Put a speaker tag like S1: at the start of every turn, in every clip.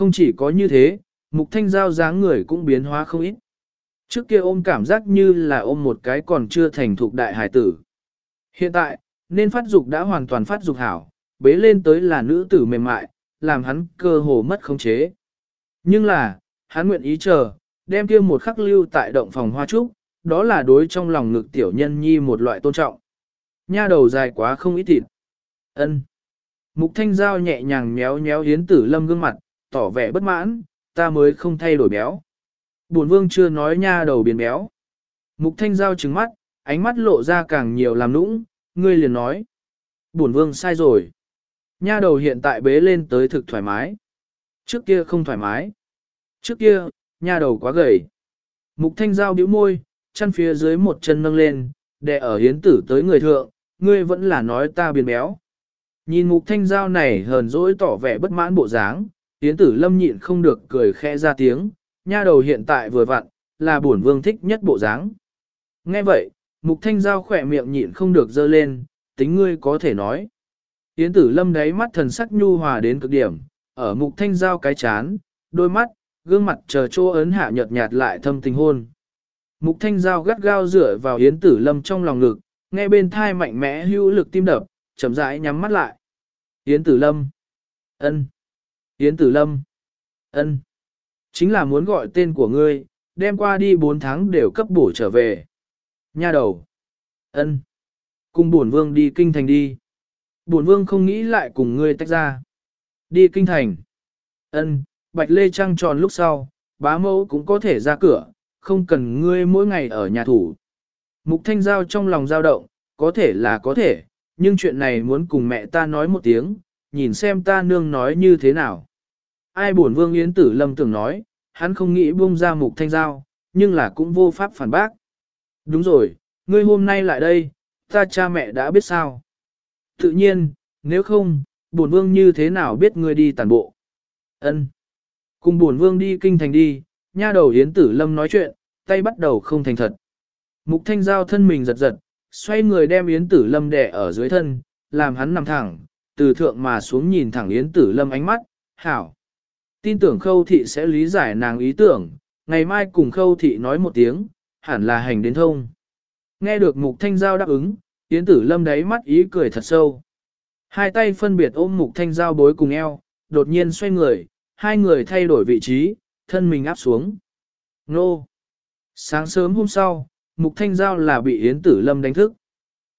S1: Không chỉ có như thế, mục thanh giao dáng người cũng biến hóa không ít. Trước kia ôm cảm giác như là ôm một cái còn chưa thành thục đại hải tử. Hiện tại, nên phát dục đã hoàn toàn phát dục hảo, bế lên tới là nữ tử mềm mại, làm hắn cơ hồ mất khống chế. Nhưng là, hắn nguyện ý chờ, đem kia một khắc lưu tại động phòng hoa trúc, đó là đối trong lòng ngực tiểu nhân nhi một loại tôn trọng. Nha đầu dài quá không ít thịt. ân Mục thanh giao nhẹ nhàng méo méo hiến tử lâm gương mặt, tỏ vẻ bất mãn, ta mới không thay đổi béo. Bổn vương chưa nói nha đầu biến béo. Mục thanh giao trừng mắt, ánh mắt lộ ra càng nhiều làm nũng, ngươi liền nói. Bổn vương sai rồi. Nha đầu hiện tại bế lên tới thực thoải mái. Trước kia không thoải mái. Trước kia, nha đầu quá gầy. Mục thanh giao bĩu môi, chân phía dưới một chân nâng lên, đè ở hiến tử tới người thượng, ngươi vẫn là nói ta biến béo. Nhìn mục thanh giao này hờn dỗi tỏ vẻ bất mãn bộ dáng, Yến tử lâm nhịn không được cười khẽ ra tiếng, nha đầu hiện tại vừa vặn, là bổn vương thích nhất bộ dáng. Nghe vậy, mục thanh giao khỏe miệng nhịn không được dơ lên, tính ngươi có thể nói. Yến tử lâm đáy mắt thần sắc nhu hòa đến cực điểm, ở mục thanh giao cái chán, đôi mắt, gương mặt chờ chỗ ấn hạ nhợt nhạt lại thâm tình hôn. Mục thanh giao gắt gao dựa vào Yến tử lâm trong lòng ngực, nghe bên thai mạnh mẽ hữu lực tim đập, chậm rãi nhắm mắt lại. Yến tử lâm. ân, Yến tử lâm. ân, Chính là muốn gọi tên của ngươi, đem qua đi 4 tháng đều cấp bổ trở về. Nha đầu. ân, Cùng bổn vương đi kinh thành đi. Bổn vương không nghĩ lại cùng ngươi tách ra. Đi kinh thành. Ân, Bạch Lê Trăng tròn lúc sau, bá mẫu cũng có thể ra cửa, không cần ngươi mỗi ngày ở nhà thủ. Mục Thanh Giao trong lòng dao động, có thể là có thể, nhưng chuyện này muốn cùng mẹ ta nói một tiếng, nhìn xem ta nương nói như thế nào. Ai buồn vương Yến Tử Lâm tưởng nói, hắn không nghĩ buông ra Mục Thanh Giao, nhưng là cũng vô pháp phản bác. Đúng rồi, ngươi hôm nay lại đây, ta cha mẹ đã biết sao. Tự nhiên, nếu không, buồn vương như thế nào biết ngươi đi tàn bộ. Ân, Cùng buồn vương đi kinh thành đi, nha đầu Yến Tử Lâm nói chuyện, tay bắt đầu không thành thật. Mục thanh giao thân mình giật giật, xoay người đem Yến Tử Lâm đè ở dưới thân, làm hắn nằm thẳng, từ thượng mà xuống nhìn thẳng Yến Tử Lâm ánh mắt, hảo. Tin tưởng khâu thị sẽ lý giải nàng ý tưởng, ngày mai cùng khâu thị nói một tiếng, hẳn là hành đến thông. Nghe được mục thanh giao đáp ứng, Yến Tử Lâm đáy mắt ý cười thật sâu. Hai tay phân biệt ôm mục thanh giao bối cùng eo, đột nhiên xoay người, hai người thay đổi vị trí, thân mình áp xuống. Nô! Sáng sớm hôm sau, Mục Thanh Giao là bị Yến Tử Lâm đánh thức.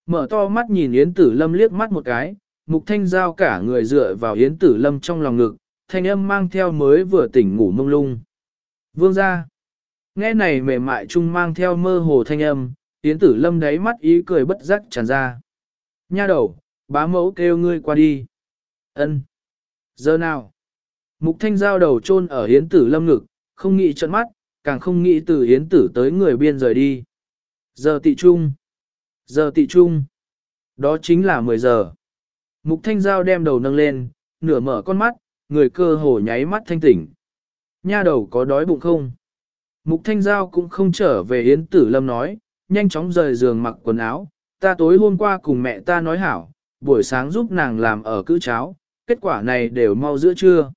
S1: Mở to mắt nhìn Yến Tử Lâm liếc mắt một cái, Mục Thanh Giao cả người dựa vào Yến Tử Lâm trong lòng ngực, thanh âm mang theo mới vừa tỉnh ngủ mông lung. Vương ra! Nghe này mềm mại chung mang theo mơ hồ thanh âm, tiến Tử Lâm đáy mắt ý cười bất giác tràn ra. Nha đầu, bá mẫu kêu ngươi qua đi. Ân. Giờ nào? Mục Thanh Giao đầu chôn ở hiến Tử Lâm ngực, không nghĩ trận mắt, càng không nghĩ từ hiến Tử tới người biên rời đi. Giờ tị trung. Giờ tị trung. Đó chính là 10 giờ. Mục thanh giao đem đầu nâng lên, nửa mở con mắt, người cơ hồ nháy mắt thanh tỉnh. Nha đầu có đói bụng không? Mục thanh giao cũng không trở về Yến Tử Lâm nói, nhanh chóng rời giường mặc quần áo. Ta tối hôm qua cùng mẹ ta nói hảo, buổi sáng giúp nàng làm ở cữ cháo, kết quả này đều mau giữa trưa.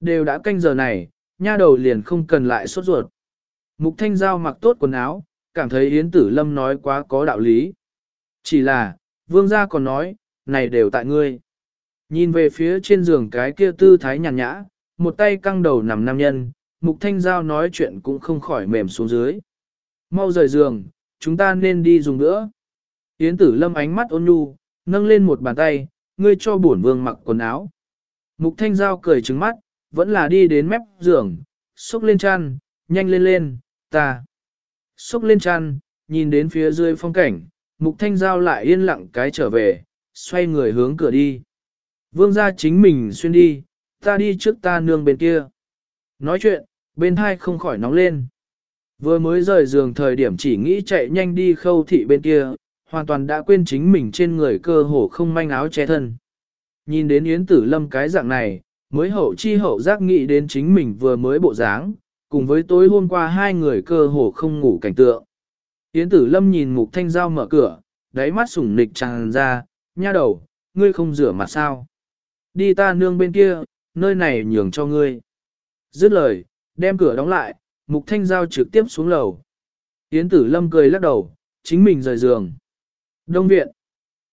S1: Đều đã canh giờ này, nha đầu liền không cần lại sốt ruột. Mục thanh giao mặc tốt quần áo, cảm thấy Yến Tử Lâm nói quá có đạo lý. Chỉ là, vương gia còn nói, này đều tại ngươi. Nhìn về phía trên giường cái kia tư thái nhàn nhã, một tay căng đầu nằm nam nhân, mục thanh giao nói chuyện cũng không khỏi mềm xuống dưới. Mau rời giường, chúng ta nên đi dùng nữa. Yến Tử Lâm ánh mắt ôn nhu, nâng lên một bàn tay, ngươi cho bổn vương mặc quần áo. Mục thanh giao cười trứng mắt, vẫn là đi đến mép giường, xúc lên chăn, nhanh lên lên, ta. Xúc lên chăn, nhìn đến phía dưới phong cảnh, mục thanh giao lại yên lặng cái trở về, xoay người hướng cửa đi. Vương gia chính mình xuyên đi, ta đi trước ta nương bên kia. Nói chuyện, bên hai không khỏi nóng lên. Vừa mới rời giường thời điểm chỉ nghĩ chạy nhanh đi khâu thị bên kia, hoàn toàn đã quên chính mình trên người cơ hồ không manh áo che thân. Nhìn đến Yến Tử Lâm cái dạng này, mới hậu chi hậu giác nghĩ đến chính mình vừa mới bộ dáng, cùng với tối hôm qua hai người cơ hồ không ngủ cảnh tượng. Yến tử lâm nhìn mục thanh giao mở cửa, đáy mắt sủng nịch tràn ra, nha đầu, ngươi không rửa mặt sao. Đi ta nương bên kia, nơi này nhường cho ngươi. Dứt lời, đem cửa đóng lại, Mục Thanh Giao trực tiếp xuống lầu. Yến Tử Lâm cười lắc đầu, chính mình rời giường. Đông viện.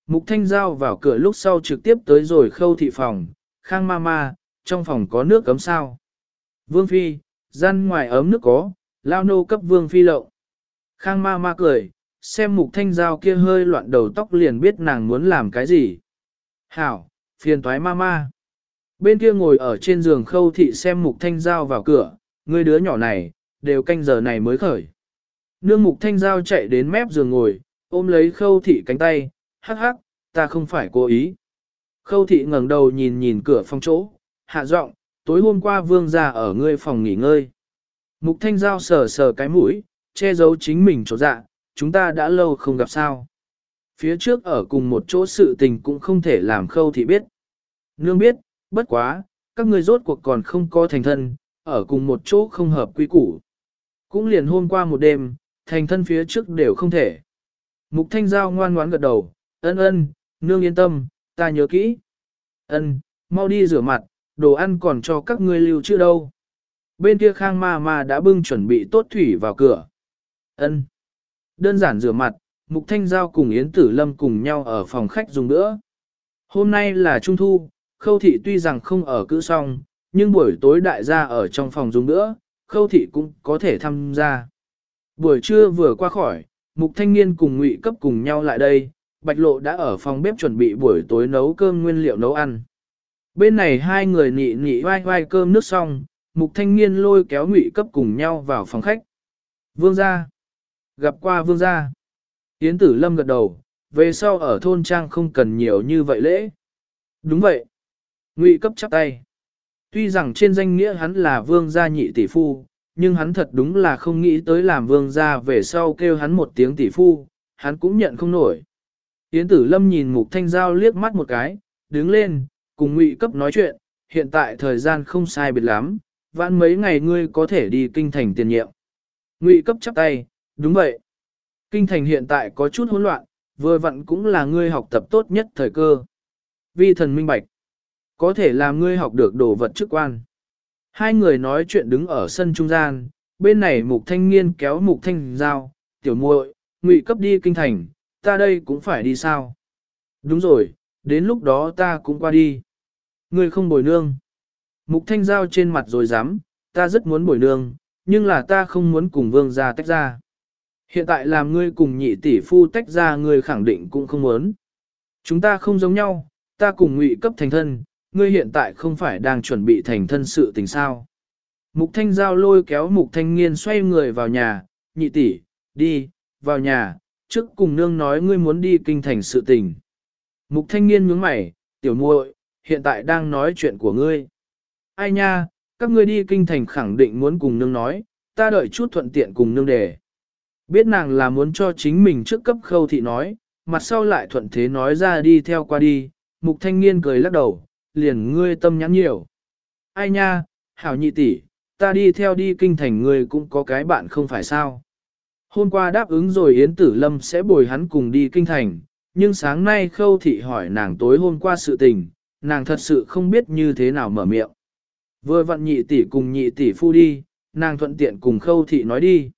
S1: Mục Thanh Giao vào cửa lúc sau trực tiếp tới rồi khâu thị phòng, khang ma ma, trong phòng có nước cấm sao. Vương Phi, gian ngoài ấm nước có, lao nô cấp Vương Phi lậu. Khang ma ma cười, xem Mục Thanh Giao kia hơi loạn đầu tóc liền biết nàng muốn làm cái gì. Hảo, phiền toái ma ma. Bên kia ngồi ở trên giường khâu thị xem Mục Thanh Giao vào cửa, người đứa nhỏ này, đều canh giờ này mới khởi. Nương Mục Thanh Giao chạy đến mép giường ngồi, ôm lấy khâu thị cánh tay, hắc hắc, ta không phải cố ý. Khâu thị ngẩng đầu nhìn nhìn cửa phòng chỗ, hạ giọng, tối hôm qua vương ra ở ngươi phòng nghỉ ngơi. Mục thanh giao sờ sờ cái mũi, che giấu chính mình chỗ dạ, chúng ta đã lâu không gặp sao. Phía trước ở cùng một chỗ sự tình cũng không thể làm khâu thị biết. Nương biết, bất quá, các ngươi rốt cuộc còn không có thành thân, ở cùng một chỗ không hợp quy củ. Cũng liền hôm qua một đêm, thành thân phía trước đều không thể. Mục thanh giao ngoan ngoãn gật đầu, ân ân, nương yên tâm, ta nhớ kỹ. Ân, mau đi rửa mặt, đồ ăn còn cho các ngươi lưu chưa đâu. Bên kia khang ma ma đã bưng chuẩn bị tốt thủy vào cửa. Ân. Đơn giản rửa mặt, Mục Thanh Giao cùng Yến Tử Lâm cùng nhau ở phòng khách dùng nữa. Hôm nay là Trung Thu, Khâu Thị tuy rằng không ở cữ song, nhưng buổi tối đại gia ở trong phòng dùng nữa, Khâu Thị cũng có thể tham gia. Buổi trưa vừa qua khỏi, Mục Thanh Niên cùng Ngụy Cấp cùng nhau lại đây, Bạch Lộ đã ở phòng bếp chuẩn bị buổi tối nấu cơm nguyên liệu nấu ăn. Bên này hai người nị nị vai vai cơm nước xong, Mục Thanh Niên lôi kéo Ngụy Cấp cùng nhau vào phòng khách. Vương gia. Gặp qua vương gia. Yến Tử Lâm gật đầu, về sau ở thôn trang không cần nhiều như vậy lễ. Đúng vậy. Ngụy Cấp chắp tay. Tuy rằng trên danh nghĩa hắn là vương gia nhị tỷ phu, nhưng hắn thật đúng là không nghĩ tới làm vương gia về sau kêu hắn một tiếng tỷ phu, hắn cũng nhận không nổi. Yến tử lâm nhìn mục thanh giao liếc mắt một cái, đứng lên, cùng ngụy cấp nói chuyện, hiện tại thời gian không sai biệt lắm, vãn mấy ngày ngươi có thể đi kinh thành tiền nhiệm. Ngụy cấp chắp tay, đúng vậy. Kinh thành hiện tại có chút hỗn loạn, vừa vặn cũng là ngươi học tập tốt nhất thời cơ. Vi thần minh bạch, có thể làm ngươi học được đồ vật chức quan. Hai người nói chuyện đứng ở sân trung gian, bên này mục thanh niên kéo mục thanh giao, tiểu muội, ngụy cấp đi kinh thành, ta đây cũng phải đi sao? Đúng rồi, đến lúc đó ta cũng qua đi. Ngươi không bồi nương. Mục thanh giao trên mặt rồi dám, ta rất muốn bồi nương, nhưng là ta không muốn cùng vương gia tách ra. Hiện tại làm ngươi cùng nhị tỷ phu tách ra ngươi khẳng định cũng không muốn. Chúng ta không giống nhau, ta cùng ngụy cấp thành thân, ngươi hiện tại không phải đang chuẩn bị thành thân sự tình sao. Mục thanh giao lôi kéo mục thanh nghiên xoay người vào nhà, nhị tỷ, đi, vào nhà, trước cùng nương nói ngươi muốn đi kinh thành sự tình. Mục thanh nghiên nhướng mày, tiểu muội, hiện tại đang nói chuyện của ngươi. Ai nha, các ngươi đi kinh thành khẳng định muốn cùng nương nói, ta đợi chút thuận tiện cùng nương đề. Biết nàng là muốn cho chính mình trước cấp khâu thị nói, mặt sau lại thuận thế nói ra đi theo qua đi, mục thanh Niên cười lắc đầu, liền ngươi tâm nhắn nhiều. Ai nha, hảo nhị tỷ, ta đi theo đi kinh thành ngươi cũng có cái bạn không phải sao. Hôm qua đáp ứng rồi Yến Tử Lâm sẽ bồi hắn cùng đi kinh thành, nhưng sáng nay khâu thị hỏi nàng tối hôm qua sự tình, nàng thật sự không biết như thế nào mở miệng. Vừa vặn nhị tỷ cùng nhị tỷ phu đi, nàng thuận tiện cùng khâu thị nói đi.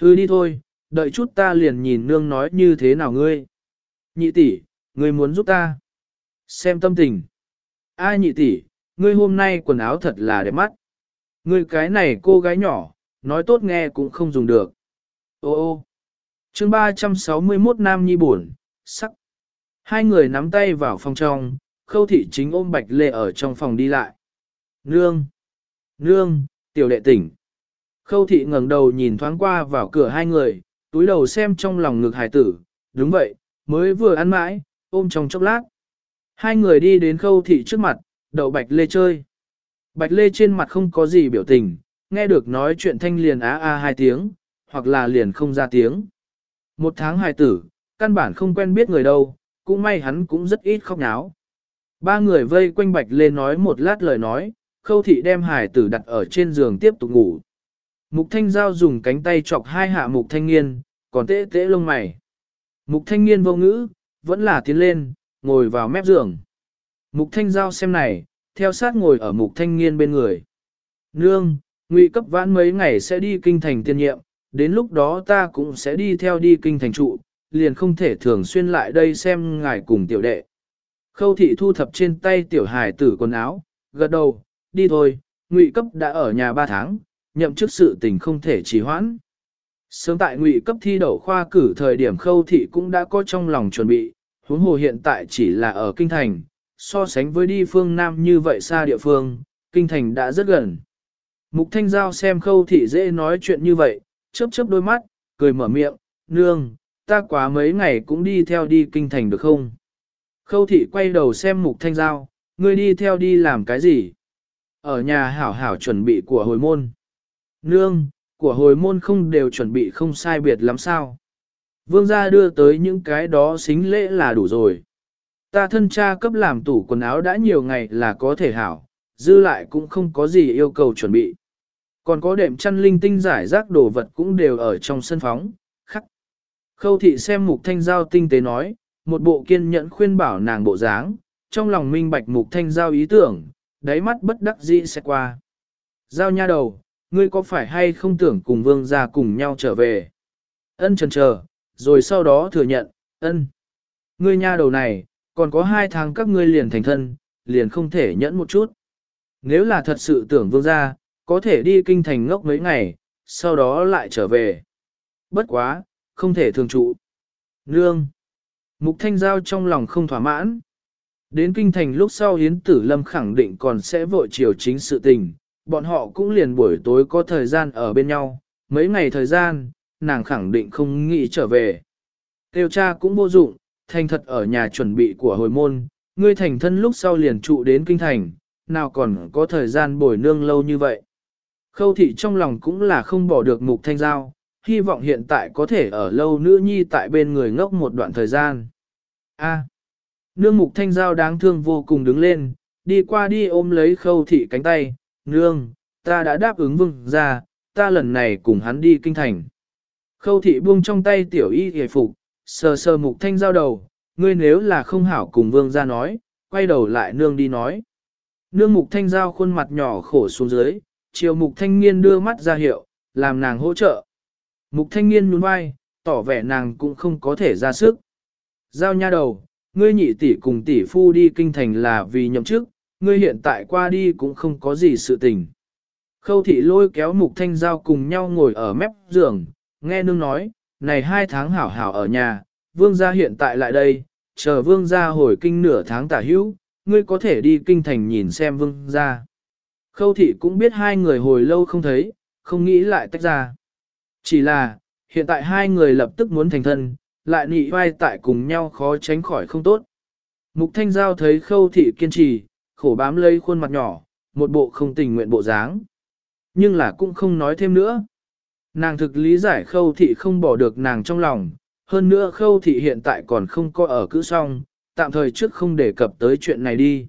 S1: Hư đi thôi, đợi chút ta liền nhìn nương nói như thế nào ngươi. Nhị tỷ, ngươi muốn giúp ta. Xem tâm tình. Ai nhị tỷ, ngươi hôm nay quần áo thật là đẹp mắt. Ngươi cái này cô gái nhỏ, nói tốt nghe cũng không dùng được. Ô ô, chương 361 Nam Nhi buồn, sắc. Hai người nắm tay vào phòng trong, khâu thị chính ôm bạch lê ở trong phòng đi lại. Nương! Nương! Tiểu đệ tỉnh! Khâu thị ngẩng đầu nhìn thoáng qua vào cửa hai người, túi đầu xem trong lòng ngực hải tử, đúng vậy, mới vừa ăn mãi, ôm trong chốc lát. Hai người đi đến khâu thị trước mặt, đậu bạch lê chơi. Bạch lê trên mặt không có gì biểu tình, nghe được nói chuyện thanh liền á a hai tiếng, hoặc là liền không ra tiếng. Một tháng hài tử, căn bản không quen biết người đâu, cũng may hắn cũng rất ít khóc nháo. Ba người vây quanh bạch lê nói một lát lời nói, khâu thị đem hài tử đặt ở trên giường tiếp tục ngủ. Mục thanh giao dùng cánh tay chọc hai hạ mục thanh niên, còn tễ tễ lông mày. Mục thanh niên vô ngữ, vẫn là tiến lên, ngồi vào mép giường. Mục thanh giao xem này, theo sát ngồi ở mục thanh niên bên người. Nương, ngụy cấp vãn mấy ngày sẽ đi kinh thành tiên nhiệm, đến lúc đó ta cũng sẽ đi theo đi kinh thành trụ, liền không thể thường xuyên lại đây xem ngài cùng tiểu đệ. Khâu thị thu thập trên tay tiểu hài tử quần áo, gật đầu, đi thôi, ngụy cấp đã ở nhà 3 tháng, nhậm chức sự tình không thể trì hoãn. Sớm tại ngụy cấp thi đậu khoa cử thời điểm khâu thị cũng đã có trong lòng chuẩn bị, huống hồ hiện tại chỉ là ở kinh thành, so sánh với đi phương Nam như vậy xa địa phương, kinh thành đã rất gần. Mục Thanh Giao xem khâu thị dễ nói chuyện như vậy, chớp chớp đôi mắt, cười mở miệng, nương, ta quá mấy ngày cũng đi theo đi kinh thành được không? Khâu thị quay đầu xem Mục Thanh Giao, ngươi đi theo đi làm cái gì? Ở nhà hảo hảo chuẩn bị của hồi môn. Nương, của hồi môn không đều chuẩn bị không sai biệt lắm sao? Vương gia đưa tới những cái đó xính lễ là đủ rồi. Ta thân cha cấp làm tủ quần áo đã nhiều ngày là có thể hảo, dư lại cũng không có gì yêu cầu chuẩn bị. Còn có đệm chăn linh tinh giải rác đồ vật cũng đều ở trong sân phóng, khắc. Khâu thị xem mục thanh giao tinh tế nói, một bộ kiên nhẫn khuyên bảo nàng bộ dáng, trong lòng minh bạch mục thanh giao ý tưởng, đáy mắt bất đắc dĩ sẽ qua. Giao nha đầu, ngươi có phải hay không tưởng cùng vương gia cùng nhau trở về? Ân trần chờ, rồi sau đó thừa nhận, ân. Ngươi nha đầu này, còn có hai tháng các ngươi liền thành thân, liền không thể nhẫn một chút. Nếu là thật sự tưởng vương gia, có thể đi kinh thành ngốc mấy ngày, sau đó lại trở về. Bất quá, không thể thường trụ. Nương. Mục Thanh Giao trong lòng không thỏa mãn. Đến kinh thành lúc sau Hiến Tử Lâm khẳng định còn sẽ vội chiều chính sự tình, bọn họ cũng liền buổi tối có thời gian ở bên nhau, mấy ngày thời gian, nàng khẳng định không nghĩ trở về. Tiêu cha cũng vô dụng, thành thật ở nhà chuẩn bị của hồi môn, ngươi thành thân lúc sau liền trụ đến kinh thành, nào còn có thời gian bồi nương lâu như vậy. Khâu thị trong lòng cũng là không bỏ được mục thanh giao, hy vọng hiện tại có thể ở lâu nữ nhi tại bên người ngốc một đoạn thời gian. A. nương mục thanh giao đáng thương vô cùng đứng lên, đi qua đi ôm lấy khâu thị cánh tay, nương, ta đã đáp ứng vương ra, ta lần này cùng hắn đi kinh thành. Khâu thị buông trong tay tiểu y hề phục, sờ sờ mục thanh giao đầu, ngươi nếu là không hảo cùng vương ra nói, quay đầu lại nương đi nói. Nương mục thanh giao khuôn mặt nhỏ khổ xuống dưới, chiều mục thanh niên đưa mắt ra hiệu, làm nàng hỗ trợ. Mục thanh niên nhún vai, tỏ vẻ nàng cũng không có thể ra sức. Giao nha đầu, ngươi nhị tỷ cùng tỷ phu đi kinh thành là vì nhậm chức, ngươi hiện tại qua đi cũng không có gì sự tình. Khâu thị lôi kéo mục thanh giao cùng nhau ngồi ở mép giường, nghe nương nói, này hai tháng hảo hảo ở nhà, vương gia hiện tại lại đây, chờ vương gia hồi kinh nửa tháng tả hữu, ngươi có thể đi kinh thành nhìn xem vương gia. Khâu thị cũng biết hai người hồi lâu không thấy, không nghĩ lại tách ra. Chỉ là, hiện tại hai người lập tức muốn thành thân, lại nị vai tại cùng nhau khó tránh khỏi không tốt. Mục Thanh Giao thấy khâu thị kiên trì, khổ bám lấy khuôn mặt nhỏ, một bộ không tình nguyện bộ dáng. Nhưng là cũng không nói thêm nữa. Nàng thực lý giải khâu thị không bỏ được nàng trong lòng, hơn nữa khâu thị hiện tại còn không có ở cữ song, tạm thời trước không đề cập tới chuyện này đi.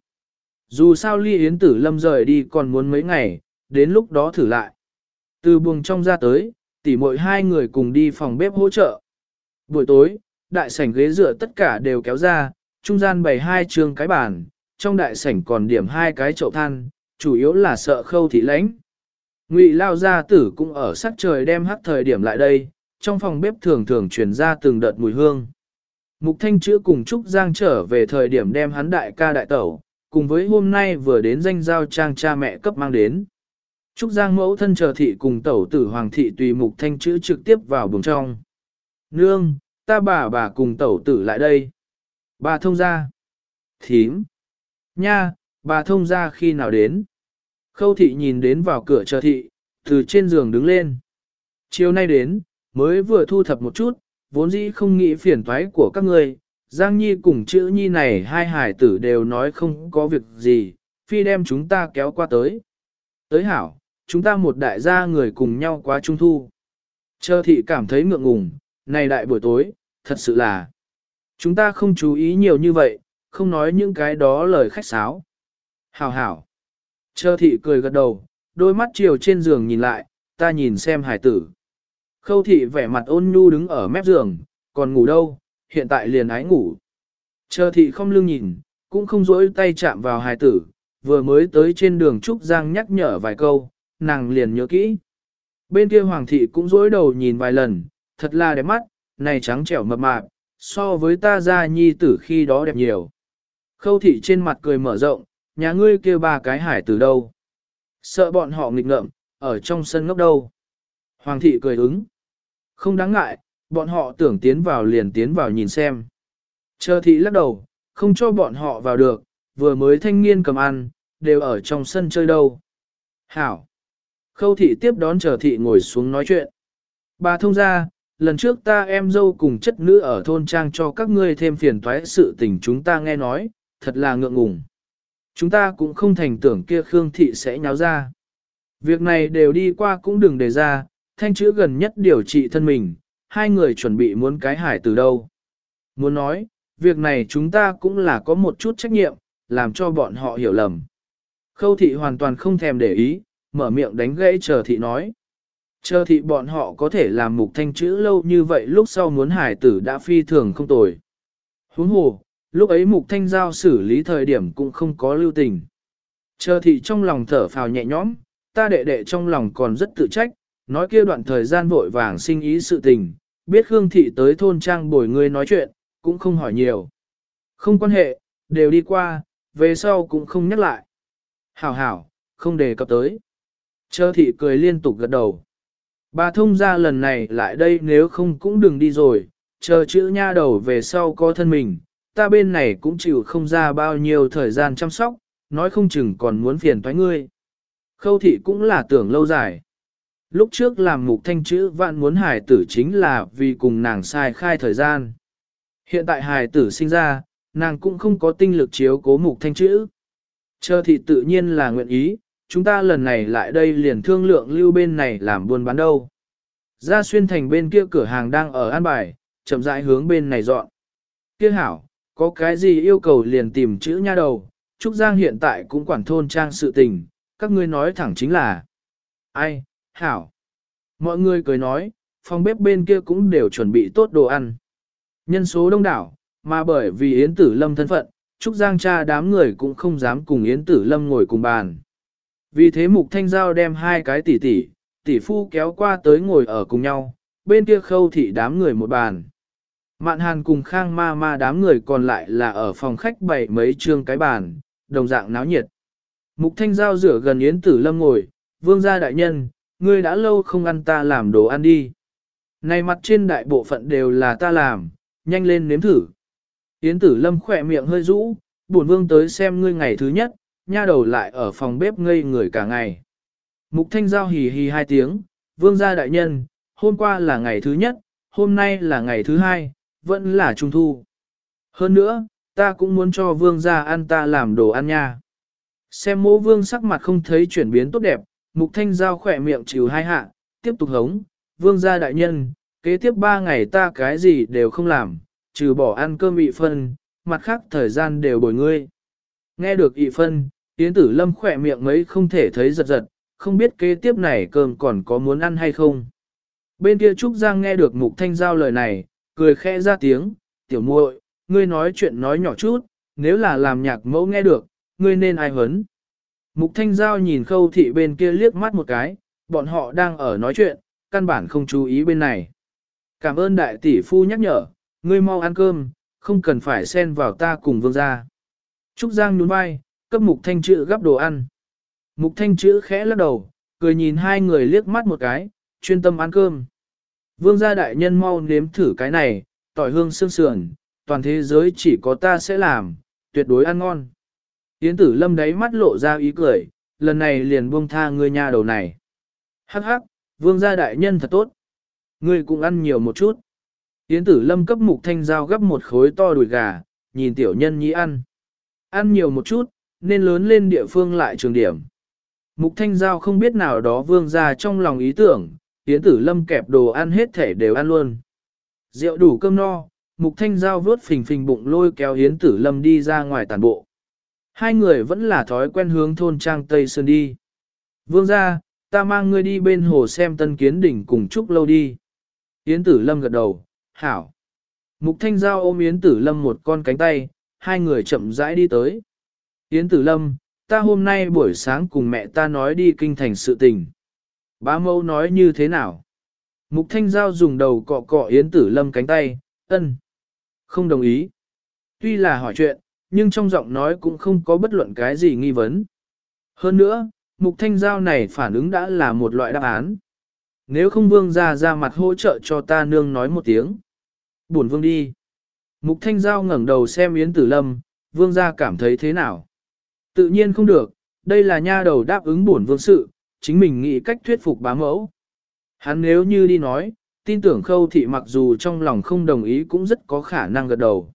S1: Dù sao ly yến tử lâm rời đi còn muốn mấy ngày, đến lúc đó thử lại. Từ buồng trong ra tới, tỉ mỗi hai người cùng đi phòng bếp hỗ trợ. Buổi tối, đại sảnh ghế dựa tất cả đều kéo ra, trung gian bày hai trường cái bàn, trong đại sảnh còn điểm hai cái chậu than, chủ yếu là sợ khâu thị lãnh. Ngụy lao gia tử cũng ở sắc trời đem hắc thời điểm lại đây, trong phòng bếp thường thường truyền ra từng đợt mùi hương. Mục Thanh chữa cùng Trúc Giang trở về thời điểm đem hắn đại ca đại tẩu, cùng với hôm nay vừa đến danh giao trang cha mẹ cấp mang đến. Trúc Giang mẫu thân chờ thị cùng tẩu tử hoàng thị tùy Mục Thanh chữa trực tiếp vào buồng trong. Nương, ta bà bà cùng tẩu tử lại đây. Bà thông ra. Thím. Nha, bà thông ra khi nào đến? Khâu thị nhìn đến vào cửa chờ thị, từ trên giường đứng lên. Chiều nay đến, mới vừa thu thập một chút, vốn dĩ không nghĩ phiền toái của các ngươi. Giang Nhi cùng chữ Nhi này hai hải tử đều nói không có việc gì, phi đem chúng ta kéo qua tới. Tới hảo, chúng ta một đại gia người cùng nhau qua trung thu. Chờ thị cảm thấy ngượng ngùng, này đại buổi tối, thật sự là, chúng ta không chú ý nhiều như vậy, không nói những cái đó lời khách sáo. Hảo hảo. Chờ thị cười gật đầu, đôi mắt chiều trên giường nhìn lại, ta nhìn xem hải tử. Khâu thị vẻ mặt ôn nhu đứng ở mép giường, còn ngủ đâu, hiện tại liền ái ngủ. Chờ thị không lương nhìn, cũng không rỗi tay chạm vào hải tử, vừa mới tới trên đường Trúc Giang nhắc nhở vài câu, nàng liền nhớ kỹ. Bên kia hoàng thị cũng dối đầu nhìn vài lần, thật là đẹp mắt, này trắng trẻo mập mạp, so với ta ra nhi tử khi đó đẹp nhiều. Khâu thị trên mặt cười mở rộng, nhà ngươi kêu ba cái hải từ đâu. Sợ bọn họ nghịch ngợm, ở trong sân ngốc đâu. Hoàng thị cười ứng. Không đáng ngại, bọn họ tưởng tiến vào liền tiến vào nhìn xem. Chờ thị lắc đầu, không cho bọn họ vào được, vừa mới thanh niên cầm ăn, đều ở trong sân chơi đâu. Hảo. Khâu thị tiếp đón chờ thị ngồi xuống nói chuyện. Bà thông ra, lần trước ta em dâu cùng chất nữ ở thôn trang cho các ngươi thêm phiền toái sự tình chúng ta nghe nói, thật là ngượng ngùng. Chúng ta cũng không thành tưởng kia Khương thị sẽ nháo ra. Việc này đều đi qua cũng đừng đề ra, thanh chữ gần nhất điều trị thân mình, hai người chuẩn bị muốn cái hải từ đâu. Muốn nói, việc này chúng ta cũng là có một chút trách nhiệm, làm cho bọn họ hiểu lầm. Khâu thị hoàn toàn không thèm để ý, mở miệng đánh gãy chờ thị nói. Chờ thị bọn họ có thể làm mục thanh chữ lâu như vậy lúc sau muốn hải tử đã phi thường không tồi. Huống hồ, lúc ấy mục thanh giao xử lý thời điểm cũng không có lưu tình. Chờ thị trong lòng thở phào nhẹ nhõm, ta đệ đệ trong lòng còn rất tự trách, nói kia đoạn thời gian vội vàng sinh ý sự tình, biết Khương thị tới thôn trang bồi người nói chuyện, cũng không hỏi nhiều. Không quan hệ, đều đi qua, về sau cũng không nhắc lại. Hảo hảo, không đề cập tới. Chờ thị cười liên tục gật đầu. Bà thông ra lần này lại đây nếu không cũng đừng đi rồi, chờ chữ nha đầu về sau có thân mình, ta bên này cũng chịu không ra bao nhiêu thời gian chăm sóc, nói không chừng còn muốn phiền toái ngươi. Khâu thị cũng là tưởng lâu dài. Lúc trước làm mục thanh chữ vạn muốn hài tử chính là vì cùng nàng sai khai thời gian. Hiện tại hài tử sinh ra, nàng cũng không có tinh lực chiếu cố mục thanh chữ. Chờ thị tự nhiên là nguyện ý, chúng ta lần này lại đây liền thương lượng lưu bên này làm buôn bán đâu. Ra xuyên thành bên kia cửa hàng đang ở an bài, chậm rãi hướng bên này dọn. Kia hảo, có cái gì yêu cầu liền tìm chữ nha đầu, Trúc Giang hiện tại cũng quản thôn trang sự tình, các ngươi nói thẳng chính là Ai, hảo. Mọi người cười nói, phòng bếp bên kia cũng đều chuẩn bị tốt đồ ăn. Nhân số đông đảo, mà bởi vì Yến Tử Lâm thân phận, Trúc Giang cha đám người cũng không dám cùng Yến Tử Lâm ngồi cùng bàn. Vì thế Mục Thanh Giao đem hai cái tỷ tỷ, tỷ phu kéo qua tới ngồi ở cùng nhau, bên kia khâu thị đám người một bàn. Mạn hàn cùng khang ma ma đám người còn lại là ở phòng khách bày mấy trương cái bàn, đồng dạng náo nhiệt. Mục thanh giao rửa gần Yến Tử Lâm ngồi, vương gia đại nhân, ngươi đã lâu không ăn ta làm đồ ăn đi. Này mặt trên đại bộ phận đều là ta làm, nhanh lên nếm thử. Yến Tử Lâm khỏe miệng hơi rũ, buồn vương tới xem ngươi ngày thứ nhất, nha đầu lại ở phòng bếp ngây người cả ngày. Mục thanh giao hì hì hai tiếng, vương gia đại nhân, hôm qua là ngày thứ nhất, hôm nay là ngày thứ hai, vẫn là trung thu. Hơn nữa, ta cũng muốn cho vương gia ăn ta làm đồ ăn nha. Xem mô vương sắc mặt không thấy chuyển biến tốt đẹp, mục thanh giao khỏe miệng chịu hai hạ, tiếp tục hống, vương gia đại nhân, kế tiếp ba ngày ta cái gì đều không làm, trừ bỏ ăn cơm ị phân, mặt khác thời gian đều bồi ngươi. Nghe được ị phân, Yến tử lâm khỏe miệng mấy không thể thấy giật giật, không biết kế tiếp này cơm còn có muốn ăn hay không. Bên kia Trúc Giang nghe được mục thanh giao lời này, cười khẽ ra tiếng, tiểu muội, ngươi nói chuyện nói nhỏ chút, nếu là làm nhạc mẫu nghe được, ngươi nên ai hấn. Mục Thanh Giao nhìn khâu thị bên kia liếc mắt một cái, bọn họ đang ở nói chuyện, căn bản không chú ý bên này. Cảm ơn đại tỷ phu nhắc nhở, ngươi mau ăn cơm, không cần phải xen vào ta cùng vương gia. Trúc Giang nhún vai, cấp Mục Thanh chữ gắp đồ ăn. Mục Thanh chữ khẽ lắc đầu, cười nhìn hai người liếc mắt một cái, chuyên tâm ăn cơm. Vương gia đại nhân mau nếm thử cái này, tỏi hương sương sườn, toàn thế giới chỉ có ta sẽ làm, tuyệt đối ăn ngon. Yến tử lâm đáy mắt lộ ra ý cười, lần này liền buông tha ngươi nhà đầu này. Hắc hắc, vương gia đại nhân thật tốt. Ngươi cũng ăn nhiều một chút. Yến tử lâm cấp mục thanh giao gấp một khối to đùi gà, nhìn tiểu nhân nhí ăn. Ăn nhiều một chút, nên lớn lên địa phương lại trường điểm. Mục thanh giao không biết nào đó vương gia trong lòng ý tưởng, Yến tử lâm kẹp đồ ăn hết thể đều ăn luôn. Rượu đủ cơm no, mục thanh giao vớt phình phình bụng lôi kéo Yến tử lâm đi ra ngoài tàn bộ. Hai người vẫn là thói quen hướng thôn trang Tây Sơn đi. Vương ra, ta mang ngươi đi bên hồ xem tân kiến đỉnh cùng chúc lâu đi. Yến tử lâm gật đầu, hảo. Mục thanh giao ôm Yến tử lâm một con cánh tay, hai người chậm rãi đi tới. Yến tử lâm, ta hôm nay buổi sáng cùng mẹ ta nói đi kinh thành sự tình. Bá mẫu nói như thế nào? Mục Thanh Giao dùng đầu cọ cọ Yến Tử Lâm cánh tay, ân. Không đồng ý. Tuy là hỏi chuyện, nhưng trong giọng nói cũng không có bất luận cái gì nghi vấn. Hơn nữa, Mục Thanh Giao này phản ứng đã là một loại đáp án. Nếu không vương ra ra mặt hỗ trợ cho ta nương nói một tiếng. Buồn vương đi. Mục Thanh Giao ngẩng đầu xem Yến Tử Lâm, vương gia cảm thấy thế nào? Tự nhiên không được, đây là nha đầu đáp ứng buồn vương sự, chính mình nghĩ cách thuyết phục bá mẫu. Hắn nếu như đi nói, tin tưởng khâu thị mặc dù trong lòng không đồng ý cũng rất có khả năng gật đầu.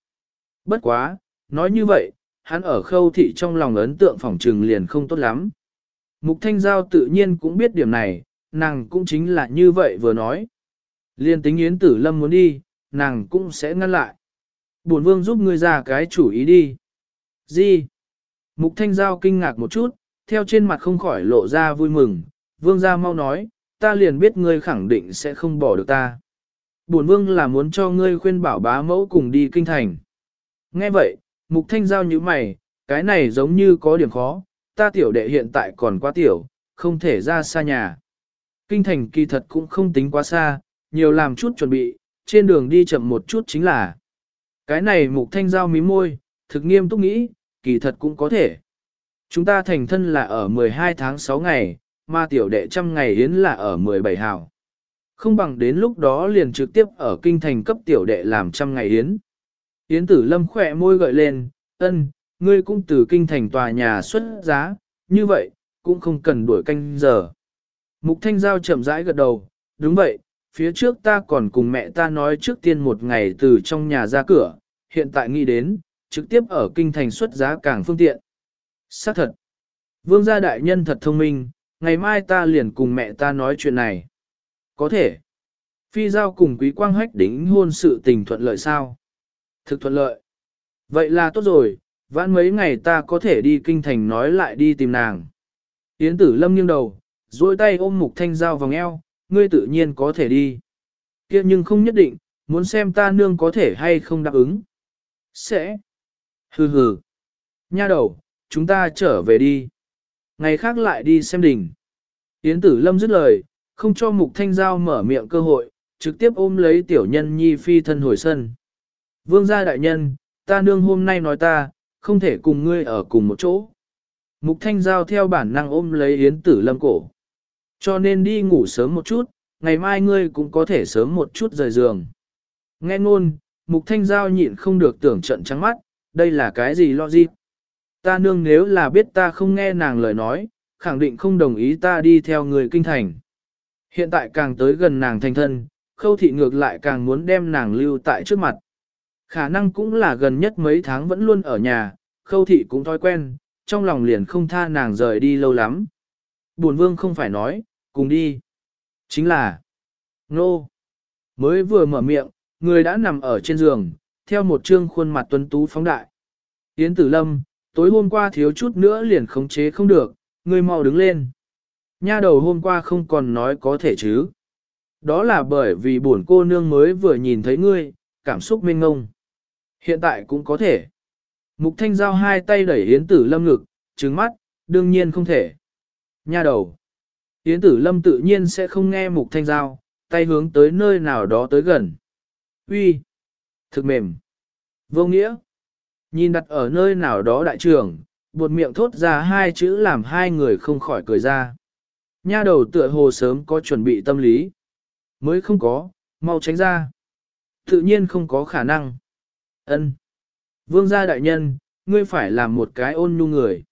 S1: Bất quá, nói như vậy, hắn ở khâu thị trong lòng ấn tượng phỏng trừng liền không tốt lắm. Mục Thanh Giao tự nhiên cũng biết điểm này, nàng cũng chính là như vậy vừa nói. Liên tính Yến Tử Lâm muốn đi, nàng cũng sẽ ngăn lại. Bổn vương giúp ngươi ra cái chủ ý đi. Gì? Mục Thanh Giao kinh ngạc một chút, theo trên mặt không khỏi lộ ra vui mừng, vương gia mau nói, ta liền biết ngươi khẳng định sẽ không bỏ được ta. Bổn vương là muốn cho ngươi khuyên bảo bá mẫu cùng đi kinh thành. Nghe vậy, Mục Thanh Giao như mày, cái này giống như có điểm khó, ta tiểu đệ hiện tại còn quá tiểu, không thể ra xa nhà. Kinh thành kỳ thật cũng không tính quá xa, nhiều làm chút chuẩn bị, trên đường đi chậm một chút chính là. Cái này Mục Thanh Giao mí môi, thực nghiêm túc nghĩ, kỳ thật cũng có thể. Chúng ta thành thân là ở 12 tháng 6 ngày, mà tiểu đệ trăm ngày yến là ở 17 hào. Không bằng đến lúc đó liền trực tiếp ở kinh thành cấp tiểu đệ làm trăm ngày yến. Yến tử lâm khỏe môi gợi lên, ân, ngươi cũng từ kinh thành tòa nhà xuất giá, như vậy, cũng không cần đuổi canh giờ. Mục thanh giao chậm rãi gật đầu, đúng vậy, phía trước ta còn cùng mẹ ta nói trước tiên một ngày từ trong nhà ra cửa, hiện tại nghĩ đến, trực tiếp ở kinh thành xuất giá càng phương tiện. Xác thật. Vương gia đại nhân thật thông minh, ngày mai ta liền cùng mẹ ta nói chuyện này. Có thể. Phi giao cùng quý quang hách đính hôn sự tình thuận lợi sao? Thực thuận lợi. Vậy là tốt rồi, vãn mấy ngày ta có thể đi kinh thành nói lại đi tìm nàng. Yến tử lâm nghiêng đầu, duỗi tay ôm mục thanh giao vòng eo, ngươi tự nhiên có thể đi. kia nhưng không nhất định, muốn xem ta nương có thể hay không đáp ứng. Sẽ. Hừ hừ. Nha đầu, chúng ta trở về đi. Ngày khác lại đi xem đỉnh. Yến tử lâm dứt lời, không cho mục thanh giao mở miệng cơ hội, trực tiếp ôm lấy tiểu nhân nhi phi thân hồi sân. Vương gia đại nhân, ta nương hôm nay nói ta, không thể cùng ngươi ở cùng một chỗ. Mục thanh giao theo bản năng ôm lấy yến tử lâm cổ. Cho nên đi ngủ sớm một chút, ngày mai ngươi cũng có thể sớm một chút rời giường. Nghe ngôn, mục thanh giao nhịn không được tưởng trận trắng mắt, đây là cái gì lo gì? Ta nương nếu là biết ta không nghe nàng lời nói, khẳng định không đồng ý ta đi theo người kinh thành. Hiện tại càng tới gần nàng thành thân, khâu thị ngược lại càng muốn đem nàng lưu tại trước mặt. Khả năng cũng là gần nhất mấy tháng vẫn luôn ở nhà, khâu thị cũng thói quen, trong lòng liền không tha nàng rời đi lâu lắm. Buồn vương không phải nói, cùng đi. Chính là, nô. Mới vừa mở miệng, người đã nằm ở trên giường, theo một trương khuôn mặt tuấn tú phóng đại. Yến tử lâm, tối hôm qua thiếu chút nữa liền khống chế không được, người mau đứng lên. Nha đầu hôm qua không còn nói có thể chứ. Đó là bởi vì buồn cô nương mới vừa nhìn thấy ngươi, cảm xúc mênh ngông. Hiện tại cũng có thể. Mục thanh giao hai tay đẩy Yến tử lâm ngực, trứng mắt, đương nhiên không thể. Nha đầu. Yến tử lâm tự nhiên sẽ không nghe mục thanh giao, tay hướng tới nơi nào đó tới gần. Uy, Thực mềm. Vô nghĩa. Nhìn đặt ở nơi nào đó đại trưởng, buột miệng thốt ra hai chữ làm hai người không khỏi cười ra. Nha đầu tựa hồ sớm có chuẩn bị tâm lý. Mới không có, mau tránh ra. Tự nhiên không có khả năng. Ân. Vương gia đại nhân, ngươi phải làm một cái ôn nhu người.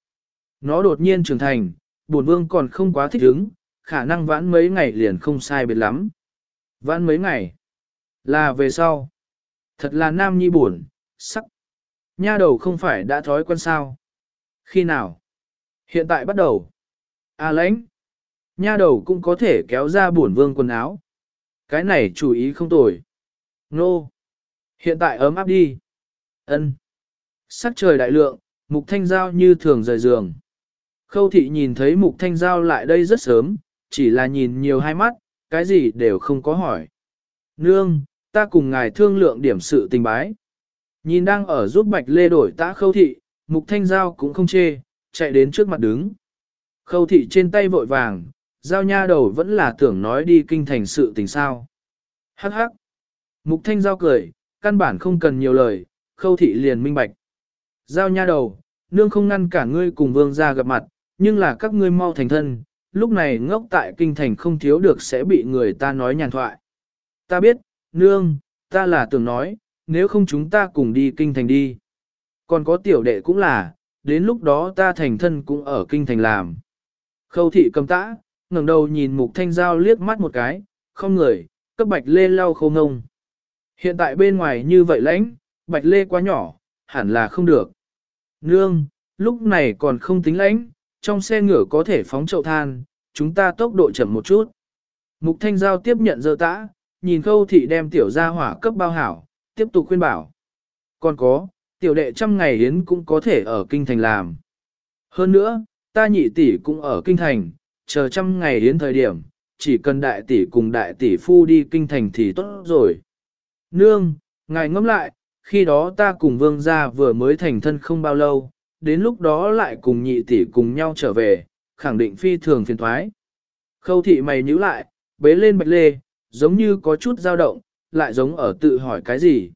S1: Nó đột nhiên trưởng thành, bổn vương còn không quá thích ứng, khả năng vãn mấy ngày liền không sai biệt lắm. Vãn mấy ngày. Là về sau. Thật là nam nhi buồn, sắc. Nha đầu không phải đã thói quen sao. Khi nào? Hiện tại bắt đầu. À lãnh. Nha đầu cũng có thể kéo ra buồn vương quần áo. Cái này chủ ý không tồi. Nô. Hiện tại ấm áp đi. Ân. Sắc trời đại lượng, mục thanh giao như thường rời giường. Khâu thị nhìn thấy mục thanh giao lại đây rất sớm, chỉ là nhìn nhiều hai mắt, cái gì đều không có hỏi. Nương, ta cùng ngài thương lượng điểm sự tình bái. Nhìn đang ở giúp bạch lê đổi tã khâu thị, mục thanh giao cũng không chê, chạy đến trước mặt đứng. Khâu thị trên tay vội vàng, Giao nha đầu vẫn là tưởng nói đi kinh thành sự tình sao. Hắc hắc. Mục thanh giao cười, căn bản không cần nhiều lời, khâu thị liền minh bạch. Giao nha đầu, nương không ngăn cả ngươi cùng vương gia gặp mặt, nhưng là các ngươi mau thành thân, lúc này ngốc tại kinh thành không thiếu được sẽ bị người ta nói nhàn thoại. Ta biết, nương, ta là tưởng nói, nếu không chúng ta cùng đi kinh thành đi. Còn có tiểu đệ cũng là, đến lúc đó ta thành thân cũng ở kinh thành làm. Khâu thị cầm tã, ngẩng đầu nhìn mục thanh giao liếc mắt một cái, không người, cấp bạch lê lau khâu ngông. Hiện tại bên ngoài như vậy lãnh, bạch lê quá nhỏ, hẳn là không được. Nương, lúc này còn không tính lãnh, trong xe ngựa có thể phóng chậu than, chúng ta tốc độ chậm một chút. Mục thanh giao tiếp nhận dơ tã, nhìn khâu thị đem tiểu gia hỏa cấp bao hảo, tiếp tục khuyên bảo. Còn có, tiểu đệ trăm ngày hiến cũng có thể ở kinh thành làm. Hơn nữa, ta nhị tỷ cũng ở kinh thành, chờ trăm ngày hiến thời điểm, chỉ cần đại tỷ cùng đại tỷ phu đi kinh thành thì tốt rồi. Nương, ngài ngẫm lại, khi đó ta cùng vương gia vừa mới thành thân không bao lâu, đến lúc đó lại cùng nhị tỷ cùng nhau trở về, khẳng định phi thường phiền thoái. Khâu thị mày nhíu lại, bế lên bạch lê, giống như có chút dao động, lại giống ở tự hỏi cái gì.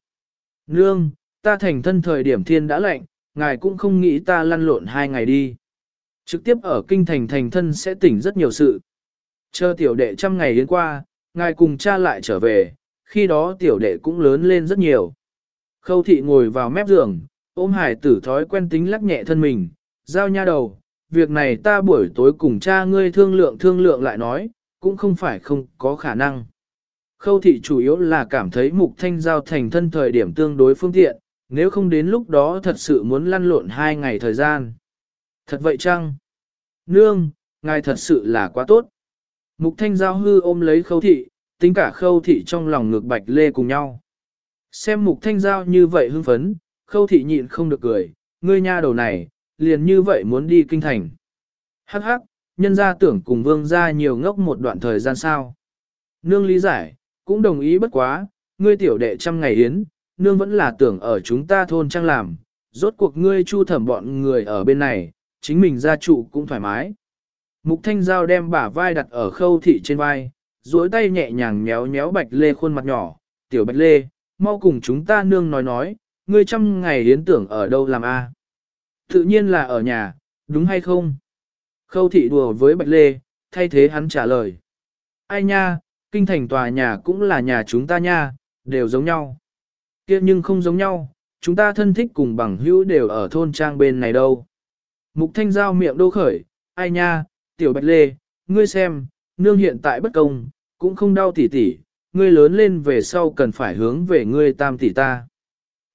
S1: Nương, ta thành thân thời điểm thiên đã lạnh, ngài cũng không nghĩ ta lăn lộn hai ngày đi. Trực tiếp ở kinh thành thành thân sẽ tỉnh rất nhiều sự. Chờ tiểu đệ trăm ngày đến qua, ngài cùng cha lại trở về, khi đó tiểu đệ cũng lớn lên rất nhiều. Khâu thị ngồi vào mép giường, ôm hải tử thói quen tính lắc nhẹ thân mình, giao nha đầu, việc này ta buổi tối cùng cha ngươi thương lượng thương lượng lại nói, cũng không phải không có khả năng. Khâu thị chủ yếu là cảm thấy mục thanh giao thành thân thời điểm tương đối phương tiện, nếu không đến lúc đó thật sự muốn lăn lộn hai ngày thời gian. Thật vậy chăng? Nương, ngài thật sự là quá tốt. Mục thanh giao hư ôm lấy khâu thị, tính cả khâu thị trong lòng ngược bạch lê cùng nhau. Xem mục thanh giao như vậy hưng phấn, khâu thị nhịn không được cười, ngươi nha đầu này, liền như vậy muốn đi kinh thành. Hắc hắc, nhân gia tưởng cùng vương gia nhiều ngốc một đoạn thời gian sao. Nương lý giải, cũng đồng ý bất quá, ngươi tiểu đệ trăm ngày yến, nương vẫn là tưởng ở chúng ta thôn trang làm, rốt cuộc ngươi chu thẩm bọn người ở bên này, chính mình gia trụ cũng thoải mái. Mục thanh giao đem bả vai đặt ở khâu thị trên vai, duỗi tay nhẹ nhàng nhéo nhéo bạch lê khuôn mặt nhỏ, tiểu bạch lê, mau cùng chúng ta nương nói nói, ngươi trăm ngày yến tưởng ở đâu làm a? Tự nhiên là ở nhà, đúng hay không? Khâu thị đùa với bạch lê, thay thế hắn trả lời. Ai nha, kinh thành tòa nhà cũng là nhà chúng ta nha, đều giống nhau. kia nhưng không giống nhau, chúng ta thân thích cùng bằng hữu đều ở thôn trang bên này đâu. Mục thanh giao miệng đô khởi, ai nha, tiểu bạch lê, ngươi xem, nương hiện tại bất công, cũng không đau tỉ tỉ, ngươi lớn lên về sau cần phải hướng về ngươi tam tỷ ta.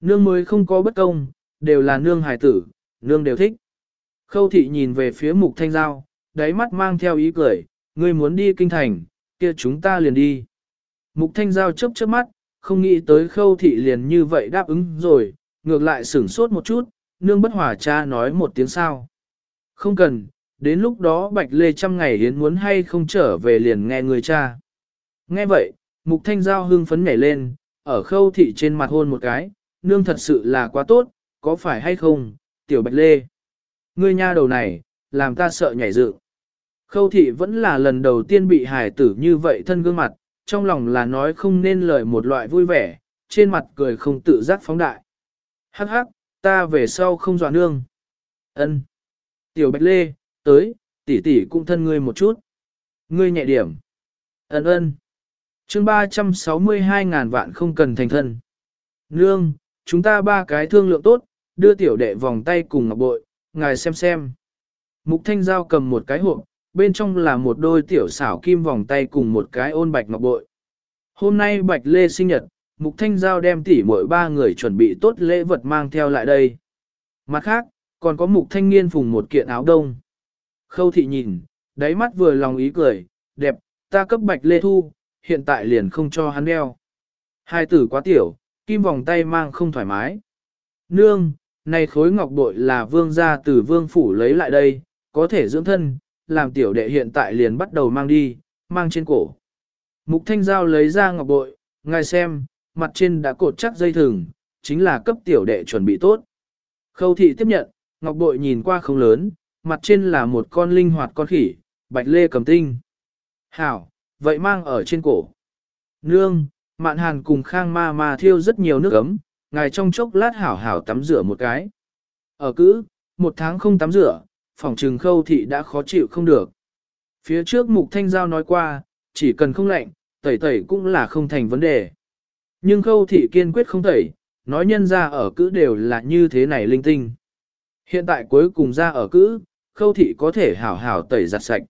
S1: Nương mới không có bất công, đều là nương hài tử, nương đều thích. Khâu thị nhìn về phía mục thanh giao, đáy mắt mang theo ý cười, ngươi muốn đi kinh thành, kia chúng ta liền đi. Mục thanh giao chớp chớp mắt, không nghĩ tới khâu thị liền như vậy đáp ứng rồi, ngược lại sửng sốt một chút, nương bất hòa cha nói một tiếng sao. Không cần, đến lúc đó bạch lê trăm ngày hiến muốn hay không trở về liền nghe người cha. Nghe vậy, mục thanh giao hưng phấn nhảy lên, ở khâu thị trên mặt hôn một cái, nương thật sự là quá tốt, có phải hay không, tiểu bạch lê. Ngươi nha đầu này, làm ta sợ nhảy dựng. Khâu thị vẫn là lần đầu tiên bị hài tử như vậy thân gương mặt, trong lòng là nói không nên lời một loại vui vẻ, trên mặt cười không tự giác phóng đại. Hắc hắc, ta về sau không dọa nương. Ân. Tiểu Bạch Lê, tới, tỷ tỷ cũng thân ngươi một chút. Ngươi nhẹ điểm. Ân ân. Chương 362 ngàn vạn không cần thành thân. Nương, chúng ta ba cái thương lượng tốt, đưa tiểu đệ vòng tay cùng ngọc bội, ngài xem xem. Mục Thanh Giao cầm một cái hộp, bên trong là một đôi tiểu xảo kim vòng tay cùng một cái ôn bạch ngọc bội. Hôm nay Bạch Lê sinh nhật, Mục Thanh Giao đem tỉ mỗi ba người chuẩn bị tốt lễ vật mang theo lại đây. Mặt khác, còn có Mục Thanh Niên phùng một kiện áo đông. Khâu thị nhìn, đáy mắt vừa lòng ý cười, đẹp, ta cấp Bạch Lê thu, hiện tại liền không cho hắn đeo. Hai tử quá tiểu, kim vòng tay mang không thoải mái. Nương, này khối ngọc bội là vương gia từ vương phủ lấy lại đây, có thể dưỡng thân, làm tiểu đệ hiện tại liền bắt đầu mang đi, mang trên cổ. Mục thanh giao lấy ra ngọc bội, ngài xem, mặt trên đã cột chắc dây thừng, chính là cấp tiểu đệ chuẩn bị tốt. Khâu thị tiếp nhận, ngọc bội nhìn qua không lớn, mặt trên là một con linh hoạt con khỉ, bạch lê cầm tinh. Hảo, vậy mang ở trên cổ. Nương, mạn hàn cùng khang ma ma thiêu rất nhiều nước ấm, ngài trong chốc lát hảo hảo tắm rửa một cái. Ở cữ, một tháng không tắm rửa, phòng trừng khâu thị đã khó chịu không được. Phía trước mục thanh giao nói qua, chỉ cần không lạnh, tẩy tẩy cũng là không thành vấn đề. Nhưng khâu thị kiên quyết không tẩy, nói nhân ra ở cữ đều là như thế này linh tinh. Hiện tại cuối cùng ra ở cữ, khâu thị có thể hảo hảo tẩy giặt sạch.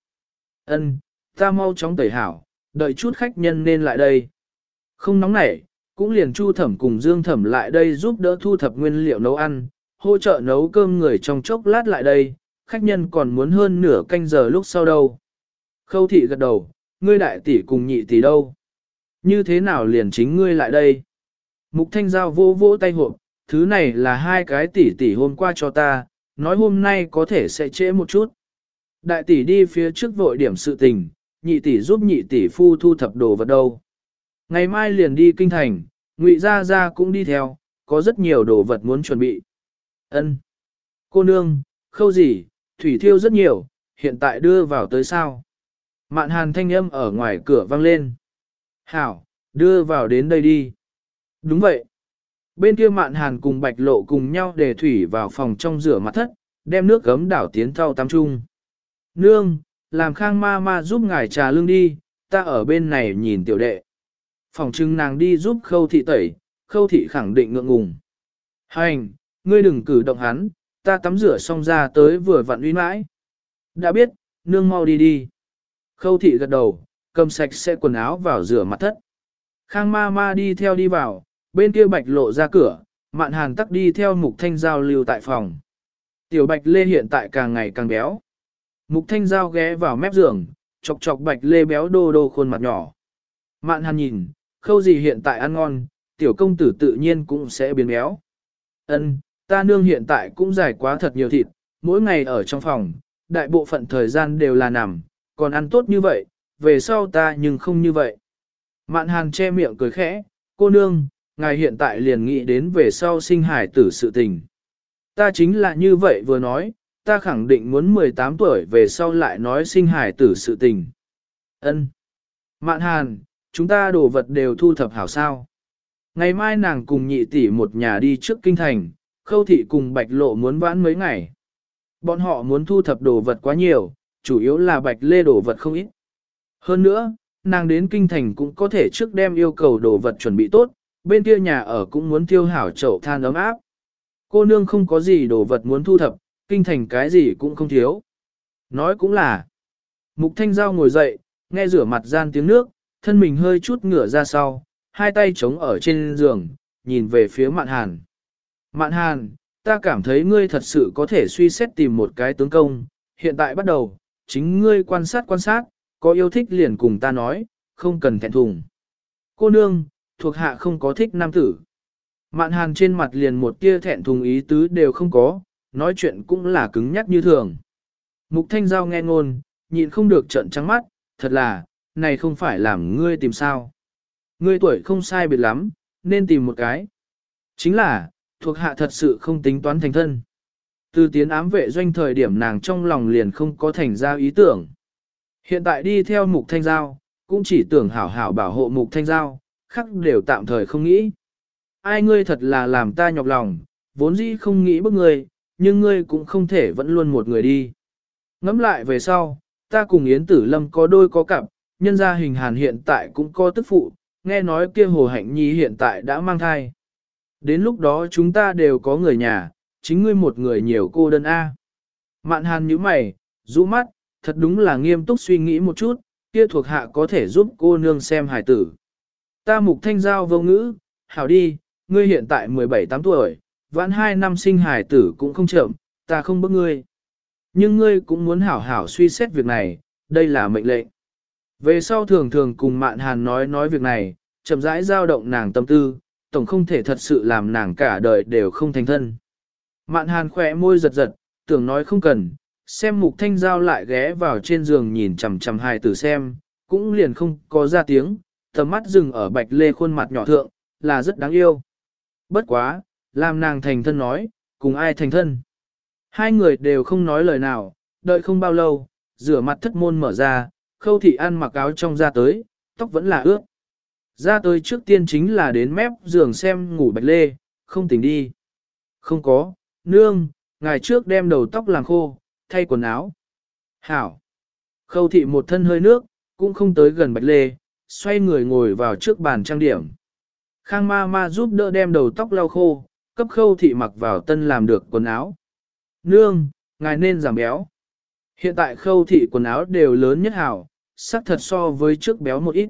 S1: Ân, ta mau chóng tẩy hảo, đợi chút khách nhân nên lại đây. Không nóng nảy, cũng liền chu thẩm cùng dương thẩm lại đây giúp đỡ thu thập nguyên liệu nấu ăn, hỗ trợ nấu cơm người trong chốc lát lại đây, khách nhân còn muốn hơn nửa canh giờ lúc sau đâu. Khâu thị gật đầu, ngươi đại tỷ cùng nhị tỷ đâu? Như thế nào liền chính ngươi lại đây? Mục thanh giao vô vô tay hộp, thứ này là hai cái tỷ tỷ hôm qua cho ta, nói hôm nay có thể sẽ trễ một chút. Đại tỷ đi phía trước vội điểm sự tình, nhị tỷ giúp nhị tỷ phu thu thập đồ vật đâu. Ngày mai liền đi kinh thành, ngụy gia gia cũng đi theo, có rất nhiều đồ vật muốn chuẩn bị. Ân, Cô nương, khâu gì, thủy thiêu rất nhiều, hiện tại đưa vào tới sao? Mạn hàn thanh âm ở ngoài cửa vang lên. Hảo, đưa vào đến đây đi. Đúng vậy. Bên kia mạn hàn cùng bạch lộ cùng nhau để thủy vào phòng trong rửa mặt thất, đem nước gấm đảo tiến thau tắm trung. Nương, làm khang ma ma giúp ngài trà lương đi, ta ở bên này nhìn tiểu đệ. Phòng trưng nàng đi giúp khâu thị tẩy, khâu thị khẳng định ngượng ngùng. Hành, ngươi đừng cử động hắn, ta tắm rửa xong ra tới vừa vặn uy mãi. Đã biết, nương mau đi đi. Khâu thị gật đầu, cầm sạch sẽ quần áo vào rửa mặt thất. Khang ma ma đi theo đi vào, bên kia bạch lộ ra cửa, mạn hàn tắc đi theo mục thanh giao lưu tại phòng. Tiểu bạch lê hiện tại càng ngày càng béo. Mục thanh giao ghé vào mép giường, chọc chọc bạch lê béo đô đô khuôn mặt nhỏ. Mạn hàn nhìn, khâu gì hiện tại ăn ngon, tiểu công tử tự nhiên cũng sẽ biến béo. Ân, ta nương hiện tại cũng dài quá thật nhiều thịt, mỗi ngày ở trong phòng, đại bộ phận thời gian đều là nằm, còn ăn tốt như vậy, về sau ta nhưng không như vậy. Mạn hàn che miệng cười khẽ, cô nương, ngài hiện tại liền nghĩ đến về sau sinh hải tử sự tình. Ta chính là như vậy vừa nói, ta khẳng định muốn 18 tuổi về sau lại nói sinh hải tử sự tình. Ân. Mạn hàn, chúng ta đồ vật đều thu thập hảo sao. Ngày mai nàng cùng nhị tỷ một nhà đi trước kinh thành, khâu thị cùng bạch lộ muốn vãn mấy ngày. Bọn họ muốn thu thập đồ vật quá nhiều, chủ yếu là bạch lê đồ vật không ít. Hơn nữa, nàng đến kinh thành cũng có thể trước đem yêu cầu đồ vật chuẩn bị tốt, bên kia nhà ở cũng muốn tiêu hảo chậu than ấm áp. Cô nương không có gì đồ vật muốn thu thập, kinh thành cái gì cũng không thiếu. Nói cũng là, mục thanh giao ngồi dậy, nghe rửa mặt gian tiếng nước, thân mình hơi chút ngửa ra sau, hai tay chống ở trên giường, nhìn về phía mạn hàn. Mạn hàn, ta cảm thấy ngươi thật sự có thể suy xét tìm một cái tướng công, hiện tại bắt đầu, chính ngươi quan sát quan sát, có yêu thích liền cùng ta nói, không cần thẹn thùng. Cô nương, thuộc hạ không có thích nam tử. Mạn hàn trên mặt liền một tia thẹn thùng ý tứ đều không có, nói chuyện cũng là cứng nhắc như thường. Mục thanh giao nghe ngôn, nhịn không được trợn trắng mắt, thật là, này không phải làm ngươi tìm sao. Ngươi tuổi không sai biệt lắm, nên tìm một cái. Chính là, thuộc hạ thật sự không tính toán thành thân. Từ tiến ám vệ doanh thời điểm nàng trong lòng liền không có thành ra ý tưởng. Hiện tại đi theo mục thanh giao, cũng chỉ tưởng hảo hảo bảo hộ mục thanh giao, khắc đều tạm thời không nghĩ. Ai ngươi thật là làm ta nhọc lòng, vốn dĩ không nghĩ bức ngươi, nhưng ngươi cũng không thể vẫn luôn một người đi. Ngắm lại về sau, ta cùng Yến Tử Lâm có đôi có cặp, nhân gia hình hàn hiện tại cũng có tức phụ, nghe nói kia Hồ Hạnh Nhi hiện tại đã mang thai. Đến lúc đó chúng ta đều có người nhà, chính ngươi một người nhiều cô đơn A. Mạn hàn như mày, rũ mắt, thật đúng là nghiêm túc suy nghĩ một chút, kia thuộc hạ có thể giúp cô nương xem hài tử. Ta mục thanh giao vô ngữ, hảo đi, ngươi hiện tại 17-8 tuổi, vãn 2 năm sinh hài tử cũng không chậm, ta không bức ngươi. Nhưng ngươi cũng muốn hảo hảo suy xét việc này, đây là mệnh lệnh. Về sau thường thường cùng mạn hàn nói nói việc này, chậm rãi giao động nàng tâm tư, tổng không thể thật sự làm nàng cả đời đều không thành thân. Mạn hàn khỏe môi giật giật, tưởng nói không cần, xem mục thanh giao lại ghé vào trên giường nhìn chằm chằm hai tử xem, cũng liền không có ra tiếng, tầm mắt dừng ở bạch lê khuôn mặt nhỏ thượng, là rất đáng yêu. Bất quá, làm nàng thành thân nói, cùng ai thành thân. Hai người đều không nói lời nào, đợi không bao lâu, rửa mặt thất môn mở ra, khâu thị ăn mặc áo trong ra tới, tóc vẫn là ướt. Ra tới trước tiên chính là đến mép giường xem ngủ bạch lê, không tỉnh đi. Không có, nương, ngày trước đem đầu tóc làm khô, thay quần áo. Hảo. Khâu thị một thân hơi nước, cũng không tới gần bạch lê, xoay người ngồi vào trước bàn trang điểm. Khang ma ma giúp đỡ đem đầu tóc lau khô, cấp khâu thị mặc vào tân làm được quần áo. Nương, ngài nên giảm béo. Hiện tại khâu thị quần áo đều lớn nhất hảo, sắc thật so với trước béo một ít.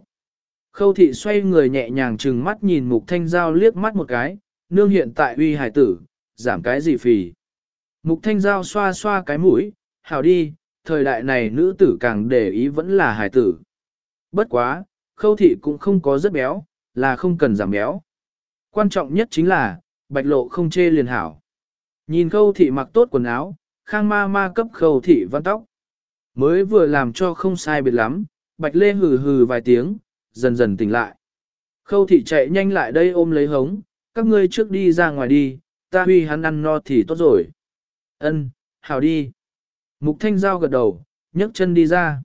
S1: Khâu thị xoay người nhẹ nhàng trừng mắt nhìn mục thanh giao liếc mắt một cái, nương hiện tại uy hải tử, giảm cái gì phì. Mục thanh giao xoa xoa cái mũi, hảo đi, thời đại này nữ tử càng để ý vẫn là hải tử. Bất quá, khâu thị cũng không có rất béo, là không cần giảm béo. Quan trọng nhất chính là, bạch lộ không chê liền hảo. Nhìn khâu thị mặc tốt quần áo, khang ma ma cấp khâu thị văn tóc. Mới vừa làm cho không sai biệt lắm, bạch lê hừ hừ vài tiếng, dần dần tỉnh lại. Khâu thị chạy nhanh lại đây ôm lấy hống, các ngươi trước đi ra ngoài đi, ta huy hắn ăn no thì tốt rồi. Ân, hảo đi. Mục thanh giao gật đầu, nhấc chân đi ra.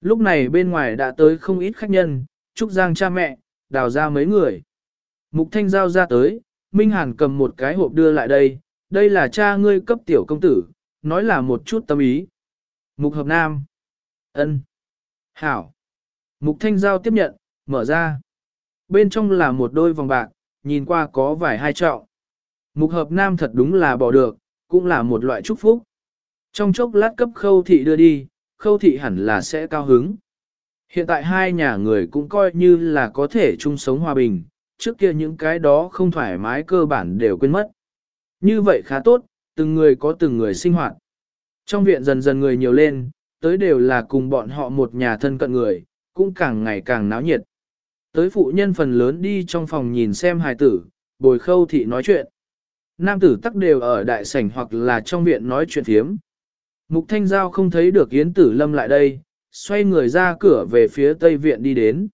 S1: Lúc này bên ngoài đã tới không ít khách nhân, Trúc Giang cha mẹ, đào ra mấy người. Mục thanh giao ra tới, Minh Hàn cầm một cái hộp đưa lại đây, đây là cha ngươi cấp tiểu công tử, nói là một chút tâm ý. Mục hợp nam. ân, Hảo. Mục thanh giao tiếp nhận, mở ra. Bên trong là một đôi vòng bạc, nhìn qua có vài hai trọng. Mục hợp nam thật đúng là bỏ được, cũng là một loại chúc phúc. Trong chốc lát cấp khâu thị đưa đi, khâu thị hẳn là sẽ cao hứng. Hiện tại hai nhà người cũng coi như là có thể chung sống hòa bình, trước kia những cái đó không thoải mái cơ bản đều quên mất. Như vậy khá tốt, từng người có từng người sinh hoạt. Trong viện dần dần người nhiều lên, tới đều là cùng bọn họ một nhà thân cận người, cũng càng ngày càng náo nhiệt. Tới phụ nhân phần lớn đi trong phòng nhìn xem hài tử, bồi khâu thị nói chuyện. Nam tử tắc đều ở đại sảnh hoặc là trong viện nói chuyện thiếm. Mục Thanh Giao không thấy được Yến Tử Lâm lại đây, xoay người ra cửa về phía Tây Viện đi đến.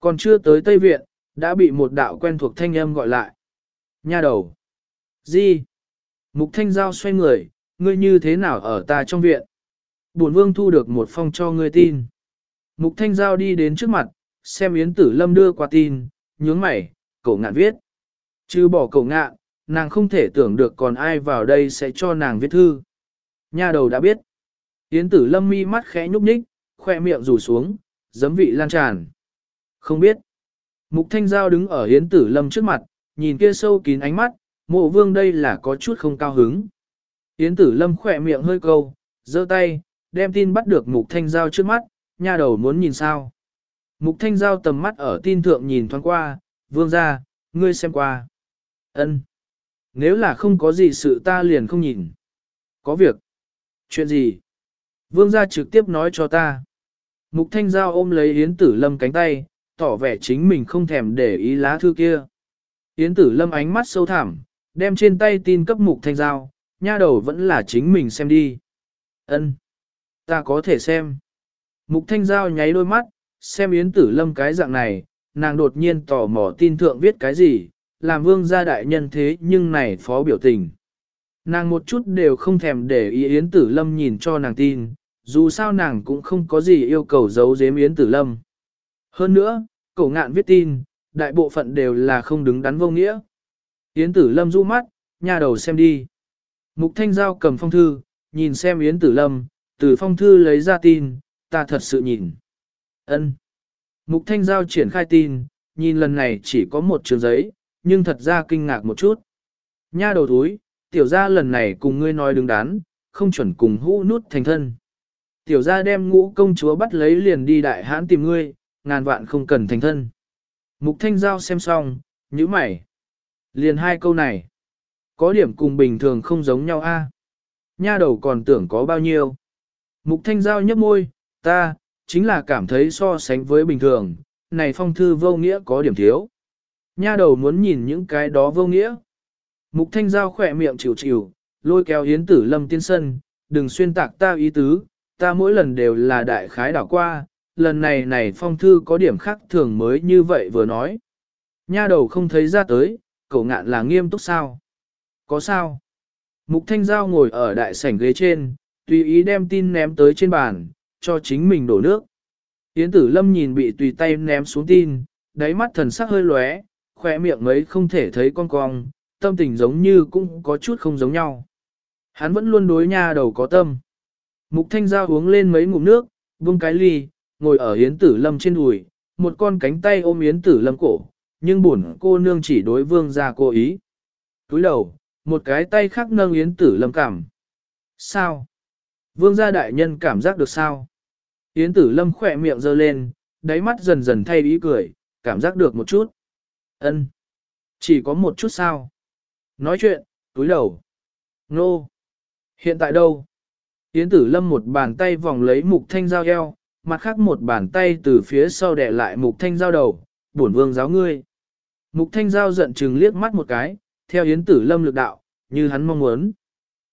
S1: Còn chưa tới Tây Viện, đã bị một đạo quen thuộc thanh âm gọi lại. Nha đầu. Gì? Mục Thanh Giao xoay người, ngươi như thế nào ở ta trong viện? Bổn Vương thu được một phong cho ngươi tin. Mục Thanh Giao đi đến trước mặt, xem Yến Tử Lâm đưa qua tin, nhướng mày, cổ ngạn viết. Chứ bỏ cổ ngạn, nàng không thể tưởng được còn ai vào đây sẽ cho nàng viết thư. Nha đầu đã biết. Yến Tử Lâm mi mắt khẽ nhúc nhích, khoe miệng rủ xuống, giấm vị lan tràn. Không biết. Mục Thanh Giao đứng ở Yến Tử Lâm trước mặt, nhìn kia sâu kín ánh mắt, mộ vương đây là có chút không cao hứng. Yến Tử Lâm khỏe miệng hơi câu, giơ tay, đem tin bắt được Mục Thanh Giao trước mắt, nha đầu muốn nhìn sao. Mục Thanh Giao tầm mắt ở tin thượng nhìn thoáng qua, vương ra, ngươi xem qua. ân Nếu là không có gì sự ta liền không nhìn. Có việc. Chuyện gì? Vương gia trực tiếp nói cho ta. Mục Thanh Giao ôm lấy Yến Tử Lâm cánh tay, tỏ vẻ chính mình không thèm để ý lá thư kia. Yến Tử Lâm ánh mắt sâu thẳm, đem trên tay tin cấp Mục Thanh Giao, nha đầu vẫn là chính mình xem đi. Ân, Ta có thể xem. Mục Thanh Giao nháy đôi mắt, xem Yến Tử Lâm cái dạng này, nàng đột nhiên tò mò tin thượng viết cái gì, làm vương gia đại nhân thế nhưng này phó biểu tình. Nàng một chút đều không thèm để ý Yến Tử Lâm nhìn cho nàng tin, dù sao nàng cũng không có gì yêu cầu giấu giếm Yến Tử Lâm. Hơn nữa, cổ ngạn viết tin, đại bộ phận đều là không đứng đắn vô nghĩa. Yến Tử Lâm du mắt, nhà đầu xem đi. Mục Thanh Giao cầm phong thư, nhìn xem Yến Tử Lâm, từ phong thư lấy ra tin, ta thật sự nhìn. Ân. Mục Thanh Giao triển khai tin, nhìn lần này chỉ có một trường giấy, nhưng thật ra kinh ngạc một chút. Nha đầu túi, tiểu gia lần này cùng ngươi nói đứng đắn, không chuẩn cùng hũ nút thành thân. Tiểu gia đem ngũ công chúa bắt lấy liền đi đại hãn tìm ngươi, ngàn vạn không cần thành thân. Mục thanh giao xem xong, nhíu mày. Liền hai câu này. Có điểm cùng bình thường không giống nhau a. Nha đầu còn tưởng có bao nhiêu. Mục thanh giao nhấp môi, ta, chính là cảm thấy so sánh với bình thường, này phong thư vô nghĩa có điểm thiếu. Nha đầu muốn nhìn những cái đó vô nghĩa. Mục thanh giao khỏe miệng chịu chịu, lôi kéo hiến tử lâm tiên sân, đừng xuyên tạc ta ý tứ, ta mỗi lần đều là đại khái đảo qua, lần này này phong thư có điểm khác thường mới như vậy vừa nói. Nha đầu không thấy ra tới, cậu ngạn là nghiêm túc sao? Có sao? Mục thanh giao ngồi ở đại sảnh ghế trên, tùy ý đem tin ném tới trên bàn, cho chính mình đổ nước. Yến tử lâm nhìn bị tùy tay ném xuống tin, đáy mắt thần sắc hơi lóe, khỏe miệng mấy không thể thấy con cong, tâm tình giống như cũng có chút không giống nhau. Hắn vẫn luôn đối nha đầu có tâm. Mục thanh giao uống lên mấy ngụm nước, buông cái ly, ngồi ở Yến tử lâm trên đùi, một con cánh tay ôm Yến tử lâm cổ, nhưng buồn cô nương chỉ đối vương ra cô ý. Túi đầu, một cái tay khác nâng Yến tử lâm cảm. Sao? Vương gia đại nhân cảm giác được sao? Yến tử lâm khỏe miệng giơ lên, đáy mắt dần dần thay ý cười, cảm giác được một chút. Ân, Chỉ có một chút sao? Nói chuyện, túi đầu. Nô! Hiện tại đâu? Yến tử lâm một bàn tay vòng lấy mục thanh giao eo, mặt khác một bàn tay từ phía sau đè lại mục thanh giao đầu, bổn vương giáo ngươi. Mục thanh giao giận chừng liếc mắt một cái, theo yến tử lâm lực đạo, như hắn mong muốn.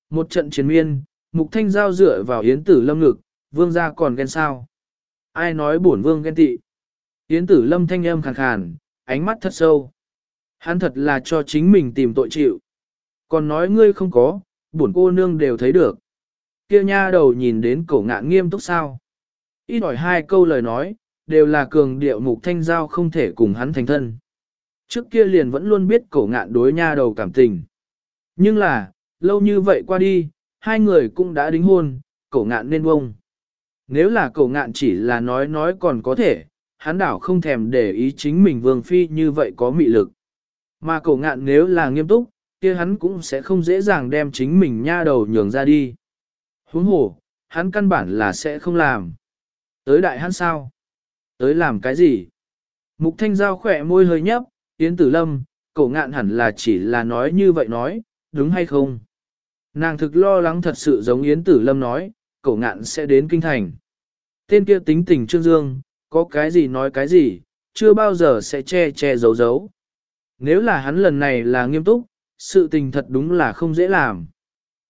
S1: Một trận chiến miên, mục thanh giao dựa vào yến tử lâm ngực, vương gia còn ghen sao. Ai nói bổn vương ghen tị. Yến tử lâm thanh âm khàn khàn, ánh mắt thật sâu. Hắn thật là cho chính mình tìm tội chịu. Còn nói ngươi không có, bổn cô nương đều thấy được. Kia nha đầu nhìn đến cổ ngạn nghiêm túc sao. Ít hỏi hai câu lời nói, đều là cường điệu mục thanh giao không thể cùng hắn thành thân. Trước kia liền vẫn luôn biết cổ ngạn đối nha đầu cảm tình. Nhưng là, lâu như vậy qua đi, hai người cũng đã đính hôn, cổ ngạn nên bông. Nếu là cổ ngạn chỉ là nói nói còn có thể, hắn đảo không thèm để ý chính mình vương phi như vậy có mị lực. Mà cổ ngạn nếu là nghiêm túc, kia hắn cũng sẽ không dễ dàng đem chính mình nha đầu nhường ra đi. Huống hồ, hắn căn bản là sẽ không làm. Tới đại hắn sao? Tới làm cái gì? Mục thanh giao khỏe môi hơi nhấp, Yến Tử Lâm, cổ ngạn hẳn là chỉ là nói như vậy nói, đúng hay không? Nàng thực lo lắng thật sự giống Yến Tử Lâm nói, cổ ngạn sẽ đến kinh thành. Tên kia tính tình Trương Dương, có cái gì nói cái gì, chưa bao giờ sẽ che che giấu giấu. Nếu là hắn lần này là nghiêm túc, sự tình thật đúng là không dễ làm.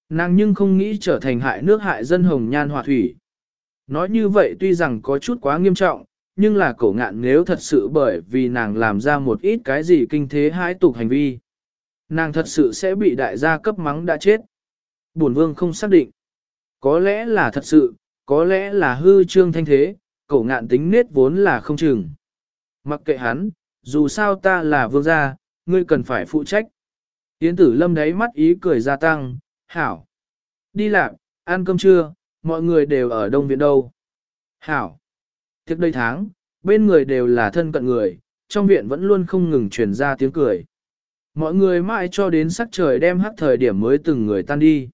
S1: Nàng nhưng không nghĩ trở thành hại nước hại dân hồng nhan hòa thủy. Nói như vậy tuy rằng có chút quá nghiêm trọng, nhưng là cổ ngạn nếu thật sự bởi vì nàng làm ra một ít cái gì kinh thế hãi tục hành vi. Nàng thật sự sẽ bị đại gia cấp mắng đã chết. Bổn vương không xác định. Có lẽ là thật sự, có lẽ là hư trương thanh thế, cổ ngạn tính nết vốn là không chừng. Mặc kệ hắn, dù sao ta là vương gia, ngươi cần phải phụ trách. Yến tử lâm đáy mắt ý cười gia tăng, hảo. Đi làm, ăn cơm trưa, mọi người đều ở đông viện đâu. Hảo. Tiếc đây tháng, bên người đều là thân cận người, trong viện vẫn luôn không ngừng truyền ra tiếng cười. Mọi người mãi cho đến sắc trời đem hắc thời điểm mới từng người tan đi.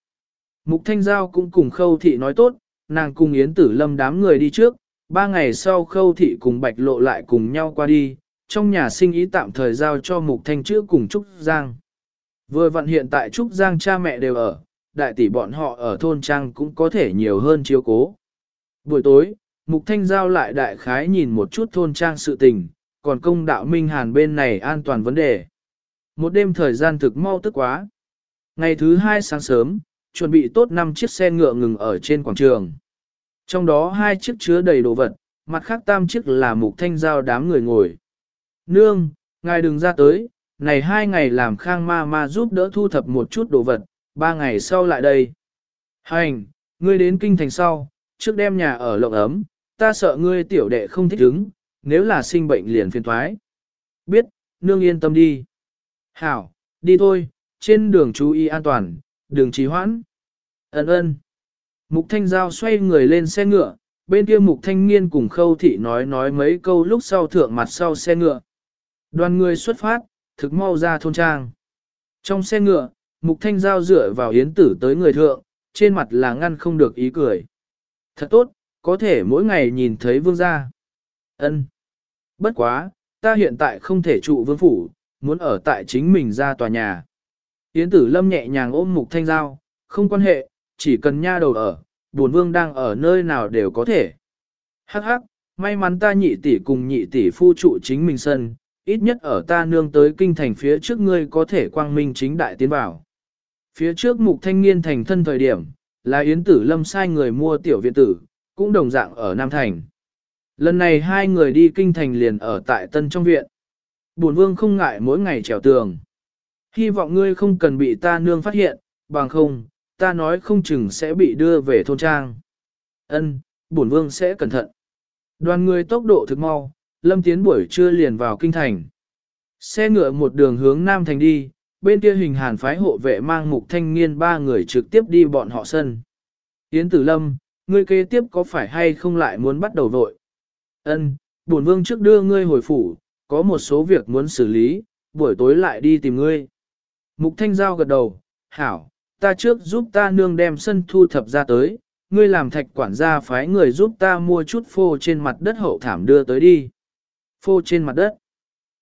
S1: Mục Thanh Giao cũng cùng Khâu Thị nói tốt, nàng cùng Yến Tử Lâm đám người đi trước, ba ngày sau Khâu Thị cùng Bạch Lộ lại cùng nhau qua đi, trong nhà sinh ý tạm thời giao cho Mục Thanh trước cùng Trúc Giang. Vừa vận hiện tại Trúc Giang cha mẹ đều ở, đại tỷ bọn họ ở thôn trang cũng có thể nhiều hơn chiếu cố. Buổi tối, Mục Thanh Giao lại đại khái nhìn một chút thôn trang sự tình, còn công đạo Minh Hàn bên này an toàn vấn đề. Một đêm thời gian thực mau tức quá. Ngày thứ hai sáng sớm, chuẩn bị tốt 5 chiếc xe ngựa ngừng ở trên quảng trường. Trong đó hai chiếc chứa đầy đồ vật, mặt khác tam chiếc là Mục Thanh Giao đám người ngồi. Nương, ngài đừng ra tới, này hai ngày làm khang ma ma giúp đỡ thu thập một chút đồ vật, ba ngày sau lại đây. Hành, ngươi đến kinh thành sau, trước đem nhà ở lộng ấm, ta sợ ngươi tiểu đệ không thích ứng, nếu là sinh bệnh liền phiền thoái. Biết, nương yên tâm đi. Hảo, đi thôi, trên đường chú ý an toàn, đường trì hoãn. Ấn ơn. Mục Thanh Giao xoay người lên xe ngựa, bên kia Mục Thanh Nghiên cùng Khâu Thị nói nói mấy câu lúc sau thượng mặt sau xe ngựa. Đoàn người xuất phát, thực mau ra thôn trang. Trong xe ngựa, Mục Thanh Giao dựa vào yến tử tới người thượng, trên mặt là ngăn không được ý cười. Thật tốt, có thể mỗi ngày nhìn thấy vương gia. Ân. Bất quá, ta hiện tại không thể trụ vương phủ, muốn ở tại chính mình ra tòa nhà. Yến tử lâm nhẹ nhàng ôm Mục Thanh Giao, không quan hệ, chỉ cần nha đầu ở, buồn vương đang ở nơi nào đều có thể. Hắc hắc, may mắn ta nhị tỷ cùng nhị tỷ phu trụ chính mình sân, ít nhất ở ta nương tới kinh thành phía trước ngươi có thể quang minh chính đại tiến vào. Phía trước mục thanh niên thành thân thời điểm, là Yến Tử Lâm sai người mua tiểu viện tử, cũng đồng dạng ở Nam Thành. Lần này hai người đi kinh thành liền ở tại tân trong viện. Bổn vương không ngại mỗi ngày trèo tường. Hy vọng ngươi không cần bị ta nương phát hiện, bằng không, ta nói không chừng sẽ bị đưa về thôn trang. Ân, bổn vương sẽ cẩn thận. Đoàn người tốc độ thực mau, Lâm Tiến buổi trưa liền vào kinh thành. Xe ngựa một đường hướng Nam Thành đi, bên kia hình hàn phái hộ vệ mang mục thanh niên ba người trực tiếp đi bọn họ sân. Yến Tử Lâm, ngươi kế tiếp có phải hay không lại muốn bắt đầu vội? Ân, bổn vương trước đưa ngươi hồi phủ, có một số việc muốn xử lý, buổi tối lại đi tìm ngươi. Mục Thanh Giao gật đầu, hảo, ta trước giúp ta nương đem sân thu thập ra tới, ngươi làm thạch quản gia phái người giúp ta mua chút phô trên mặt đất hậu thảm đưa tới đi. Phô trên mặt đất.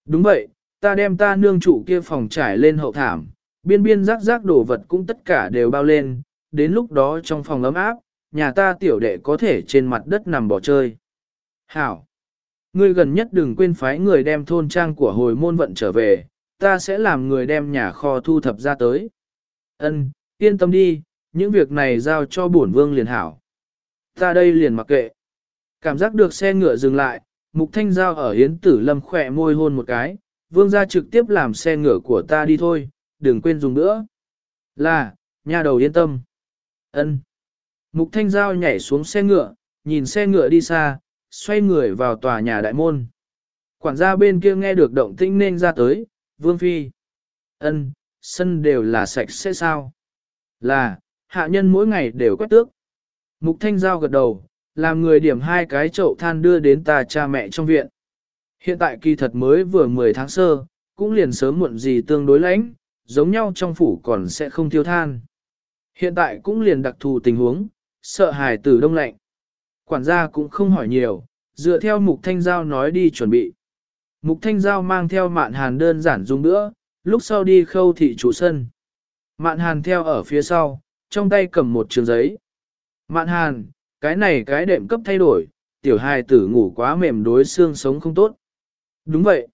S1: Đúng vậy, ta đem ta nương trụ kia phòng trải lên hậu thảm, biên biên rác rác đồ vật cũng tất cả đều bao lên, đến lúc đó trong phòng ấm áp, nhà ta tiểu đệ có thể trên mặt đất nằm bỏ chơi. Hảo! Ngươi gần nhất đừng quên phái người đem thôn trang của hồi môn vận trở về, ta sẽ làm người đem nhà kho thu thập ra tới. Ân, yên tâm đi, những việc này giao cho bổn vương liền hảo. Ta đây liền mặc kệ. Cảm giác được xe ngựa dừng lại, mục thanh giao ở hiến tử lâm khỏe môi hôn một cái, vương ra trực tiếp làm xe ngựa của ta đi thôi, đừng quên dùng nữa. Là, nhà đầu yên tâm. Ân. Mục thanh giao nhảy xuống xe ngựa, nhìn xe ngựa đi xa, xoay người vào tòa nhà đại môn. Quản gia bên kia nghe được động tĩnh nên ra tới, vương phi. Ân, sân đều là sạch sẽ sao? Là, hạ nhân mỗi ngày đều quét tước. Mục thanh giao gật đầu, làm người điểm hai cái chậu than đưa đến ta cha mẹ trong viện. Hiện tại kỳ thật mới vừa 10 tháng sơ, cũng liền sớm muộn gì tương đối lãnh, giống nhau trong phủ còn sẽ không tiêu than. Hiện tại cũng liền đặc thù tình huống, sợ hài tử đông lạnh. Quản gia cũng không hỏi nhiều, dựa theo mục thanh giao nói đi chuẩn bị. Mục thanh giao mang theo mạn hàn đơn giản dùng nữa, lúc sau đi khâu thị chủ sân. Mạn hàn theo ở phía sau, trong tay cầm một trường giấy. Mạn hàn, cái này cái đệm cấp thay đổi, tiểu hài tử ngủ quá mềm đối xương sống không tốt. Đúng vậy.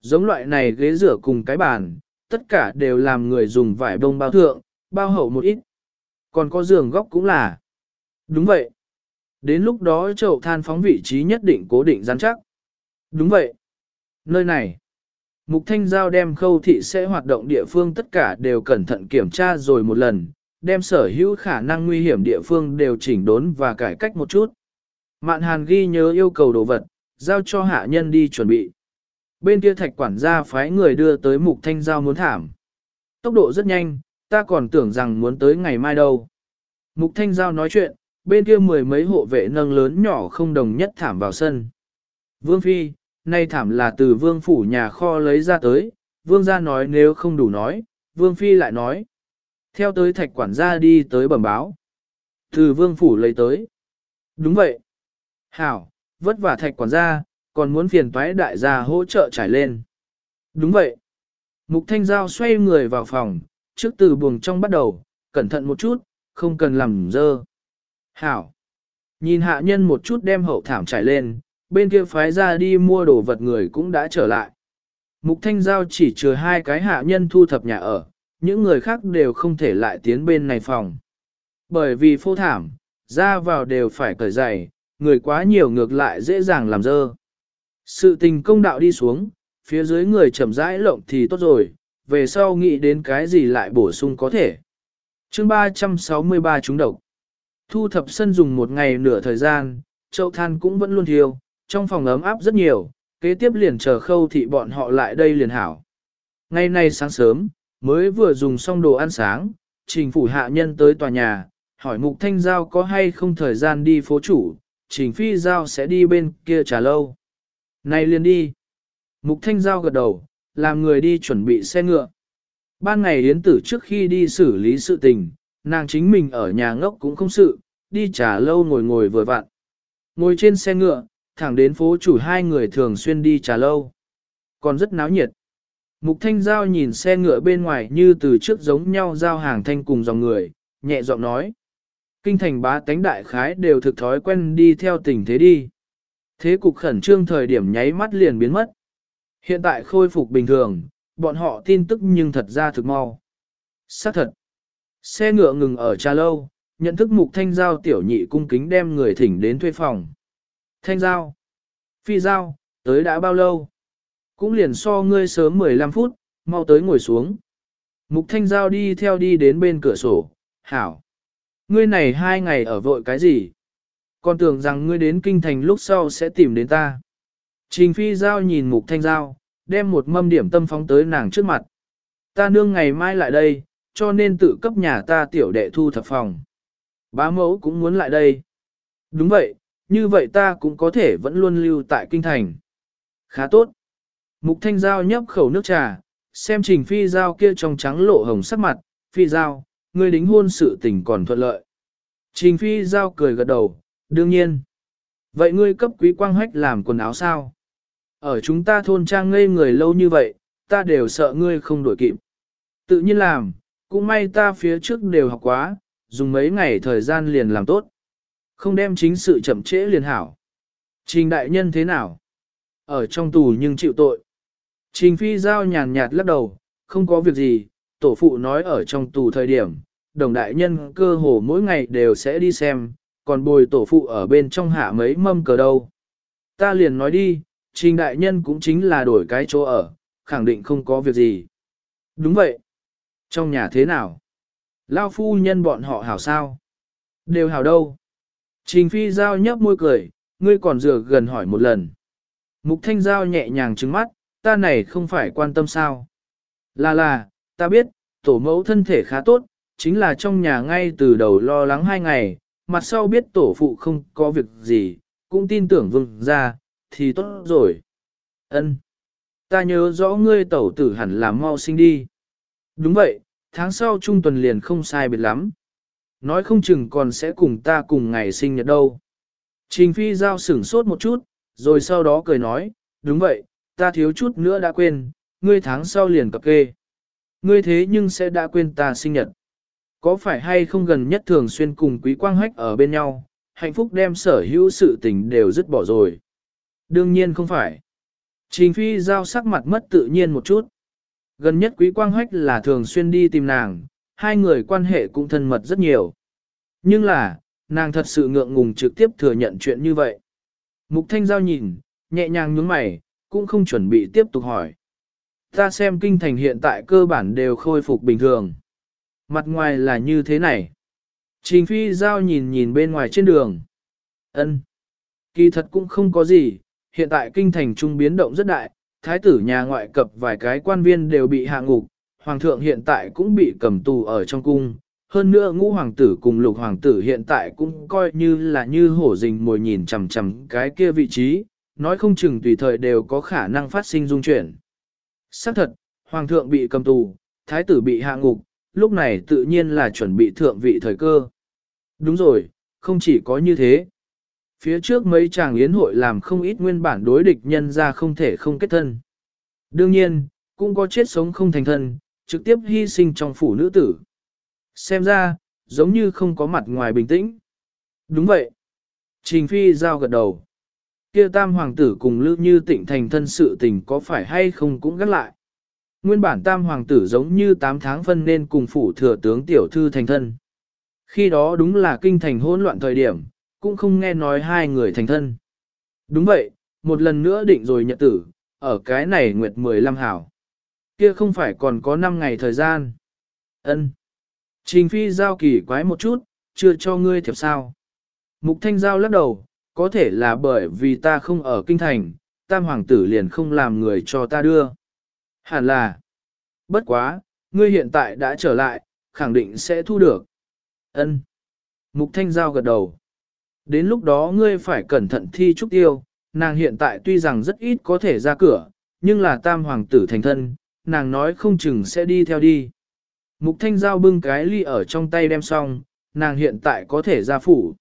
S1: Giống loại này ghế rửa cùng cái bàn, tất cả đều làm người dùng vải bông bao thượng, bao hậu một ít. Còn có giường góc cũng là. Đúng vậy. Đến lúc đó chậu than phóng vị trí nhất định cố định rắn chắc. Đúng vậy. Nơi này. Mục Thanh Giao đem khâu thị sẽ hoạt động địa phương tất cả đều cẩn thận kiểm tra rồi một lần, đem sở hữu khả năng nguy hiểm địa phương đều chỉnh đốn và cải cách một chút. Mạn Hàn ghi nhớ yêu cầu đồ vật, giao cho hạ nhân đi chuẩn bị. Bên kia thạch quản gia phái người đưa tới Mục Thanh Giao muốn thảm. Tốc độ rất nhanh, ta còn tưởng rằng muốn tới ngày mai đâu. Mục Thanh Giao nói chuyện, bên kia mười mấy hộ vệ nâng lớn nhỏ không đồng nhất thảm vào sân. Vương Phi, nay thảm là từ vương phủ nhà kho lấy ra tới, vương gia nói nếu không đủ nói, vương phi lại nói. Theo tới thạch quản gia đi tới bẩm báo. Từ vương phủ lấy tới. Đúng vậy. Hảo, vất vả thạch quản gia, còn muốn phiền toái đại gia hỗ trợ trải lên. Đúng vậy. Mục thanh giao xoay người vào phòng, trước từ buồng trong bắt đầu, cẩn thận một chút, không cần làm dơ. Hảo. Nhìn hạ nhân một chút đem hậu thảm trải lên, bên kia phái ra đi mua đồ vật người cũng đã trở lại. Mục Thanh Giao chỉ trừ hai cái hạ nhân thu thập nhà ở, những người khác đều không thể lại tiến bên này phòng. Bởi vì phô thảm, ra vào đều phải cởi giày, người quá nhiều ngược lại dễ dàng làm dơ. Sự tình công đạo đi xuống, phía dưới người chậm rãi lộng thì tốt rồi, về sau nghĩ đến cái gì lại bổ sung có thể. chương 363 chúng độc. Thu thập sân dùng một ngày nửa thời gian, chậu than cũng vẫn luôn thiêu, trong phòng ấm áp rất nhiều, kế tiếp liền chờ khâu thị bọn họ lại đây liền hảo. Ngày nay sáng sớm, mới vừa dùng xong đồ ăn sáng, trình phủ hạ nhân tới tòa nhà, hỏi mục thanh giao có hay không thời gian đi phố chủ, trình phi giao sẽ đi bên kia trả lâu. Này liền đi. Mục thanh giao gật đầu, làm người đi chuẩn bị xe ngựa. Ban ngày yến tử trước khi đi xử lý sự tình, nàng chính mình ở nhà ngốc cũng không sự, đi trả lâu ngồi ngồi vừa vặn. Ngồi trên xe ngựa, thẳng đến phố chủ hai người thường xuyên đi trà lâu. Còn rất náo nhiệt. Mục Thanh Giao nhìn xe ngựa bên ngoài như từ trước giống nhau giao hàng thanh cùng dòng người, nhẹ giọng nói. Kinh thành bá tánh đại khái đều thực thói quen đi theo tình thế đi. Thế cục khẩn trương thời điểm nháy mắt liền biến mất. Hiện tại khôi phục bình thường, bọn họ tin tức nhưng thật ra thực mau. Xác thật. Xe ngựa ngừng ở trà lâu, nhận thức mục thanh giao tiểu nhị cung kính đem người thỉnh đến thuê phòng. Thanh giao. Phi giao, tới đã bao lâu? Cũng liền so ngươi sớm 15 phút, mau tới ngồi xuống. Mục thanh giao đi theo đi đến bên cửa sổ, hảo. Ngươi này hai ngày ở vội cái gì? Con tưởng rằng ngươi đến kinh thành lúc sau sẽ tìm đến ta. Trình phi giao nhìn mục thanh giao, đem một mâm điểm tâm phóng tới nàng trước mặt. Ta nương ngày mai lại đây, cho nên tự cấp nhà ta tiểu đệ thu thập phòng. Bá mẫu cũng muốn lại đây. Đúng vậy, như vậy ta cũng có thể vẫn luôn lưu tại kinh thành. Khá tốt. Mục thanh giao nhấp khẩu nước trà, xem trình phi giao kia trong trắng lộ hồng sắc mặt, phi giao, ngươi đính hôn sự tình còn thuận lợi. Trình phi giao cười gật đầu, đương nhiên. Vậy ngươi cấp quý quang hách làm quần áo sao? Ở chúng ta thôn trang ngây người lâu như vậy, ta đều sợ ngươi không đổi kịp. Tự nhiên làm, cũng may ta phía trước đều học quá, dùng mấy ngày thời gian liền làm tốt. Không đem chính sự chậm trễ liền hảo. Trình đại nhân thế nào? Ở trong tù nhưng chịu tội. Trình phi giao nhàn nhạt lắc đầu, không có việc gì, tổ phụ nói ở trong tù thời điểm, đồng đại nhân cơ hồ mỗi ngày đều sẽ đi xem, còn bồi tổ phụ ở bên trong hạ mấy mâm cờ đâu. Ta liền nói đi, trình đại nhân cũng chính là đổi cái chỗ ở, khẳng định không có việc gì. Đúng vậy. Trong nhà thế nào? Lao phu nhân bọn họ hảo sao? Đều hảo đâu? Trình phi giao nhấp môi cười, ngươi còn rửa gần hỏi một lần. Mục thanh giao nhẹ nhàng trứng mắt, ta này không phải quan tâm sao. Là là, ta biết, tổ mẫu thân thể khá tốt, chính là trong nhà ngay từ đầu lo lắng hai ngày, mặt sau biết tổ phụ không có việc gì, cũng tin tưởng vương ra, thì tốt rồi. Ân, Ta nhớ rõ ngươi tẩu tử hẳn là mau sinh đi. Đúng vậy, tháng sau trung tuần liền không sai biệt lắm. Nói không chừng còn sẽ cùng ta cùng ngày sinh nhật đâu. Trình phi giao sửng sốt một chút, rồi sau đó cười nói, đúng vậy, ta thiếu chút nữa đã quên, ngươi tháng sau liền cập kê. Ngươi thế nhưng sẽ đã quên ta sinh nhật. Có phải hay không gần nhất thường xuyên cùng quý quang hách ở bên nhau, hạnh phúc đem sở hữu sự tình đều dứt bỏ rồi. Đương nhiên không phải. Trình phi giao sắc mặt mất tự nhiên một chút. Gần nhất quý quang hách là thường xuyên đi tìm nàng, hai người quan hệ cũng thân mật rất nhiều. Nhưng là, nàng thật sự ngượng ngùng trực tiếp thừa nhận chuyện như vậy. Mục thanh giao nhìn, nhẹ nhàng nhướng mày, cũng không chuẩn bị tiếp tục hỏi. Ta xem kinh thành hiện tại cơ bản đều khôi phục bình thường. Mặt ngoài là như thế này. Trình phi giao nhìn nhìn bên ngoài trên đường. ân Kỳ thật cũng không có gì, hiện tại kinh thành trung biến động rất đại, thái tử nhà ngoại cập vài cái quan viên đều bị hạ ngục, hoàng thượng hiện tại cũng bị cầm tù ở trong cung. Hơn nữa ngũ hoàng tử cùng lục hoàng tử hiện tại cũng coi như là như hổ rình mồi nhìn chằm chằm cái kia vị trí, nói không chừng tùy thời đều có khả năng phát sinh dung chuyển. Xác thật, hoàng thượng bị cầm tù, thái tử bị hạ ngục, lúc này tự nhiên là chuẩn bị thượng vị thời cơ. Đúng rồi, không chỉ có như thế. Phía trước mấy chàng yến hội làm không ít nguyên bản đối địch nhân ra không thể không kết thân. Đương nhiên, cũng có chết sống không thành thân, trực tiếp hy sinh trong phủ nữ tử. Xem ra, giống như không có mặt ngoài bình tĩnh. Đúng vậy. Trình Phi giao gật đầu. Kia tam hoàng tử cùng Lữ Như Tịnh thành thân sự tình có phải hay không cũng gắt lại. Nguyên bản tam hoàng tử giống như 8 tháng phân nên cùng phủ thừa tướng tiểu thư thành thân. Khi đó đúng là kinh thành hỗn loạn thời điểm, cũng không nghe nói hai người thành thân. Đúng vậy, một lần nữa định rồi nhật tử, ở cái này nguyệt 15 hảo. Kia không phải còn có 5 ngày thời gian. ân Trình phi giao kỳ quái một chút, chưa cho ngươi thiệp sao. Mục thanh giao lắc đầu, có thể là bởi vì ta không ở kinh thành, tam hoàng tử liền không làm người cho ta đưa. Hẳn là, bất quá, ngươi hiện tại đã trở lại, khẳng định sẽ thu được. Ân. Mục Thanh Giao gật đầu. Đến lúc đó ngươi phải cẩn thận thi trúc tiêu, nàng hiện tại tuy rằng rất ít có thể ra cửa, nhưng là tam hoàng tử thành thân, nàng nói không chừng sẽ đi theo đi. Mục Thanh Giao bưng cái ly ở trong tay đem xong, nàng hiện tại có thể ra phủ.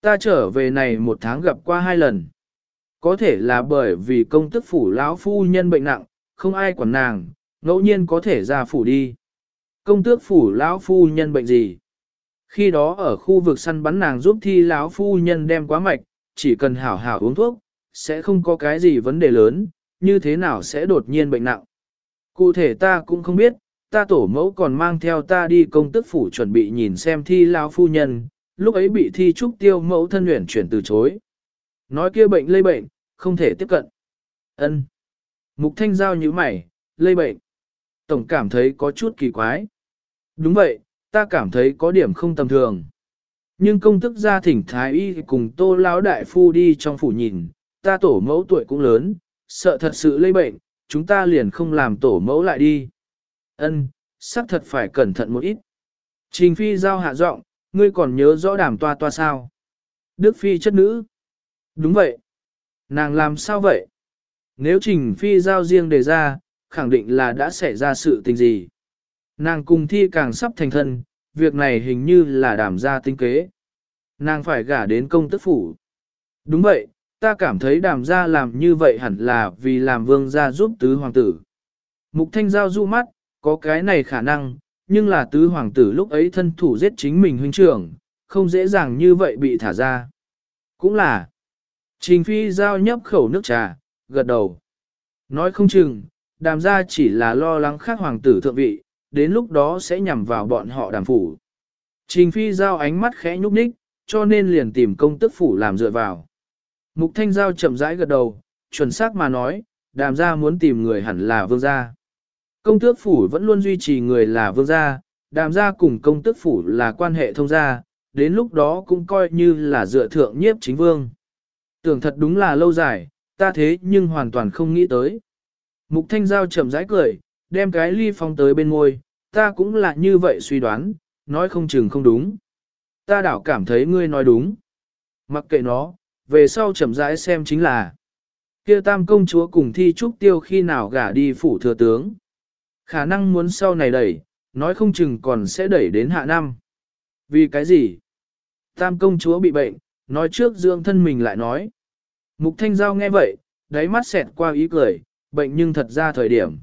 S1: Ta trở về này một tháng gặp qua hai lần. Có thể là bởi vì công tức phủ lão phu nhân bệnh nặng, không ai quản nàng, ngẫu nhiên có thể ra phủ đi. Công tước phủ lão phu nhân bệnh gì? Khi đó ở khu vực săn bắn nàng giúp thi lão phu nhân đem quá mạch, chỉ cần hảo hảo uống thuốc, sẽ không có cái gì vấn đề lớn, như thế nào sẽ đột nhiên bệnh nặng. Cụ thể ta cũng không biết, ta tổ mẫu còn mang theo ta đi công tức phủ chuẩn bị nhìn xem thi lao phu nhân, lúc ấy bị thi trúc tiêu mẫu thân luyện chuyển từ chối. Nói kia bệnh lây bệnh, không thể tiếp cận. ân Mục thanh giao như mày, lây bệnh. Tổng cảm thấy có chút kỳ quái. Đúng vậy, ta cảm thấy có điểm không tầm thường. Nhưng công tức gia thỉnh thái y cùng tô lão đại phu đi trong phủ nhìn, ta tổ mẫu tuổi cũng lớn, sợ thật sự lây bệnh, chúng ta liền không làm tổ mẫu lại đi. Ân, xác thật phải cẩn thận một ít. Trình phi giao hạ giọng, ngươi còn nhớ rõ đàm toa toa sao? Đức phi chất nữ. Đúng vậy. Nàng làm sao vậy? Nếu trình phi giao riêng đề ra, khẳng định là đã xảy ra sự tình gì. Nàng cùng thi càng sắp thành thân, việc này hình như là đảm ra tinh kế. Nàng phải gả đến công tức phủ. Đúng vậy, ta cảm thấy đàm gia làm như vậy hẳn là vì làm vương gia giúp tứ hoàng tử. Mục thanh giao du mắt, có cái này khả năng, nhưng là tứ hoàng tử lúc ấy thân thủ giết chính mình huynh trưởng, không dễ dàng như vậy bị thả ra. Cũng là, trình phi giao nhấp khẩu nước trà, gật đầu. Nói không chừng, đàm gia chỉ là lo lắng khác hoàng tử thượng vị, đến lúc đó sẽ nhằm vào bọn họ đàm phủ. Trình phi giao ánh mắt khẽ nhúc nhích, cho nên liền tìm công tức phủ làm dựa vào. Mục thanh giao chậm rãi gật đầu, chuẩn xác mà nói, đàm gia muốn tìm người hẳn là vương gia. Công tước phủ vẫn luôn duy trì người là vương gia, đàm gia cùng công tước phủ là quan hệ thông gia, đến lúc đó cũng coi như là dựa thượng nhiếp chính vương. Tưởng thật đúng là lâu dài, ta thế nhưng hoàn toàn không nghĩ tới. Mục thanh giao chậm rãi cười, đem cái ly phong tới bên môi, ta cũng là như vậy suy đoán, nói không chừng không đúng. Ta đảo cảm thấy ngươi nói đúng. Mặc kệ nó, về sau chậm rãi xem chính là kia tam công chúa cùng thi trúc tiêu khi nào gả đi phủ thừa tướng. Khả năng muốn sau này đẩy, nói không chừng còn sẽ đẩy đến hạ năm. Vì cái gì? Tam công chúa bị bệnh, nói trước dưỡng thân mình lại nói. Mục thanh giao nghe vậy, đáy mắt xẹt qua ý cười, bệnh nhưng thật ra thời điểm.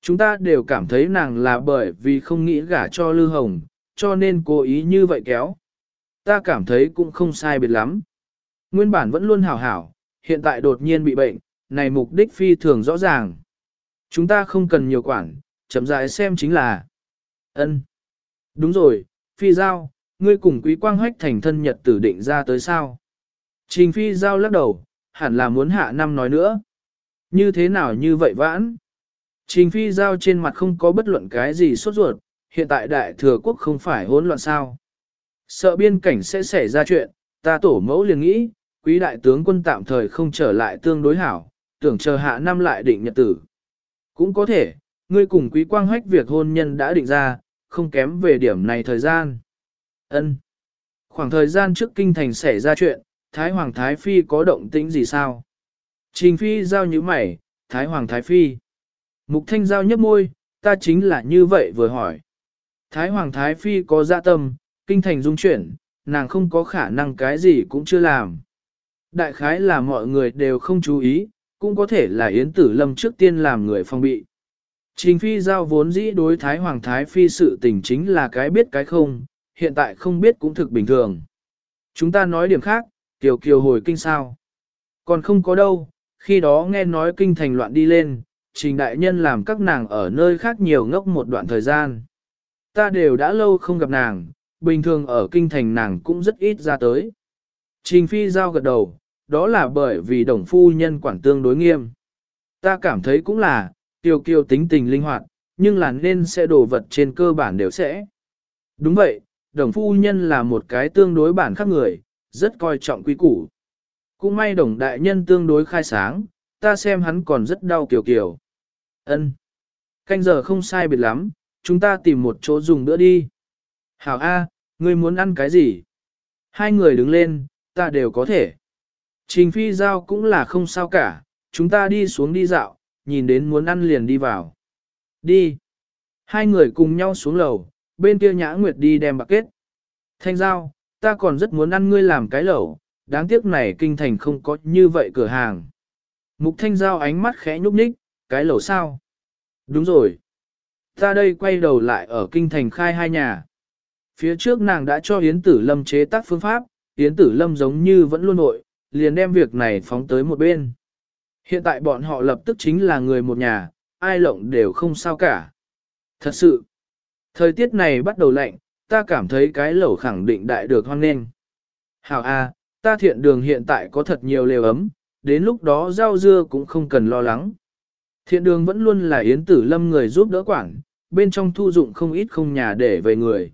S1: Chúng ta đều cảm thấy nàng là bởi vì không nghĩ gả cho Lư Hồng, cho nên cố ý như vậy kéo. Ta cảm thấy cũng không sai biệt lắm. Nguyên bản vẫn luôn hảo hảo, hiện tại đột nhiên bị bệnh, này mục đích phi thường rõ ràng. Chúng ta không cần nhiều quản, chậm rãi xem chính là. ân. Đúng rồi, phi giao, ngươi cùng quý quang hách thành thân nhật tử định ra tới sao. Trình phi giao lắc đầu, hẳn là muốn hạ năm nói nữa. Như thế nào như vậy vãn? Trình phi giao trên mặt không có bất luận cái gì sốt ruột, hiện tại đại thừa quốc không phải hỗn loạn sao. Sợ biên cảnh sẽ xảy ra chuyện, ta tổ mẫu liền nghĩ, quý đại tướng quân tạm thời không trở lại tương đối hảo, tưởng chờ hạ năm lại định nhật tử. Cũng có thể, ngươi cùng quý quang hách việc hôn nhân đã định ra, không kém về điểm này thời gian. Ân. Khoảng thời gian trước kinh thành xảy ra chuyện, Thái Hoàng Thái Phi có động tĩnh gì sao? Trình Phi giao như mày, Thái Hoàng Thái Phi. Mục Thanh giao nhấp môi, ta chính là như vậy vừa hỏi. Thái Hoàng Thái Phi có dạ tâm, kinh thành dung chuyển, nàng không có khả năng cái gì cũng chưa làm. Đại khái là mọi người đều không chú ý, cũng có thể là Yến Tử Lâm trước tiên làm người phong bị. Trình Phi giao vốn dĩ đối Thái Hoàng Thái Phi sự tình chính là cái biết cái không, hiện tại không biết cũng thực bình thường. Chúng ta nói điểm khác, Kiều Kiều hồi kinh sao. Còn không có đâu, khi đó nghe nói kinh thành loạn đi lên, trình đại nhân làm các nàng ở nơi khác nhiều ngốc một đoạn thời gian. Ta đều đã lâu không gặp nàng, bình thường ở kinh thành nàng cũng rất ít ra tới. Trình phi giao gật đầu, đó là bởi vì đồng phu nhân quản tương đối nghiêm. Ta cảm thấy cũng là, tiêu Kiều tính tình linh hoạt, nhưng là nên sẽ đồ vật trên cơ bản đều sẽ. Đúng vậy, đồng phu nhân là một cái tương đối bản khác người, rất coi trọng quý củ. Cũng may đồng đại nhân tương đối khai sáng, ta xem hắn còn rất đau kiểu kiểu. Ân, Canh giờ không sai biệt lắm, chúng ta tìm một chỗ dùng bữa đi. Hảo A, ngươi muốn ăn cái gì? Hai người đứng lên, ta đều có thể. Trình phi giao cũng là không sao cả, chúng ta đi xuống đi dạo, nhìn đến muốn ăn liền đi vào. Đi. Hai người cùng nhau xuống lầu, bên kia nhã nguyệt đi đem bạc kết. Thanh giao, ta còn rất muốn ăn ngươi làm cái lẩu, đáng tiếc này kinh thành không có như vậy cửa hàng. Mục thanh giao ánh mắt khẽ nhúc nhích, cái lẩu sao? Đúng rồi. Ta đây quay đầu lại ở kinh thành khai hai nhà. Phía trước nàng đã cho Yến Tử Lâm chế tác phương pháp, Yến Tử Lâm giống như vẫn luôn nội, liền đem việc này phóng tới một bên. Hiện tại bọn họ lập tức chính là người một nhà, ai lộng đều không sao cả. Thật sự, thời tiết này bắt đầu lạnh, ta cảm thấy cái lẩu khẳng định đại được hoan nghênh. Hảo A, ta thiện đường hiện tại có thật nhiều lều ấm, đến lúc đó rau dưa cũng không cần lo lắng. Thiện đường vẫn luôn là Yến Tử Lâm người giúp đỡ quản, bên trong thu dụng không ít không nhà để về người.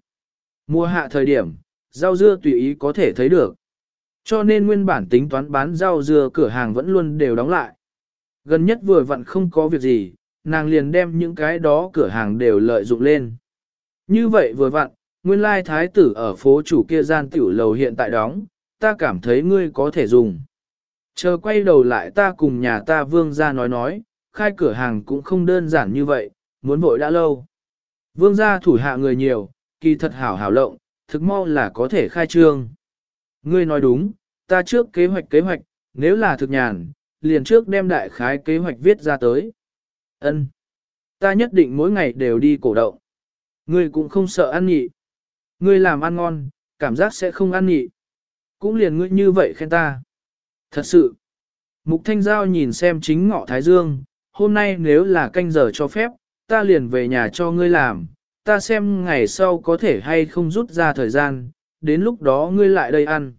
S1: Mùa hạ thời điểm, rau dưa tùy ý có thể thấy được. Cho nên nguyên bản tính toán bán rau dưa cửa hàng vẫn luôn đều đóng lại. Gần nhất vừa vặn không có việc gì, nàng liền đem những cái đó cửa hàng đều lợi dụng lên. Như vậy vừa vặn, nguyên lai thái tử ở phố chủ kia gian tiểu lầu hiện tại đóng, ta cảm thấy ngươi có thể dùng. Chờ quay đầu lại ta cùng nhà ta vương ra nói nói, khai cửa hàng cũng không đơn giản như vậy, muốn vội đã lâu. Vương gia thủ hạ người nhiều, kỳ thật hảo hảo lộng, thực mau là có thể khai trương. Ngươi nói đúng, ta trước kế hoạch kế hoạch, nếu là thực nhàn, liền trước đem đại khái kế hoạch viết ra tới. Ân, Ta nhất định mỗi ngày đều đi cổ động. Ngươi cũng không sợ ăn nhị. Ngươi làm ăn ngon, cảm giác sẽ không ăn nhị. Cũng liền ngươi như vậy khen ta. Thật sự. Mục Thanh Giao nhìn xem chính ngọ Thái Dương, hôm nay nếu là canh giờ cho phép, ta liền về nhà cho ngươi làm, ta xem ngày sau có thể hay không rút ra thời gian, đến lúc đó ngươi lại đây ăn.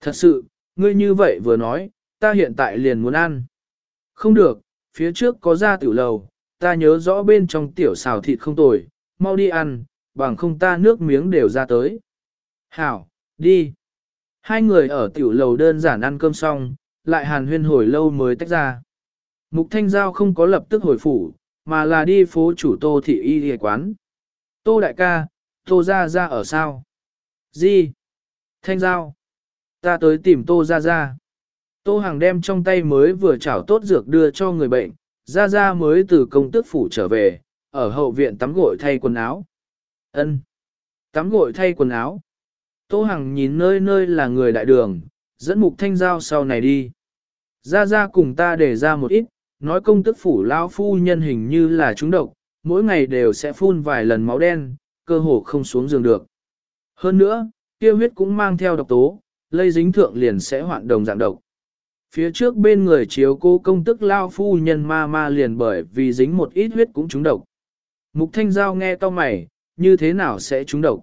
S1: Thật sự, ngươi như vậy vừa nói, ta hiện tại liền muốn ăn. Không được, phía trước có ra tiểu lầu, ta nhớ rõ bên trong tiểu xào thịt không tồi, mau đi ăn, bằng không ta nước miếng đều ra tới. Hảo, đi. Hai người ở tiểu lầu đơn giản ăn cơm xong, lại hàn huyên hồi lâu mới tách ra. Mục Thanh Giao không có lập tức hồi phủ, mà là đi phố chủ Tô Thị Y Y quán. Tô đại ca, Tô Gia Gia ở sao? Gì? Thanh Giao. Ta tới tìm Tô Gia Gia. Tô Hằng đem trong tay mới vừa chảo tốt dược đưa cho người bệnh, Gia Gia mới từ công tước phủ trở về, ở hậu viện tắm gội thay quần áo. Ân. Tắm gội thay quần áo. Tô Hằng nhìn nơi nơi là người đại đường, dẫn mục thanh giao sau này đi. Gia Gia cùng ta để ra một ít, nói công tức phủ lão phu nhân hình như là trúng độc, mỗi ngày đều sẽ phun vài lần máu đen, cơ hồ không xuống giường được. Hơn nữa, kia huyết cũng mang theo độc tố, lây dính thượng liền sẽ hoạn đồng dạng độc. Phía trước bên người chiếu cô công tức lao phu nhân ma ma liền bởi vì dính một ít huyết cũng trúng độc. Mục thanh giao nghe to mày, như thế nào sẽ trúng độc?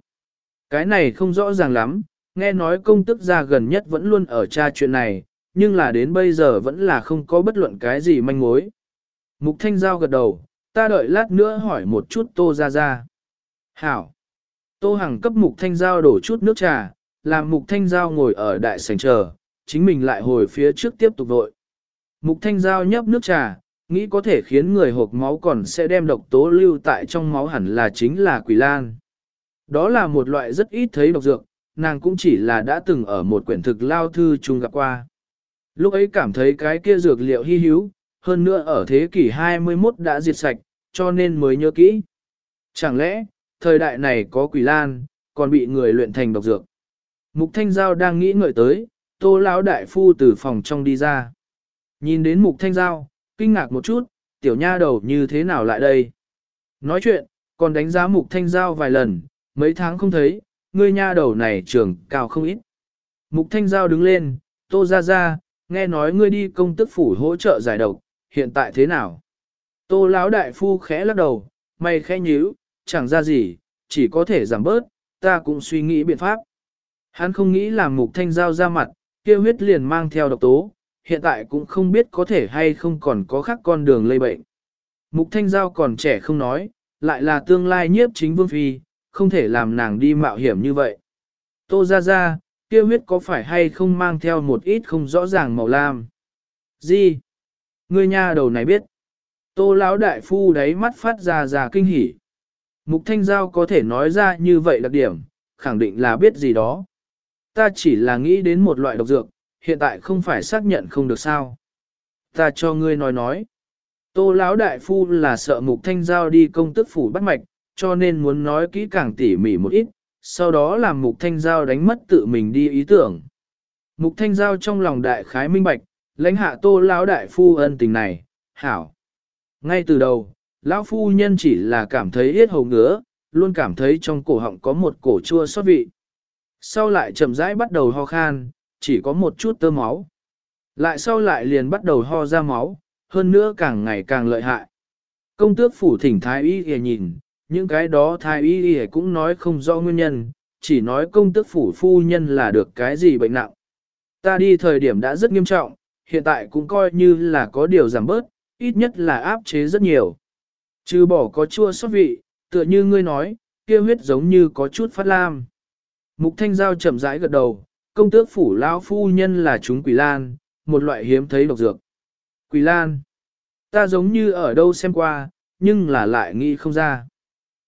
S1: Cái này không rõ ràng lắm, nghe nói công tức gia gần nhất vẫn luôn ở tra chuyện này, nhưng là đến bây giờ vẫn là không có bất luận cái gì manh mối. Mục Thanh Giao gật đầu, ta đợi lát nữa hỏi một chút Tô Gia Gia. Hảo. Tô Hằng cấp Mục Thanh Giao đổ chút nước trà, làm Mục Thanh Giao ngồi ở đại sảnh chờ, chính mình lại hồi phía trước tiếp tục vội. Mục Thanh Giao nhấp nước trà, nghĩ có thể khiến người hộp máu còn sẽ đem độc tố lưu tại trong máu hẳn là chính là quỷ lan. Đó là một loại rất ít thấy độc dược, nàng cũng chỉ là đã từng ở một quyển thực lao thư chung gặp qua. Lúc ấy cảm thấy cái kia dược liệu hy hữu, hơn nữa ở thế kỷ 21 đã diệt sạch, cho nên mới nhớ kỹ. Chẳng lẽ, thời đại này có quỷ lan, còn bị người luyện thành độc dược. Mục Thanh Giao đang nghĩ ngợi tới, tô lão đại phu từ phòng trong đi ra. Nhìn đến Mục Thanh Giao, kinh ngạc một chút, tiểu nha đầu như thế nào lại đây? Nói chuyện, còn đánh giá Mục Thanh Giao vài lần, mấy tháng không thấy, ngươi nha đầu này trưởng cao không ít. Mục Thanh Giao đứng lên, tô ra ra, nghe nói ngươi đi công tức phủ hỗ trợ giải độc, hiện tại thế nào? Tô lão đại phu khẽ lắc đầu, mày khẽ nhíu, chẳng ra gì, chỉ có thể giảm bớt, ta cũng suy nghĩ biện pháp. Hắn không nghĩ làm mục thanh giao ra mặt, kia huyết liền mang theo độc tố, hiện tại cũng không biết có thể hay không còn có khác con đường lây bệnh. Mục thanh giao còn trẻ không nói, lại là tương lai nhiếp chính vương phi, không thể làm nàng đi mạo hiểm như vậy. Tô ra ra, kia huyết có phải hay không mang theo một ít không rõ ràng màu lam? Gì? Ngươi nha đầu này biết. Tô lão đại phu đấy mắt phát ra ra kinh hỉ. Mục thanh giao có thể nói ra như vậy đặc điểm, khẳng định là biết gì đó. Ta chỉ là nghĩ đến một loại độc dược, hiện tại không phải xác nhận không được sao. Ta cho ngươi nói nói. Tô lão đại phu là sợ mục thanh giao đi công tức phủ bắt mạch, cho nên muốn nói kỹ càng tỉ mỉ một ít, sau đó làm mục thanh giao đánh mất tự mình đi ý tưởng. Mục thanh giao trong lòng đại khái minh bạch, lãnh hạ tô lão đại phu ân tình này, hảo. Ngay từ đầu, lão phu nhân chỉ là cảm thấy yết hầu ngứa, luôn cảm thấy trong cổ họng có một cổ chua xót vị. Sau lại chậm rãi bắt đầu ho khan, chỉ có một chút tơ máu. Lại sau lại liền bắt đầu ho ra máu, hơn nữa càng ngày càng lợi hại. Công tước phủ thỉnh thái y kìa nhìn, những cái đó thái y y cũng nói không rõ nguyên nhân, chỉ nói công tước phủ phu nhân là được cái gì bệnh nặng. Ta đi thời điểm đã rất nghiêm trọng, hiện tại cũng coi như là có điều giảm bớt, ít nhất là áp chế rất nhiều. Trừ bỏ có chua xót vị, tựa như ngươi nói, kia huyết giống như có chút phát lam. Mục Thanh Giao chậm rãi gật đầu, công tước phủ lão phu nhân là chúng quỷ lan, một loại hiếm thấy độc dược. Quỷ lan, ta giống như ở đâu xem qua, nhưng là lại nghĩ không ra.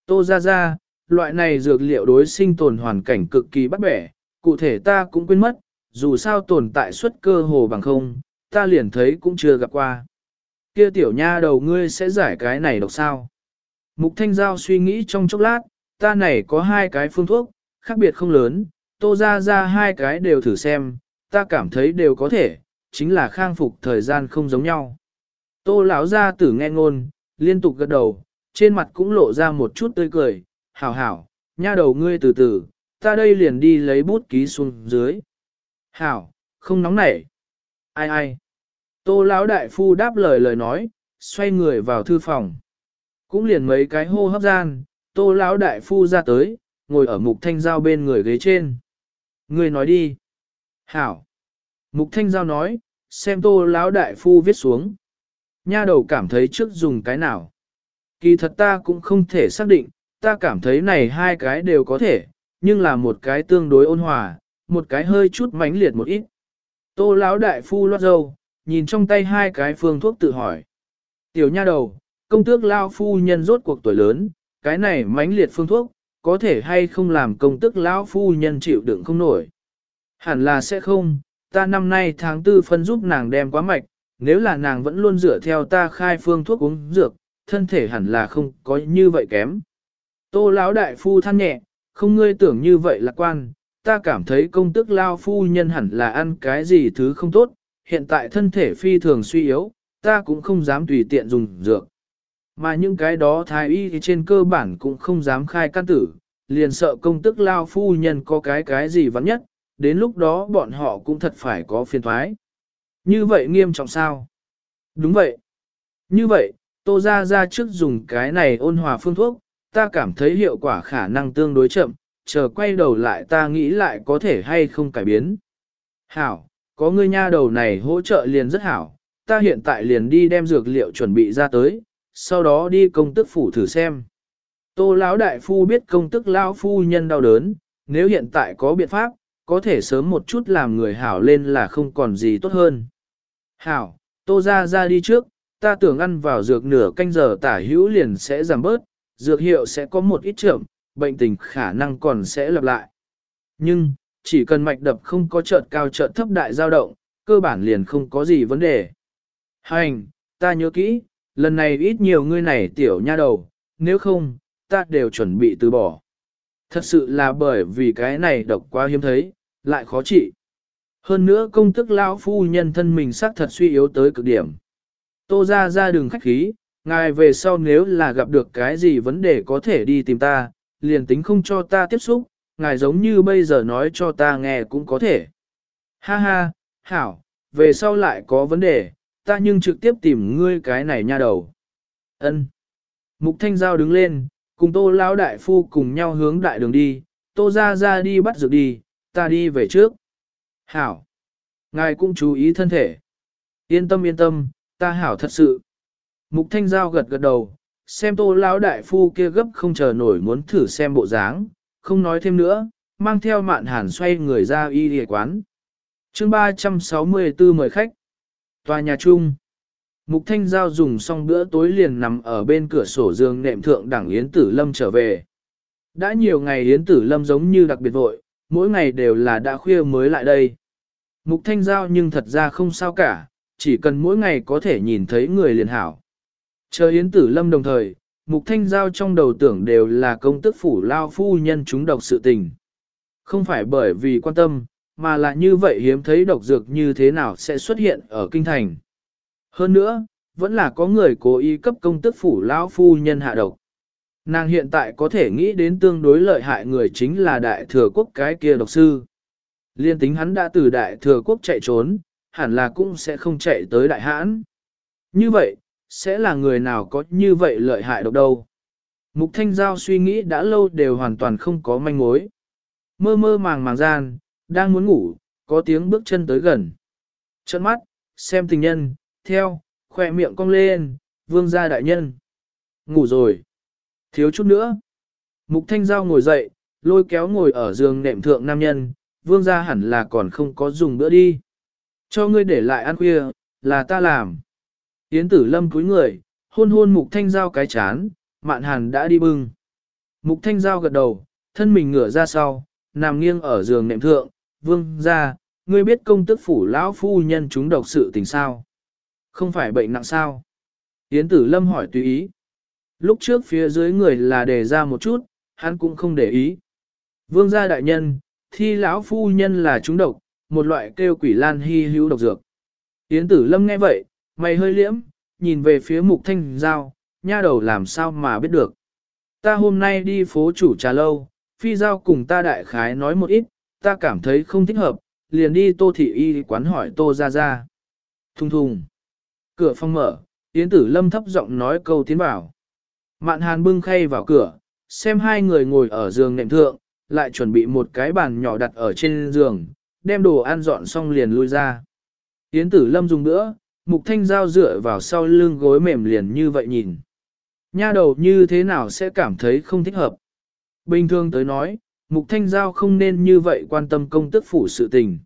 S1: Tô ra ra, loại này dược liệu đối sinh tồn hoàn cảnh cực kỳ bắt bẻ, cụ thể ta cũng quên mất, dù sao tồn tại suất cơ hồ bằng không, ta liền thấy cũng chưa gặp qua. Kia tiểu nha đầu ngươi sẽ giải cái này độc sao? Mục Thanh Giao suy nghĩ trong chốc lát, ta này có hai cái phương thuốc, khác biệt không lớn, tô ra ra hai cái đều thử xem, ta cảm thấy đều có thể, chính là khang phục thời gian không giống nhau. Tô lão ra tử nghe ngôn, liên tục gật đầu, trên mặt cũng lộ ra một chút tươi cười, hảo hảo, nha đầu ngươi từ từ, ta đây liền đi lấy bút ký xuống dưới. Hảo, không nóng nảy. Ai ai? Tô lão đại phu đáp lời lời nói, xoay người vào thư phòng. Cũng liền mấy cái hô hấp gian, tô lão đại phu ra tới, ngồi ở mục thanh giao bên người ghế trên. Người nói đi. Hảo. Mục thanh giao nói, xem tô lão đại phu viết xuống. Nha đầu cảm thấy trước dùng cái nào. Kỳ thật ta cũng không thể xác định, ta cảm thấy này hai cái đều có thể, nhưng là một cái tương đối ôn hòa, một cái hơi chút mãnh liệt một ít. Tô lão đại phu loát dâu, nhìn trong tay hai cái phương thuốc tự hỏi. Tiểu nha đầu, công tước lao phu nhân rốt cuộc tuổi lớn, cái này mãnh liệt phương thuốc, có thể hay không làm công tước lão phu nhân chịu đựng không nổi. Hẳn là sẽ không, ta năm nay tháng tư phân giúp nàng đem quá mạch, nếu là nàng vẫn luôn dựa theo ta khai phương thuốc uống dược, thân thể hẳn là không có như vậy kém. Tô lão đại phu than nhẹ, không ngươi tưởng như vậy lạc quan, ta cảm thấy công tước lao phu nhân hẳn là ăn cái gì thứ không tốt, hiện tại thân thể phi thường suy yếu, ta cũng không dám tùy tiện dùng dược. Mà những cái đó thái y thì trên cơ bản cũng không dám khai căn tử, liền sợ công tức lao phu nhân có cái cái gì vắng nhất, đến lúc đó bọn họ cũng thật phải có phiền thoái. Như vậy nghiêm trọng sao? Đúng vậy. Như vậy, tô ra ra trước dùng cái này ôn hòa phương thuốc, ta cảm thấy hiệu quả khả năng tương đối chậm, chờ quay đầu lại ta nghĩ lại có thể hay không cải biến. Hảo, có ngươi nha đầu này hỗ trợ liền rất hảo, ta hiện tại liền đi đem dược liệu chuẩn bị ra tới, sau đó đi công tức phủ thử xem. Tô lão đại phu biết công tức lão phu nhân đau đớn, nếu hiện tại có biện pháp, có thể sớm một chút làm người hảo lên là không còn gì tốt hơn. Hảo, tô ra ra đi trước, ta tưởng ăn vào dược nửa canh giờ tả hữu liền sẽ giảm bớt, dược hiệu sẽ có một ít trưởng, bệnh tình khả năng còn sẽ lặp lại. Nhưng, chỉ cần mạch đập không có chợt cao chợt thấp đại dao động, cơ bản liền không có gì vấn đề. Hành, ta nhớ kỹ, lần này ít nhiều ngươi này tiểu nha đầu, nếu không, ta đều chuẩn bị từ bỏ. Thật sự là bởi vì cái này độc quá hiếm thấy, lại khó trị. Hơn nữa công tức lão phu nhân thân mình xác thật suy yếu tới cực điểm. Tô ra ra đường khách khí, ngài về sau nếu là gặp được cái gì vấn đề có thể đi tìm ta, liền tính không cho ta tiếp xúc, ngài giống như bây giờ nói cho ta nghe cũng có thể. Ha ha, hảo, về sau lại có vấn đề, ta nhưng trực tiếp tìm ngươi cái này nha đầu. Ân. Mục Thanh Giao đứng lên, cùng Tô Lão Đại Phu cùng nhau hướng đại đường đi, Tô ra ra đi bắt dược đi, ta đi về trước. Hảo. Ngài cũng chú ý thân thể. Yên tâm yên tâm, ta hảo thật sự. Mục Thanh Giao gật gật đầu, xem Tô Lão Đại Phu kia gấp không chờ nổi muốn thử xem bộ dáng, không nói thêm nữa, mang theo mạn hàn xoay người ra y địa quán. chương 364 mời khách. Tòa nhà chung. Mục Thanh Giao dùng xong bữa tối liền nằm ở bên cửa sổ giường nệm thượng đẳng Yến Tử Lâm trở về. Đã nhiều ngày Yến Tử Lâm giống như đặc biệt vội, mỗi ngày đều là đã khuya mới lại đây. Mục Thanh Giao nhưng thật ra không sao cả, chỉ cần mỗi ngày có thể nhìn thấy người liền hảo. Chờ Yến Tử Lâm đồng thời, Mục Thanh Giao trong đầu tưởng đều là công tức phủ lao phu nhân chúng độc sự tình. Không phải bởi vì quan tâm, mà là như vậy hiếm thấy độc dược như thế nào sẽ xuất hiện ở kinh thành. Hơn nữa, vẫn là có người cố ý cấp công tức phủ lão phu nhân hạ độc. Nàng hiện tại có thể nghĩ đến tương đối lợi hại người chính là đại thừa quốc cái kia độc sư. Liên tính hắn đã từ đại thừa quốc chạy trốn, hẳn là cũng sẽ không chạy tới đại hãn. Như vậy, sẽ là người nào có như vậy lợi hại độc đâu. Mục Thanh Giao suy nghĩ đã lâu đều hoàn toàn không có manh mối. Mơ mơ màng màng gian, đang muốn ngủ, có tiếng bước chân tới gần. Trận mắt, xem tình nhân, theo, khỏe miệng cong lên, vương gia đại nhân. Ngủ rồi. Thiếu chút nữa. Mục Thanh Giao ngồi dậy, lôi kéo ngồi ở giường nệm thượng nam nhân, vương gia hẳn là còn không có dùng bữa đi. Cho ngươi để lại ăn khuya, là ta làm. Yến tử lâm cúi người, hôn hôn mục thanh giao cái chán, mạn hàn đã đi bưng. Mục thanh giao gật đầu, thân mình ngửa ra sau, nằm nghiêng ở giường nệm thượng, vương gia, ngươi biết công tức phủ lão phu nhân chúng độc sự tình sao? Không phải bệnh nặng sao? Yến tử lâm hỏi tùy ý. Lúc trước phía dưới người là đề ra một chút, hắn cũng không để ý. Vương gia đại nhân, thi lão phu nhân là chúng độc, một loại kêu quỷ lan hy hữu độc dược. Yến tử lâm nghe vậy, mày hơi liễm, nhìn về phía mục thanh giao, nha đầu làm sao mà biết được. Ta hôm nay đi phố chủ trà lâu, phi giao cùng ta đại khái nói một ít, ta cảm thấy không thích hợp, liền đi tô thị y quán hỏi tô ra ra. Thùng thùng. Cửa phòng mở, Yến tử lâm thấp giọng nói câu tiến bảo. Mạn hàn bưng khay vào cửa, xem hai người ngồi ở giường nệm thượng, lại chuẩn bị một cái bàn nhỏ đặt ở trên giường, đem đồ ăn dọn xong liền lui ra. Yến tử lâm dùng bữa, mục thanh giao dựa vào sau lưng gối mềm liền như vậy nhìn. Nha đầu như thế nào sẽ cảm thấy không thích hợp. Bình thường tới nói, mục thanh giao không nên như vậy quan tâm công tức phủ sự tình.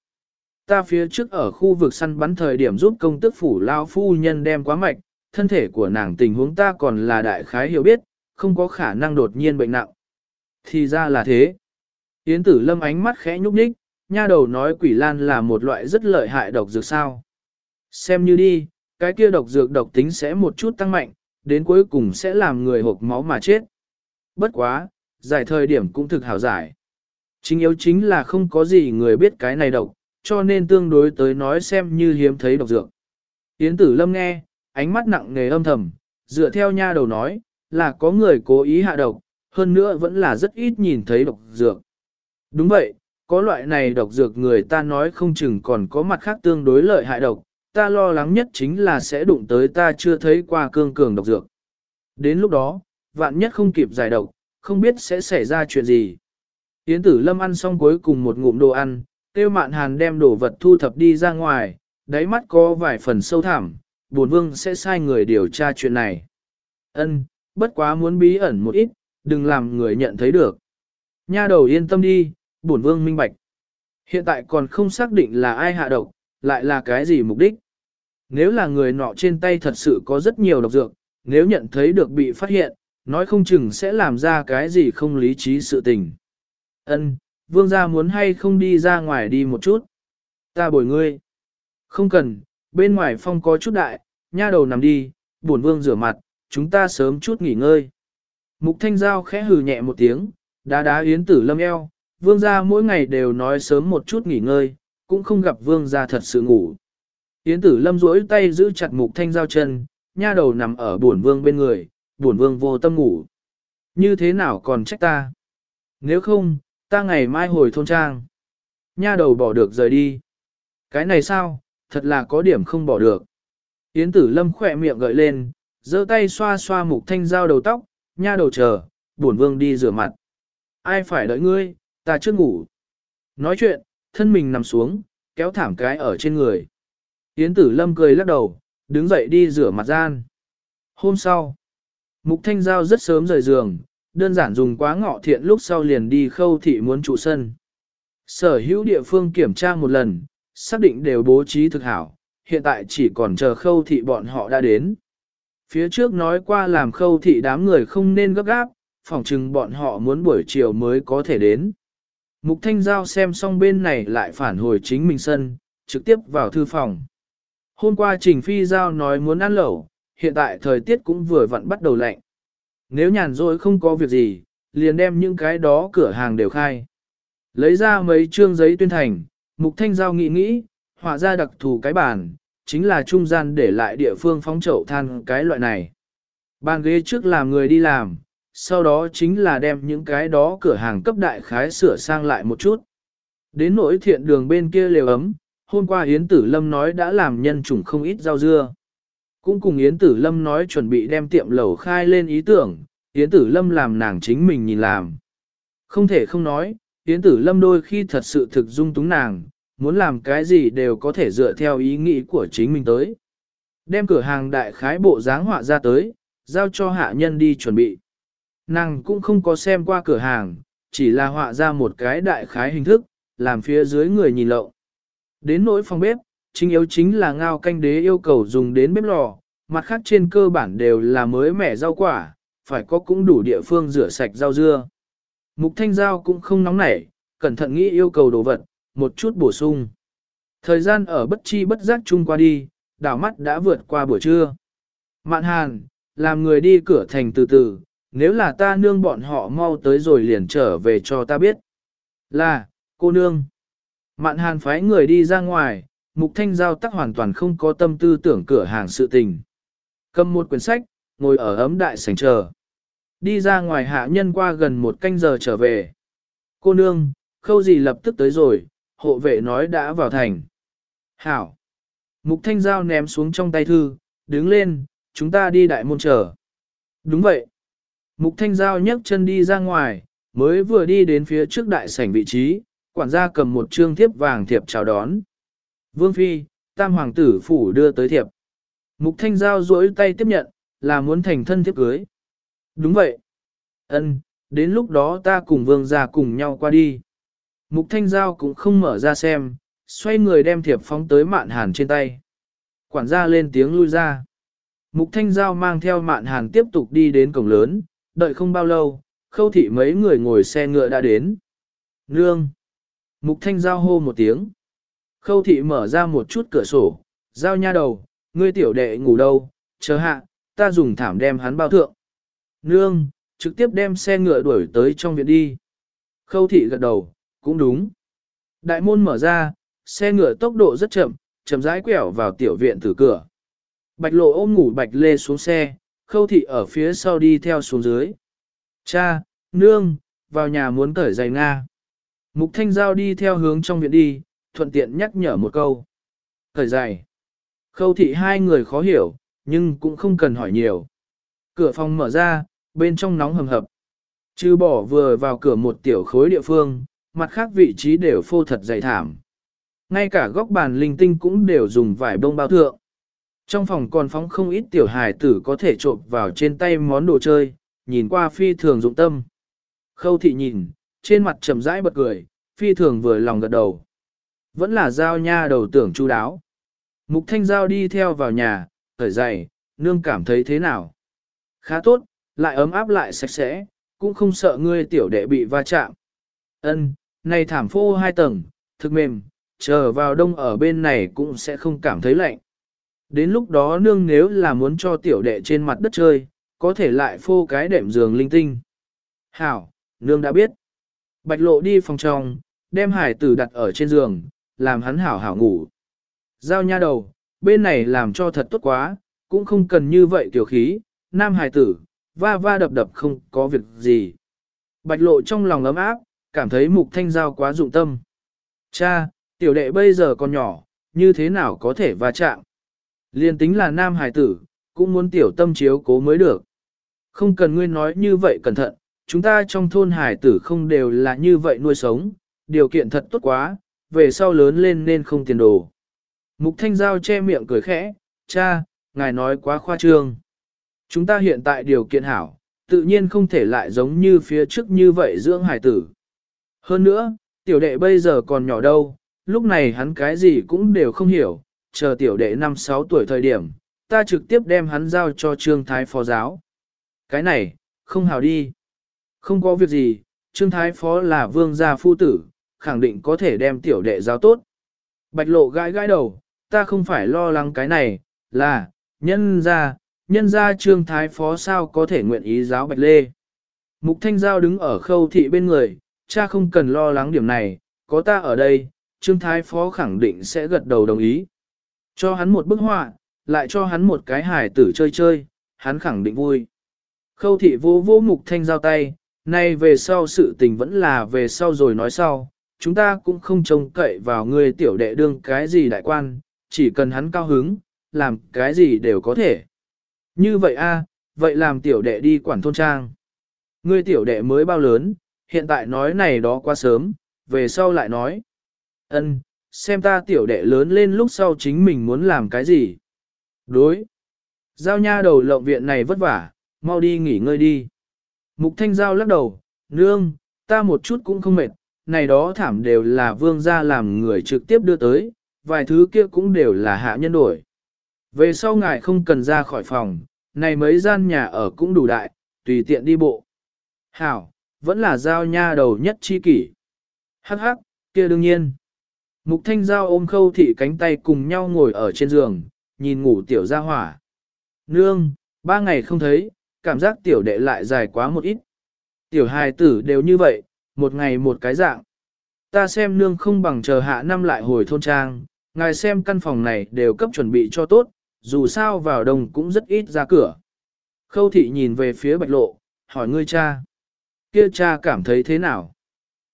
S1: Ta phía trước ở khu vực săn bắn thời điểm giúp công tức phủ lao phu nhân đem quá mạch, thân thể của nàng tình huống ta còn là đại khái hiểu biết, không có khả năng đột nhiên bệnh nặng. Thì ra là thế. Yến tử lâm ánh mắt khẽ nhúc nhích, nha đầu nói quỷ lan là một loại rất lợi hại độc dược sao. Xem như đi, cái kia độc dược độc tính sẽ một chút tăng mạnh, đến cuối cùng sẽ làm người hộp máu mà chết. Bất quá, giải thời điểm cũng thực hảo giải. Chính yếu chính là không có gì người biết cái này độc, cho nên tương đối tới nói xem như hiếm thấy độc dược. Yến tử lâm nghe, ánh mắt nặng nề âm thầm, dựa theo nha đầu nói, là có người cố ý hạ độc, hơn nữa vẫn là rất ít nhìn thấy độc dược. Đúng vậy, có loại này độc dược người ta nói không chừng còn có mặt khác tương đối lợi hại độc, ta lo lắng nhất chính là sẽ đụng tới ta chưa thấy qua cương cường độc dược. Đến lúc đó, vạn nhất không kịp giải độc, không biết sẽ xảy ra chuyện gì. Yến tử lâm ăn xong cuối cùng một ngụm đồ ăn, tiêu mạn hàn đem đồ vật thu thập đi ra ngoài, đáy mắt có vài phần sâu thẳm, buồn vương sẽ sai người điều tra chuyện này. Ân, bất quá muốn bí ẩn một ít, đừng làm người nhận thấy được. Nha đầu yên tâm đi, bổn vương minh bạch. Hiện tại còn không xác định là ai hạ độc, lại là cái gì mục đích. Nếu là người nọ trên tay thật sự có rất nhiều độc dược, nếu nhận thấy được bị phát hiện, nói không chừng sẽ làm ra cái gì không lý trí sự tình. Ân, vương gia muốn hay không đi ra ngoài đi một chút. Ta bồi ngươi. Không cần, bên ngoài phong có chút đại, nha đầu nằm đi, buồn vương rửa mặt, chúng ta sớm chút nghỉ ngơi. Mục thanh giao khẽ hừ nhẹ một tiếng, đá đá yến tử lâm eo, vương gia mỗi ngày đều nói sớm một chút nghỉ ngơi, cũng không gặp vương gia thật sự ngủ. Yến tử lâm duỗi tay giữ chặt mục thanh giao chân, nha đầu nằm ở buồn vương bên người, buồn vương vô tâm ngủ. Như thế nào còn trách ta? Nếu không, ta ngày mai hồi thôn trang. Nha đầu bỏ được rời đi. Cái này sao, thật là có điểm không bỏ được. Yến tử lâm khỏe miệng gợi lên, giơ tay xoa xoa mục thanh giao đầu tóc, nha đầu chờ, buồn vương đi rửa mặt. Ai phải đợi ngươi, ta chưa ngủ. Nói chuyện, thân mình nằm xuống, kéo thảm cái ở trên người. Yến tử lâm cười lắc đầu, đứng dậy đi rửa mặt gian. Hôm sau, mục thanh giao rất sớm rời giường, đơn giản dùng quá ngọ thiện lúc sau liền đi khâu thị muốn trụ sân. Sở hữu địa phương kiểm tra một lần, xác định đều bố trí thực hảo, hiện tại chỉ còn chờ khâu thị bọn họ đã đến. Phía trước nói qua làm khâu thị đám người không nên gấp gáp, phỏng chừng bọn họ muốn buổi chiều mới có thể đến. Mục Thanh Giao xem xong bên này lại phản hồi chính mình sân, trực tiếp vào thư phòng. Hôm qua Trình Phi Giao nói muốn ăn lẩu, hiện tại thời tiết cũng vừa vặn bắt đầu lạnh. Nếu nhàn rỗi không có việc gì, liền đem những cái đó cửa hàng đều khai. Lấy ra mấy trương giấy tuyên thành, Mục Thanh Giao nghĩ nghĩ, họa ra đặc thù cái bàn, chính là trung gian để lại địa phương phóng chậu than cái loại này. Bàn ghế trước làm người đi làm, sau đó chính là đem những cái đó cửa hàng cấp đại khái sửa sang lại một chút. Đến nỗi thiện đường bên kia lều ấm, hôm qua Yến Tử Lâm nói đã làm nhân chủng không ít rau dưa. Cũng cùng Yến Tử Lâm nói chuẩn bị đem tiệm lẩu khai lên ý tưởng, Yến Tử Lâm làm nàng chính mình nhìn làm. Không thể không nói, Yến Tử Lâm đôi khi thật sự thực dung túng nàng, muốn làm cái gì đều có thể dựa theo ý nghĩ của chính mình tới. Đem cửa hàng đại khái bộ dáng họa ra tới, giao cho hạ nhân đi chuẩn bị. Nàng cũng không có xem qua cửa hàng, chỉ là họa ra một cái đại khái hình thức, làm phía dưới người nhìn lậu. Đến nỗi phòng bếp, chính yếu chính là ngao canh đế yêu cầu dùng đến bếp lò, mặt khác trên cơ bản đều là mới mẻ rau quả, phải có cũng đủ địa phương rửa sạch rau dưa. Mục thanh giao cũng không nóng nảy, cẩn thận nghĩ yêu cầu đồ vật, một chút bổ sung. Thời gian ở bất chi bất giác chung qua đi, đảo mắt đã vượt qua buổi trưa. Mạn hàn, làm người đi cửa thành từ từ, nếu là ta nương bọn họ mau tới rồi liền trở về cho ta biết. Là, cô nương. Mạn hàn phái người đi ra ngoài, mục thanh giao tắc hoàn toàn không có tâm tư tưởng cửa hàng sự tình. Cầm một quyển sách, ngồi ở ấm đại sảnh chờ. Đi ra ngoài hạ nhân qua gần một canh giờ trở về. Cô nương, khâu gì lập tức tới rồi, hộ vệ nói đã vào thành. Hảo. Mục thanh giao ném xuống trong tay thư, đứng lên, chúng ta đi đại môn chờ. Đúng vậy. Mục thanh giao nhấc chân đi ra ngoài, mới vừa đi đến phía trước đại sảnh vị trí, quản gia cầm một trương thiếp vàng thiệp chào đón. Vương Phi, tam hoàng tử phủ đưa tới thiệp. Mục thanh giao duỗi tay tiếp nhận, là muốn thành thân thiếp cưới. Đúng vậy. Ân, đến lúc đó ta cùng vương gia cùng nhau qua đi. Mục thanh giao cũng không mở ra xem, xoay người đem thiệp phóng tới mạn hàn trên tay. Quản gia lên tiếng lui ra. Mục thanh giao mang theo mạn hàn tiếp tục đi đến cổng lớn, đợi không bao lâu, khâu thị mấy người ngồi xe ngựa đã đến. Nương! Mục thanh giao hô một tiếng. Khâu thị mở ra một chút cửa sổ, giao nha đầu, ngươi tiểu đệ ngủ đâu, chờ hạ, ta dùng thảm đem hắn bao thượng. Nương, trực tiếp đem xe ngựa đuổi tới trong viện đi. Khâu thị gật đầu, cũng đúng. Đại môn mở ra, xe ngựa tốc độ rất chậm, chậm rãi quẹo vào tiểu viện từ cửa. Bạch lộ ôm ngủ bạch lê xuống xe, khâu thị ở phía sau đi theo xuống dưới. Cha, nương, vào nhà muốn cởi giày Nga. Mục thanh giao đi theo hướng trong viện đi, thuận tiện nhắc nhở một câu. Cởi giày. Khâu thị hai người khó hiểu, nhưng cũng không cần hỏi nhiều. Cửa phòng mở ra, bên trong nóng hầm hập. Chứ bỏ vừa vào cửa một tiểu khối địa phương, mặt khác vị trí đều phô thật dày thảm. Ngay cả góc bàn linh tinh cũng đều dùng vải bông bao thượng. Trong phòng còn phóng không ít tiểu hài tử có thể trộm vào trên tay món đồ chơi, nhìn qua phi thường dụng tâm. Khâu thị nhìn, trên mặt trầm rãi bật cười, phi thường vừa lòng gật đầu. Vẫn là giao nha đầu tưởng chu đáo. Mục thanh giao đi theo vào nhà, thở dày, nương cảm thấy thế nào? Khá tốt, lại ấm áp lại sạch sẽ, cũng không sợ ngươi tiểu đệ bị va chạm. Ân, này thảm phô hai tầng, thực mềm, chờ vào đông ở bên này cũng sẽ không cảm thấy lạnh. Đến lúc đó nương nếu là muốn cho tiểu đệ trên mặt đất chơi, có thể lại phô cái đệm giường linh tinh. Hảo, nương đã biết. Bạch lộ đi phòng trong, đem hải tử đặt ở trên giường, làm hắn hảo hảo ngủ. Giao nha đầu, bên này làm cho thật tốt quá, cũng không cần như vậy tiểu khí, nam hải tử, va va đập đập không có việc gì. Bạch lộ trong lòng ấm áp, cảm thấy mục thanh giao quá dụng tâm. Cha, tiểu đệ bây giờ còn nhỏ, như thế nào có thể va chạm? Liên tính là nam hải tử, cũng muốn tiểu tâm chiếu cố mới được. Không cần ngươi nói như vậy cẩn thận, chúng ta trong thôn hải tử không đều là như vậy nuôi sống, điều kiện thật tốt quá, về sau lớn lên nên không tiền đồ. Mục Thanh Giao che miệng cười khẽ, cha, ngài nói quá khoa trương. Chúng ta hiện tại điều kiện hảo, tự nhiên không thể lại giống như phía trước như vậy dưỡng hải tử. Hơn nữa, tiểu đệ bây giờ còn nhỏ đâu, lúc này hắn cái gì cũng đều không hiểu, chờ tiểu đệ 5-6 tuổi thời điểm, ta trực tiếp đem hắn giao cho trương thái phó giáo. Cái này, không hào đi. Không có việc gì, trương thái phó là vương gia phu tử, khẳng định có thể đem tiểu đệ giáo tốt. Bạch lộ gãi gãi đầu, ta không phải lo lắng cái này, là, nhân ra, nhân ra trương thái phó sao có thể nguyện ý giáo bạch lê. Mục thanh giao đứng ở khâu thị bên người, cha không cần lo lắng điểm này, có ta ở đây, trương thái phó khẳng định sẽ gật đầu đồng ý. Cho hắn một bức họa, lại cho hắn một cái hài tử chơi chơi, hắn khẳng định vui. Khâu thị vô vô mục thanh giao tay, nay về sau sự tình vẫn là về sau rồi nói sau, chúng ta cũng không trông cậy vào người tiểu đệ đương cái gì đại quan, chỉ cần hắn cao hứng, làm cái gì đều có thể. Như vậy a, vậy làm tiểu đệ đi quản thôn trang. Ngươi tiểu đệ mới bao lớn, hiện tại nói này đó quá sớm, về sau lại nói. Ân, xem ta tiểu đệ lớn lên lúc sau chính mình muốn làm cái gì. Đối. Giao nha đầu lộng viện này vất vả, mau đi nghỉ ngơi đi. Mục thanh giao lắc đầu, nương, Ta một chút cũng không mệt, này đó thảm đều là vương gia làm người trực tiếp đưa tới, vài thứ kia cũng đều là hạ nhân đổi. Về sau ngài không cần ra khỏi phòng, này mấy gian nhà ở cũng đủ đại, tùy tiện đi bộ. Hảo, vẫn là giao nha đầu nhất chi kỷ. Hắc hắc, kia đương nhiên. Mục thanh giao ôm khâu thị cánh tay cùng nhau ngồi ở trên giường, nhìn ngủ tiểu gia hỏa. Nương, ba ngày không thấy, cảm giác tiểu đệ lại dài quá một ít. Tiểu hài tử đều như vậy, một ngày một cái dạng. Ta xem nương không bằng chờ hạ năm lại hồi thôn trang, ngài xem căn phòng này đều cấp chuẩn bị cho tốt, dù sao vào đông cũng rất ít ra cửa. Khâu thị nhìn về phía bạch lộ, hỏi ngươi cha. Kia cha cảm thấy thế nào?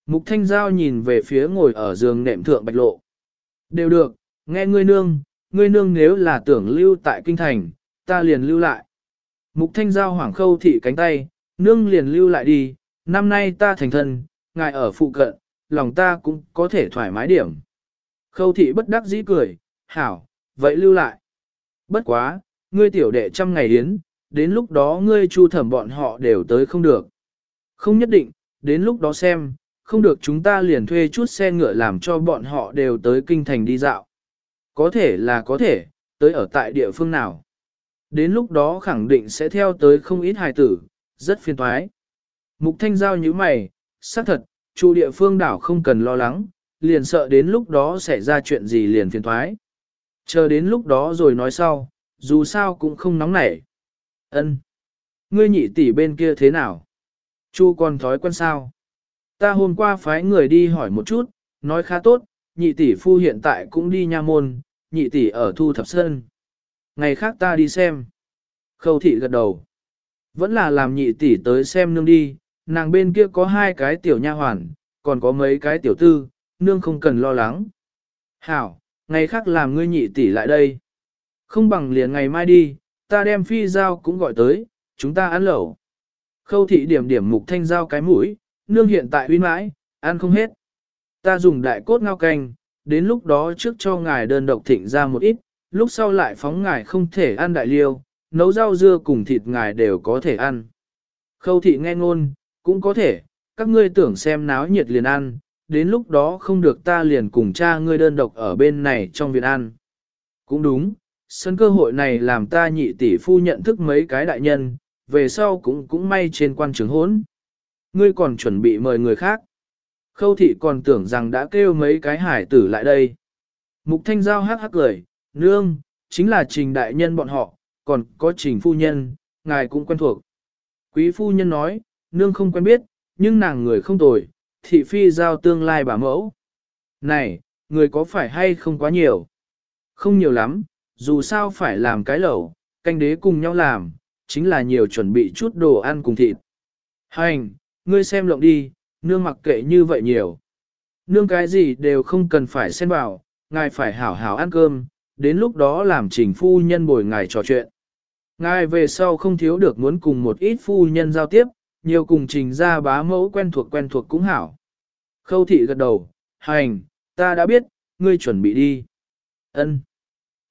S1: Mục thanh giao nhìn về phía ngồi ở giường nệm thượng bạch lộ. Đều được, nghe ngươi nương, ngươi nương nếu là tưởng lưu tại kinh thành, ta liền lưu lại. Mục thanh giao hoảng khâu thị cánh tay, nương liền lưu lại đi, năm nay ta thành thân, ngài ở phụ cận, lòng ta cũng có thể thoải mái điểm. Khâu thị bất đắc dĩ cười, hảo, vậy lưu lại. Bất quá, ngươi tiểu đệ trăm ngày yến, đến lúc đó ngươi chu thẩm bọn họ đều tới không được. Không nhất định, đến lúc đó xem, không được chúng ta liền thuê chút xe ngựa làm cho bọn họ đều tới kinh thành đi dạo. Có thể là có thể, tới ở tại địa phương nào. Đến lúc đó khẳng định sẽ theo tới không ít hài tử, rất phiền toái. Mục thanh giao như mày, xác thật, chủ địa phương đảo không cần lo lắng, liền sợ đến lúc đó sẽ ra chuyện gì liền phiền toái. Chờ đến lúc đó rồi nói sau, dù sao cũng không nóng nảy. Ân, Ngươi nhị tỷ bên kia thế nào? Chu còn thói quen sao? Ta hôm qua phái người đi hỏi một chút, nói khá tốt, nhị tỷ phu hiện tại cũng đi nha môn, nhị tỷ ở thu thập sơn. Ngày khác ta đi xem. Khâu thị gật đầu. Vẫn là làm nhị tỷ tới xem nương đi, nàng bên kia có hai cái tiểu nha hoàn, còn có mấy cái tiểu tư, nương không cần lo lắng. Hảo, ngày khác làm ngươi nhị tỷ lại đây. Không bằng liền ngày mai đi, ta đem phi giao cũng gọi tới, chúng ta ăn lẩu. Khâu thị điểm điểm mục thanh giao cái mũi, nương hiện tại uy mãi, ăn không hết. Ta dùng đại cốt ngao canh, đến lúc đó trước cho ngài đơn độc thịnh ra một ít, lúc sau lại phóng ngài không thể ăn đại liêu, nấu rau dưa cùng thịt ngài đều có thể ăn. Khâu thị nghe ngôn, cũng có thể, các ngươi tưởng xem náo nhiệt liền ăn, đến lúc đó không được ta liền cùng cha ngươi đơn độc ở bên này trong viện ăn. Cũng đúng, sân cơ hội này làm ta nhị tỷ phu nhận thức mấy cái đại nhân, về sau cũng cũng may trên quan trường hốn. Ngươi còn chuẩn bị mời người khác. Khâu thị còn tưởng rằng đã kêu mấy cái hải tử lại đây. Mục thanh giao hắc hắc cười, nương, chính là trình đại nhân bọn họ, còn có trình phu nhân, ngài cũng quen thuộc. Quý phu nhân nói, nương không quen biết, nhưng nàng người không tồi, thị phi giao tương lai bà mẫu. Này, người có phải hay không quá nhiều? Không nhiều lắm, dù sao phải làm cái lẩu, canh đế cùng nhau làm, chính là nhiều chuẩn bị chút đồ ăn cùng thịt. Hành, ngươi xem lộng đi, nương mặc kệ như vậy nhiều. Nương cái gì đều không cần phải xen vào, ngài phải hảo hảo ăn cơm, đến lúc đó làm trình phu nhân bồi ngài trò chuyện. Ngài về sau không thiếu được muốn cùng một ít phu nhân giao tiếp, nhiều cùng trình ra bá mẫu quen thuộc quen thuộc cũng hảo. Khâu thị gật đầu, hành, ta đã biết, ngươi chuẩn bị đi. Ân.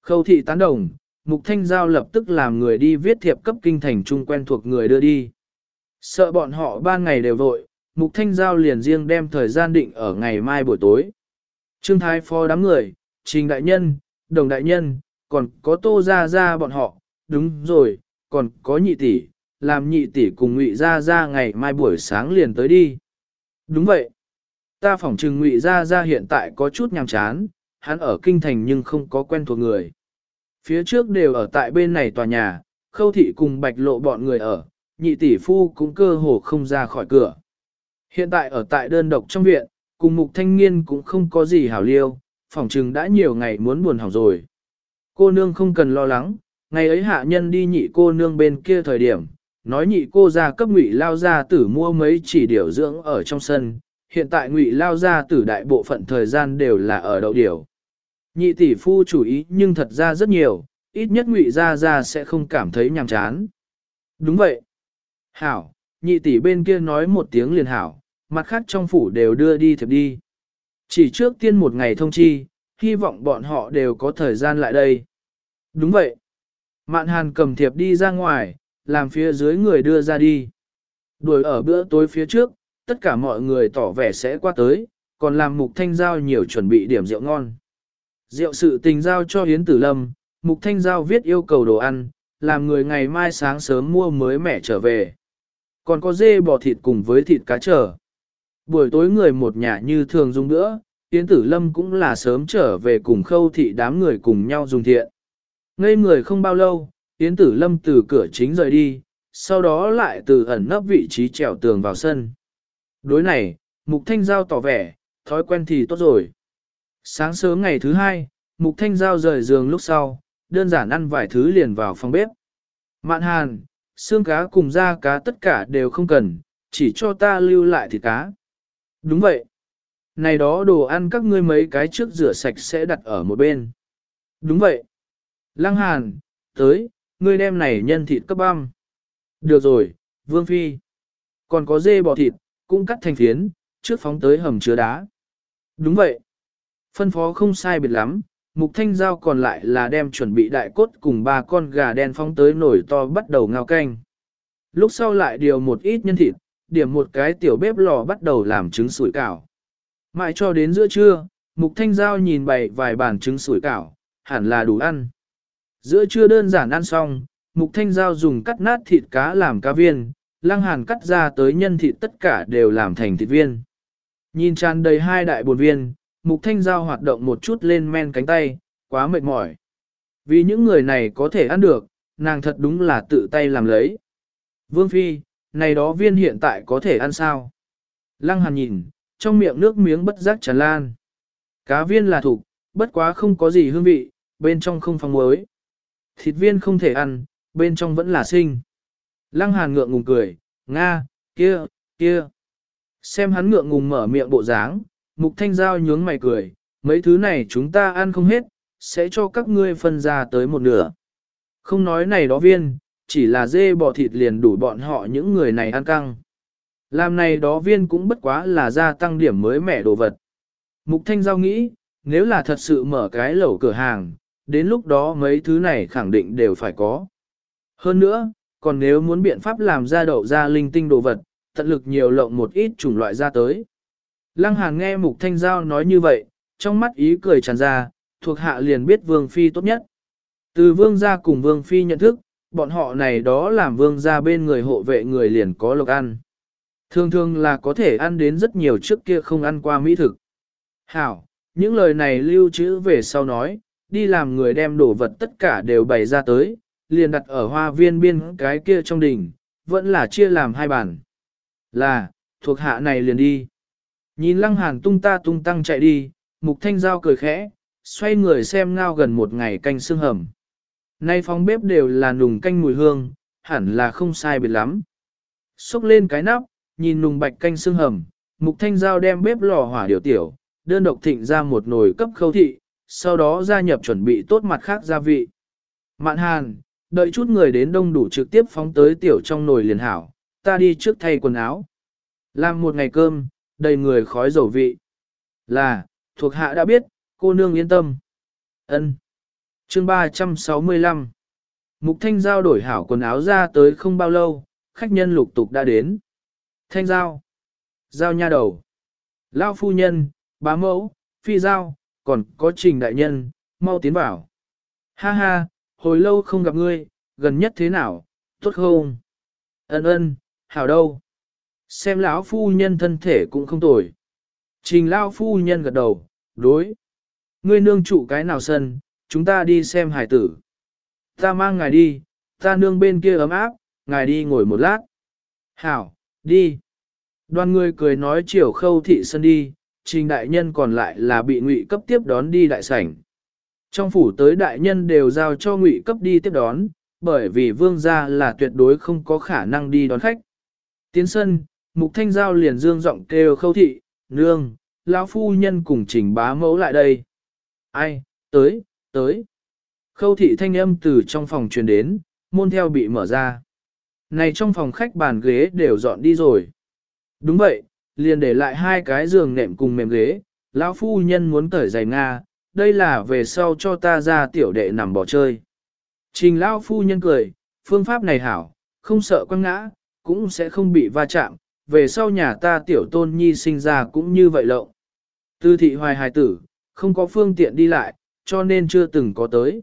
S1: Khâu thị tán đồng, Mục Thanh Giao lập tức làm người đi viết thiệp cấp kinh thành trung quen thuộc người đưa đi. Sợ bọn họ ban ngày đều vội, Mục Thanh Giao liền riêng đem thời gian định ở ngày mai buổi tối. Trương Thái Phó đám người, Trình Đại Nhân, Đồng Đại Nhân, còn có Tô Gia Gia bọn họ, đúng rồi, còn có nhị tỷ, làm nhị tỷ cùng ngụy Gia Gia ngày mai buổi sáng liền tới đi. Đúng vậy. Ta phỏng trừng ngụy Gia Gia hiện tại có chút nhàm chán, hắn ở kinh thành nhưng không có quen thuộc người. Phía trước đều ở tại bên này tòa nhà, khâu thị cùng bạch lộ bọn người ở, nhị tỷ phu cũng cơ hồ không ra khỏi cửa. Hiện tại ở tại đơn độc trong viện, cùng mục thanh niên cũng không có gì hảo liêu, phỏng chừng đã nhiều ngày muốn buồn hỏng rồi. Cô nương không cần lo lắng, ngày ấy hạ nhân đi nhị cô nương bên kia thời điểm, nói nhị cô ra cấp ngụy lao ra tử mua mấy chỉ điều dưỡng ở trong sân, hiện tại ngụy lao ra tử đại bộ phận thời gian đều là ở đậu điều. Nhị tỷ phu chủ ý nhưng thật ra rất nhiều, ít nhất ngụy ra ra sẽ không cảm thấy nhàm chán. Đúng vậy. Hảo, nhị tỷ bên kia nói một tiếng liền hảo, mặt khác trong phủ đều đưa đi thiệp đi. Chỉ trước tiên một ngày thông chi, hy vọng bọn họ đều có thời gian lại đây. Đúng vậy. Mạn hàn cầm thiệp đi ra ngoài, làm phía dưới người đưa ra đi. Đuổi ở bữa tối phía trước, tất cả mọi người tỏ vẻ sẽ qua tới, còn làm mục thanh giao nhiều chuẩn bị điểm rượu ngon. Rượu sự tình giao cho Yến Tử Lâm, mục thanh giao viết yêu cầu đồ ăn, làm người ngày mai sáng sớm mua mới mẻ trở về. Còn có dê bò thịt cùng với thịt cá trở. Buổi tối người một nhà như thường dùng nữa, Yến Tử Lâm cũng là sớm trở về cùng khâu thị đám người cùng nhau dùng thiện. Ngây người không bao lâu, Yến Tử Lâm từ cửa chính rời đi, sau đó lại từ ẩn nấp vị trí trèo tường vào sân. Đối này, Mục Thanh Giao tỏ vẻ, thói quen thì tốt rồi. Sáng sớm ngày thứ hai, Mục Thanh Giao rời giường lúc sau, đơn giản ăn vài thứ liền vào phòng bếp. Mạn hàn, xương cá cùng da cá tất cả đều không cần, chỉ cho ta lưu lại thịt cá. Đúng vậy. Này đó đồ ăn các ngươi mấy cái trước rửa sạch sẽ đặt ở một bên. Đúng vậy. Lăng hàn, tới, ngươi đem này nhân thịt cấp băm. Được rồi, Vương Phi. Còn có dê bò thịt, cũng cắt thành phiến, trước phóng tới hầm chứa đá. Đúng vậy. Phân phó không sai biệt lắm, Mục Thanh Giao còn lại là đem chuẩn bị đại cốt cùng ba con gà đen phóng tới nồi to bắt đầu ngao canh. Lúc sau lại điều một ít nhân thịt, điểm một cái tiểu bếp lò bắt đầu làm trứng sủi cảo. Mãi cho đến giữa trưa, Mục Thanh Giao nhìn bày vài bàn trứng sủi cảo, hẳn là đủ ăn. Giữa trưa đơn giản ăn xong, Mục Thanh Giao dùng cắt nát thịt cá làm cá viên, lăng hàn cắt ra tới nhân thịt tất cả đều làm thành thịt viên. Nhìn tràn đầy hai đại bồn viên, Mục Thanh Giao hoạt động một chút lên men cánh tay, quá mệt mỏi. Vì những người này có thể ăn được, nàng thật đúng là tự tay làm lấy. Vương Phi, này đó viên hiện tại có thể ăn sao? Lăng Hàn nhìn, trong miệng nước miếng bất giác tràn lan. Cá viên là thục, bất quá không có gì hương vị, bên trong không phong muối. Thịt viên không thể ăn, bên trong vẫn là sinh. Lăng Hàn ngượng ngùng cười, Nga, kia, kia. Xem hắn ngượng ngùng mở miệng bộ dáng, Mục Thanh Giao nhướng mày cười, mấy thứ này chúng ta ăn không hết, sẽ cho các ngươi phân ra tới một nửa. Không nói này đó viên, chỉ là dê bò thịt liền đủ bọn họ những người này ăn căng. Làm này đó viên cũng bất quá là gia tăng điểm mới mẻ đồ vật. Mục Thanh Giao nghĩ, nếu là thật sự mở cái lẩu cửa hàng, đến lúc đó mấy thứ này khẳng định đều phải có. Hơn nữa, còn nếu muốn biện pháp làm ra đậu ra linh tinh đồ vật, tận lực nhiều lộng một ít chủng loại ra tới. Lăng Hàn nghe Mục Thanh Giao nói như vậy, trong mắt ý cười tràn ra, thuộc hạ liền biết Vương Phi tốt nhất. Từ Vương gia cùng Vương Phi nhận thức, bọn họ này đó làm Vương gia bên người hộ vệ người liền có lộc ăn. Thường thường là có thể ăn đến rất nhiều trước kia không ăn qua mỹ thực. Hảo, những lời này lưu trữ về sau nói, đi làm người đem đồ vật tất cả đều bày ra tới, liền đặt ở hoa viên biên cái kia trong đỉnh, vẫn là chia làm hai bản. Là, thuộc hạ này liền đi. Nhìn lăng hàn tung ta tung tăng chạy đi, mục thanh giao cười khẽ, xoay người xem ngao gần một ngày canh xương hầm. Nay phóng bếp đều là nùng canh mùi hương, hẳn là không sai biệt lắm. Xúc lên cái nắp, nhìn nùng bạch canh xương hầm, mục thanh giao đem bếp lò hỏa điều tiểu, đơn độc thịnh ra một nồi cấp khâu thị, sau đó gia nhập chuẩn bị tốt mặt khác gia vị. Mạn hàn, đợi chút người đến đông đủ trực tiếp phóng tới tiểu trong nồi liền hảo, ta đi trước thay quần áo. Làm một ngày cơm, đầy người khói dầu vị. Là, thuộc hạ đã biết, cô nương yên tâm. Ân. Chương 365 Mục Thanh Giao đổi hảo quần áo ra tới không bao lâu, khách nhân lục tục đã đến. Thanh Giao. Giao nha đầu. Lao phu nhân, bá mẫu, phi giao, còn có trình đại nhân, mau tiến vào. Ha ha, hồi lâu không gặp ngươi, gần nhất thế nào, tốt không? Ân ân, hảo đâu? Xem lão phu nhân thân thể cũng không tồi. Trình lão phu nhân gật đầu, đối. Ngươi nương trụ cái nào sân, chúng ta đi xem hải tử. Ta mang ngài đi, ta nương bên kia ấm áp, ngài đi ngồi một lát. Hảo, đi. Đoàn người cười nói chiều khâu thị sân đi, trình đại nhân còn lại là bị ngụy cấp tiếp đón đi đại sảnh. Trong phủ tới đại nhân đều giao cho ngụy cấp đi tiếp đón, bởi vì vương gia là tuyệt đối không có khả năng đi đón khách. Tiến sân, mục thanh giao liền dương giọng kêu khâu thị, nương, lão phu nhân cùng trình bá mẫu lại đây. Ai, tới, tới. Khâu thị thanh âm từ trong phòng truyền đến, môn theo bị mở ra. Này trong phòng khách bàn ghế đều dọn đi rồi. Đúng vậy, liền để lại hai cái giường nệm cùng mềm ghế, lão phu nhân muốn cởi giày Nga, đây là về sau cho ta ra tiểu đệ nằm bỏ chơi. Trình lão phu nhân cười, phương pháp này hảo, không sợ quăng ngã, cũng sẽ không bị va chạm, về sau nhà ta tiểu tôn nhi sinh ra cũng như vậy lộng. Tư thị hoài hài tử, không có phương tiện đi lại, cho nên chưa từng có tới.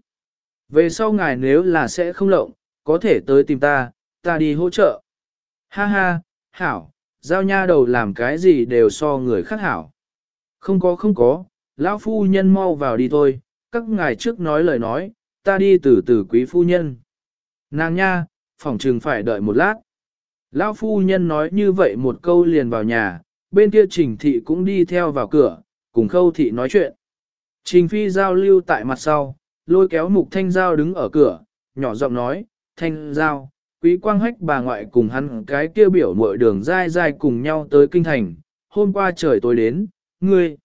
S1: Về sau ngài nếu là sẽ không lộng, có thể tới tìm ta, ta đi hỗ trợ. Ha ha, hảo, giao nha đầu làm cái gì đều so người khác hảo. Không có không có, lão phu nhân mau vào đi thôi, các ngài trước nói lời nói, ta đi từ từ quý phu nhân. Nàng nha, phòng trừng phải đợi một lát. Lão phu nhân nói như vậy một câu liền vào nhà, bên kia trình thị cũng đi theo vào cửa, cùng khâu thị nói chuyện. Trình phi giao lưu tại mặt sau, lôi kéo mục thanh giao đứng ở cửa, nhỏ giọng nói, thanh giao, quý quang hách bà ngoại cùng hắn cái kia biểu mội đường dai dai cùng nhau tới kinh thành, hôm qua trời tối đến, ngươi.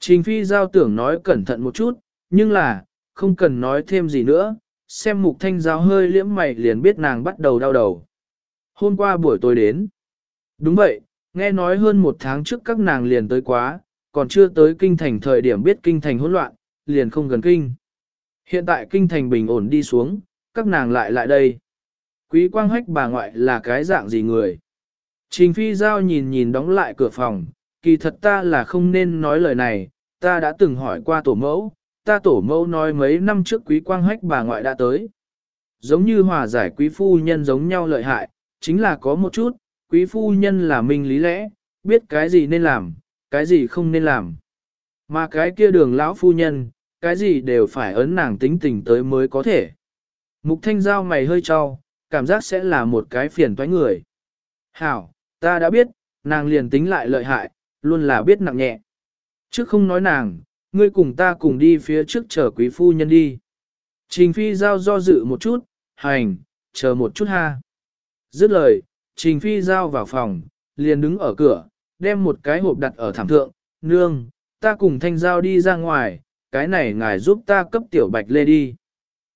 S1: Trình phi giao tưởng nói cẩn thận một chút, nhưng là, không cần nói thêm gì nữa, xem mục thanh giao hơi liễm mày liền biết nàng bắt đầu đau đầu. Hôm qua buổi tối đến. Đúng vậy, nghe nói hơn một tháng trước các nàng liền tới quá, còn chưa tới kinh thành thời điểm biết kinh thành hỗn loạn, liền không gần kinh. Hiện tại kinh thành bình ổn đi xuống, các nàng lại lại đây. Quý quang hách bà ngoại là cái dạng gì người? Trình phi giao nhìn nhìn đóng lại cửa phòng, kỳ thật ta là không nên nói lời này, ta đã từng hỏi qua tổ mẫu, ta tổ mẫu nói mấy năm trước quý quang hách bà ngoại đã tới. Giống như hòa giải quý phu nhân giống nhau lợi hại, chính là có một chút, quý phu nhân là minh lý lẽ, biết cái gì nên làm, cái gì không nên làm. Mà cái kia đường lão phu nhân, cái gì đều phải ấn nàng tính tình tới mới có thể. Mục thanh giao mày hơi cho, cảm giác sẽ là một cái phiền toái người. Hảo, ta đã biết, nàng liền tính lại lợi hại, luôn là biết nặng nhẹ. Trước không nói nàng, ngươi cùng ta cùng đi phía trước chờ quý phu nhân đi. Trình phi giao do dự một chút, hành, chờ một chút ha. Dứt lời, trình phi giao vào phòng, liền đứng ở cửa, đem một cái hộp đặt ở thảm thượng, nương, ta cùng thanh giao đi ra ngoài, cái này ngài giúp ta cấp tiểu bạch lê đi.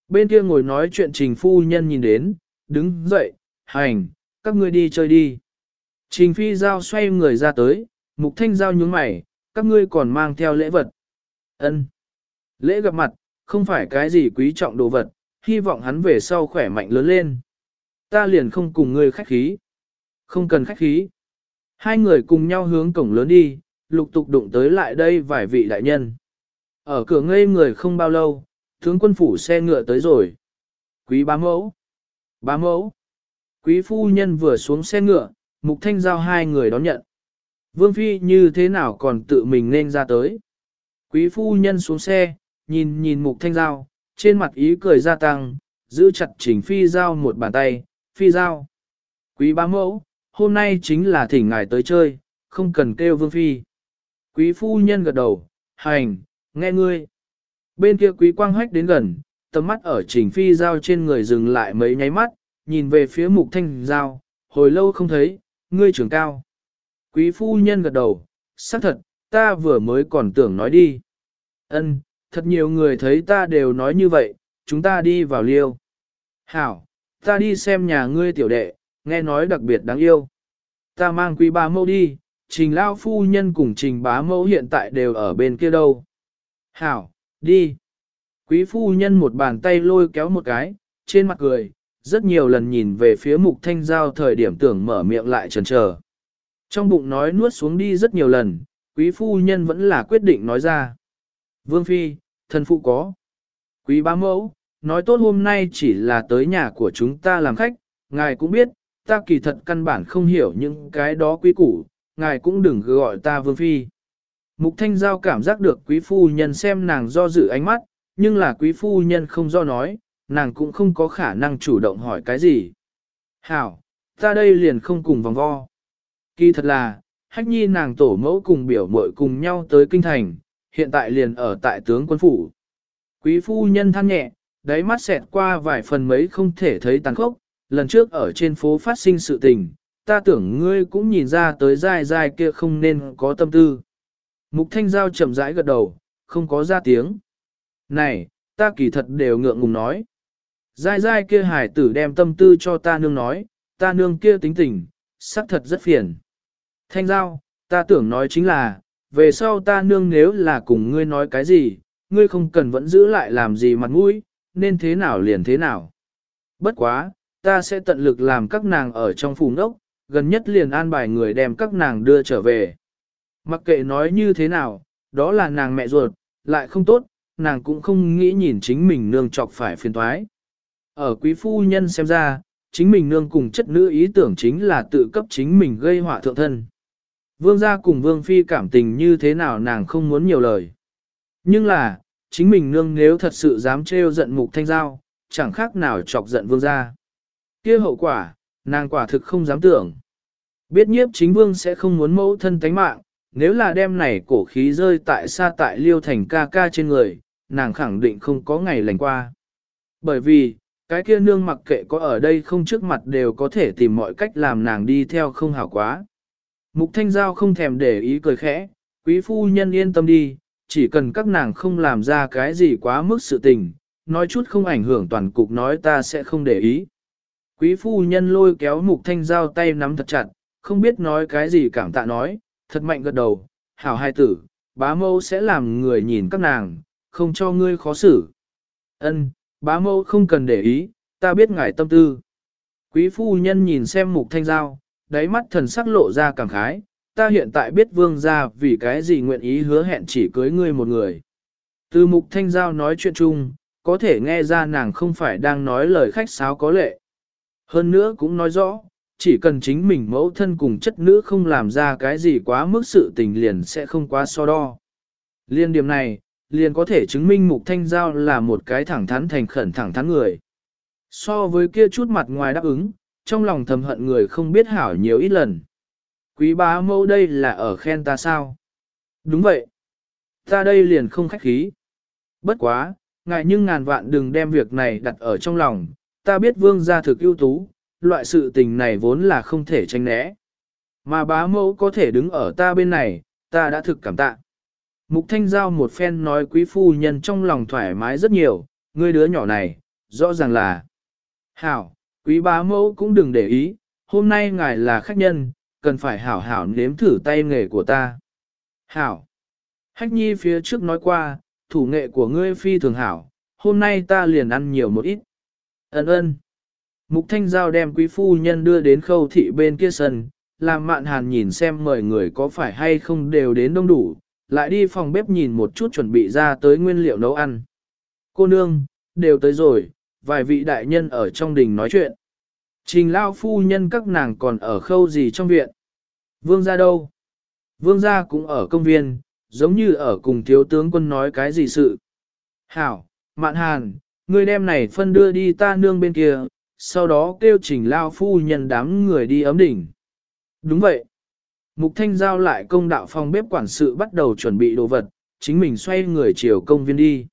S1: Bên kia ngồi nói chuyện trình phu nhân nhìn đến, đứng dậy, hành, các ngươi đi chơi đi. Trình phi giao xoay người ra tới, mục thanh giao nhướng mày, các ngươi còn mang theo lễ vật. ân Lễ gặp mặt, không phải cái gì quý trọng đồ vật, hy vọng hắn về sau khỏe mạnh lớn lên. Ta liền không cùng ngươi khách khí. Không cần khách khí. Hai người cùng nhau hướng cổng lớn đi, lục tục đụng tới lại đây vài vị đại nhân. Ở cửa ngây người không bao lâu, tướng quân phủ xe ngựa tới rồi. Quý bá mẫu. Bá mẫu. Quý phu nhân vừa xuống xe ngựa, mục thanh giao hai người đón nhận. Vương phi như thế nào còn tự mình nên ra tới. Quý phu nhân xuống xe, nhìn nhìn mục thanh giao, trên mặt ý cười gia tăng, giữ chặt chỉnh phi giao một bàn tay, phi giao. Quý bá mẫu, hôm nay chính là thỉnh ngài tới chơi, không cần kêu vương phi. Quý phu nhân gật đầu, hành, nghe ngươi. Bên kia quý quang hách đến gần, tầm mắt ở trình phi giao trên người dừng lại mấy nháy mắt, nhìn về phía mục thanh giao, hồi lâu không thấy, ngươi trưởng cao. Quý phu nhân gật đầu, xác thật, ta vừa mới còn tưởng nói đi. Ân, thật nhiều người thấy ta đều nói như vậy, chúng ta đi vào liêu. Hảo, ta đi xem nhà ngươi tiểu đệ, nghe nói đặc biệt đáng yêu. Ta mang quý ba mẫu đi, trình lao phu nhân cùng trình bá mẫu hiện tại đều ở bên kia đâu. Hảo, đi. Quý phu nhân một bàn tay lôi kéo một cái, trên mặt cười, rất nhiều lần nhìn về phía mục thanh giao thời điểm tưởng mở miệng lại chần chờ. Trong bụng nói nuốt xuống đi rất nhiều lần, quý phu nhân vẫn là quyết định nói ra. Vương Phi, thân phụ có. Quý ba mẫu, nói tốt hôm nay chỉ là tới nhà của chúng ta làm khách, ngài cũng biết, ta kỳ thật căn bản không hiểu những cái đó quý củ, ngài cũng đừng gọi ta Vương Phi. Mục Thanh Giao cảm giác được quý phu nhân xem nàng do dự ánh mắt, nhưng là quý phu nhân không do nói, nàng cũng không có khả năng chủ động hỏi cái gì. Hảo, ta đây liền không cùng vòng vo. Kỳ thật là, hách nhi nàng tổ mẫu cùng biểu muội cùng nhau tới kinh thành, hiện tại liền ở tại tướng quân phủ. Quý phu nhân than nhẹ, đáy mắt xẹt qua vài phần mấy không thể thấy tàn khốc, lần trước ở trên phố phát sinh sự tình, ta tưởng ngươi cũng nhìn ra tới dai dai kia không nên có tâm tư. Mục thanh giao chậm rãi gật đầu, không có ra tiếng. Này, ta kỳ thật đều ngượng ngùng nói. Dai dai kia hải tử đem tâm tư cho ta nương nói, ta nương kia tính tình, xác thật rất phiền. Thanh giao, ta tưởng nói chính là, về sau ta nương nếu là cùng ngươi nói cái gì, ngươi không cần vẫn giữ lại làm gì mặt mũi, nên thế nào liền thế nào. Bất quá, ta sẽ tận lực làm các nàng ở trong phủ ngốc, gần nhất liền an bài người đem các nàng đưa trở về. Mặc kệ nói như thế nào, đó là nàng mẹ ruột, lại không tốt, nàng cũng không nghĩ nhìn chính mình nương chọc phải phiền toái. Ở quý phu nhân xem ra, chính mình nương cùng chất nữ ý tưởng chính là tự cấp chính mình gây họa thượng thân. Vương gia cùng vương phi cảm tình như thế nào nàng không muốn nhiều lời. Nhưng là, chính mình nương nếu thật sự dám trêu giận mục thanh giao, chẳng khác nào chọc giận vương gia. kia hậu quả, nàng quả thực không dám tưởng. Biết nhiếp chính vương sẽ không muốn mẫu thân tánh mạng, nếu là đem này cổ khí rơi tại xa tại liêu thành ca ca trên người, nàng khẳng định không có ngày lành qua. Bởi vì, cái kia nương mặc kệ có ở đây không trước mặt đều có thể tìm mọi cách làm nàng đi theo không hảo quá. Mục Thanh Giao không thèm để ý cười khẽ, quý phu nhân yên tâm đi, chỉ cần các nàng không làm ra cái gì quá mức sự tình, nói chút không ảnh hưởng toàn cục nói ta sẽ không để ý. Quý phu nhân lôi kéo Mục Thanh Giao tay nắm thật chặt, không biết nói cái gì cảm tạ nói, thật mạnh gật đầu, hảo hai tử, bá mâu sẽ làm người nhìn các nàng, không cho ngươi khó xử. Ân, bá mâu không cần để ý, ta biết ngài tâm tư. Quý phu nhân nhìn xem mục thanh giao, đáy mắt thần sắc lộ ra cảm khái, ta hiện tại biết vương gia vì cái gì nguyện ý hứa hẹn chỉ cưới ngươi một người. Từ mục thanh giao nói chuyện chung, có thể nghe ra nàng không phải đang nói lời khách sáo có lệ. Hơn nữa cũng nói rõ, chỉ cần chính mình mẫu thân cùng chất nữ không làm ra cái gì quá mức sự tình liền sẽ không quá so đo. Liên điểm này, liền có thể chứng minh Mục Thanh Giao là một cái thẳng thắn thành khẩn thẳng thắn người. So với kia chút mặt ngoài đáp ứng, trong lòng thầm hận người không biết hảo nhiều ít lần. Quý bá mẫu đây là ở khen ta sao? Đúng vậy. Ta đây liền không khách khí. Bất quá, ngại nhưng ngàn vạn đừng đem việc này đặt ở trong lòng, ta biết vương gia thực ưu tú, loại sự tình này vốn là không thể tránh né. Mà bá mẫu có thể đứng ở ta bên này, ta đã thực cảm tạ. Mục Thanh Giao một phen nói quý phu nhân trong lòng thoải mái rất nhiều, ngươi đứa nhỏ này, rõ ràng là Hảo, quý bá mẫu cũng đừng để ý, hôm nay ngài là khách nhân, cần phải hảo hảo nếm thử tay nghề của ta. Hảo, hách nhi phía trước nói qua, thủ nghệ của ngươi phi thường hảo, hôm nay ta liền ăn nhiều một ít. Ấn ơn. Mục Thanh Giao đem quý phu nhân đưa đến khâu thị bên kia sân, làm mạn hàn nhìn xem mời người có phải hay không đều đến đông đủ, lại đi phòng bếp nhìn một chút chuẩn bị ra tới nguyên liệu nấu ăn. Cô nương, đều tới rồi, vài vị đại nhân ở trong đình nói chuyện. Trình lao phu nhân các nàng còn ở khâu gì trong viện? Vương gia đâu? Vương gia cũng ở công viên, giống như ở cùng thiếu tướng quân nói cái gì sự. Hảo, mạn hàn, người đem này phân đưa đi ta nương bên kia, sau đó kêu trình lao phu nhân đám người đi ấm đỉnh. Đúng vậy. Mục Thanh Giao lại công đạo phòng bếp quản sự bắt đầu chuẩn bị đồ vật, chính mình xoay người chiều công viên đi.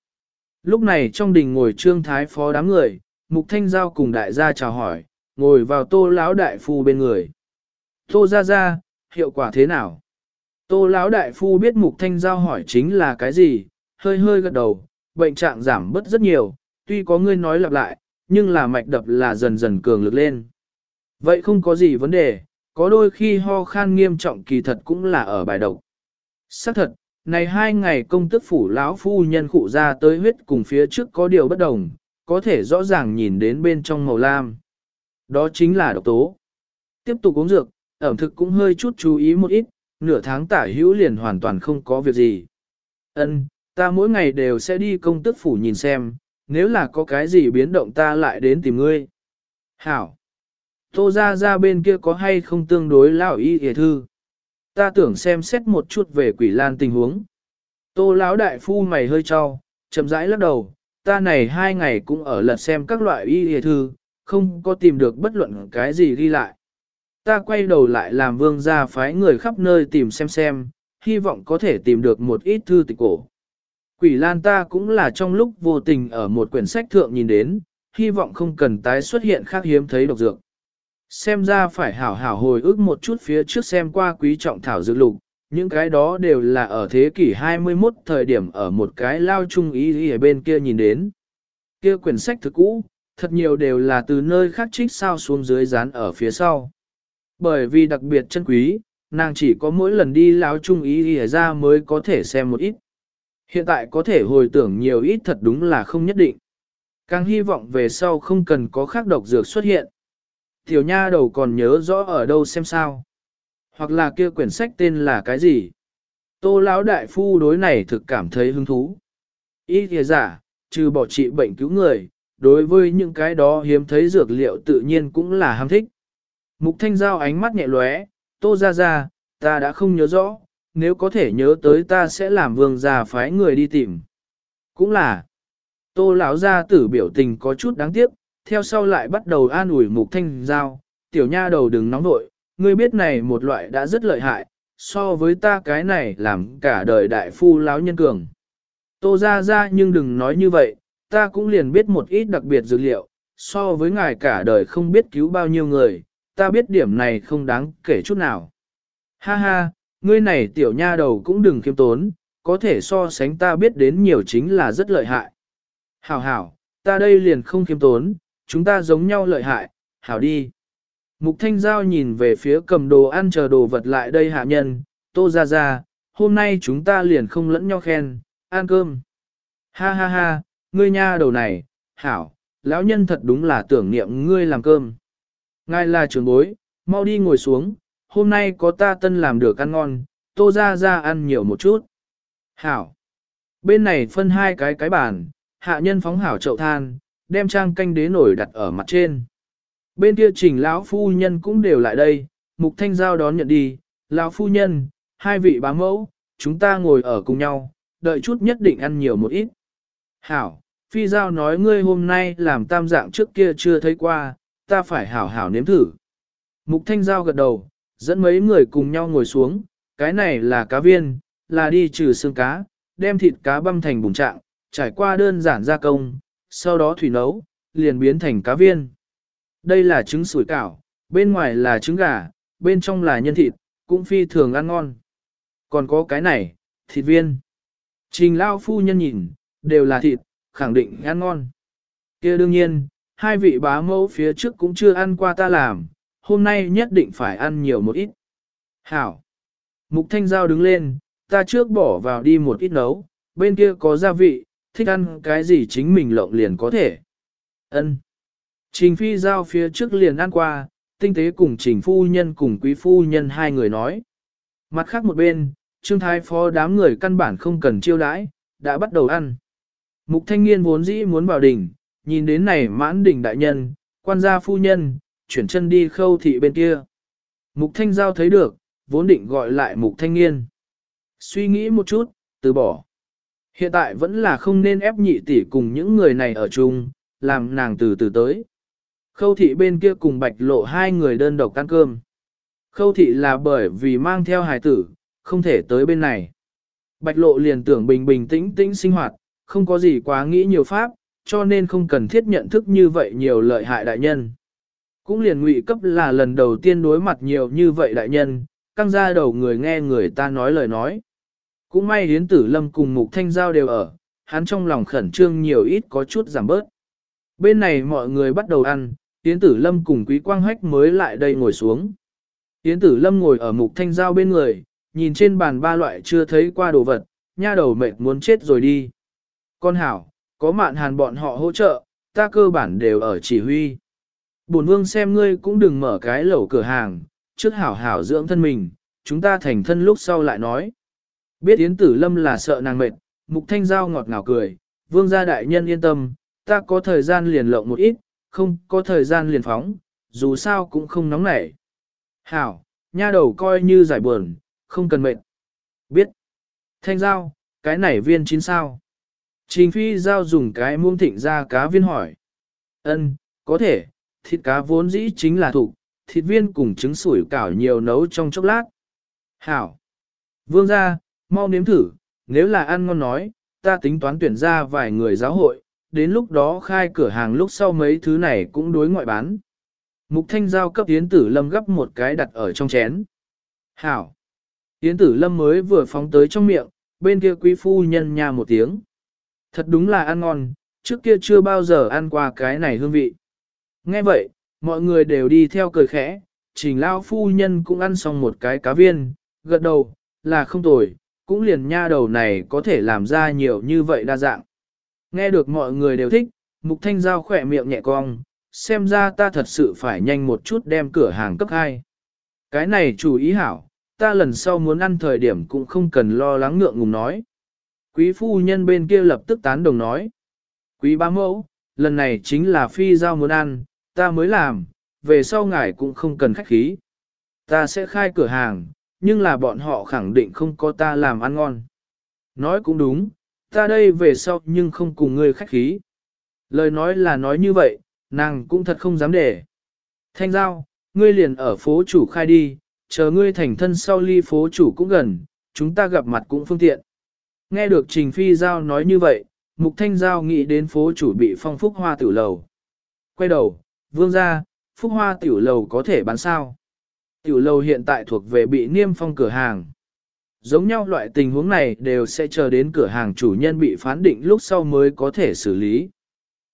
S1: Lúc này trong đình ngồi trương thái phó đám người, Mục Thanh Giao cùng đại gia chào hỏi, ngồi vào tô lão đại phu bên người. Tô ra ra, hiệu quả thế nào? Tô lão đại phu biết Mục Thanh Giao hỏi chính là cái gì, hơi hơi gật đầu, bệnh trạng giảm bớt rất nhiều, tuy có người nói lặp lại, nhưng là mạch đập là dần dần cường lực lên. Vậy không có gì vấn đề, có đôi khi ho khan nghiêm trọng kỳ thật cũng là ở bài độc. Xác thật, này hai ngày công tức phủ lão phu nhân cụ ra tới huyết cùng phía trước có điều bất đồng, có thể rõ ràng nhìn đến bên trong màu lam. Đó chính là độc tố. Tiếp tục uống dược, ẩm thực cũng hơi chút chú ý một ít, nửa tháng tả hữu liền hoàn toàn không có việc gì. Ân, ta mỗi ngày đều sẽ đi công tức phủ nhìn xem, nếu là có cái gì biến động ta lại đến tìm ngươi. Hảo. Tô ra ra bên kia có hay không tương đối lão y hề thư. Ta tưởng xem xét một chút về quỷ lan tình huống. Tô lão đại phu mày hơi cho, chậm rãi lắc đầu, ta này hai ngày cũng ở lật xem các loại y hề thư, không có tìm được bất luận cái gì ghi lại. Ta quay đầu lại làm vương gia phái người khắp nơi tìm xem xem, hy vọng có thể tìm được một ít thư tịch cổ. Quỷ lan ta cũng là trong lúc vô tình ở một quyển sách thượng nhìn đến, hy vọng không cần tái xuất hiện khác hiếm thấy độc dược. Xem ra phải hảo hảo hồi ức một chút phía trước xem qua quý trọng thảo dược lục, những cái đó đều là ở thế kỷ 21 thời điểm ở một cái lao trung ý ở bên kia nhìn đến. Kia quyển sách thực cũ, thật nhiều đều là từ nơi khác trích sao xuống dưới dán ở phía sau. Bởi vì đặc biệt chân quý, nàng chỉ có mỗi lần đi láo trung ý ở ra mới có thể xem một ít. Hiện tại có thể hồi tưởng nhiều ít thật đúng là không nhất định. Càng hy vọng về sau không cần có khác độc dược xuất hiện. Tiểu nha đầu còn nhớ rõ ở đâu xem sao. Hoặc là kia quyển sách tên là cái gì. Tô lão đại phu đối này thực cảm thấy hứng thú. Ý thìa giả, trừ bỏ trị bệnh cứu người, đối với những cái đó hiếm thấy dược liệu tự nhiên cũng là ham thích. Mục thanh giao ánh mắt nhẹ lóe, tô ra ra, ta đã không nhớ rõ, nếu có thể nhớ tới ta sẽ làm vương gia phái người đi tìm. Cũng là, tô lão gia tử biểu tình có chút đáng tiếc, theo sau lại bắt đầu an ủi mục thanh giao, tiểu nha đầu đừng nóng nội, ngươi biết này một loại đã rất lợi hại, so với ta cái này làm cả đời đại phu lão nhân cường. Tô ra ra nhưng đừng nói như vậy, ta cũng liền biết một ít đặc biệt dữ liệu, so với ngài cả đời không biết cứu bao nhiêu người, ta biết điểm này không đáng kể chút nào. Ha ha, ngươi này tiểu nha đầu cũng đừng kiêm tốn, có thể so sánh ta biết đến nhiều chính là rất lợi hại. Hảo hảo, ta đây liền không kiêm tốn, chúng ta giống nhau lợi hại, hảo đi. Mục Thanh Giao nhìn về phía cầm đồ ăn chờ đồ vật lại đây hạ nhân, tô ra ra, hôm nay chúng ta liền không lẫn nhau khen, ăn cơm. Ha ha ha, ngươi nha đầu này, hảo, lão nhân thật đúng là tưởng niệm ngươi làm cơm. Ngài là trưởng bối, mau đi ngồi xuống, hôm nay có ta tân làm được ăn ngon, tô ra ra ăn nhiều một chút. Hảo. Bên này phân hai cái cái bàn, hạ nhân phóng hảo chậu than, đem trang canh đế nổi đặt ở mặt trên. Bên kia trình lão phu nhân cũng đều lại đây, mục thanh giao đón nhận đi, lão phu nhân, hai vị bá mẫu, chúng ta ngồi ở cùng nhau, đợi chút nhất định ăn nhiều một ít. Hảo, phi giao nói ngươi hôm nay làm tam dạng trước kia chưa thấy qua, ta phải hảo hảo nếm thử. Mục thanh giao gật đầu, dẫn mấy người cùng nhau ngồi xuống, cái này là cá viên, là đi trừ xương cá, đem thịt cá băm thành bùng trạng, trải qua đơn giản gia công, sau đó thủy nấu, liền biến thành cá viên. Đây là trứng sủi cảo, bên ngoài là trứng gà, bên trong là nhân thịt, cũng phi thường ăn ngon. Còn có cái này, thịt viên. Trình lao phu nhân nhìn, đều là thịt, khẳng định ăn ngon. kia đương nhiên, hai vị bá mẫu phía trước cũng chưa ăn qua ta làm, hôm nay nhất định phải ăn nhiều một ít. Hảo. Mục Thanh Giao đứng lên, ta trước bỏ vào đi một ít nấu, bên kia có gia vị, thích ăn cái gì chính mình lộng liền có thể. Ân. Trình Phi Giao phía trước liền ăn qua, tinh tế cùng Trình Phu Nhân cùng Quý Phu Nhân hai người nói. Mặt khác một bên, Trương Thái Phó đám người căn bản không cần chiêu đãi, đã bắt đầu ăn. Mục Thanh niên vốn dĩ muốn vào đỉnh, nhìn đến này mãn đỉnh đại nhân, quan gia phu nhân, chuyển chân đi khâu thị bên kia. Mục Thanh Giao thấy được, vốn định gọi lại Mục Thanh Nghiên. Suy nghĩ một chút, từ bỏ. Hiện tại vẫn là không nên ép nhị tỷ cùng những người này ở chung, làm nàng từ từ tới. Khâu thị bên kia cùng bạch lộ hai người đơn độc ăn cơm. Khâu thị là bởi vì mang theo hài tử, không thể tới bên này. Bạch lộ liền tưởng bình bình tĩnh tĩnh sinh hoạt, không có gì quá nghĩ nhiều pháp, cho nên không cần thiết nhận thức như vậy nhiều lợi hại đại nhân. Cũng liền ngụy cấp là lần đầu tiên đối mặt nhiều như vậy đại nhân, căng ra đầu người nghe người ta nói lời nói. Cũng may hiến tử lâm cùng mục thanh giao đều ở, hắn trong lòng khẩn trương nhiều ít có chút giảm bớt. Bên này mọi người bắt đầu ăn, hiến tử lâm cùng quý quang hách mới lại đây ngồi xuống. Hiến tử lâm ngồi ở mục thanh giao bên người, nhìn trên bàn ba loại chưa thấy qua đồ vật, nha đầu mệt muốn chết rồi đi. Con hảo, có mạn hàn bọn họ hỗ trợ, ta cơ bản đều ở chỉ huy. Bổn vương xem ngươi cũng đừng mở cái lẩu cửa hàng, trước hảo hảo dưỡng thân mình, chúng ta thành thân lúc sau lại nói. Biết Yến Tử Lâm là sợ nàng mệt, Mục Thanh Giao ngọt ngào cười, vương gia đại nhân yên tâm, ta có thời gian liền lộng một ít, không có thời gian liền phóng, dù sao cũng không nóng nảy. Hảo, nha đầu coi như giải buồn, không cần mệt. Biết. Thanh Giao, cái này viên chín sao. Trình Phi Giao dùng cái muông thịnh ra cá viên hỏi. Ân, có thể, thịt cá vốn dĩ chính là thủ, thịt viên cùng trứng sủi cảo nhiều nấu trong chốc lát. Hảo. Vương gia, mau nếm thử, nếu là ăn ngon nói, ta tính toán tuyển ra vài người giáo hội, đến lúc đó khai cửa hàng lúc sau mấy thứ này cũng đối ngoại bán. Mục thanh giao cấp Yến Tử Lâm gấp một cái đặt ở trong chén. Hảo! Yến Tử Lâm mới vừa phóng tới trong miệng, bên kia quý phu nhân nhà một tiếng. Thật đúng là ăn ngon, trước kia chưa bao giờ ăn qua cái này hương vị. Nghe vậy, mọi người đều đi theo cười khẽ, trình lao phu nhân cũng ăn xong một cái cá viên, gật đầu, là không tồi, cũng liền nha đầu này có thể làm ra nhiều như vậy đa dạng. Nghe được mọi người đều thích, mục thanh giao khỏe miệng nhẹ cong, xem ra ta thật sự phải nhanh một chút đem cửa hàng cấp 2. Cái này chủ ý hảo, ta lần sau muốn ăn thời điểm cũng không cần lo lắng ngượng ngùng nói. Quý phu nhân bên kia lập tức tán đồng nói. Quý ba mẫu, lần này chính là phi giao muốn ăn, ta mới làm, về sau ngài cũng không cần khách khí. Ta sẽ khai cửa hàng, nhưng là bọn họ khẳng định không có ta làm ăn ngon. Nói cũng đúng, ta đây về sau nhưng không cùng ngươi khách khí. Lời nói là nói như vậy, nàng cũng thật không dám để. Thanh giao, ngươi liền ở phố chủ khai đi, chờ ngươi thành thân sau ly phố chủ cũng gần, chúng ta gặp mặt cũng phương tiện. Nghe được Trình Phi Giao nói như vậy, Mục Thanh Giao nghĩ đến phố chủ bị phong phúc hoa tiểu lầu. Quay đầu, vương ra, phúc hoa tiểu lầu có thể bán sao? Tiểu lầu hiện tại thuộc về bị niêm phong cửa hàng. Giống nhau loại tình huống này đều sẽ chờ đến cửa hàng chủ nhân bị phán định lúc sau mới có thể xử lý.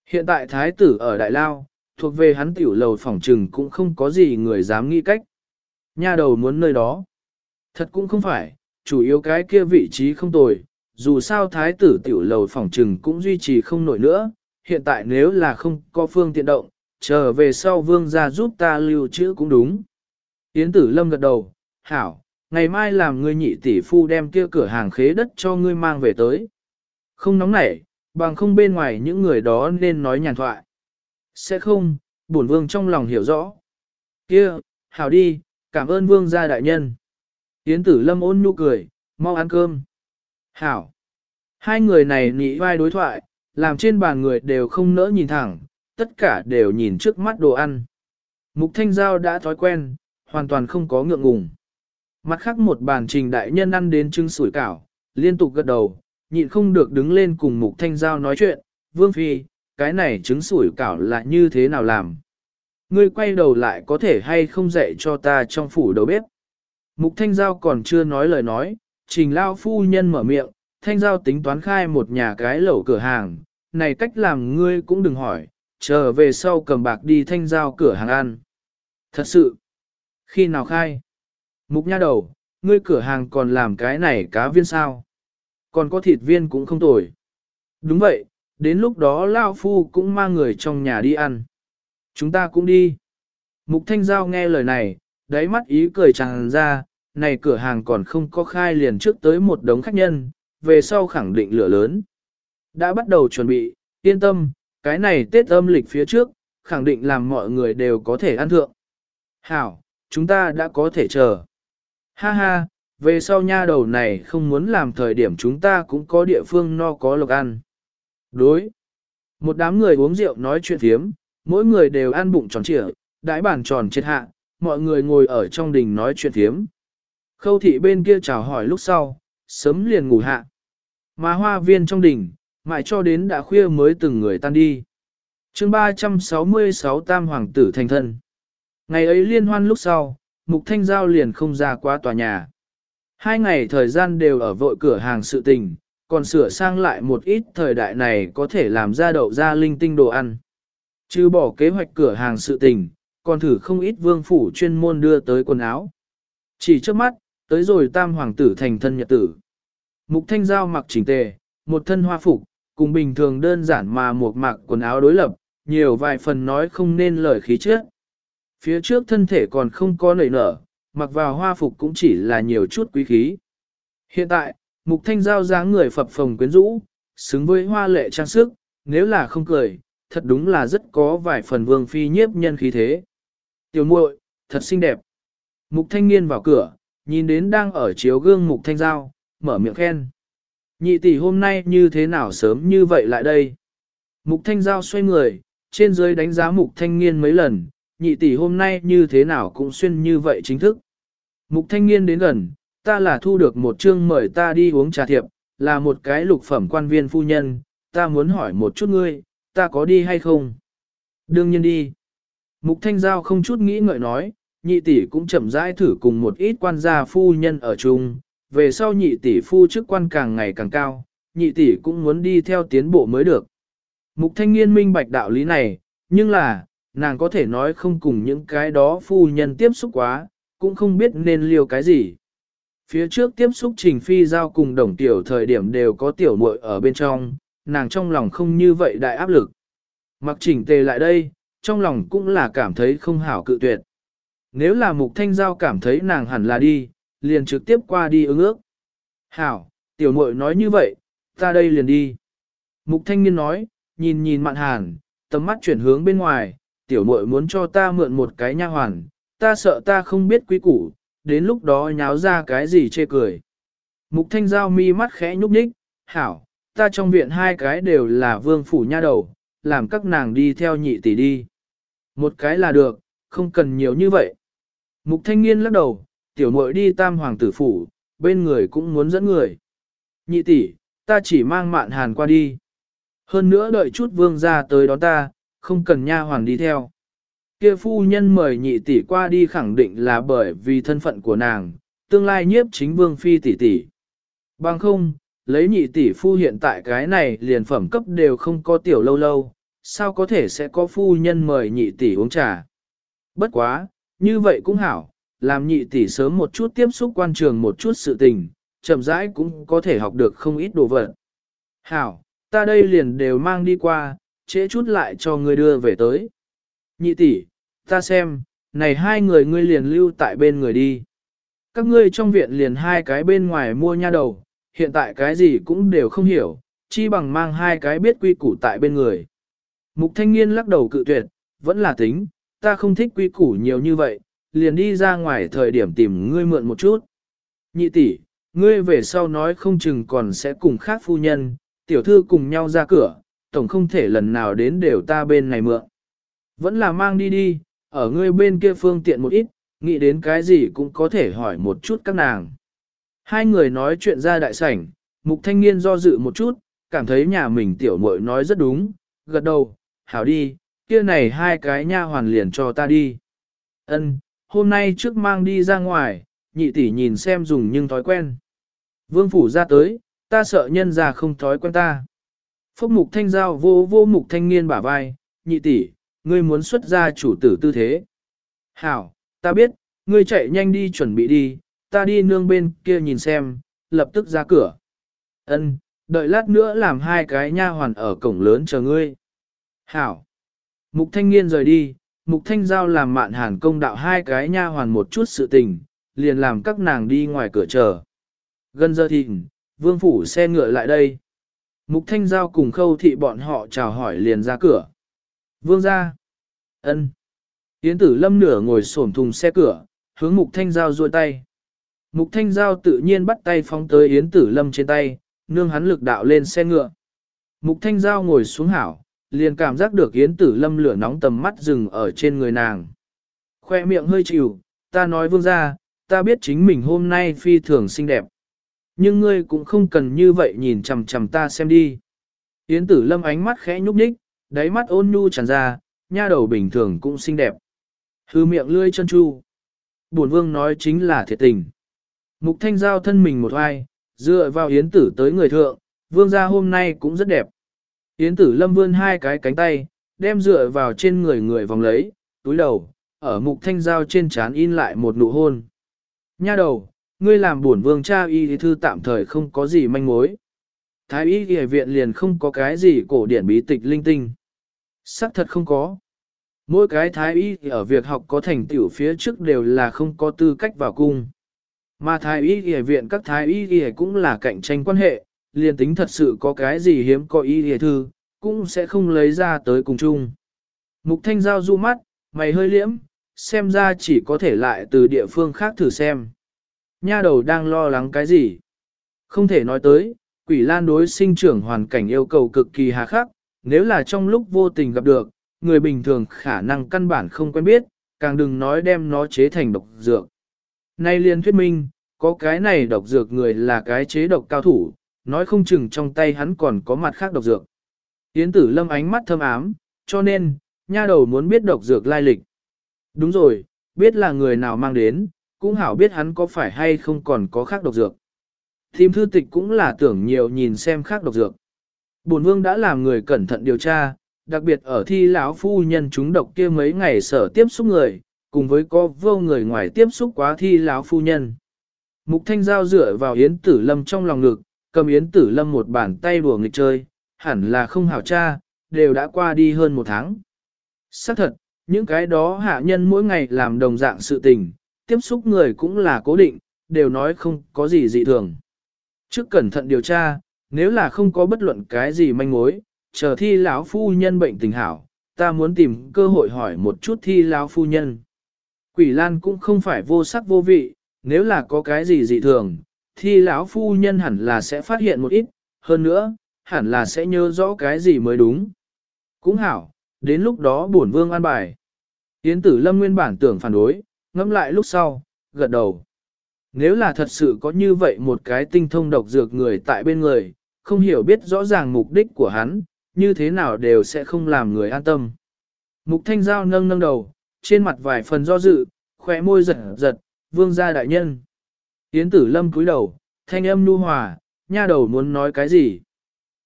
S1: Hiện tại thái tử ở Đại Lao, thuộc về hắn tiểu lầu phòng trừng cũng không có gì người dám nghĩ cách. Nha đầu muốn nơi đó. Thật cũng không phải, chủ yếu cái kia vị trí không tồi, dù sao thái tử tiểu lầu phòng trừng cũng duy trì không nổi nữa, hiện tại nếu là không có phương tiện động, trở về sau vương ra giúp ta lưu trữ cũng đúng. Yến tử lâm gật đầu, hảo, ngày mai làm ngươi nhị tỷ phu đem kia cửa hàng khế đất cho ngươi mang về tới. Không nóng nảy, bằng không bên ngoài những người đó nên nói nhàn thoại. Sẽ không, bổn vương trong lòng hiểu rõ. Kia, hảo đi, cảm ơn vương gia đại nhân. Yến tử lâm ôn nhu cười, mau ăn cơm. Hảo. Hai người này nghĩ vai đối thoại, làm trên bàn người đều không nỡ nhìn thẳng, tất cả đều nhìn trước mắt đồ ăn. Mục Thanh Giao đã thói quen, hoàn toàn không có ngượng ngùng. Mặt khác một bàn trình đại nhân ăn đến trứng sủi cảo, liên tục gật đầu, nhịn không được đứng lên cùng Mục Thanh Giao nói chuyện, Vương Phi, cái này trứng sủi cảo là như thế nào làm? Ngươi quay đầu lại có thể hay không dạy cho ta trong phủ đầu bếp? Mục Thanh Giao còn chưa nói lời nói, trình lao phu nhân mở miệng, Thanh Giao tính toán khai một nhà cái lẩu cửa hàng, này cách làm ngươi cũng đừng hỏi, chờ về sau cầm bạc đi Thanh Giao cửa hàng ăn. Thật sự, khi nào khai? Mục nha đầu, ngươi cửa hàng còn làm cái này cá viên sao? Còn có thịt viên cũng không tồi. Đúng vậy, đến lúc đó Lao Phu cũng mang người trong nhà đi ăn. Chúng ta cũng đi. Mục Thanh Giao nghe lời này, đáy mắt ý cười tràn ra, này cửa hàng còn không có khai liền trước tới một đống khách nhân, về sau khẳng định lửa lớn. Đã bắt đầu chuẩn bị, yên tâm, cái này Tết âm lịch phía trước, khẳng định làm mọi người đều có thể ăn thượng. Hảo, chúng ta đã có thể chờ. Ha ha, về sau nha đầu này không muốn làm thời điểm chúng ta cũng có địa phương no có lộc ăn. Đối. Một đám người uống rượu nói chuyện thiếm, mỗi người đều ăn bụng tròn trịa, đãi bàn tròn chết hạ, mọi người ngồi ở trong đình nói chuyện thiếm. Khâu thị bên kia chào hỏi lúc sau, sớm liền ngủ hạ. Mà hoa viên trong đình, mãi cho đến đã khuya mới từng người tan đi. chương 366 Tam Hoàng tử thành thân. Ngày ấy liên hoan lúc sau, Mục Thanh Giao liền không ra qua tòa nhà. Hai ngày thời gian đều ở vội cửa hàng sự tình, còn sửa sang lại một ít thời đại này có thể làm ra đậu ra linh tinh đồ ăn. Chứ bỏ kế hoạch cửa hàng sự tình, còn thử không ít vương phủ chuyên môn đưa tới quần áo. Chỉ trước mắt, tới rồi tam hoàng tử thành thân nhật tử. Mục thanh giao mặc chỉnh tề, một thân hoa phục, cùng bình thường đơn giản mà một mặc quần áo đối lập, nhiều vài phần nói không nên lời khí trước. Phía trước thân thể còn không có nảy nở, mặc vào hoa phục cũng chỉ là nhiều chút quý khí. Hiện tại, mục thanh giao dáng người phập phồng quyến rũ, xứng với hoa lệ trang sức, nếu là không cười, thật đúng là rất có vài phần vương phi nhiếp nhân khí thế. Tiểu muội, thật xinh đẹp. Mục thanh niên vào cửa, nhìn đến đang ở chiếu gương mục thanh giao, mở miệng khen. Nhị tỷ hôm nay như thế nào sớm như vậy lại đây? Mục thanh giao xoay người, trên dưới đánh giá mục thanh niên mấy lần, nhị tỷ hôm nay như thế nào cũng xuyên như vậy chính thức. Mục thanh niên đến gần, ta là thu được một chương mời ta đi uống trà thiệp, là một cái lục phẩm quan viên phu nhân, ta muốn hỏi một chút ngươi, ta có đi hay không? Đương nhiên đi. Mục thanh giao không chút nghĩ ngợi nói, nhị tỷ cũng chậm rãi thử cùng một ít quan gia phu nhân ở chung, về sau nhị tỷ phu chức quan càng ngày càng cao, nhị tỷ cũng muốn đi theo tiến bộ mới được. Mục thanh niên minh bạch đạo lý này, nhưng là, nàng có thể nói không cùng những cái đó phu nhân tiếp xúc quá, cũng không biết nên liều cái gì. Phía trước tiếp xúc trình phi giao cùng đồng tiểu thời điểm đều có tiểu muội ở bên trong, nàng trong lòng không như vậy đại áp lực. Mặc chỉnh tề lại đây, trong lòng cũng là cảm thấy không hảo cự tuyệt. Nếu là mục thanh giao cảm thấy nàng hẳn là đi, liền trực tiếp qua đi ứng ước. Hảo, tiểu muội nói như vậy, ta đây liền đi. Mục thanh niên nói, nhìn nhìn mạn hàn, tầm mắt chuyển hướng bên ngoài, tiểu muội muốn cho ta mượn một cái nha hoàn, ta sợ ta không biết quý củ, đến lúc đó nháo ra cái gì chê cười. Mục thanh giao mi mắt khẽ nhúc nhích, hảo, ta trong viện hai cái đều là vương phủ nha đầu, làm các nàng đi theo nhị tỷ đi. Một cái là được, không cần nhiều như vậy. Mục thanh niên lắc đầu, tiểu muội đi tam hoàng tử phủ, bên người cũng muốn dẫn người. Nhị tỷ, ta chỉ mang mạn hàn qua đi. Hơn nữa đợi chút vương ra tới đó ta, không cần nha hoàng đi theo. Kia phu nhân mời nhị tỷ qua đi khẳng định là bởi vì thân phận của nàng, tương lai nhiếp chính vương phi tỷ tỷ. Bằng không, lấy nhị tỷ phu hiện tại cái này liền phẩm cấp đều không có tiểu lâu lâu, sao có thể sẽ có phu nhân mời nhị tỷ uống trà. Bất quá, như vậy cũng hảo, làm nhị tỷ sớm một chút tiếp xúc quan trường một chút sự tình, chậm rãi cũng có thể học được không ít đồ vật. Hảo, ta đây liền đều mang đi qua, trễ chút lại cho ngươi đưa về tới. Nhị tỷ, ta xem, này hai người ngươi liền lưu tại bên người đi. Các ngươi trong viện liền hai cái bên ngoài mua nha đầu, hiện tại cái gì cũng đều không hiểu, chi bằng mang hai cái biết quy củ tại bên người. Mục thanh niên lắc đầu cự tuyệt, vẫn là tính, ta không thích quy củ nhiều như vậy, liền đi ra ngoài thời điểm tìm ngươi mượn một chút. Nhị tỷ, ngươi về sau nói không chừng còn sẽ cùng khác phu nhân, tiểu thư cùng nhau ra cửa, tổng không thể lần nào đến đều ta bên này mượn. Vẫn là mang đi đi, ở ngươi bên kia phương tiện một ít, nghĩ đến cái gì cũng có thể hỏi một chút các nàng. Hai người nói chuyện ra đại sảnh, mục thanh niên do dự một chút, cảm thấy nhà mình tiểu muội nói rất đúng, gật đầu, hảo đi, kia này hai cái nha hoàn liền cho ta đi. Ân, hôm nay trước mang đi ra ngoài, nhị tỷ nhìn xem dùng nhưng thói quen. Vương phủ ra tới, ta sợ nhân ra không thói quen ta. Phúc mục thanh giao vô vô mục thanh niên bả vai, nhị tỷ, ngươi muốn xuất ra chủ tử tư thế. Hảo, ta biết, ngươi chạy nhanh đi chuẩn bị đi, ta đi nương bên kia nhìn xem, lập tức ra cửa. Ân, đợi lát nữa làm hai cái nha hoàn ở cổng lớn chờ ngươi. Hảo. Mục thanh niên rời đi, mục thanh giao làm mạn hàn công đạo hai cái nha hoàn một chút sự tình, liền làm các nàng đi ngoài cửa chờ. Gần giờ thịnh, vương phủ xe ngựa lại đây. Mục thanh giao cùng khâu thị bọn họ chào hỏi liền ra cửa. Vương ra. ân. Yến tử lâm nửa ngồi xổm thùng xe cửa, hướng mục thanh giao ruôi tay. Mục thanh giao tự nhiên bắt tay phóng tới Yến tử lâm trên tay, nương hắn lực đạo lên xe ngựa. Mục thanh giao ngồi xuống hảo, liền cảm giác được Yến tử lâm lửa nóng tầm mắt dừng ở trên người nàng. Khoe miệng hơi chịu, ta nói vương ra, ta biết chính mình hôm nay phi thường xinh đẹp. Nhưng ngươi cũng không cần như vậy nhìn chằm chằm ta xem đi. Yến tử lâm ánh mắt khẽ nhúc nhích, đáy mắt ôn nhu tràn ra, nha đầu bình thường cũng xinh đẹp. Hư miệng lươi chân chu. Bổn vương nói chính là thiệt tình. Mục thanh giao thân mình một ai, dựa vào yến tử tới người thượng, vương gia hôm nay cũng rất đẹp. Yến tử lâm vươn hai cái cánh tay, đem dựa vào trên người người vòng lấy, túi đầu, ở mục thanh giao trên trán in lại một nụ hôn. Nha đầu, ngươi làm bổn vương cha y thư tạm thời không có gì manh mối. Thái y y viện liền không có cái gì cổ điển bí tịch linh tinh. Sắc thật không có. Mỗi cái thái y ở việc học có thành tựu phía trước đều là không có tư cách vào cung. Mà thái y y viện các thái y y cũng là cạnh tranh quan hệ, liền tính thật sự có cái gì hiếm có ý hề thư, cũng sẽ không lấy ra tới cùng chung. Mục thanh giao du mắt, mày hơi liễm, xem ra chỉ có thể lại từ địa phương khác thử xem. Nha đầu đang lo lắng cái gì? Không thể nói tới, quỷ lan đối sinh trưởng hoàn cảnh yêu cầu cực kỳ hà khắc, nếu là trong lúc vô tình gặp được, người bình thường khả năng căn bản không quen biết, càng đừng nói đem nó chế thành độc dược. Nay liên thuyết minh, có cái này độc dược người là cái chế độc cao thủ, nói không chừng trong tay hắn còn có mặt khác độc dược. Yến tử lâm ánh mắt thâm ám, cho nên, nha đầu muốn biết độc dược lai lịch. Đúng rồi, biết là người nào mang đến, cũng hảo biết hắn có phải hay không còn có khác độc dược. Tìm thư tịch cũng là tưởng nhiều nhìn xem khác độc dược. Bổn vương đã làm người cẩn thận điều tra, đặc biệt ở thi lão phu nhân chúng độc kia mấy ngày sở tiếp xúc người, cùng với có vô người ngoài tiếp xúc quá thi lão phu nhân. Mục thanh giao dựa vào Yến Tử Lâm trong lòng ngực, cầm Yến Tử Lâm một bàn tay đùa nghịch chơi, hẳn là không hảo cha, đều đã qua đi hơn một tháng. Xác thật, những cái đó hạ nhân mỗi ngày làm đồng dạng sự tình, tiếp xúc người cũng là cố định, đều nói không có gì dị thường. Trước cẩn thận điều tra, nếu là không có bất luận cái gì manh mối, chờ thi lão phu nhân bệnh tình hảo, ta muốn tìm cơ hội hỏi một chút thi lão phu nhân. Quỷ Lan cũng không phải vô sắc vô vị, nếu là có cái gì dị thường, thi lão phu nhân hẳn là sẽ phát hiện một ít, hơn nữa, hẳn là sẽ nhớ rõ cái gì mới đúng. Cũng hảo, đến lúc đó bổn vương an bài. Yến tử lâm nguyên bản tưởng phản đối, ngẫm lại lúc sau, gật đầu. Nếu là thật sự có như vậy một cái tinh thông độc dược người tại bên người, không hiểu biết rõ ràng mục đích của hắn, như thế nào đều sẽ không làm người an tâm. Mục thanh giao nâng nâng đầu, trên mặt vài phần do dự, khỏe môi giật giật, vương gia đại nhân. Yến tử lâm cúi đầu, thanh âm nu hòa, nha đầu muốn nói cái gì?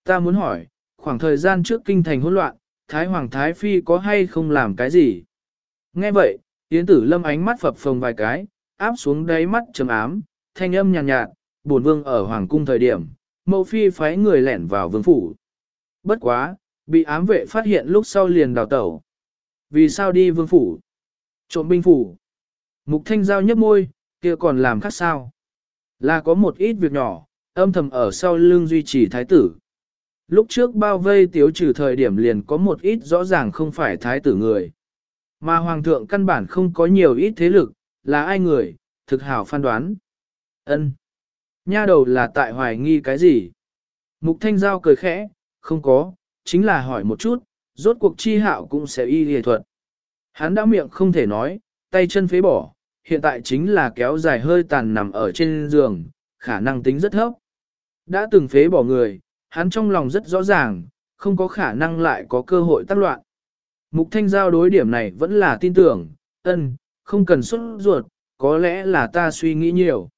S1: Ta muốn hỏi, khoảng thời gian trước kinh thành hỗn loạn, Thái Hoàng Thái Phi có hay không làm cái gì? Nghe vậy, Yến tử lâm ánh mắt phập phồng vài cái, áp xuống đáy mắt trầm ám, thanh âm nhàn nhạt, nhạt, buồn vương ở Hoàng cung thời điểm, mẫu phi phái người lẻn vào vương phủ. Bất quá, bị ám vệ phát hiện lúc sau liền đào tẩu. Vì sao đi vương phủ? Trộm binh phủ. Mục thanh giao nhấp môi, kia còn làm khác sao? Là có một ít việc nhỏ, âm thầm ở sau lưng duy trì thái tử. Lúc trước bao vây tiếu trừ thời điểm liền có một ít rõ ràng không phải thái tử người. Mà hoàng thượng căn bản không có nhiều ít thế lực, là ai người, thực hảo phán đoán. ân Nha đầu là tại hoài nghi cái gì? Mục thanh giao cười khẽ, không có, chính là hỏi một chút, rốt cuộc chi hạo cũng sẽ y lìa thuật. Hắn đã miệng không thể nói, tay chân phế bỏ, hiện tại chính là kéo dài hơi tàn nằm ở trên giường, khả năng tính rất thấp. Đã từng phế bỏ người, hắn trong lòng rất rõ ràng, không có khả năng lại có cơ hội tác loạn. Mục thanh giao đối điểm này vẫn là tin tưởng, ân, không cần xuất ruột, có lẽ là ta suy nghĩ nhiều.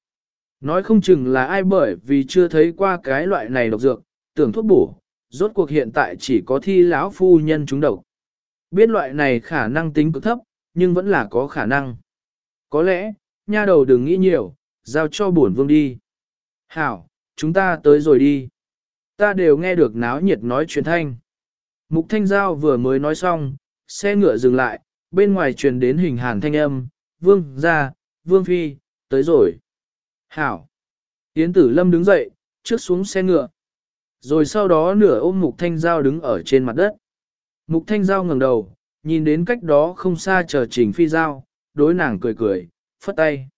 S1: Nói không chừng là ai bởi vì chưa thấy qua cái loại này độc dược, tưởng thuốc bổ, rốt cuộc hiện tại chỉ có thi lão phu nhân chúng độc. Biết loại này khả năng tính cực thấp, nhưng vẫn là có khả năng. Có lẽ, nha đầu đừng nghĩ nhiều, giao cho bổn vương đi. Hảo, chúng ta tới rồi đi. Ta đều nghe được náo nhiệt nói chuyện thanh. Mục thanh giao vừa mới nói xong, xe ngựa dừng lại, bên ngoài truyền đến hình hàn thanh âm, vương ra, vương phi, tới rồi. Hảo. Yến tử lâm đứng dậy, trước xuống xe ngựa. Rồi sau đó nửa ôm mục thanh giao đứng ở trên mặt đất. Mục thanh giao ngẩng đầu, nhìn đến cách đó không xa chờ trình phi giao, đối nàng cười cười, phất tay.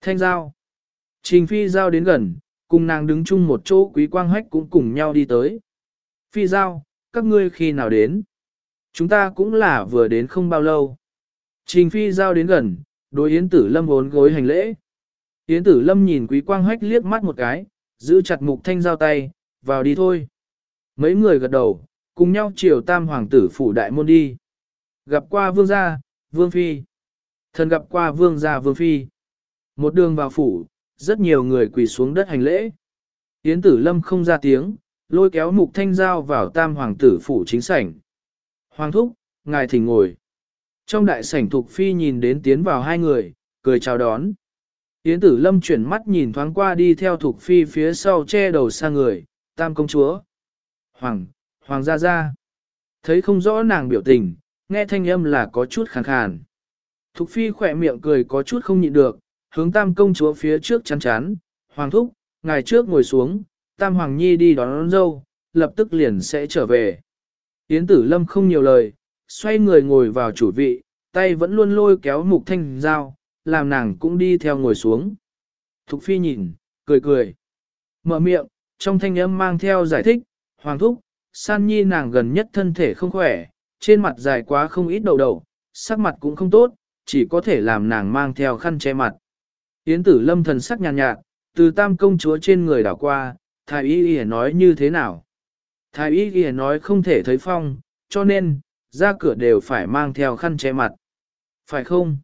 S1: Thanh giao. Trình phi giao đến gần, cùng nàng đứng chung một chỗ quý quang hách cũng cùng nhau đi tới. Phi giao, các ngươi khi nào đến? Chúng ta cũng là vừa đến không bao lâu. Trình phi giao đến gần, đối yến tử lâm vốn gối hành lễ. Yến tử lâm nhìn quý quang hách liếc mắt một cái, giữ chặt mục thanh giao tay, vào đi thôi. Mấy người gật đầu, cùng nhau chiều tam hoàng tử phủ đại môn đi. Gặp qua vương gia, vương phi. Thần gặp qua vương gia vương phi. Một đường vào phủ, rất nhiều người quỳ xuống đất hành lễ. Yến tử lâm không ra tiếng, lôi kéo mục thanh giao vào tam hoàng tử phủ chính sảnh. Hoàng thúc, ngài thỉnh ngồi. Trong đại sảnh thục phi nhìn đến tiến vào hai người, cười chào đón. Yến tử lâm chuyển mắt nhìn thoáng qua đi theo thục phi phía sau che đầu xa người, tam công chúa. Hoàng, hoàng gia gia. Thấy không rõ nàng biểu tình, nghe thanh âm là có chút khàn khàn. Thục phi khỏe miệng cười có chút không nhịn được, hướng tam công chúa phía trước chắn chắn, hoàng thúc, ngài trước ngồi xuống, tam hoàng nhi đi đón, đón dâu, lập tức liền sẽ trở về. Yến tử lâm không nhiều lời, xoay người ngồi vào chủ vị, tay vẫn luôn lôi kéo mục thanh dao, làm nàng cũng đi theo ngồi xuống. Thục phi nhìn, cười cười. Mở miệng, trong thanh âm mang theo giải thích, hoàng thúc, san nhi nàng gần nhất thân thể không khỏe, trên mặt dài quá không ít đầu đầu, sắc mặt cũng không tốt, chỉ có thể làm nàng mang theo khăn che mặt. Yến tử lâm thần sắc nhàn nhạt, nhạt, từ tam công chúa trên người đảo qua, thái y y nói như thế nào. Thái y y nói không thể thấy phong, cho nên, ra cửa đều phải mang theo khăn che mặt. Phải không?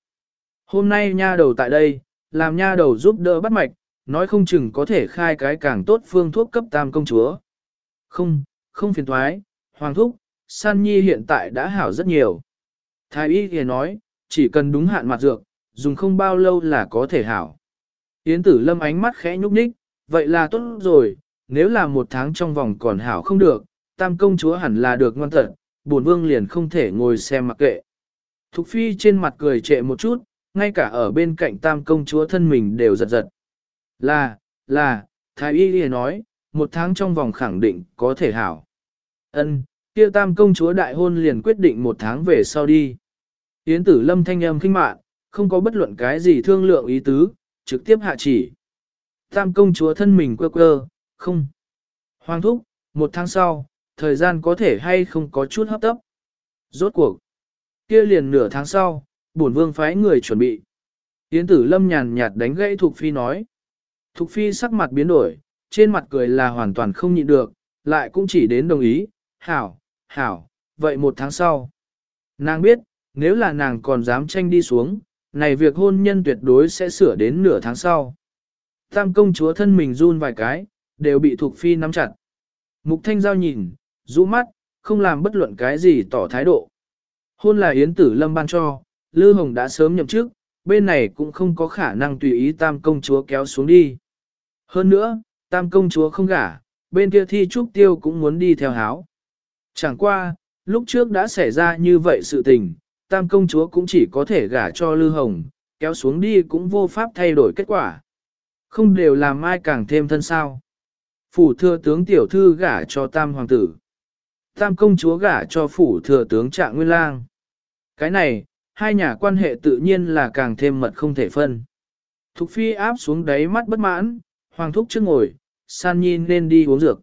S1: Hôm nay nha đầu tại đây, làm nha đầu giúp đỡ bắt mạch, nói không chừng có thể khai cái càng tốt phương thuốc cấp tam công chúa. Không, không phiền thoái, hoàng thúc, san nhi hiện tại đã hảo rất nhiều. Thái y thì nói, chỉ cần đúng hạn mặt dược, dùng không bao lâu là có thể hảo. Yến tử lâm ánh mắt khẽ nhúc nhích, vậy là tốt rồi, nếu là một tháng trong vòng còn hảo không được, tam công chúa hẳn là được ngoan thật bổn vương liền không thể ngồi xem mặc kệ. Thục phi trên mặt cười trệ một chút, ngay cả ở bên cạnh tam công chúa thân mình đều giật giật. Là, là, thái y liền nói, một tháng trong vòng khẳng định có thể hảo. Ân, kia tam công chúa đại hôn liền quyết định một tháng về sau đi. Yến tử lâm thanh âm khinh mạn, không có bất luận cái gì thương lượng ý tứ, trực tiếp hạ chỉ. Tam công chúa thân mình quơ quơ, không. Hoàng thúc, một tháng sau, thời gian có thể hay không có chút hấp tấp. Rốt cuộc. kia liền nửa tháng sau, bổn vương phái người chuẩn bị. Yến tử lâm nhàn nhạt đánh gãy Thục Phi nói. Thục Phi sắc mặt biến đổi, trên mặt cười là hoàn toàn không nhịn được, lại cũng chỉ đến đồng ý, hảo, hảo, vậy một tháng sau. Nàng biết, nếu là nàng còn dám tranh đi xuống, này việc hôn nhân tuyệt đối sẽ sửa đến nửa tháng sau. Tam công chúa thân mình run vài cái, đều bị Thục Phi nắm chặt. Mục Thanh Giao nhìn, rũ mắt, không làm bất luận cái gì tỏ thái độ. Hôn là Yến Tử Lâm ban cho, Lư Hồng đã sớm nhậm chức, bên này cũng không có khả năng tùy ý tam công chúa kéo xuống đi. Hơn nữa, tam công chúa không gả, bên kia thi trúc tiêu cũng muốn đi theo háo. Chẳng qua, lúc trước đã xảy ra như vậy sự tình, tam công chúa cũng chỉ có thể gả cho Lư Hồng, kéo xuống đi cũng vô pháp thay đổi kết quả. Không đều làm ai càng thêm thân sao. Phủ thừa tướng tiểu thư gả cho tam hoàng tử. Tam công chúa gả cho phủ thừa tướng trạng nguyên lang. Cái này, hai nhà quan hệ tự nhiên là càng thêm mật không thể phân. Thục phi áp xuống đáy mắt bất mãn, hoàng thúc trước ngồi, san nhìn nên đi uống dược.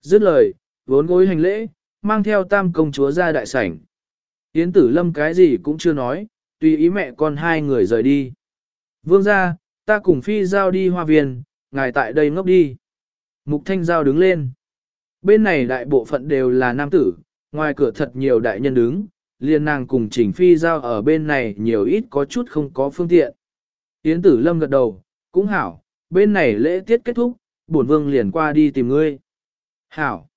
S1: Dứt lời, vốn gối hành lễ, mang theo tam công chúa ra đại sảnh. Yến tử lâm cái gì cũng chưa nói, tùy ý mẹ con hai người rời đi. Vương ra, ta cùng phi giao đi hoa viên, ngài tại đây ngốc đi. Mục thanh giao đứng lên. Bên này đại bộ phận đều là nam tử, ngoài cửa thật nhiều đại nhân đứng, liền nàng cùng chỉnh phi giao ở bên này nhiều ít có chút không có phương tiện. Yến tử lâm gật đầu, cũng hảo, bên này lễ tiết kết thúc, bổn vương liền qua đi tìm ngươi. Hảo.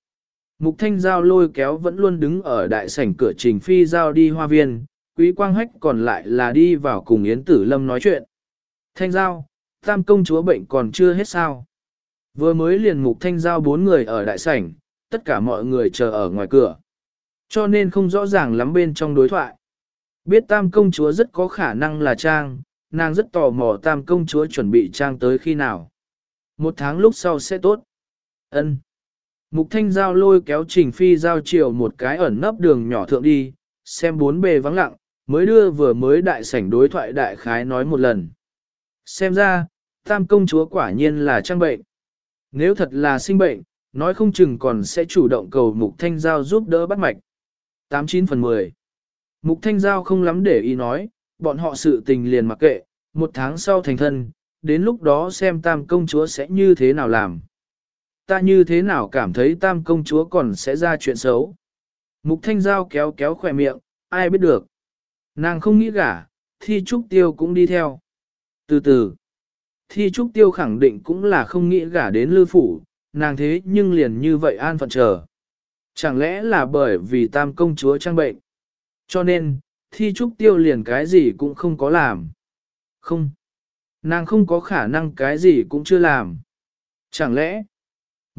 S1: Mục thanh giao lôi kéo vẫn luôn đứng ở đại sảnh cửa trình phi giao đi hoa viên, quý quang hách còn lại là đi vào cùng Yến tử lâm nói chuyện. Thanh giao, tam công chúa bệnh còn chưa hết sao. Vừa mới liền mục thanh giao bốn người ở đại sảnh, tất cả mọi người chờ ở ngoài cửa. Cho nên không rõ ràng lắm bên trong đối thoại. Biết tam công chúa rất có khả năng là Trang, nàng rất tò mò tam công chúa chuẩn bị Trang tới khi nào. Một tháng lúc sau sẽ tốt. ân Mục thanh giao lôi kéo trình phi giao chiều một cái ẩn nấp đường nhỏ thượng đi, xem bốn bề vắng lặng, mới đưa vừa mới đại sảnh đối thoại đại khái nói một lần. Xem ra, tam công chúa quả nhiên là trang bệnh. Nếu thật là sinh bệnh, nói không chừng còn sẽ chủ động cầu mục thanh giao giúp đỡ bắt mạch. 89 phần 10 Mục thanh giao không lắm để ý nói, bọn họ sự tình liền mặc kệ, một tháng sau thành thân, đến lúc đó xem tam công chúa sẽ như thế nào làm. Ta như thế nào cảm thấy tam công chúa còn sẽ ra chuyện xấu. Mục thanh giao kéo kéo khỏe miệng, ai biết được. Nàng không nghĩ cả, thi trúc tiêu cũng đi theo. Từ từ, thi trúc tiêu khẳng định cũng là không nghĩ gả đến lư phủ, nàng thế nhưng liền như vậy an phận chờ. Chẳng lẽ là bởi vì tam công chúa trang bệnh? Cho nên, thi trúc tiêu liền cái gì cũng không có làm. Không. Nàng không có khả năng cái gì cũng chưa làm. Chẳng lẽ,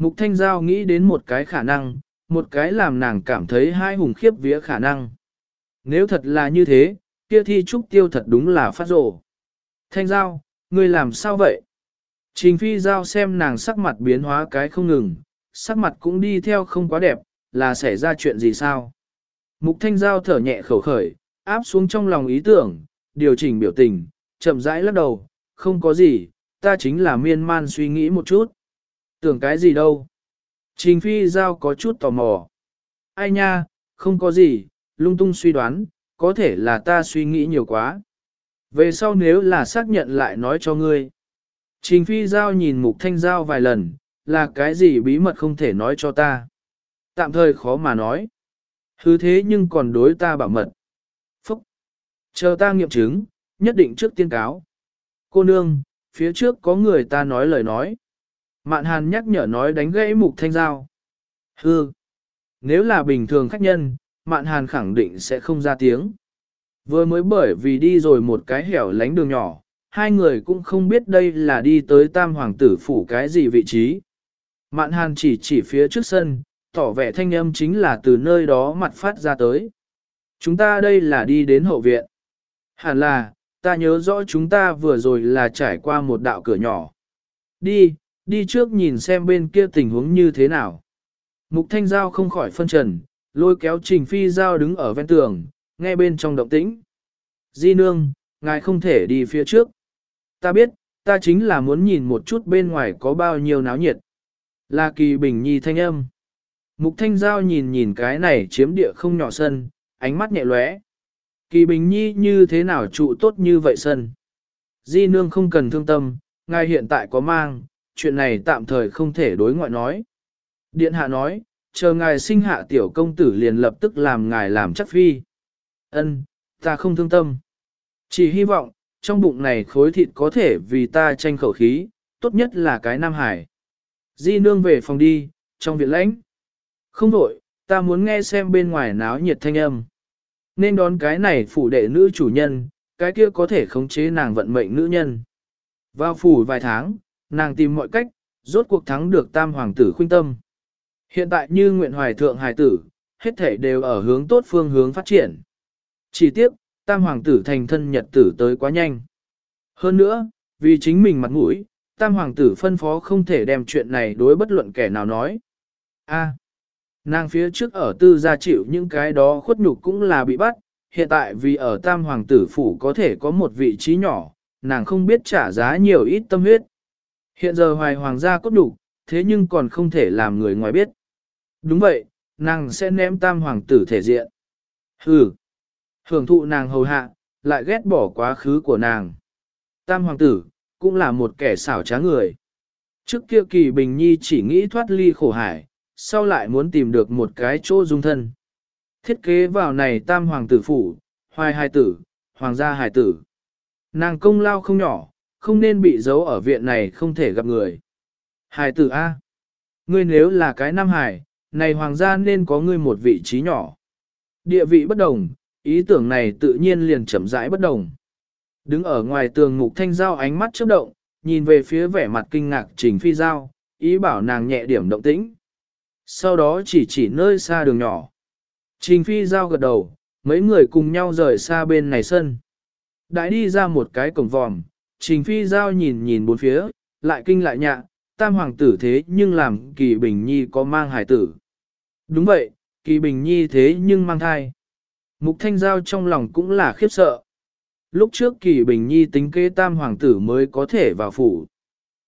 S1: Mục Thanh Giao nghĩ đến một cái khả năng, một cái làm nàng cảm thấy hai hùng khiếp vía khả năng. Nếu thật là như thế, kia thi trúc tiêu thật đúng là phát rồ. Thanh Giao, ngươi làm sao vậy? Trình Phi Giao xem nàng sắc mặt biến hóa cái không ngừng, sắc mặt cũng đi theo không quá đẹp, là xảy ra chuyện gì sao? Mục Thanh Giao thở nhẹ khẩu khởi, áp xuống trong lòng ý tưởng, điều chỉnh biểu tình, chậm rãi lắc đầu, không có gì, ta chính là miên man suy nghĩ một chút. Tưởng cái gì đâu? Trình Phi Giao có chút tò mò. Ai nha, không có gì, lung tung suy đoán, có thể là ta suy nghĩ nhiều quá. Về sau nếu là xác nhận lại nói cho ngươi. Trình Phi Giao nhìn Mục Thanh Giao vài lần, là cái gì bí mật không thể nói cho ta. Tạm thời khó mà nói. Hứ thế nhưng còn đối ta bảo mật. Phúc! Chờ ta nghiệm chứng, nhất định trước tiên cáo. Cô nương, phía trước có người ta nói lời nói. Mạn hàn nhắc nhở nói đánh gãy mục thanh giao. Hư! Nếu là bình thường khách nhân, mạn hàn khẳng định sẽ không ra tiếng. Vừa mới bởi vì đi rồi một cái hẻo lánh đường nhỏ, hai người cũng không biết đây là đi tới tam hoàng tử phủ cái gì vị trí. Mạn hàn chỉ chỉ phía trước sân, tỏ vẻ thanh âm chính là từ nơi đó mặt phát ra tới. Chúng ta đây là đi đến hậu viện. Hẳn là, ta nhớ rõ chúng ta vừa rồi là trải qua một đạo cửa nhỏ. Đi, đi trước nhìn xem bên kia tình huống như thế nào. Mục Thanh Giao không khỏi phân trần, lôi kéo Trình Phi Giao đứng ở ven tường, nghe bên trong động tĩnh. Di nương, ngài không thể đi phía trước. Ta biết, ta chính là muốn nhìn một chút bên ngoài có bao nhiêu náo nhiệt. Là kỳ bình nhi thanh âm. Mục Thanh Giao nhìn nhìn cái này chiếm địa không nhỏ sân, ánh mắt nhẹ lóe. Kỳ bình nhi như thế nào trụ tốt như vậy sân. Di nương không cần thương tâm, ngài hiện tại có mang, chuyện này tạm thời không thể đối ngoại nói. Điện hạ nói, chờ ngài sinh hạ tiểu công tử liền lập tức làm ngài làm chắc phi. Ân, ta không thương tâm. Chỉ hy vọng, trong bụng này khối thịt có thể vì ta tranh khẩu khí, tốt nhất là cái Nam Hải. Di nương về phòng đi, trong viện lãnh. Không đổi, ta muốn nghe xem bên ngoài náo nhiệt thanh âm. Nên đón cái này phủ đệ nữ chủ nhân, cái kia có thể khống chế nàng vận mệnh nữ nhân. Vào phủ vài tháng, nàng tìm mọi cách, rốt cuộc thắng được tam hoàng tử khuynh tâm. Hiện tại như nguyện hoài thượng hài tử, hết thể đều ở hướng tốt phương hướng phát triển. Chỉ tiếc, tam hoàng tử thành thân nhật tử tới quá nhanh. Hơn nữa, vì chính mình mặt mũi, tam hoàng tử phân phó không thể đem chuyện này đối bất luận kẻ nào nói. A, nàng phía trước ở tư gia chịu những cái đó khuất nhục cũng là bị bắt, hiện tại vì ở tam hoàng tử phủ có thể có một vị trí nhỏ, nàng không biết trả giá nhiều ít tâm huyết. Hiện giờ hoài hoàng gia cốt đủ thế nhưng còn không thể làm người ngoài biết. Đúng vậy, nàng sẽ ném tam hoàng tử thể diện. Hừ, hưởng thụ nàng hầu hạ, lại ghét bỏ quá khứ của nàng. Tam hoàng tử, cũng là một kẻ xảo trá người. Trước kia kỳ bình nhi chỉ nghĩ thoát ly khổ hải, sau lại muốn tìm được một cái chỗ dung thân. Thiết kế vào này tam hoàng tử phủ, hoài hài tử, hoàng gia hài tử. Nàng công lao không nhỏ, không nên bị giấu ở viện này không thể gặp người. Hài tử A. Ngươi nếu là cái nam hài, này hoàng gia nên có ngươi một vị trí nhỏ. Địa vị bất đồng, ý tưởng này tự nhiên liền chậm rãi bất đồng. Đứng ở ngoài tường mục thanh giao ánh mắt chớp động, nhìn về phía vẻ mặt kinh ngạc trình phi giao, ý bảo nàng nhẹ điểm động tĩnh. Sau đó chỉ chỉ nơi xa đường nhỏ. Trình phi giao gật đầu, mấy người cùng nhau rời xa bên này sân. Đại đi ra một cái cổng vòm, trình phi giao nhìn nhìn bốn phía, lại kinh lại nhạ, tam hoàng tử thế nhưng làm kỳ bình nhi có mang hải tử. Đúng vậy, kỳ bình nhi thế nhưng mang thai. Mục thanh giao trong lòng cũng là khiếp sợ. Lúc trước kỳ bình nhi tính kế tam hoàng tử mới có thể vào phủ.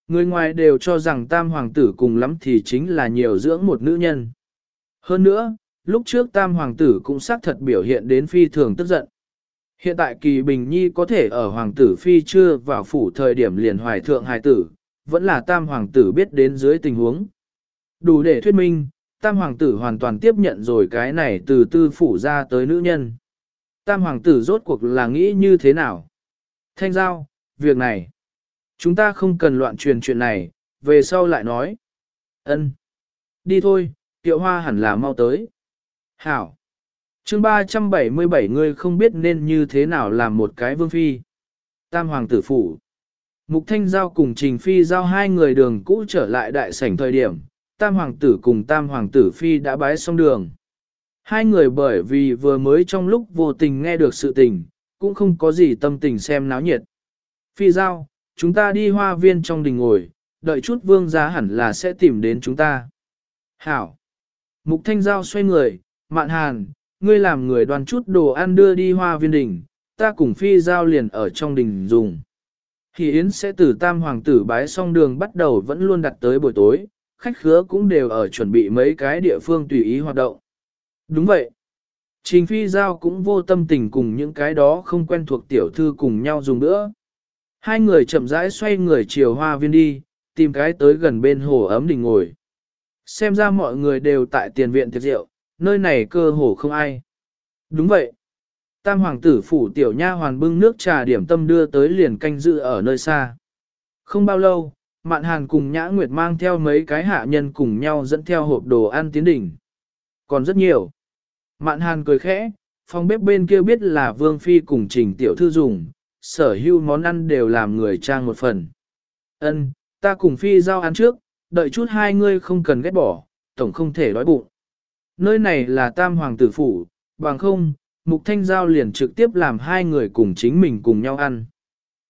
S1: Người ngoài đều cho rằng tam hoàng tử cùng lắm thì chính là nhiều dưỡng một nữ nhân. Hơn nữa, lúc trước tam hoàng tử cũng xác thật biểu hiện đến phi thường tức giận. Hiện tại kỳ bình nhi có thể ở hoàng tử phi chưa vào phủ thời điểm liền hoài thượng hài tử, vẫn là tam hoàng tử biết đến dưới tình huống. Đủ để thuyết minh, tam hoàng tử hoàn toàn tiếp nhận rồi cái này từ tư phủ ra tới nữ nhân. Tam hoàng tử rốt cuộc là nghĩ như thế nào? Thanh giao, việc này. Chúng ta không cần loạn truyền chuyện này, về sau lại nói. ân Đi thôi, tiệu hoa hẳn là mau tới. Hảo chương 377 người không biết nên như thế nào làm một cái vương phi. Tam hoàng tử phủ. Mục Thanh Giao cùng Trình Phi Giao hai người đường cũ trở lại đại sảnh thời điểm, Tam Hoàng tử cùng Tam Hoàng tử Phi đã bái xong đường. Hai người bởi vì vừa mới trong lúc vô tình nghe được sự tình, cũng không có gì tâm tình xem náo nhiệt. Phi Giao, chúng ta đi hoa viên trong đình ngồi, đợi chút vương giá hẳn là sẽ tìm đến chúng ta. Hảo. Mục Thanh Giao xoay người, mạn hàn, ngươi làm người đoàn chút đồ ăn đưa đi hoa viên đình, ta cùng Phi Giao liền ở trong đình dùng. Hỷ Yến sẽ từ tam hoàng tử bái xong đường bắt đầu vẫn luôn đặt tới buổi tối, khách khứa cũng đều ở chuẩn bị mấy cái địa phương tùy ý hoạt động. Đúng vậy. Trình Phi Giao cũng vô tâm tình cùng những cái đó không quen thuộc tiểu thư cùng nhau dùng nữa. Hai người chậm rãi xoay người chiều hoa viên đi, tìm cái tới gần bên hồ ấm đình ngồi. Xem ra mọi người đều tại tiền viện tiệc rượu, nơi này cơ hồ không ai. Đúng vậy. Tam hoàng tử phủ tiểu nha hoàn bưng nước trà điểm tâm đưa tới liền canh dự ở nơi xa. Không bao lâu, Mạn Hàn cùng Nhã Nguyệt mang theo mấy cái hạ nhân cùng nhau dẫn theo hộp đồ ăn tiến đỉnh. Còn rất nhiều. Mạn Hàn cười khẽ, phòng bếp bên kia biết là Vương Phi cùng Trình Tiểu Thư dùng, sở hữu món ăn đều làm người trang một phần. Ân, ta cùng Phi giao ăn trước, đợi chút hai ngươi không cần ghét bỏ, tổng không thể đói bụng. Nơi này là tam hoàng tử phủ, bằng không, Mục Thanh Giao liền trực tiếp làm hai người cùng chính mình cùng nhau ăn.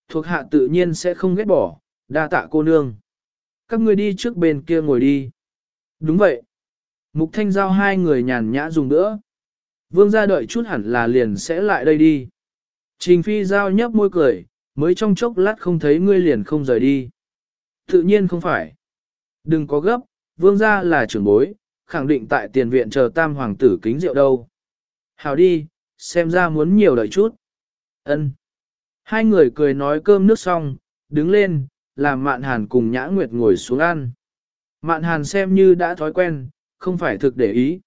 S1: Thuộc hạ tự nhiên sẽ không ghét bỏ, đa tạ cô nương. Các ngươi đi trước bên kia ngồi đi. Đúng vậy. Mục Thanh Giao hai người nhàn nhã dùng nữa. Vương gia đợi chút hẳn là liền sẽ lại đây đi. Trình Phi Giao nhấp môi cười, mới trong chốc lát không thấy ngươi liền không rời đi. Tự nhiên không phải. Đừng có gấp, vương gia là trưởng bối, khẳng định tại tiền viện chờ tam hoàng tử kính rượu đâu. Hào đi, xem ra muốn nhiều đợi chút. Ân. Hai người cười nói cơm nước xong, đứng lên, làm mạn hàn cùng nhã nguyệt ngồi xuống ăn. Mạn hàn xem như đã thói quen, không phải thực để ý.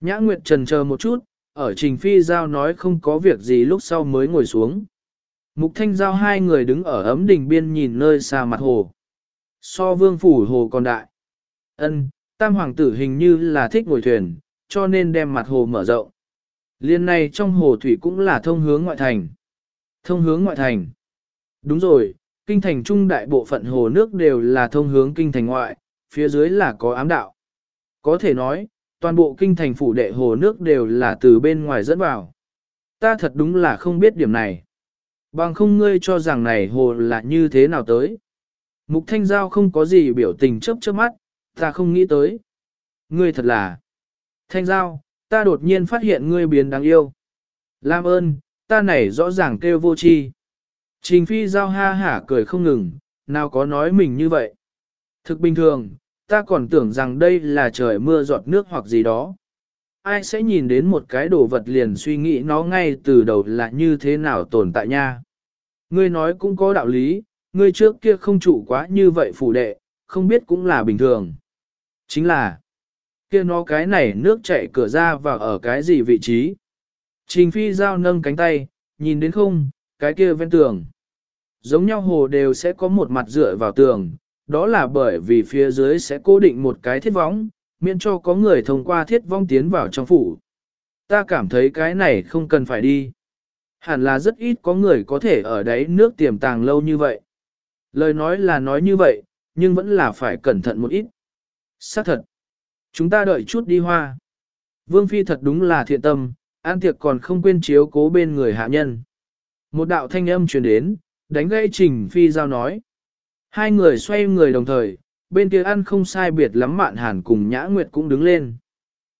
S1: Nhã nguyệt trần chờ một chút, ở trình phi giao nói không có việc gì lúc sau mới ngồi xuống. Mục thanh giao hai người đứng ở ấm đỉnh biên nhìn nơi xa mặt hồ. So vương phủ hồ còn đại. Ân, tam hoàng tử hình như là thích ngồi thuyền, cho nên đem mặt hồ mở rộng. Liên này trong hồ thủy cũng là thông hướng ngoại thành. Thông hướng ngoại thành. Đúng rồi, kinh thành trung đại bộ phận hồ nước đều là thông hướng kinh thành ngoại, phía dưới là có ám đạo. Có thể nói, toàn bộ kinh thành phủ đệ hồ nước đều là từ bên ngoài dẫn vào. Ta thật đúng là không biết điểm này. Bằng không ngươi cho rằng này hồ là như thế nào tới. Mục Thanh Giao không có gì biểu tình chớp chớp mắt, ta không nghĩ tới. Ngươi thật là. Thanh Giao, ta đột nhiên phát hiện ngươi biến đáng yêu. Lam ơn, ta này rõ ràng kêu vô chi. Trình Phi Giao ha hả cười không ngừng, nào có nói mình như vậy. Thực bình thường, ta còn tưởng rằng đây là trời mưa giọt nước hoặc gì đó. Ai sẽ nhìn đến một cái đồ vật liền suy nghĩ nó ngay từ đầu là như thế nào tồn tại nha. Ngươi nói cũng có đạo lý, ngươi trước kia không trụ quá như vậy phủ đệ, không biết cũng là bình thường. Chính là, kia nó cái này nước chảy cửa ra và ở cái gì vị trí. Trình phi giao nâng cánh tay, nhìn đến không, cái kia ven tường. Giống nhau hồ đều sẽ có một mặt dựa vào tường, đó là bởi vì phía dưới sẽ cố định một cái thiết võng, miễn cho có người thông qua thiết vong tiến vào trong phủ. Ta cảm thấy cái này không cần phải đi. Hẳn là rất ít có người có thể ở đấy nước tiềm tàng lâu như vậy. Lời nói là nói như vậy, nhưng vẫn là phải cẩn thận một ít. Xác thật. Chúng ta đợi chút đi hoa. Vương Phi thật đúng là thiện tâm, an tiệc còn không quên chiếu cố bên người hạ nhân. Một đạo thanh âm truyền đến, đánh gãy Trình Phi giao nói. Hai người xoay người đồng thời, bên kia ăn không sai biệt lắm Mạn Hàn cùng Nhã Nguyệt cũng đứng lên.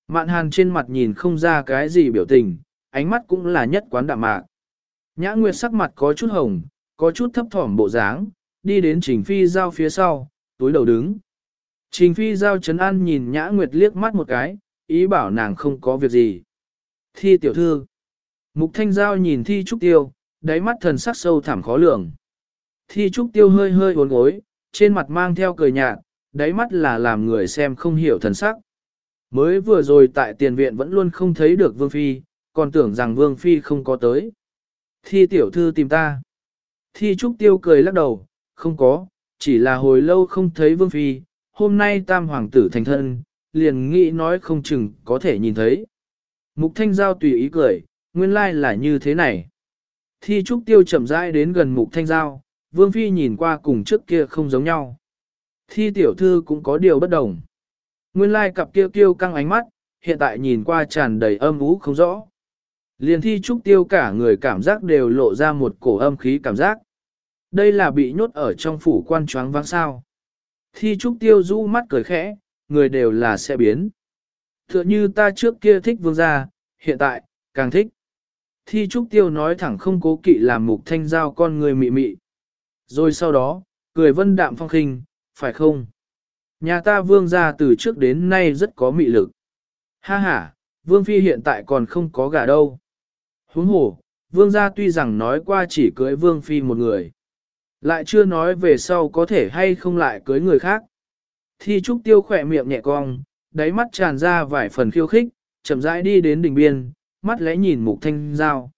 S1: Mạn Hàn trên mặt nhìn không ra cái gì biểu tình, ánh mắt cũng là nhất quán đạm mạc. Nhã Nguyệt sắc mặt có chút hồng, có chút thấp thỏm bộ dáng, đi đến Trình Phi Giao phía sau, túi đầu đứng. Trình Phi Giao chấn an nhìn Nhã Nguyệt liếc mắt một cái, ý bảo nàng không có việc gì. Thi tiểu thư. Mục Thanh Giao nhìn Thi Trúc Tiêu, đáy mắt thần sắc sâu thẳm khó lường. Thi Trúc Tiêu hơi hơi uốn gối, trên mặt mang theo cười nhạt, đáy mắt là làm người xem không hiểu thần sắc. Mới vừa rồi tại tiền viện vẫn luôn không thấy được Vương Phi, còn tưởng rằng Vương Phi không có tới. Thi tiểu thư tìm ta. Thi Trúc Tiêu cười lắc đầu, không có, chỉ là hồi lâu không thấy Vương Phi, hôm nay tam hoàng tử thành thân, liền nghĩ nói không chừng có thể nhìn thấy. Mục Thanh Giao tùy ý cười, nguyên lai là như thế này. Thi Trúc Tiêu chậm rãi đến gần Mục Thanh Giao, Vương Phi nhìn qua cùng trước kia không giống nhau. Thi tiểu thư cũng có điều bất đồng. Nguyên lai cặp kia kiêu căng ánh mắt, hiện tại nhìn qua tràn đầy âm ú không rõ. Liền thi trúc tiêu cả người cảm giác đều lộ ra một cổ âm khí cảm giác. Đây là bị nhốt ở trong phủ quan choáng vắng sao. Thi trúc tiêu du mắt cười khẽ, người đều là sẽ biến. Tựa như ta trước kia thích vương gia, hiện tại, càng thích. Thi trúc tiêu nói thẳng không cố kỵ làm mục thanh giao con người mị mị. Rồi sau đó, cười vân đạm phong khinh, phải không? Nhà ta vương gia từ trước đến nay rất có mị lực. Ha ha, vương phi hiện tại còn không có gà đâu. Huống hồ, vương gia tuy rằng nói qua chỉ cưới vương phi một người. Lại chưa nói về sau có thể hay không lại cưới người khác. Thi trúc tiêu khỏe miệng nhẹ cong, đáy mắt tràn ra vài phần khiêu khích, chậm rãi đi đến đỉnh biên, mắt lẽ nhìn mục thanh giao.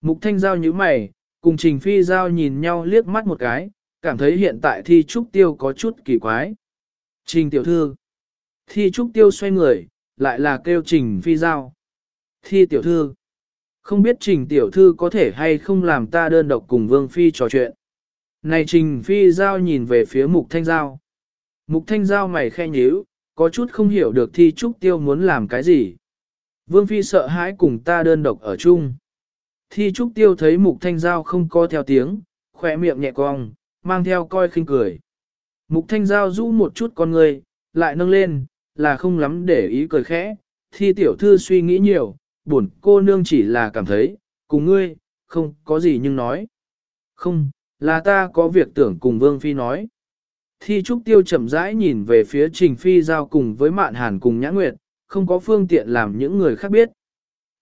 S1: Mục thanh giao như mày, cùng trình phi giao nhìn nhau liếc mắt một cái, cảm thấy hiện tại thi trúc tiêu có chút kỳ quái. Trình tiểu thư. Thi trúc tiêu xoay người, lại là kêu trình phi giao. Thi tiểu thư. Không biết trình tiểu thư có thể hay không làm ta đơn độc cùng vương phi trò chuyện. Này trình phi giao nhìn về phía mục thanh giao. Mục thanh giao mày khe nhíu, có chút không hiểu được thi trúc tiêu muốn làm cái gì. Vương Phi sợ hãi cùng ta đơn độc ở chung. Thi trúc tiêu thấy mục thanh giao không co theo tiếng, khỏe miệng nhẹ cong, mang theo coi khinh cười. Mục thanh giao rũ một chút con người, lại nâng lên, là không lắm để ý cười khẽ. Thi tiểu thư suy nghĩ nhiều, buồn cô nương chỉ là cảm thấy, cùng ngươi, không có gì nhưng nói. Không, là ta có việc tưởng cùng Vương Phi nói. Thi Trúc Tiêu chậm rãi nhìn về phía Trình Phi Giao cùng với Mạn Hàn cùng Nhã Nguyệt, không có phương tiện làm những người khác biết.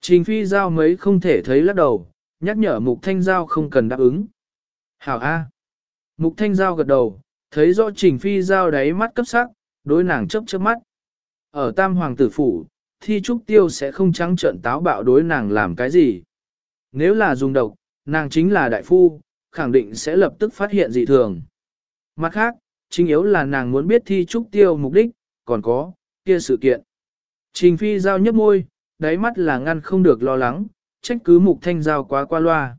S1: Trình Phi Giao mấy không thể thấy lắc đầu, nhắc nhở Mục Thanh Giao không cần đáp ứng. Hảo A. Mục Thanh Giao gật đầu, thấy rõ Trình Phi Giao đáy mắt cấp sắc, đối nàng chấp chớp mắt. Ở Tam Hoàng tử phủ, Thi Trúc Tiêu sẽ không trắng trợn táo bạo đối nàng làm cái gì. Nếu là dùng độc, nàng chính là đại phu, khẳng định sẽ lập tức phát hiện dị thường. Mặt khác, chính yếu là nàng muốn biết thi trúc tiêu mục đích, còn có, kia sự kiện. Trình phi giao nhấp môi, đáy mắt là ngăn không được lo lắng, trách cứ mục thanh giao quá qua loa.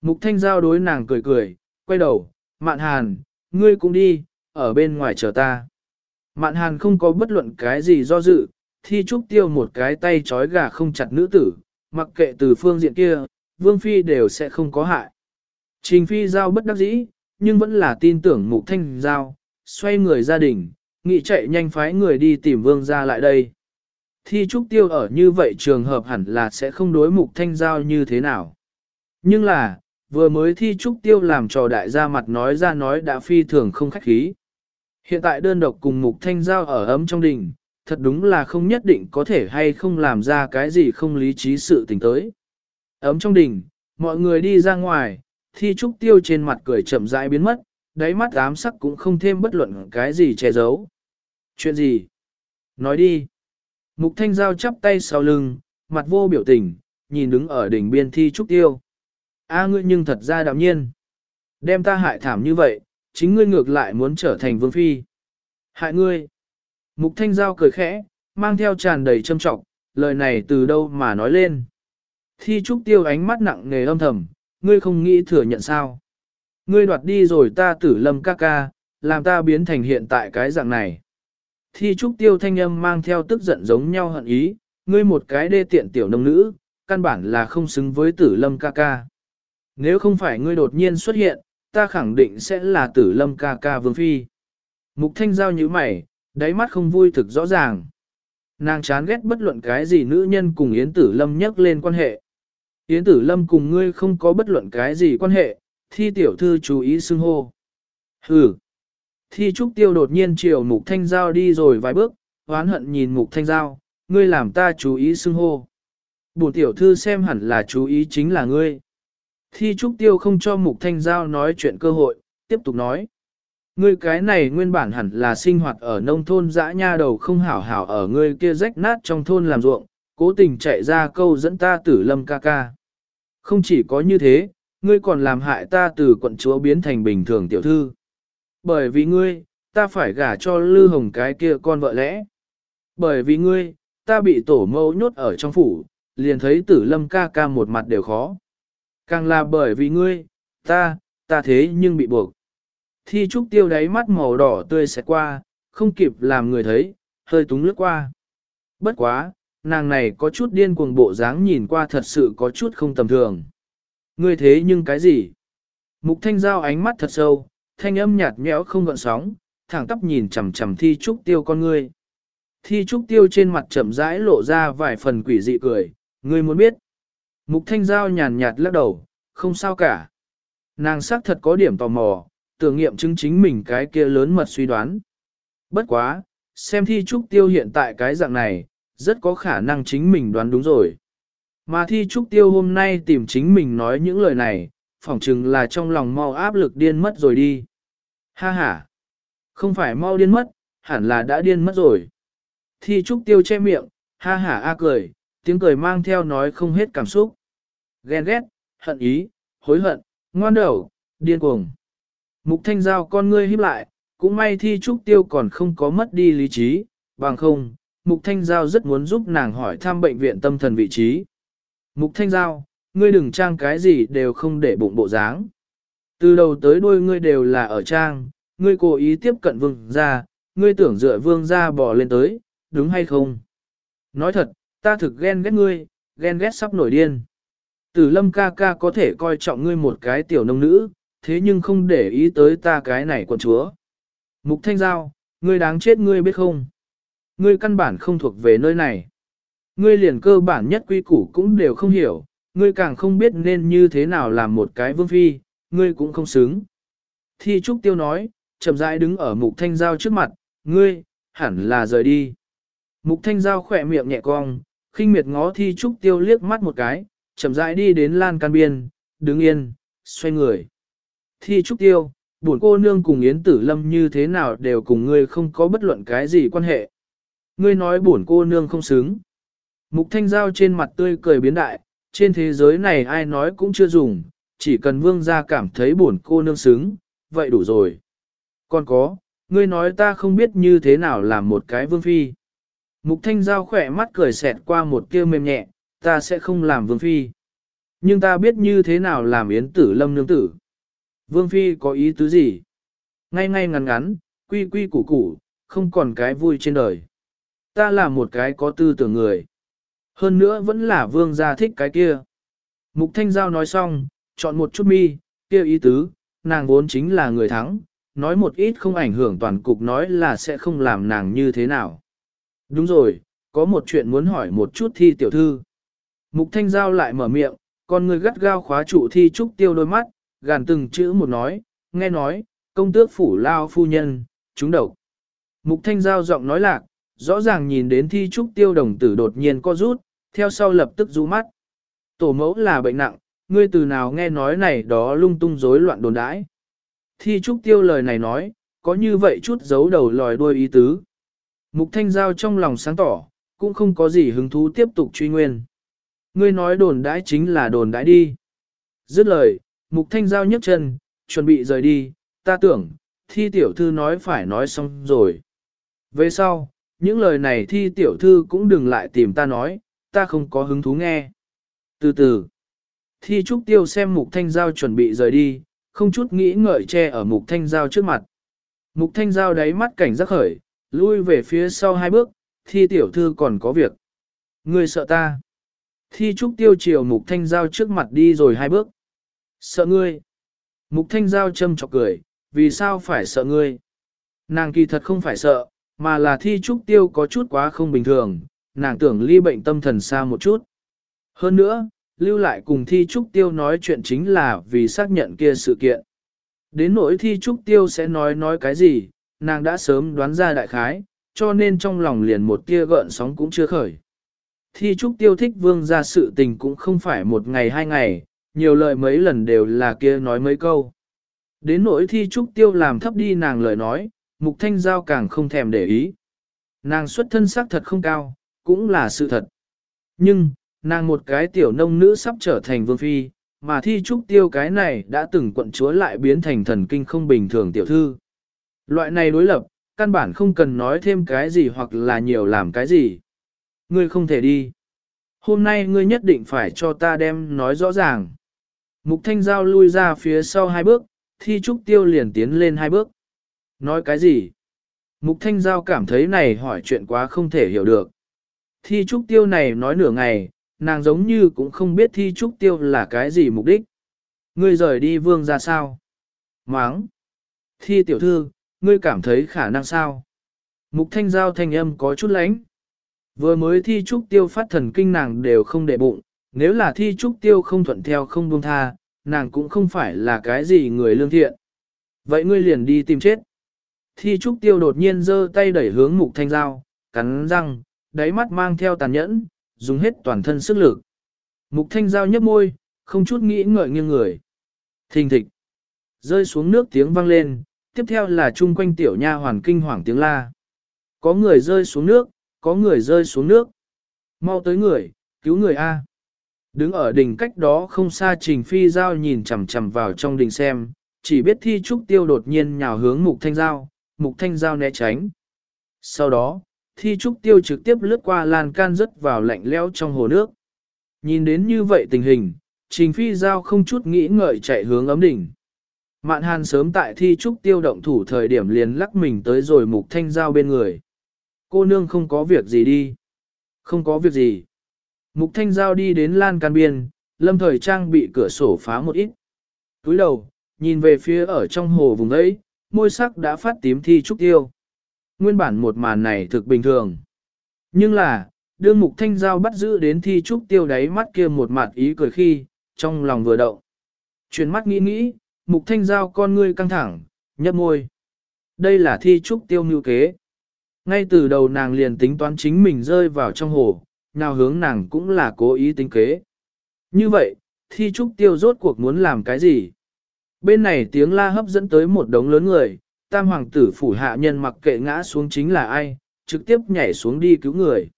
S1: Mục thanh giao đối nàng cười cười, quay đầu, mạn hàn, ngươi cũng đi, ở bên ngoài chờ ta. Mạn hàn không có bất luận cái gì do dự, thi trúc tiêu một cái tay trói gà không chặt nữ tử, mặc kệ từ phương diện kia, vương phi đều sẽ không có hại. Trình phi giao bất đắc dĩ, nhưng vẫn là tin tưởng mục thanh giao, xoay người gia đình, nghị chạy nhanh phái người đi tìm vương ra lại đây. Thi trúc tiêu ở như vậy trường hợp hẳn là sẽ không đối mục thanh giao như thế nào. Nhưng là, vừa mới thi trúc tiêu làm trò đại gia mặt nói ra nói đã phi thường không khách khí. Hiện tại đơn độc cùng mục thanh giao ở ấm trong đình, thật đúng là không nhất định có thể hay không làm ra cái gì không lý trí sự tình tới. Ấm trong đình, mọi người đi ra ngoài, thi trúc tiêu trên mặt cười chậm rãi biến mất, đáy mắt ám sắc cũng không thêm bất luận cái gì che giấu. Chuyện gì? Nói đi. Mục thanh giao chắp tay sau lưng, mặt vô biểu tình, nhìn đứng ở đỉnh biên thi trúc tiêu. A à, ngươi nhưng thật ra đạm nhiên. Đem ta hại thảm như vậy, chính ngươi ngược lại muốn trở thành vương phi. Hại ngươi. Mục thanh giao cười khẽ, mang theo tràn đầy châm trọng, lời này từ đâu mà nói lên. Thi trúc tiêu ánh mắt nặng nề âm thầm, ngươi không nghĩ thừa nhận sao. Ngươi đoạt đi rồi ta tử lâm ca ca, làm ta biến thành hiện tại cái dạng này. Thi trúc tiêu thanh âm mang theo tức giận giống nhau hận ý, ngươi một cái đê tiện tiểu nông nữ, căn bản là không xứng với tử lâm ca ca. Nếu không phải ngươi đột nhiên xuất hiện, ta khẳng định sẽ là tử lâm ca ca vương phi. Mục thanh giao như mày, đáy mắt không vui thực rõ ràng. Nàng chán ghét bất luận cái gì nữ nhân cùng Yến Tử Lâm nhắc lên quan hệ. Yến Tử Lâm cùng ngươi không có bất luận cái gì quan hệ, thi tiểu thư chú ý xưng hô. Hừ. Thi trúc tiêu đột nhiên chiều mục thanh giao đi rồi vài bước, hoán hận nhìn mục thanh giao, ngươi làm ta chú ý xưng hô. Bùn tiểu thư xem hẳn là chú ý chính là ngươi. Thi trúc tiêu không cho mục thanh giao nói chuyện cơ hội, tiếp tục nói. Ngươi cái này nguyên bản hẳn là sinh hoạt ở nông thôn dã nha đầu không hảo hảo ở ngươi kia rách nát trong thôn làm ruộng, cố tình chạy ra câu dẫn ta tử lâm ca ca. Không chỉ có như thế, ngươi còn làm hại ta từ quận chúa biến thành bình thường tiểu thư. Bởi vì ngươi, ta phải gả cho Lư Hồng cái kia con vợ lẽ. Bởi vì ngươi, ta bị tổ mẫu nhốt ở trong phủ, liền thấy tử lâm ca ca một mặt đều khó. Càng là bởi vì ngươi, ta, ta thế nhưng bị buộc. Thi trúc tiêu đáy mắt màu đỏ tươi sẽ qua, không kịp làm người thấy, hơi túng lướt qua. Bất quá, nàng này có chút điên cuồng bộ dáng nhìn qua thật sự có chút không tầm thường. Ngươi thế nhưng cái gì? Mục thanh giao ánh mắt thật sâu, thanh âm nhạt nhẽo không gợn sóng, thẳng tắp nhìn chằm chằm thi trúc tiêu con ngươi. Thi trúc tiêu trên mặt chậm rãi lộ ra vài phần quỷ dị cười, ngươi muốn biết. Mục thanh giao nhàn nhạt lắc đầu, không sao cả. Nàng xác thật có điểm tò mò, tưởng nghiệm chứng chính mình cái kia lớn mật suy đoán. Bất quá, xem thi trúc tiêu hiện tại cái dạng này, rất có khả năng chính mình đoán đúng rồi. Mà thi trúc tiêu hôm nay tìm chính mình nói những lời này, phỏng chừng là trong lòng mau áp lực điên mất rồi đi. Ha ha! Không phải mau điên mất, hẳn là đã điên mất rồi. Thi trúc tiêu che miệng, ha ha a cười, tiếng cười mang theo nói không hết cảm xúc. Ghen ghét, hận ý, hối hận, ngoan đầu, điên cuồng. Mục thanh giao con ngươi híp lại, cũng may thi trúc tiêu còn không có mất đi lý trí, bằng không, Mục Thanh Giao rất muốn giúp nàng hỏi thăm bệnh viện tâm thần vị trí. Mục Thanh Giao, ngươi đừng trang cái gì đều không để bụng bộ dáng. Từ đầu tới đuôi ngươi đều là ở trang, ngươi cố ý tiếp cận vương Gia, ngươi tưởng dựa vương Gia bỏ lên tới, đúng hay không? Nói thật, ta thực ghen ghét ngươi, ghen ghét sắp nổi điên. Tử lâm ca ca có thể coi trọng ngươi một cái tiểu nông nữ, thế nhưng không để ý tới ta cái này quần chúa. Mục Thanh Giao, ngươi đáng chết ngươi biết không? Ngươi căn bản không thuộc về nơi này. Ngươi liền cơ bản nhất quy củ cũng đều không hiểu, ngươi càng không biết nên như thế nào làm một cái vương phi, ngươi cũng không xứng. Thi Trúc Tiêu nói, chậm rãi đứng ở Mục Thanh Giao trước mặt, ngươi, hẳn là rời đi. Mục Thanh Giao khỏe miệng nhẹ cong, khinh miệt ngó Thi Trúc Tiêu liếc mắt một cái, chậm rãi đi đến lan can biên, đứng yên, xoay người. Thi Trúc Tiêu, buồn cô nương cùng Yến Tử Lâm như thế nào đều cùng ngươi không có bất luận cái gì quan hệ. Ngươi nói buồn cô nương không xứng. Mục Thanh Giao trên mặt tươi cười biến đại, trên thế giới này ai nói cũng chưa dùng, chỉ cần vương gia cảm thấy buồn cô nương xứng, vậy đủ rồi. Còn có, ngươi nói ta không biết như thế nào làm một cái vương phi. Mục Thanh Giao khỏe mắt cười xẹt qua một kia mềm nhẹ, ta sẽ không làm vương phi. Nhưng ta biết như thế nào làm yến tử lâm nương tử. Vương phi có ý tứ gì? Ngay ngay ngắn ngắn, quy quy củ củ, không còn cái vui trên đời. Ta là một cái có tư tưởng người. Hơn nữa vẫn là vương gia thích cái kia. Mục Thanh Giao nói xong, chọn một chút mi, kia ý tứ, nàng vốn chính là người thắng, nói một ít không ảnh hưởng toàn cục nói là sẽ không làm nàng như thế nào. Đúng rồi, có một chuyện muốn hỏi một chút thi tiểu thư. Mục Thanh Giao lại mở miệng, con người gắt gao khóa trụ thi trúc tiêu đôi mắt, gàn từng chữ một nói, nghe nói, công tước phủ lao phu nhân, chúng độc. Mục Thanh Giao giọng nói lạc, rõ ràng nhìn đến thi trúc tiêu đồng tử đột nhiên co rút, theo sau lập tức rũ mắt. Tổ mẫu là bệnh nặng, ngươi từ nào nghe nói này đó lung tung rối loạn đồn đãi. Thi trúc tiêu lời này nói, có như vậy chút giấu đầu lòi đuôi ý tứ. Mục Thanh Giao trong lòng sáng tỏ, cũng không có gì hứng thú tiếp tục truy nguyên. Ngươi nói đồn đãi chính là đồn đãi đi. Dứt lời, Mục Thanh Giao nhấc chân, chuẩn bị rời đi, ta tưởng, thi tiểu thư nói phải nói xong rồi. Về sau, những lời này thi tiểu thư cũng đừng lại tìm ta nói, ta không có hứng thú nghe. Từ từ, thi trúc tiêu xem Mục Thanh Giao chuẩn bị rời đi, không chút nghĩ ngợi che ở Mục Thanh Giao trước mặt. Mục Thanh Giao đáy mắt cảnh giác khởi, lui về phía sau hai bước, thi tiểu thư còn có việc. Ngươi sợ ta. Thi trúc tiêu chiều Mục Thanh Giao trước mặt đi rồi hai bước. Sợ ngươi. Mục Thanh Giao châm chọc cười, vì sao phải sợ ngươi? Nàng kỳ thật không phải sợ, mà là thi trúc tiêu có chút quá không bình thường, nàng tưởng ly bệnh tâm thần xa một chút. Hơn nữa, lưu lại cùng thi trúc tiêu nói chuyện chính là vì xác nhận kia sự kiện. Đến nỗi thi trúc tiêu sẽ nói nói cái gì, nàng đã sớm đoán ra đại khái, cho nên trong lòng liền một tia gợn sóng cũng chưa khởi. Thi trúc tiêu thích vương ra sự tình cũng không phải một ngày hai ngày, nhiều lời mấy lần đều là kia nói mấy câu. Đến nỗi thi trúc tiêu làm thấp đi nàng lời nói, mục thanh giao càng không thèm để ý. Nàng xuất thân sắc thật không cao, cũng là sự thật. Nhưng, nàng một cái tiểu nông nữ sắp trở thành vương phi, mà thi trúc tiêu cái này đã từng quận chúa lại biến thành thần kinh không bình thường tiểu thư. Loại này đối lập, căn bản không cần nói thêm cái gì hoặc là nhiều làm cái gì. Ngươi không thể đi. Hôm nay ngươi nhất định phải cho ta đem nói rõ ràng. Mục thanh giao lui ra phía sau hai bước, thi trúc tiêu liền tiến lên hai bước. Nói cái gì? Mục thanh giao cảm thấy này hỏi chuyện quá không thể hiểu được. Thi trúc tiêu này nói nửa ngày, nàng giống như cũng không biết thi trúc tiêu là cái gì mục đích. Ngươi rời đi vương ra sao? Máng! Thi tiểu thư, ngươi cảm thấy khả năng sao? Mục thanh giao thanh âm có chút lánh. Vừa mới thi trúc tiêu phát thần kinh nàng đều không để bụng, nếu là thi trúc tiêu không thuận theo không buông tha, nàng cũng không phải là cái gì người lương thiện. Vậy ngươi liền đi tìm chết. Thi trúc tiêu đột nhiên giơ tay đẩy hướng mục thanh giao, cắn răng, đáy mắt mang theo tàn nhẫn, dùng hết toàn thân sức lực. Mục thanh giao nhấp môi, không chút nghĩ ngợi nghiêng người. Thình thịch. Rơi xuống nước tiếng vang lên, tiếp theo là chung quanh tiểu nha hoàn kinh hoàng tiếng la. Có người rơi xuống nước, có người rơi xuống nước. Mau tới người, cứu người A. Đứng ở đỉnh cách đó không xa Trình Phi Giao nhìn chằm chằm vào trong đình xem, chỉ biết thi trúc tiêu đột nhiên nhào hướng Mục Thanh Giao, Mục Thanh Giao né tránh. Sau đó, thi trúc tiêu trực tiếp lướt qua lan can rớt vào lạnh lẽo trong hồ nước. Nhìn đến như vậy tình hình, Trình Phi Giao không chút nghĩ ngợi chạy hướng ấm đỉnh. Mạn hàn sớm tại thi trúc tiêu động thủ thời điểm liền lắc mình tới rồi mục thanh giao bên người. Cô nương không có việc gì đi. Không có việc gì. Mục thanh giao đi đến lan can biên, lâm thời trang bị cửa sổ phá một ít. Túi đầu, nhìn về phía ở trong hồ vùng ấy, môi sắc đã phát tím thi trúc tiêu. Nguyên bản một màn này thực bình thường. Nhưng là, đương mục thanh giao bắt giữ đến thi trúc tiêu đáy mắt kia một mặt ý cười khi, trong lòng vừa động. Chuyển mắt nghĩ nghĩ, mục thanh giao con ngươi căng thẳng, nhấp môi. Đây là thi trúc tiêu mưu kế. Ngay từ đầu nàng liền tính toán chính mình rơi vào trong hồ, nào hướng nàng cũng là cố ý tính kế. Như vậy, thi trúc tiêu rốt cuộc muốn làm cái gì? Bên này tiếng la hấp dẫn tới một đống lớn người, tam hoàng tử phủ hạ nhân mặc kệ ngã xuống chính là ai, trực tiếp nhảy xuống đi cứu người.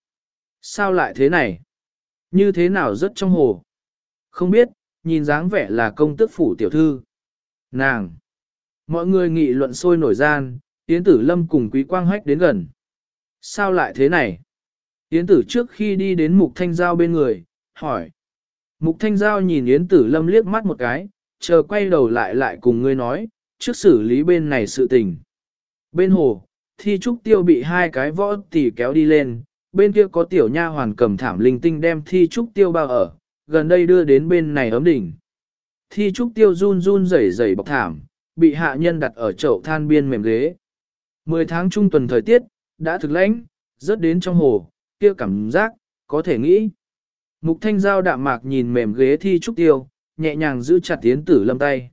S1: Sao lại thế này? Như thế nào rất trong hồ? Không biết, nhìn dáng vẻ là công tước phủ tiểu thư. Nàng! Mọi người nghị luận sôi nổi gian, Yến Tử Lâm cùng Quý Quang Hách đến gần. Sao lại thế này? Yến Tử trước khi đi đến Mục Thanh Giao bên người, hỏi. Mục Thanh Giao nhìn Yến Tử Lâm liếc mắt một cái, chờ quay đầu lại lại cùng ngươi nói, trước xử lý bên này sự tình. Bên hồ, thi trúc tiêu bị hai cái võ tỷ kéo đi lên, bên kia có tiểu nha hoàn cầm thảm linh tinh đem thi trúc tiêu bao ở, gần đây đưa đến bên này ấm đỉnh. Thi trúc tiêu run run rẩy rẩy bọc thảm, bị hạ nhân đặt ở chậu than biên mềm ghế. Mười tháng trung tuần thời tiết, đã thực lãnh, rớt đến trong hồ, kia cảm giác, có thể nghĩ. Mục thanh giao đạm mạc nhìn mềm ghế thi trúc tiêu, nhẹ nhàng giữ chặt Yến Tử Lâm tay.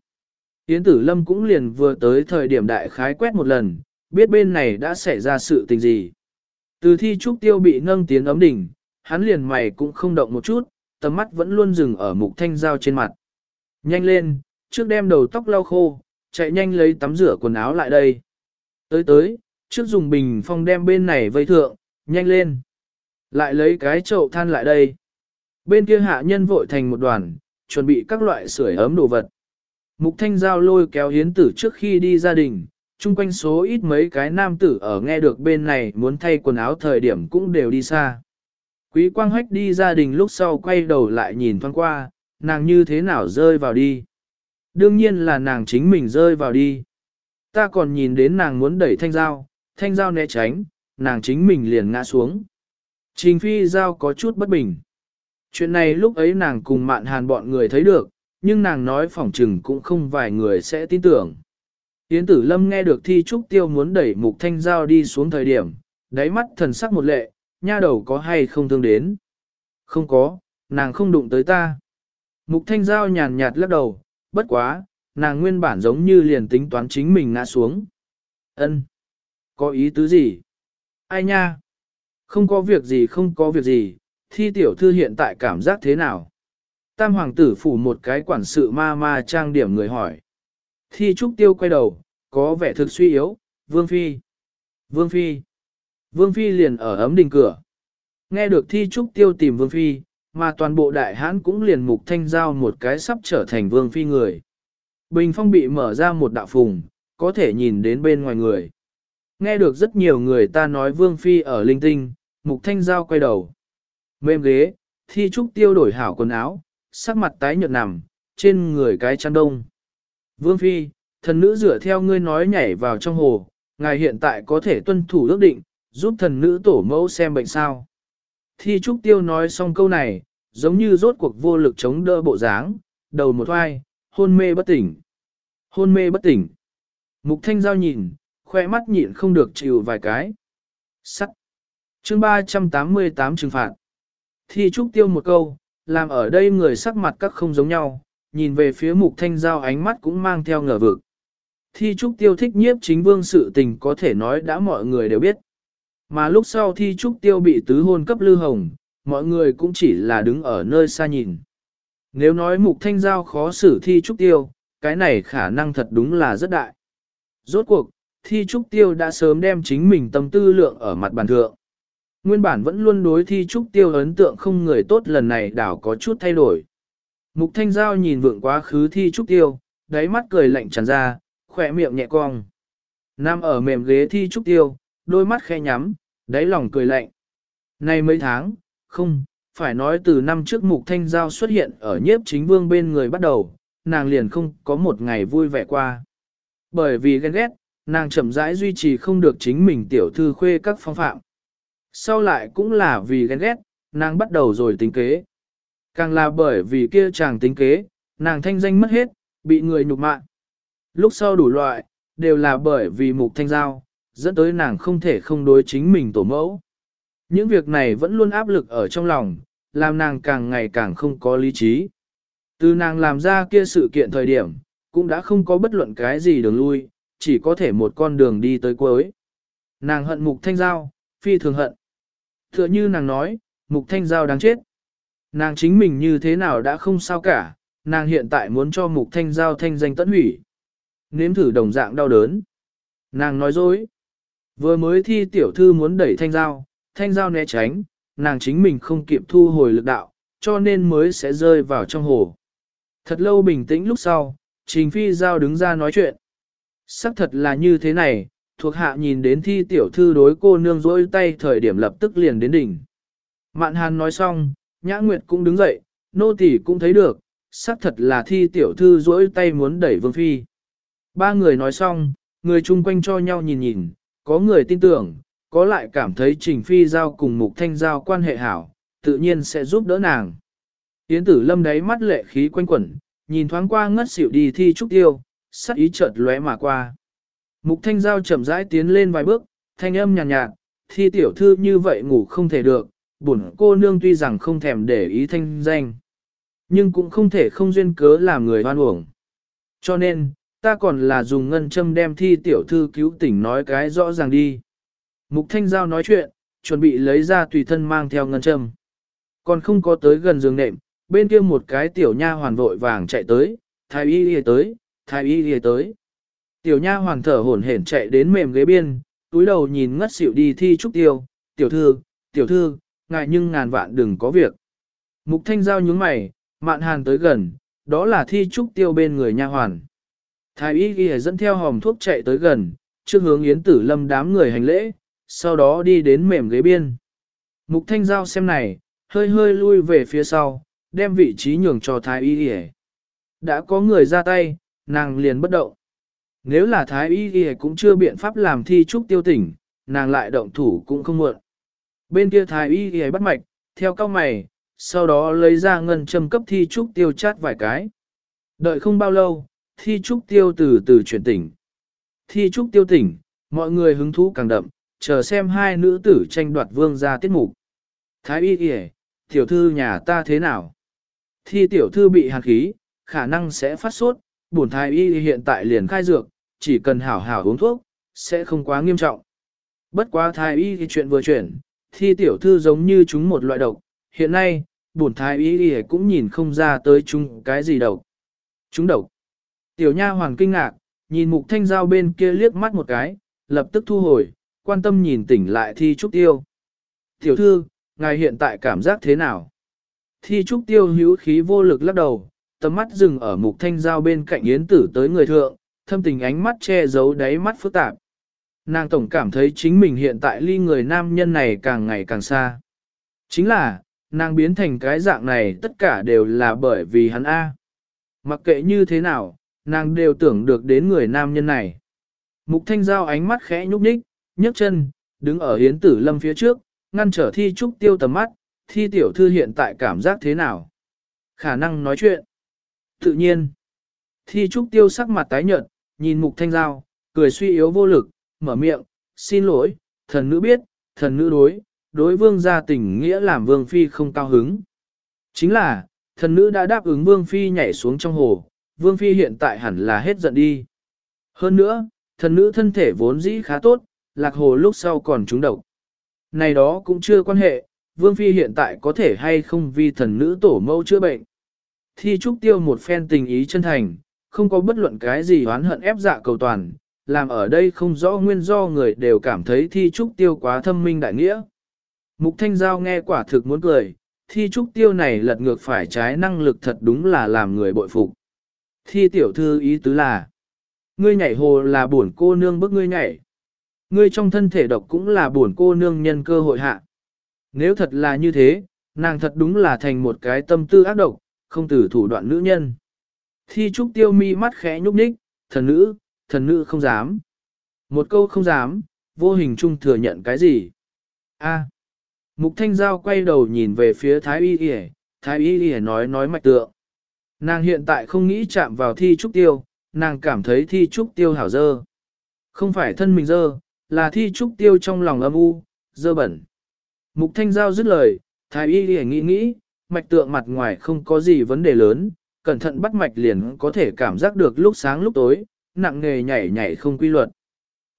S1: Yến Tử Lâm cũng liền vừa tới thời điểm đại khái quét một lần, biết bên này đã xảy ra sự tình gì. Từ thi trúc tiêu bị nâng tiến ấm đỉnh, hắn liền mày cũng không động một chút, tầm mắt vẫn luôn dừng ở mục thanh giao trên mặt. Nhanh lên, trước đem đầu tóc lau khô, chạy nhanh lấy tắm rửa quần áo lại đây. Tới tới, trước dùng bình phong đem bên này vây thượng, nhanh lên. Lại lấy cái chậu than lại đây. Bên kia hạ nhân vội thành một đoàn, chuẩn bị các loại sưởi ấm đồ vật. Mục thanh giao lôi kéo hiến tử trước khi đi gia đình, chung quanh số ít mấy cái nam tử ở nghe được bên này muốn thay quần áo thời điểm cũng đều đi xa. Quý quang hách đi gia đình lúc sau quay đầu lại nhìn thoáng qua, nàng như thế nào rơi vào đi. Đương nhiên là nàng chính mình rơi vào đi. Ta còn nhìn đến nàng muốn đẩy thanh giao, thanh giao né tránh, nàng chính mình liền ngã xuống. Trình phi giao có chút bất bình. Chuyện này lúc ấy nàng cùng mạn hàn bọn người thấy được, nhưng nàng nói phỏng trừng cũng không vài người sẽ tin tưởng. Yến tử lâm nghe được thi trúc tiêu muốn đẩy mục thanh giao đi xuống thời điểm, đáy mắt thần sắc một lệ, nha đầu có hay không thương đến. Không có, nàng không đụng tới ta. Mục thanh giao nhàn nhạt lắc đầu, bất quá, nàng nguyên bản giống như liền tính toán chính mình ngã xuống. Ân, Có ý tứ gì? Ai nha? Không có việc gì không có việc gì, thi tiểu thư hiện tại cảm giác thế nào? Tam hoàng tử phủ một cái quản sự ma ma trang điểm người hỏi. Thi trúc tiêu quay đầu, có vẻ thực suy yếu, vương phi. Vương phi. Vương phi liền ở ấm đình cửa. Nghe được thi trúc tiêu tìm vương phi, mà toàn bộ đại hãn cũng liền mục thanh giao một cái sắp trở thành vương phi người. Bình phong bị mở ra một đạo phùng, có thể nhìn đến bên ngoài người. Nghe được rất nhiều người ta nói vương phi ở linh tinh, mục thanh giao quay đầu. Mềm ghế, thi trúc tiêu đổi hảo quần áo, sắc mặt tái nhợt nằm, trên người cái chăn đông. Vương phi, thần nữ dựa theo ngươi nói nhảy vào trong hồ, ngài hiện tại có thể tuân thủ ước định, giúp thần nữ tổ mẫu xem bệnh sao. Thi trúc tiêu nói xong câu này, giống như rốt cuộc vô lực chống đỡ bộ dáng, đầu một hoai, hôn mê bất tỉnh. Hôn mê bất tỉnh. Mục thanh giao nhìn, khoe mắt nhịn không được chịu vài cái. Sắt. Chương 388 trừng phạt. Thi trúc tiêu một câu, làm ở đây người sắc mặt các không giống nhau, nhìn về phía mục thanh giao ánh mắt cũng mang theo ngờ vực. Thi trúc tiêu thích nhiếp chính vương sự tình có thể nói đã mọi người đều biết. Mà lúc sau thi trúc tiêu bị tứ hôn cấp lưu hồng, mọi người cũng chỉ là đứng ở nơi xa nhìn. Nếu nói mục thanh giao khó xử thi trúc tiêu, cái này khả năng thật đúng là rất đại. Rốt cuộc, thi trúc tiêu đã sớm đem chính mình tâm tư lượng ở mặt bàn thượng. Nguyên bản vẫn luôn đối thi trúc tiêu ấn tượng không người tốt lần này đảo có chút thay đổi. Mục thanh giao nhìn vượng quá khứ thi trúc tiêu, đáy mắt cười lạnh tràn ra, khỏe miệng nhẹ cong. Nam ở mềm ghế thi trúc tiêu, đôi mắt khẽ nhắm, đáy lòng cười lạnh. Nay mấy tháng, không, phải nói từ năm trước mục thanh giao xuất hiện ở nhiếp chính vương bên người bắt đầu, nàng liền không có một ngày vui vẻ qua. Bởi vì ghen ghét, nàng chậm rãi duy trì không được chính mình tiểu thư khuê các phong phạm. Sau lại cũng là vì ghen ghét, nàng bắt đầu rồi tính kế. Càng là bởi vì kia chàng tính kế, nàng thanh danh mất hết, bị người nhục mạ. Lúc sau đủ loại, đều là bởi vì mục thanh giao, dẫn tới nàng không thể không đối chính mình tổ mẫu. Những việc này vẫn luôn áp lực ở trong lòng, làm nàng càng ngày càng không có lý trí. Từ nàng làm ra kia sự kiện thời điểm, cũng đã không có bất luận cái gì đường lui, chỉ có thể một con đường đi tới cuối. Nàng hận mục thanh giao, phi thường hận. Tựa như nàng nói, mục thanh giao đáng chết. Nàng chính mình như thế nào đã không sao cả, nàng hiện tại muốn cho mục thanh giao thanh danh tận hủy. Nếm thử đồng dạng đau đớn. Nàng nói dối. Vừa mới thi tiểu thư muốn đẩy thanh giao, thanh giao né tránh, nàng chính mình không kịp thu hồi lực đạo, cho nên mới sẽ rơi vào trong hồ. Thật lâu bình tĩnh lúc sau, Trình Phi Giao đứng ra nói chuyện. Sắc thật là như thế này, thuộc hạ nhìn đến thi tiểu thư đối cô nương rỗi tay thời điểm lập tức liền đến đỉnh. Mạn Hàn nói xong, Nhã Nguyệt cũng đứng dậy, nô tỳ cũng thấy được, xác thật là thi tiểu thư rỗi tay muốn đẩy Vương Phi. Ba người nói xong, người chung quanh cho nhau nhìn nhìn, có người tin tưởng, có lại cảm thấy Trình Phi Giao cùng Mục Thanh Giao quan hệ hảo, tự nhiên sẽ giúp đỡ nàng. Yến tử lâm đáy mắt lệ khí quanh quẩn, nhìn thoáng qua ngất xỉu đi thi trúc tiêu, sắc ý chợt lóe mà qua. Mục Thanh Giao chậm rãi tiến lên vài bước, thanh âm nhàn nhạt, nhạt, thi tiểu thư như vậy ngủ không thể được, bổn cô nương tuy rằng không thèm để ý thanh danh, nhưng cũng không thể không duyên cớ làm người hoan uổng. Cho nên, ta còn là dùng ngân châm đem thi tiểu thư cứu tỉnh nói cái rõ ràng đi. Mục Thanh Giao nói chuyện, chuẩn bị lấy ra tùy thân mang theo ngân châm. Còn không có tới gần giường nệm, bên kia một cái tiểu nha hoàn vội vàng chạy tới, thái y đi tới, thái y đi tới. Tiểu nha hoàng thở hổn hển chạy đến mềm ghế biên, túi đầu nhìn ngất xỉu đi thi trúc tiêu, tiểu thư, tiểu thư, ngại nhưng ngàn vạn đừng có việc. Mục thanh giao nhướng mày, mạn hàn tới gần, đó là thi trúc tiêu bên người nha hoàn. Thái y ghi dẫn theo hòm thuốc chạy tới gần, trước hướng yến tử lâm đám người hành lễ, sau đó đi đến mềm ghế biên. Mục thanh giao xem này, hơi hơi lui về phía sau, đem vị trí nhường cho thái y ghi Đã có người ra tay, nàng liền bất động. Nếu là thái y y cũng chưa biện pháp làm thi trúc tiêu tỉnh, nàng lại động thủ cũng không muộn. Bên kia thái y y bắt mạch, theo cao mày, sau đó lấy ra ngân châm cấp thi trúc tiêu chát vài cái. Đợi không bao lâu, thi trúc tiêu từ từ chuyển tỉnh. Thi trúc tiêu tỉnh, mọi người hứng thú càng đậm, chờ xem hai nữ tử tranh đoạt vương ra tiết mục. Thái y y tiểu thư nhà ta thế nào? Thi tiểu thư bị hàn khí, khả năng sẽ phát sốt, bổn thái y hiện tại liền khai dược, chỉ cần hảo hảo uống thuốc, sẽ không quá nghiêm trọng. Bất quá thái y thì chuyện vừa chuyển, thi tiểu thư giống như chúng một loại độc, hiện nay, bổn thái y cũng nhìn không ra tới chúng cái gì độc. Chúng độc. Tiểu nha hoàng kinh ngạc, nhìn mục thanh giao bên kia liếc mắt một cái, lập tức thu hồi, quan tâm nhìn tỉnh lại thi trúc tiêu. Tiểu thư, ngài hiện tại cảm giác thế nào? Thi trúc tiêu hữu khí vô lực lắc đầu, tầm mắt dừng ở mục thanh giao bên cạnh yến tử tới người thượng, thâm tình ánh mắt che giấu đáy mắt phức tạp. Nàng tổng cảm thấy chính mình hiện tại ly người nam nhân này càng ngày càng xa. Chính là, nàng biến thành cái dạng này tất cả đều là bởi vì hắn A. Mặc kệ như thế nào, nàng đều tưởng được đến người nam nhân này. Mục thanh giao ánh mắt khẽ nhúc nhích, nhấc chân, đứng ở hiến tử lâm phía trước, ngăn trở thi trúc tiêu tầm mắt, thi tiểu thư hiện tại cảm giác thế nào? Khả năng nói chuyện. Tự nhiên. Thi trúc tiêu sắc mặt tái nhợt, nhìn mục thanh giao, cười suy yếu vô lực, mở miệng, xin lỗi, thần nữ biết, thần nữ đối, đối vương gia tình nghĩa làm vương phi không cao hứng. Chính là, thần nữ đã đáp ứng vương phi nhảy xuống trong hồ, vương phi hiện tại hẳn là hết giận đi. Hơn nữa, thần nữ thân thể vốn dĩ khá tốt, lạc hồ lúc sau còn trúng độc. Này đó cũng chưa quan hệ, vương phi hiện tại có thể hay không vì thần nữ tổ mâu chữa bệnh. Thi trúc tiêu một phen tình ý chân thành, không có bất luận cái gì oán hận ép dạ cầu toàn, làm ở đây không rõ nguyên do người đều cảm thấy thi trúc tiêu quá thâm minh đại nghĩa. Mục thanh giao nghe quả thực muốn cười, thi trúc tiêu này lật ngược phải trái năng lực thật đúng là làm người bội phục. Thi tiểu thư ý tứ là, ngươi nhảy hồ là buồn cô nương bức ngươi nhảy. Ngươi trong thân thể độc cũng là buồn cô nương nhân cơ hội hạ. Nếu thật là như thế, nàng thật đúng là thành một cái tâm tư ác độc, không từ thủ đoạn nữ nhân. Thi trúc tiêu mi mắt khẽ nhúc nhích, thần nữ, thần nữ không dám. Một câu không dám, vô hình chung thừa nhận cái gì? A. Mục Thanh Giao quay đầu nhìn về phía Thái Y Y, Thái Y Y nói nói mạch tượng. Nàng hiện tại không nghĩ chạm vào thi trúc tiêu, nàng cảm thấy thi trúc tiêu hảo dơ. Không phải thân mình dơ, là thi trúc tiêu trong lòng âm u, dơ bẩn. Mục Thanh Giao dứt lời, Thái Y Y nghĩ nghĩ, mạch tượng mặt ngoài không có gì vấn đề lớn, cẩn thận bắt mạch liền có thể cảm giác được lúc sáng lúc tối, nặng nghề nhảy nhảy không quy luật.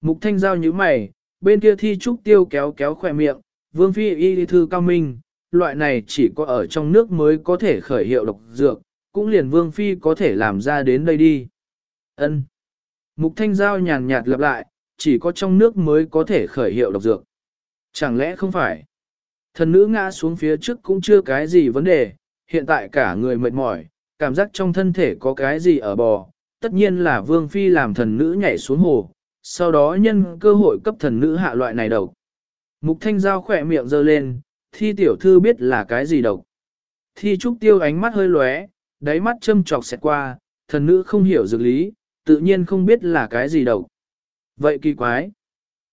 S1: Mục thanh giao như mày, bên kia thi trúc tiêu kéo kéo khỏe miệng, vương phi y thư cao minh, loại này chỉ có ở trong nước mới có thể khởi hiệu độc dược, cũng liền vương phi có thể làm ra đến đây đi. Ân. Mục thanh giao nhàn nhạt lặp lại, chỉ có trong nước mới có thể khởi hiệu độc dược. Chẳng lẽ không phải? Thần nữ ngã xuống phía trước cũng chưa cái gì vấn đề, hiện tại cả người mệt mỏi, cảm giác trong thân thể có cái gì ở bò, tất nhiên là vương phi làm thần nữ nhảy xuống hồ, sau đó nhân cơ hội cấp thần nữ hạ loại này độc. Mục thanh giao khỏe miệng giơ lên, thi tiểu thư biết là cái gì độc. Thi trúc tiêu ánh mắt hơi lóe, đáy mắt châm trọc xẹt qua, thần nữ không hiểu dược lý, tự nhiên không biết là cái gì độc. Vậy kỳ quái.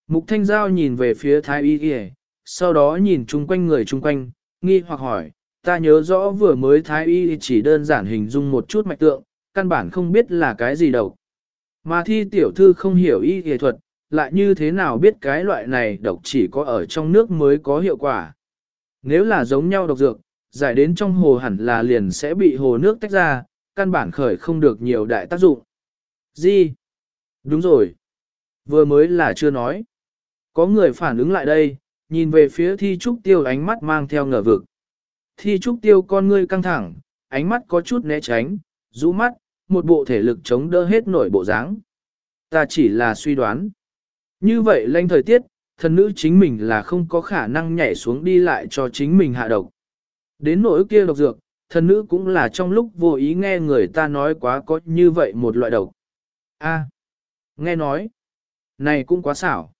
S1: Mục thanh giao nhìn về phía thái y kìa, sau đó nhìn chung quanh người chung quanh, nghi hoặc hỏi, ta nhớ rõ vừa mới thái y chỉ đơn giản hình dung một chút mạch tượng, căn bản không biết là cái gì độc. Mà thi tiểu thư không hiểu y y thuật, lại như thế nào biết cái loại này độc chỉ có ở trong nước mới có hiệu quả. Nếu là giống nhau độc dược, giải đến trong hồ hẳn là liền sẽ bị hồ nước tách ra, căn bản khởi không được nhiều đại tác dụng. Gì? Đúng rồi. Vừa mới là chưa nói. Có người phản ứng lại đây, nhìn về phía thi trúc tiêu ánh mắt mang theo ngờ vực. Thi trúc tiêu con ngươi căng thẳng, ánh mắt có chút né tránh, rũ mắt, một bộ thể lực chống đỡ hết nổi bộ dáng. Ta chỉ là suy đoán. Như vậy lanh thời tiết, thần nữ chính mình là không có khả năng nhảy xuống đi lại cho chính mình hạ độc. Đến nỗi kia độc dược, thần nữ cũng là trong lúc vô ý nghe người ta nói quá có như vậy một loại độc. A, nghe nói, này cũng quá xảo.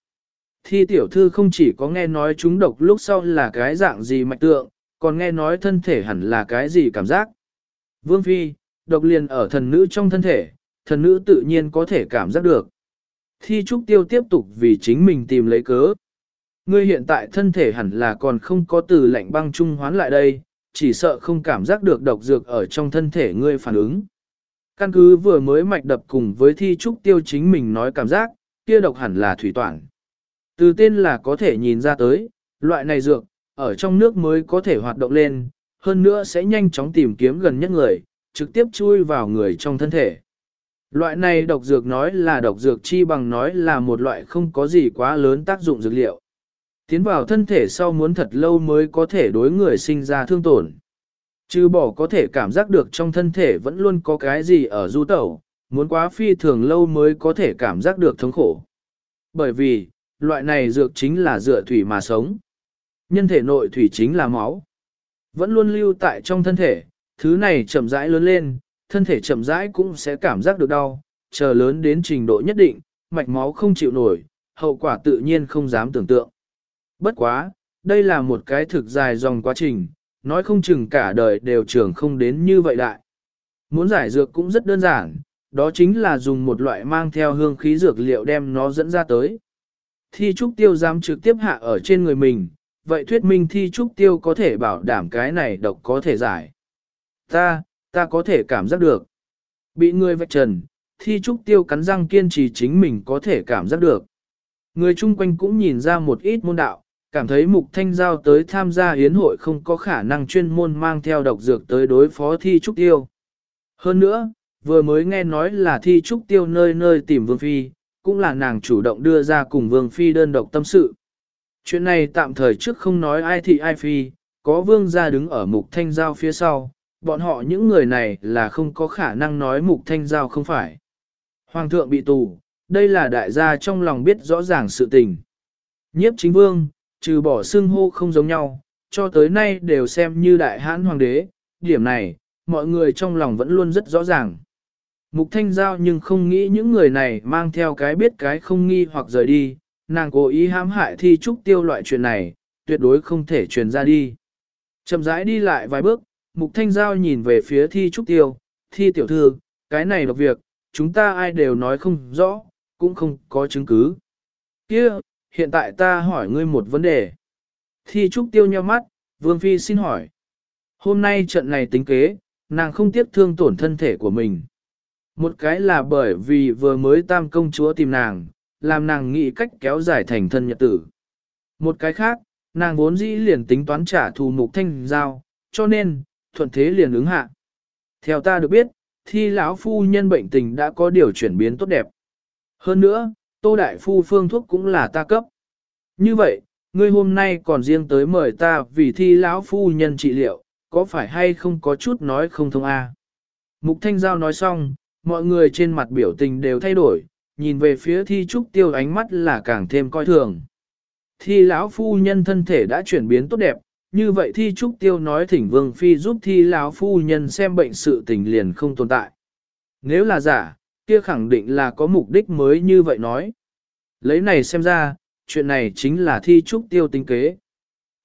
S1: Thi tiểu thư không chỉ có nghe nói chúng độc lúc sau là cái dạng gì mạch tượng, còn nghe nói thân thể hẳn là cái gì cảm giác. Vương Phi, độc liền ở thần nữ trong thân thể, thần nữ tự nhiên có thể cảm giác được. Thi trúc tiêu tiếp tục vì chính mình tìm lấy cớ. Ngươi hiện tại thân thể hẳn là còn không có từ lạnh băng trung hoán lại đây, chỉ sợ không cảm giác được độc dược ở trong thân thể ngươi phản ứng. Căn cứ vừa mới mạch đập cùng với thi trúc tiêu chính mình nói cảm giác, kia độc hẳn là thủy toàn. Từ tên là có thể nhìn ra tới, loại này dược, ở trong nước mới có thể hoạt động lên, hơn nữa sẽ nhanh chóng tìm kiếm gần nhất người, trực tiếp chui vào người trong thân thể. Loại này độc dược nói là độc dược chi bằng nói là một loại không có gì quá lớn tác dụng dược liệu. Tiến vào thân thể sau muốn thật lâu mới có thể đối người sinh ra thương tổn. Chứ bỏ có thể cảm giác được trong thân thể vẫn luôn có cái gì ở du tẩu, muốn quá phi thường lâu mới có thể cảm giác được thống khổ. Bởi vì, loại này dược chính là dựa thủy mà sống. Nhân thể nội thủy chính là máu. Vẫn luôn lưu tại trong thân thể, thứ này chậm rãi lớn lên, thân thể chậm rãi cũng sẽ cảm giác được đau, chờ lớn đến trình độ nhất định, mạch máu không chịu nổi, hậu quả tự nhiên không dám tưởng tượng. Bất quá, đây là một cái thực dài dòng quá trình, nói không chừng cả đời đều trưởng không đến như vậy đại. Muốn giải dược cũng rất đơn giản, đó chính là dùng một loại mang theo hương khí dược liệu đem nó dẫn ra tới. Thi trúc tiêu dám trực tiếp hạ ở trên người mình, vậy thuyết minh thi trúc tiêu có thể bảo đảm cái này độc có thể giải. Ta, ta có thể cảm giác được. Bị người vạch trần, thi trúc tiêu cắn răng kiên trì chính mình có thể cảm giác được. Người chung quanh cũng nhìn ra một ít môn đạo, cảm thấy mục thanh giao tới tham gia hiến hội không có khả năng chuyên môn mang theo độc dược tới đối phó thi trúc tiêu. Hơn nữa, vừa mới nghe nói là thi trúc tiêu nơi nơi tìm vương phi, cũng là nàng chủ động đưa ra cùng vương phi đơn độc tâm sự. Chuyện này tạm thời trước không nói ai thị ai phi, có vương gia đứng ở mục thanh giao phía sau, bọn họ những người này là không có khả năng nói mục thanh giao không phải. Hoàng thượng bị tù, đây là đại gia trong lòng biết rõ ràng sự tình. Nhiếp chính vương, trừ bỏ xương hô không giống nhau, cho tới nay đều xem như đại hãn hoàng đế, điểm này, mọi người trong lòng vẫn luôn rất rõ ràng. Mục thanh giao nhưng không nghĩ những người này mang theo cái biết cái không nghi hoặc rời đi, nàng cố ý hãm hại thi trúc tiêu loại chuyện này, tuyệt đối không thể truyền ra đi. Chậm rãi đi lại vài bước, mục thanh giao nhìn về phía thi trúc tiêu, thi tiểu thư, cái này độc việc, chúng ta ai đều nói không rõ, cũng không có chứng cứ. Kia, hiện tại ta hỏi ngươi một vấn đề. Thi trúc tiêu nhau mắt, Vương Phi xin hỏi. Hôm nay trận này tính kế, nàng không tiếc thương tổn thân thể của mình. Một cái là bởi vì vừa mới tam công chúa tìm nàng, làm nàng nghĩ cách kéo dài thành thân nhật tử. Một cái khác, nàng vốn dĩ liền tính toán trả thù mục thanh giao, cho nên, thuận thế liền ứng hạ. Theo ta được biết, thi lão phu nhân bệnh tình đã có điều chuyển biến tốt đẹp. Hơn nữa, tô đại phu phương thuốc cũng là ta cấp. Như vậy, ngươi hôm nay còn riêng tới mời ta vì thi lão phu nhân trị liệu, có phải hay không có chút nói không thông a? Mục Thanh Giao nói xong, mọi người trên mặt biểu tình đều thay đổi, nhìn về phía thi trúc tiêu ánh mắt là càng thêm coi thường. Thi lão phu nhân thân thể đã chuyển biến tốt đẹp, như vậy thi trúc tiêu nói thỉnh vương phi giúp thi lão phu nhân xem bệnh sự tình liền không tồn tại. Nếu là giả, kia khẳng định là có mục đích mới như vậy nói. Lấy này xem ra, chuyện này chính là thi trúc tiêu tính kế.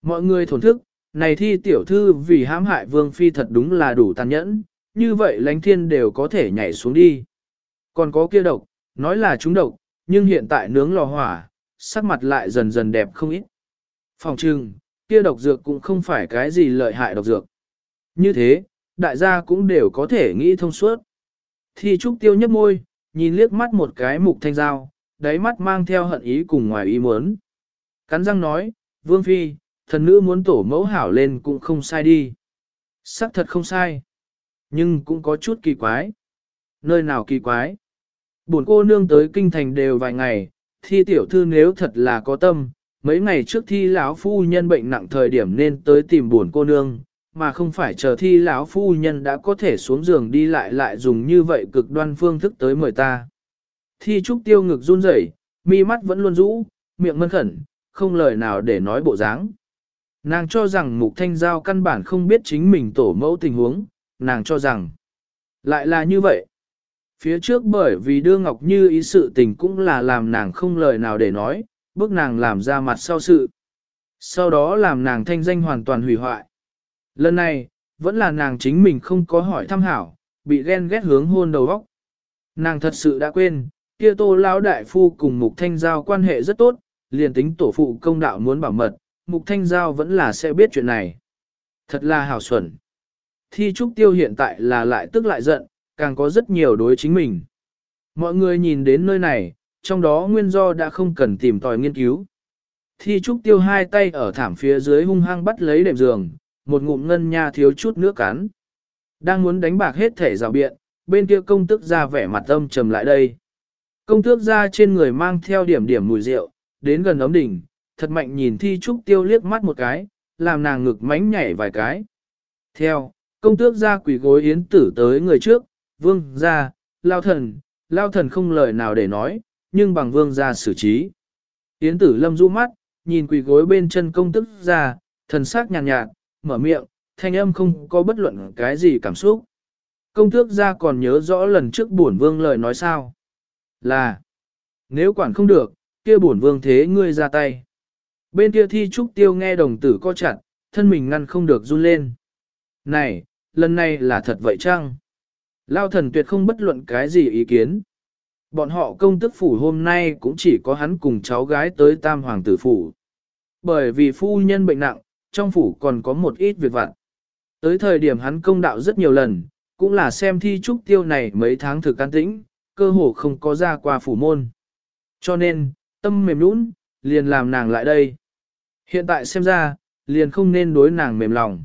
S1: Mọi người thổn thức, này thi tiểu thư vì hãm hại vương phi thật đúng là đủ tàn nhẫn, như vậy lánh thiên đều có thể nhảy xuống đi. Còn có kia độc, nói là chúng độc, nhưng hiện tại nướng lò hỏa, sắc mặt lại dần dần đẹp không ít. Phòng trừng, kia độc dược cũng không phải cái gì lợi hại độc dược. Như thế, đại gia cũng đều có thể nghĩ thông suốt. thì trúc tiêu nhấp môi, nhìn liếc mắt một cái mục thanh dao, đáy mắt mang theo hận ý cùng ngoài ý muốn. Cắn răng nói, Vương Phi, thần nữ muốn tổ mẫu hảo lên cũng không sai đi. Sắc thật không sai. Nhưng cũng có chút kỳ quái. Nơi nào kỳ quái? Buồn cô nương tới kinh thành đều vài ngày, thi tiểu thư nếu thật là có tâm, mấy ngày trước thi lão phu nhân bệnh nặng thời điểm nên tới tìm buồn cô nương, mà không phải chờ thi lão phu nhân đã có thể xuống giường đi lại lại dùng như vậy cực đoan phương thức tới mời ta. Thi trúc tiêu ngực run rẩy, mi mắt vẫn luôn rũ, miệng mân khẩn, không lời nào để nói bộ dáng. Nàng cho rằng mục thanh giao căn bản không biết chính mình tổ mẫu tình huống, nàng cho rằng lại là như vậy. Phía trước bởi vì đưa Ngọc Như ý sự tình cũng là làm nàng không lời nào để nói, bước nàng làm ra mặt sau sự. Sau đó làm nàng thanh danh hoàn toàn hủy hoại. Lần này, vẫn là nàng chính mình không có hỏi thăm hảo, bị ghen ghét hướng hôn đầu óc. Nàng thật sự đã quên, kia tô lão đại phu cùng mục thanh giao quan hệ rất tốt, liền tính tổ phụ công đạo muốn bảo mật, mục thanh giao vẫn là sẽ biết chuyện này. Thật là hảo xuẩn. Thi trúc tiêu hiện tại là lại tức lại giận, càng có rất nhiều đối chính mình. Mọi người nhìn đến nơi này, trong đó nguyên do đã không cần tìm tòi nghiên cứu. Thi trúc tiêu hai tay ở thảm phía dưới hung hăng bắt lấy đệm giường, một ngụm ngân nha thiếu chút nước cắn. Đang muốn đánh bạc hết thể rào biện, bên kia công tức ra vẻ mặt âm trầm lại đây. Công tước ra trên người mang theo điểm điểm mùi rượu, đến gần ấm đỉnh, thật mạnh nhìn thi trúc tiêu liếc mắt một cái, làm nàng ngực mánh nhảy vài cái. Theo, công tước ra quỷ gối yến tử tới người trước, vương ra, lao thần, lao thần không lời nào để nói, nhưng bằng vương ra xử trí. Yến tử lâm du mắt, nhìn quỷ gối bên chân công tước ra, thần sắc nhàn nhạt, nhạt, mở miệng, thanh âm không có bất luận cái gì cảm xúc. Công tước ra còn nhớ rõ lần trước bổn vương lời nói sao. Là, nếu quản không được, kia bổn vương thế ngươi ra tay. Bên kia thi trúc tiêu nghe đồng tử co chặt, thân mình ngăn không được run lên. Này, lần này là thật vậy chăng? Lao thần tuyệt không bất luận cái gì ý kiến. Bọn họ công tức phủ hôm nay cũng chỉ có hắn cùng cháu gái tới tam hoàng tử phủ. Bởi vì phu nhân bệnh nặng, trong phủ còn có một ít việc vặt. Tới thời điểm hắn công đạo rất nhiều lần, cũng là xem thi trúc tiêu này mấy tháng thực can tĩnh, cơ hồ không có ra qua phủ môn. Cho nên, tâm mềm nũng, liền làm nàng lại đây. Hiện tại xem ra, liền không nên đối nàng mềm lòng.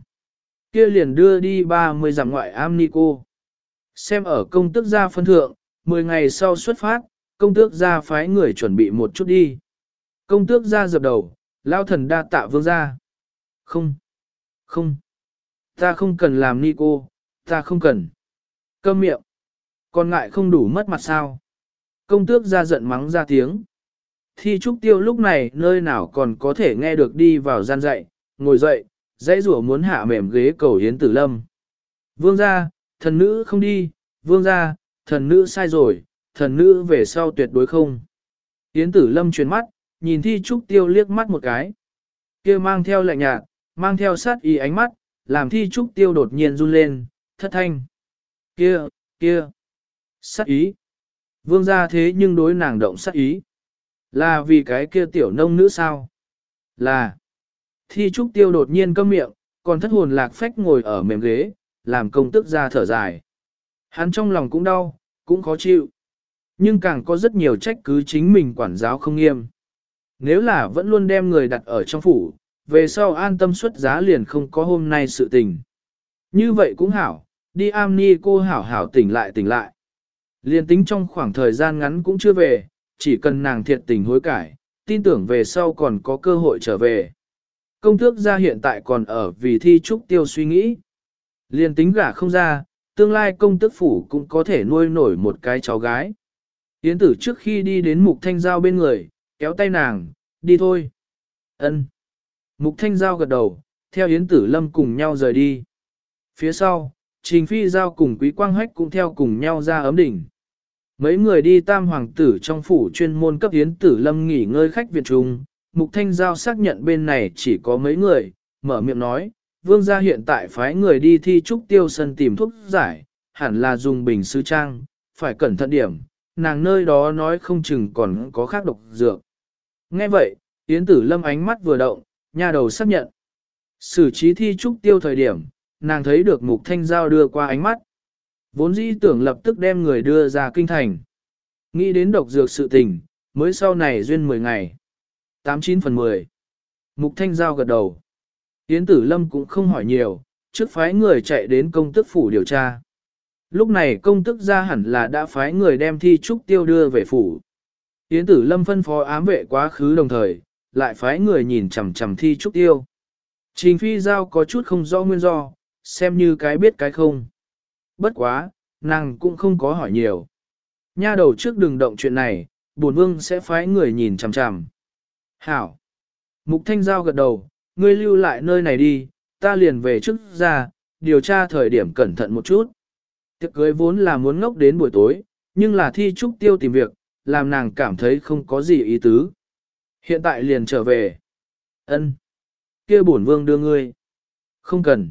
S1: Kia liền đưa đi 30 giảm ngoại am ni cô. Xem ở công tước gia phân thượng, 10 ngày sau xuất phát, công tước gia phái người chuẩn bị một chút đi. Công tước gia dập đầu, lao thần đa tạ vương gia. Không, không, ta không cần làm ni cô, ta không cần. Cơm miệng, còn ngại không đủ mất mặt sao. Công tước gia giận mắng ra tiếng. Thi trúc tiêu lúc này nơi nào còn có thể nghe được đi vào gian dạy, ngồi dậy, dãy rủa muốn hạ mềm ghế cầu hiến tử lâm. Vương gia, thần nữ không đi, vương gia, thần nữ sai rồi, thần nữ về sau tuyệt đối không. Yến tử lâm chuyển mắt, nhìn thi trúc tiêu liếc mắt một cái. kia mang theo lạnh nhạt, mang theo sát ý ánh mắt, làm thi trúc tiêu đột nhiên run lên, thất thanh. Kia, kia, Sát ý. Vương gia thế nhưng đối nàng động sát ý. Là vì cái kia tiểu nông nữ sao? Là. Thi trúc tiêu đột nhiên câm miệng, còn thất hồn lạc phách ngồi ở mềm ghế, làm công tức ra thở dài. Hắn trong lòng cũng đau, cũng khó chịu. Nhưng càng có rất nhiều trách cứ chính mình quản giáo không nghiêm. Nếu là vẫn luôn đem người đặt ở trong phủ, về sau an tâm xuất giá liền không có hôm nay sự tình. Như vậy cũng hảo, đi am ni cô hảo hảo tỉnh lại tỉnh lại. Liên tính trong khoảng thời gian ngắn cũng chưa về, chỉ cần nàng thiệt tình hối cải, tin tưởng về sau còn có cơ hội trở về. Công tước gia hiện tại còn ở vì thi trúc tiêu suy nghĩ. Liên tính gả không ra, tương lai công tước phủ cũng có thể nuôi nổi một cái cháu gái. Yến tử trước khi đi đến mục thanh giao bên người, kéo tay nàng, đi thôi. Ân. Mục thanh giao gật đầu, theo Yến tử lâm cùng nhau rời đi. Phía sau, trình phi giao cùng quý quang hách cũng theo cùng nhau ra ấm đỉnh. Mấy người đi tam hoàng tử trong phủ chuyên môn cấp Yến tử lâm nghỉ ngơi khách Việt Trung, Mục Thanh Giao xác nhận bên này chỉ có mấy người, mở miệng nói, vương gia hiện tại phái người đi thi trúc tiêu sân tìm thuốc giải, hẳn là dùng bình sứ trang, phải cẩn thận điểm, nàng nơi đó nói không chừng còn có khác độc dược. Nghe vậy, Yến tử lâm ánh mắt vừa động, nhà đầu xác nhận. Sử trí thi trúc tiêu thời điểm, nàng thấy được mục thanh giao đưa qua ánh mắt. Vốn dĩ tưởng lập tức đem người đưa ra kinh thành. Nghĩ đến độc dược sự tình, mới sau này duyên 10 ngày. 89 phần 10. Mục Thanh Giao gật đầu. Yến Tử Lâm cũng không hỏi nhiều, trước phái người chạy đến công tức phủ điều tra. Lúc này công tức ra hẳn là đã phái người đem thi trúc tiêu đưa về phủ. Yến Tử Lâm phân phó ám vệ quá khứ đồng thời, lại phái người nhìn chằm chằm thi trúc tiêu. Trình Phi Giao có chút không rõ nguyên do, xem như cái biết cái không. Bất quá, nàng cũng không có hỏi nhiều. Nha đầu trước đừng động chuyện này, bổn vương sẽ phái người nhìn chằm chằm. Hảo. Mục Thanh Giao gật đầu, ngươi lưu lại nơi này đi, ta liền về trước ra, điều tra thời điểm cẩn thận một chút. Tiệc cưới vốn là muốn ngốc đến buổi tối, nhưng là thi trúc tiêu tìm việc, làm nàng cảm thấy không có gì ý tứ. Hiện tại liền trở về. Ân, kia bổn vương đưa ngươi. Không cần.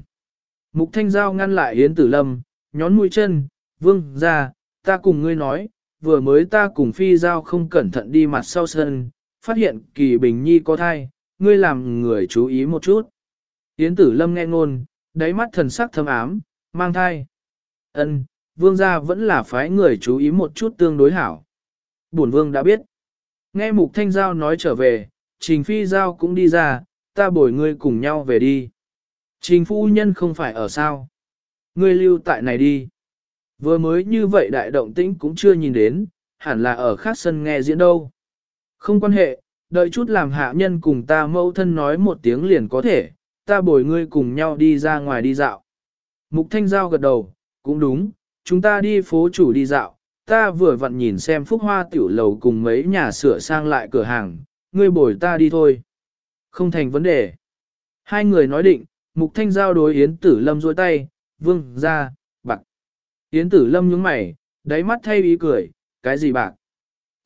S1: Mục Thanh Giao ngăn lại Yến Tử Lâm, nhón mũi chân, vương ra, ta cùng ngươi nói, vừa mới ta cùng Phi Giao không cẩn thận đi mặt sau sân, phát hiện kỳ bình nhi có thai, ngươi làm người chú ý một chút. Yến tử lâm nghe ngôn, đáy mắt thần sắc thâm ám, mang thai. ân vương gia vẫn là phái người chú ý một chút tương đối hảo. Bổn vương đã biết. Nghe mục thanh giao nói trở về, trình phi giao cũng đi ra, ta bồi ngươi cùng nhau về đi. Trình phu nhân không phải ở sao. Ngươi lưu tại này đi. Vừa mới như vậy đại động tĩnh cũng chưa nhìn đến, hẳn là ở khác sân nghe diễn đâu. Không quan hệ, đợi chút làm hạ nhân cùng ta mẫu thân nói một tiếng liền có thể, ta bồi ngươi cùng nhau đi ra ngoài đi dạo. Mục Thanh Giao gật đầu, cũng đúng, chúng ta đi phố chủ đi dạo, ta vừa vặn nhìn xem phúc hoa tiểu lầu cùng mấy nhà sửa sang lại cửa hàng, ngươi bồi ta đi thôi. Không thành vấn đề. Hai người nói định, Mục Thanh Giao đối Yến Tử Lâm dôi tay, vương, ra, bạc. Yến Tử Lâm nhướng mày, đáy mắt thay ý cười, cái gì bạc?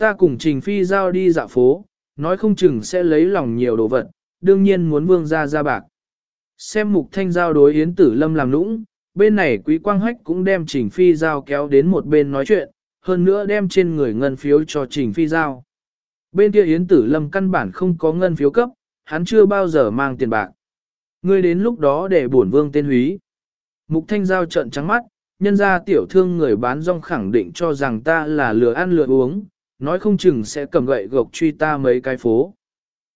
S1: Ta cùng Trình Phi giao đi dạo phố, nói không chừng sẽ lấy lòng nhiều đồ vật, đương nhiên muốn vương ra ra bạc. Xem mục thanh giao đối Yến Tử Lâm làm nũng, bên này quý quang hách cũng đem Trình Phi giao kéo đến một bên nói chuyện, hơn nữa đem trên người ngân phiếu cho Trình Phi giao. Bên kia Yến Tử Lâm căn bản không có ngân phiếu cấp, hắn chưa bao giờ mang tiền bạc. Ngươi đến lúc đó để bổn vương tên húy. Mục thanh giao trận trắng mắt, nhân ra tiểu thương người bán rong khẳng định cho rằng ta là lừa ăn lừa uống, nói không chừng sẽ cầm gậy gộc truy ta mấy cái phố.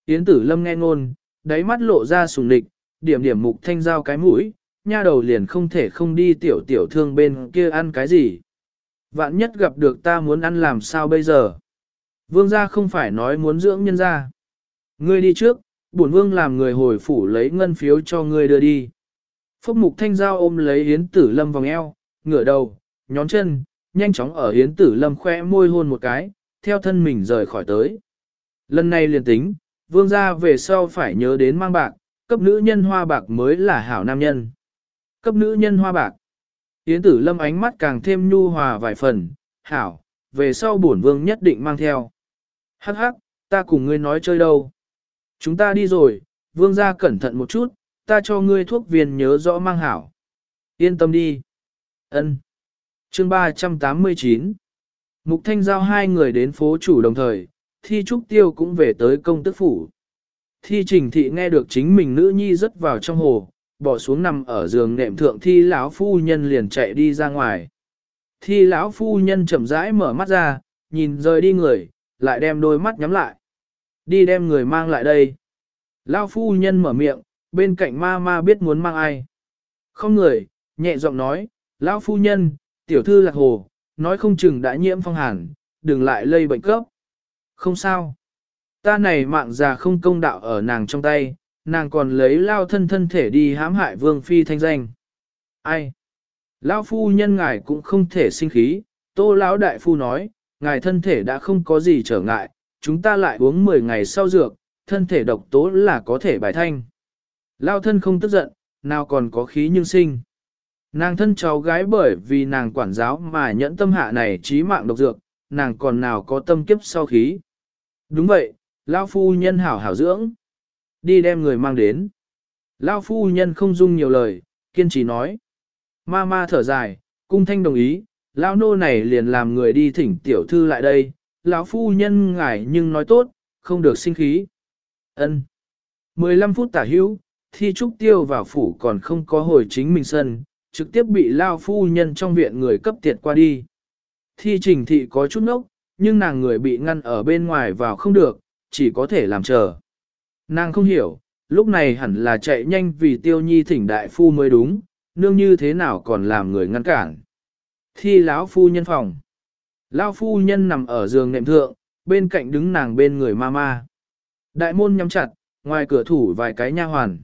S1: Yến tử lâm nghe ngôn, đáy mắt lộ ra sùng địch, điểm điểm mục thanh giao cái mũi, nha đầu liền không thể không đi tiểu tiểu thương bên kia ăn cái gì. Vạn nhất gặp được ta muốn ăn làm sao bây giờ. Vương gia không phải nói muốn dưỡng nhân gia. Ngươi đi trước, bổn vương làm người hồi phủ lấy ngân phiếu cho ngươi đưa đi. Phúc mục thanh giao ôm lấy Yến tử lâm vòng eo, ngửa đầu, nhón chân, nhanh chóng ở Yến tử lâm khoe môi hôn một cái, theo thân mình rời khỏi tới. Lần này liền tính, vương gia về sau phải nhớ đến mang bạc, cấp nữ nhân hoa bạc mới là hảo nam nhân. Cấp nữ nhân hoa bạc. Yến tử lâm ánh mắt càng thêm nhu hòa vài phần, hảo, về sau bổn vương nhất định mang theo. Hắc hắc, ta cùng ngươi nói chơi đâu. Chúng ta đi rồi, vương gia cẩn thận một chút, ta cho ngươi thuốc viên nhớ rõ mang hảo. Yên tâm đi. Ân. chương 389 Mục Thanh giao hai người đến phố chủ đồng thời, Thi Trúc Tiêu cũng về tới công tức phủ. Thi Trình Thị nghe được chính mình nữ nhi rớt vào trong hồ, bỏ xuống nằm ở giường nệm thượng Thi lão phu nhân liền chạy đi ra ngoài. Thi lão phu nhân chậm rãi mở mắt ra, nhìn rời đi người, lại đem đôi mắt nhắm lại. Đi đem người mang lại đây. Lão phu nhân mở miệng, bên cạnh ma ma biết muốn mang ai. Không người, nhẹ giọng nói, lão phu nhân, tiểu thư lạc hồ, nói không chừng đã nhiễm phong hàn, đừng lại lây bệnh cấp. Không sao. Ta này mạng già không công đạo ở nàng trong tay, nàng còn lấy lao thân thân thể đi hãm hại vương phi thanh danh. Ai? Lão phu nhân ngài cũng không thể sinh khí, tô lão đại phu nói, ngài thân thể đã không có gì trở ngại, chúng ta lại uống 10 ngày sau dược, thân thể độc tố là có thể bài thanh. Lao thân không tức giận, nào còn có khí nhưng sinh. Nàng thân cháu gái bởi vì nàng quản giáo mà nhẫn tâm hạ này trí mạng độc dược, nàng còn nào có tâm kiếp sau khí. Đúng vậy, Lao phu nhân hảo hảo dưỡng. Đi đem người mang đến. Lao phu nhân không dung nhiều lời, kiên trì nói. Ma ma thở dài, cung thanh đồng ý, Lao nô này liền làm người đi thỉnh tiểu thư lại đây. Lão phu nhân ngài nhưng nói tốt, không được sinh khí. Ân. 15 phút tả hữu, thi trúc tiêu vào phủ còn không có hồi chính mình sân, trực tiếp bị lao phu nhân trong viện người cấp tiệt qua đi. Thi trình thị có chút nốc, nhưng nàng người bị ngăn ở bên ngoài vào không được, chỉ có thể làm chờ. Nàng không hiểu, lúc này hẳn là chạy nhanh vì tiêu nhi thỉnh đại phu mới đúng, nương như thế nào còn làm người ngăn cản. Thi lão phu nhân phòng. Lão phu nhân nằm ở giường nệm thượng, bên cạnh đứng nàng bên người ma ma. Đại môn nhắm chặt, ngoài cửa thủ vài cái nha hoàn.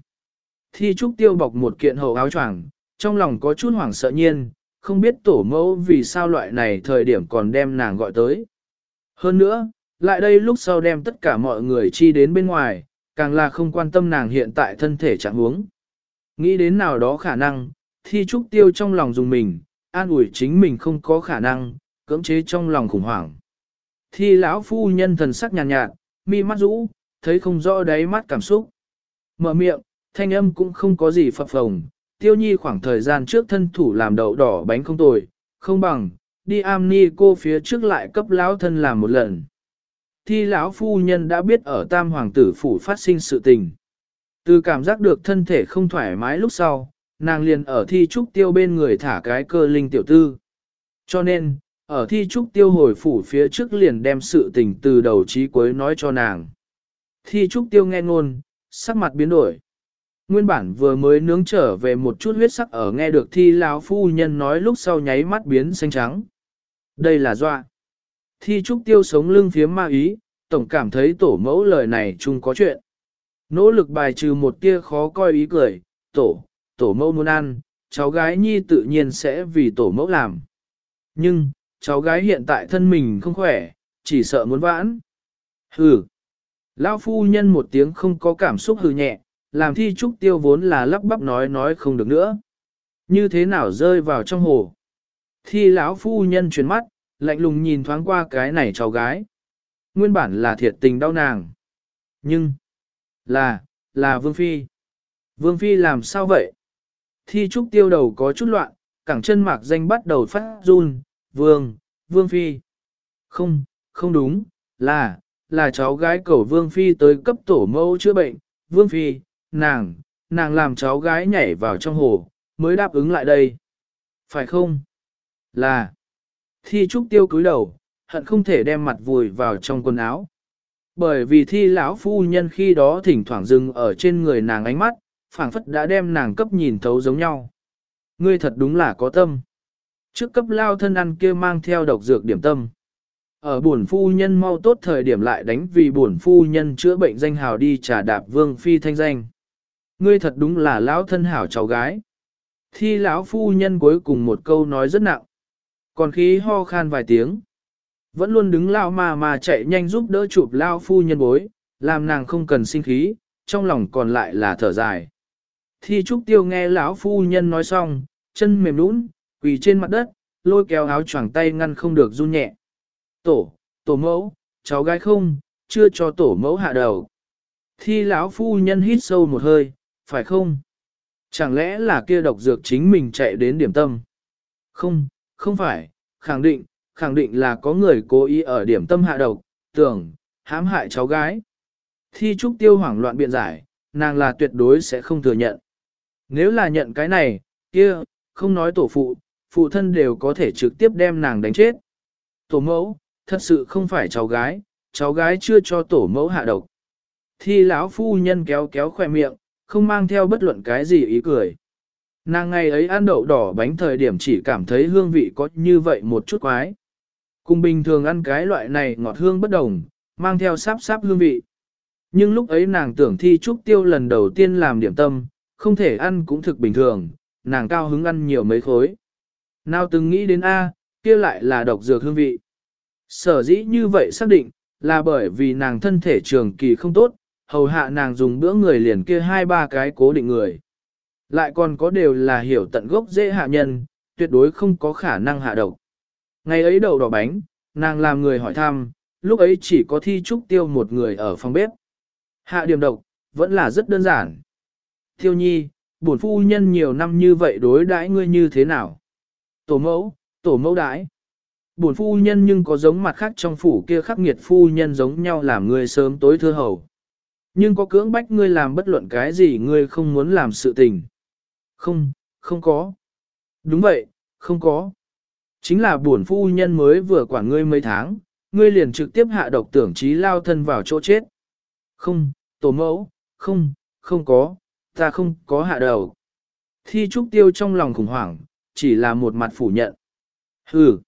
S1: Thi trúc tiêu bọc một kiện hậu áo choàng, trong lòng có chút hoảng sợ nhiên, không biết tổ mẫu vì sao loại này thời điểm còn đem nàng gọi tới. Hơn nữa, lại đây lúc sau đem tất cả mọi người chi đến bên ngoài, càng là không quan tâm nàng hiện tại thân thể trạng huống. Nghĩ đến nào đó khả năng, thi trúc tiêu trong lòng dùng mình, an ủi chính mình không có khả năng, cưỡng chế trong lòng khủng hoảng. Thi lão phu nhân thần sắc nhàn nhạt, nhạt, mi mắt rũ, thấy không rõ đáy mắt cảm xúc. Mở miệng, thanh âm cũng không có gì phập phồng, tiêu nhi khoảng thời gian trước thân thủ làm đậu đỏ bánh không tồi, không bằng, đi am ni cô phía trước lại cấp lão thân làm một lần. Thi lão phu nhân đã biết ở tam hoàng tử phủ phát sinh sự tình. Từ cảm giác được thân thể không thoải mái lúc sau, nàng liền ở thi trúc tiêu bên người thả cái cơ linh tiểu tư. Cho nên, ở thi trúc tiêu hồi phủ phía trước liền đem sự tình từ đầu chí cuối nói cho nàng. Thi trúc tiêu nghe ngôn, sắc mặt biến đổi. Nguyên bản vừa mới nướng trở về một chút huyết sắc ở nghe được thi lão phu nhân nói lúc sau nháy mắt biến xanh trắng. Đây là dọa. Thi trúc tiêu sống lưng phía ma ý, tổng cảm thấy tổ mẫu lời này chung có chuyện. Nỗ lực bài trừ một tia khó coi ý cười, tổ, tổ mẫu muốn ăn, cháu gái nhi tự nhiên sẽ vì tổ mẫu làm. Nhưng, cháu gái hiện tại thân mình không khỏe, chỉ sợ muốn vãn. Hừ. Lão phu nhân một tiếng không có cảm xúc hừ nhẹ, làm thi trúc tiêu vốn là lắp bắp nói nói không được nữa. Như thế nào rơi vào trong hồ. Thi lão phu nhân chuyển mắt, lạnh lùng nhìn thoáng qua cái này cháu gái. Nguyên bản là thiệt tình đau nàng. Nhưng, là, là Vương Phi. Vương Phi làm sao vậy? Thi trúc tiêu đầu có chút loạn, cẳng chân mạc danh bắt đầu phát run, Vương, Vương Phi. Không, không đúng, là, là cháu gái cầu Vương Phi tới cấp tổ mẫu chữa bệnh, Vương Phi, nàng, nàng làm cháu gái nhảy vào trong hồ, mới đáp ứng lại đây. Phải không? Là. Thi trúc tiêu cúi đầu, hận không thể đem mặt vùi vào trong quần áo. Bởi vì thi lão phu nhân khi đó thỉnh thoảng dừng ở trên người nàng ánh mắt, phảng phất đã đem nàng cấp nhìn thấu giống nhau. Ngươi thật đúng là có tâm. Trước cấp lao thân ăn kia mang theo độc dược điểm tâm. Ở buồn phu nhân mau tốt thời điểm lại đánh vì buồn phu nhân chữa bệnh danh hào đi trả đạp vương phi thanh danh. Ngươi thật đúng là lão thân hảo cháu gái. Thi lão phu nhân cuối cùng một câu nói rất nặng. Còn khí ho khan vài tiếng. Vẫn luôn đứng lao mà mà chạy nhanh giúp đỡ chụp lao phu nhân bối, làm nàng không cần sinh khí, trong lòng còn lại là thở dài. Thi trúc tiêu nghe lão phu nhân nói xong, chân mềm nũng, quỳ trên mặt đất, lôi kéo áo choàng tay ngăn không được run nhẹ. Tổ, tổ mẫu, cháu gái không, chưa cho tổ mẫu hạ đầu. Thi lão phu nhân hít sâu một hơi, phải không? Chẳng lẽ là kia độc dược chính mình chạy đến điểm tâm? Không, không phải, khẳng định, khẳng định là có người cố ý ở điểm tâm hạ độc, tưởng, hãm hại cháu gái. Thi trúc tiêu hoảng loạn biện giải, nàng là tuyệt đối sẽ không thừa nhận. Nếu là nhận cái này, kia, không nói tổ phụ, phụ thân đều có thể trực tiếp đem nàng đánh chết. Tổ mẫu, thật sự không phải cháu gái, cháu gái chưa cho tổ mẫu hạ độc. Thi lão phu nhân kéo kéo khoe miệng, không mang theo bất luận cái gì ý cười. Nàng ngày ấy ăn đậu đỏ bánh thời điểm chỉ cảm thấy hương vị có như vậy một chút quái. Cùng bình thường ăn cái loại này ngọt hương bất đồng, mang theo sáp sáp hương vị. Nhưng lúc ấy nàng tưởng thi trúc tiêu lần đầu tiên làm điểm tâm, không thể ăn cũng thực bình thường, nàng cao hứng ăn nhiều mấy khối. Nào từng nghĩ đến A, kia lại là độc dược hương vị. Sở dĩ như vậy xác định, là bởi vì nàng thân thể trường kỳ không tốt, hầu hạ nàng dùng bữa người liền kia hai ba cái cố định người. Lại còn có đều là hiểu tận gốc dễ hạ nhân, tuyệt đối không có khả năng hạ độc. Ngày ấy đầu đỏ bánh, nàng làm người hỏi thăm, lúc ấy chỉ có thi trúc tiêu một người ở phòng bếp. Hạ điểm độc, vẫn là rất đơn giản. Tiêu nhi, bổn phu nhân nhiều năm như vậy đối đãi ngươi như thế nào? Tổ mẫu, tổ mẫu đãi. Bổn phu nhân nhưng có giống mặt khác trong phủ kia khắc nghiệt phu nhân giống nhau làm ngươi sớm tối thưa hầu. Nhưng có cưỡng bách ngươi làm bất luận cái gì ngươi không muốn làm sự tình. Không, không có. Đúng vậy, không có. Chính là buồn phu nhân mới vừa quản ngươi mấy tháng, ngươi liền trực tiếp hạ độc tưởng trí lao thân vào chỗ chết. Không, tổ mẫu, không, không có, ta không có hạ đầu. Thi trúc tiêu trong lòng khủng hoảng, chỉ là một mặt phủ nhận. Hừ.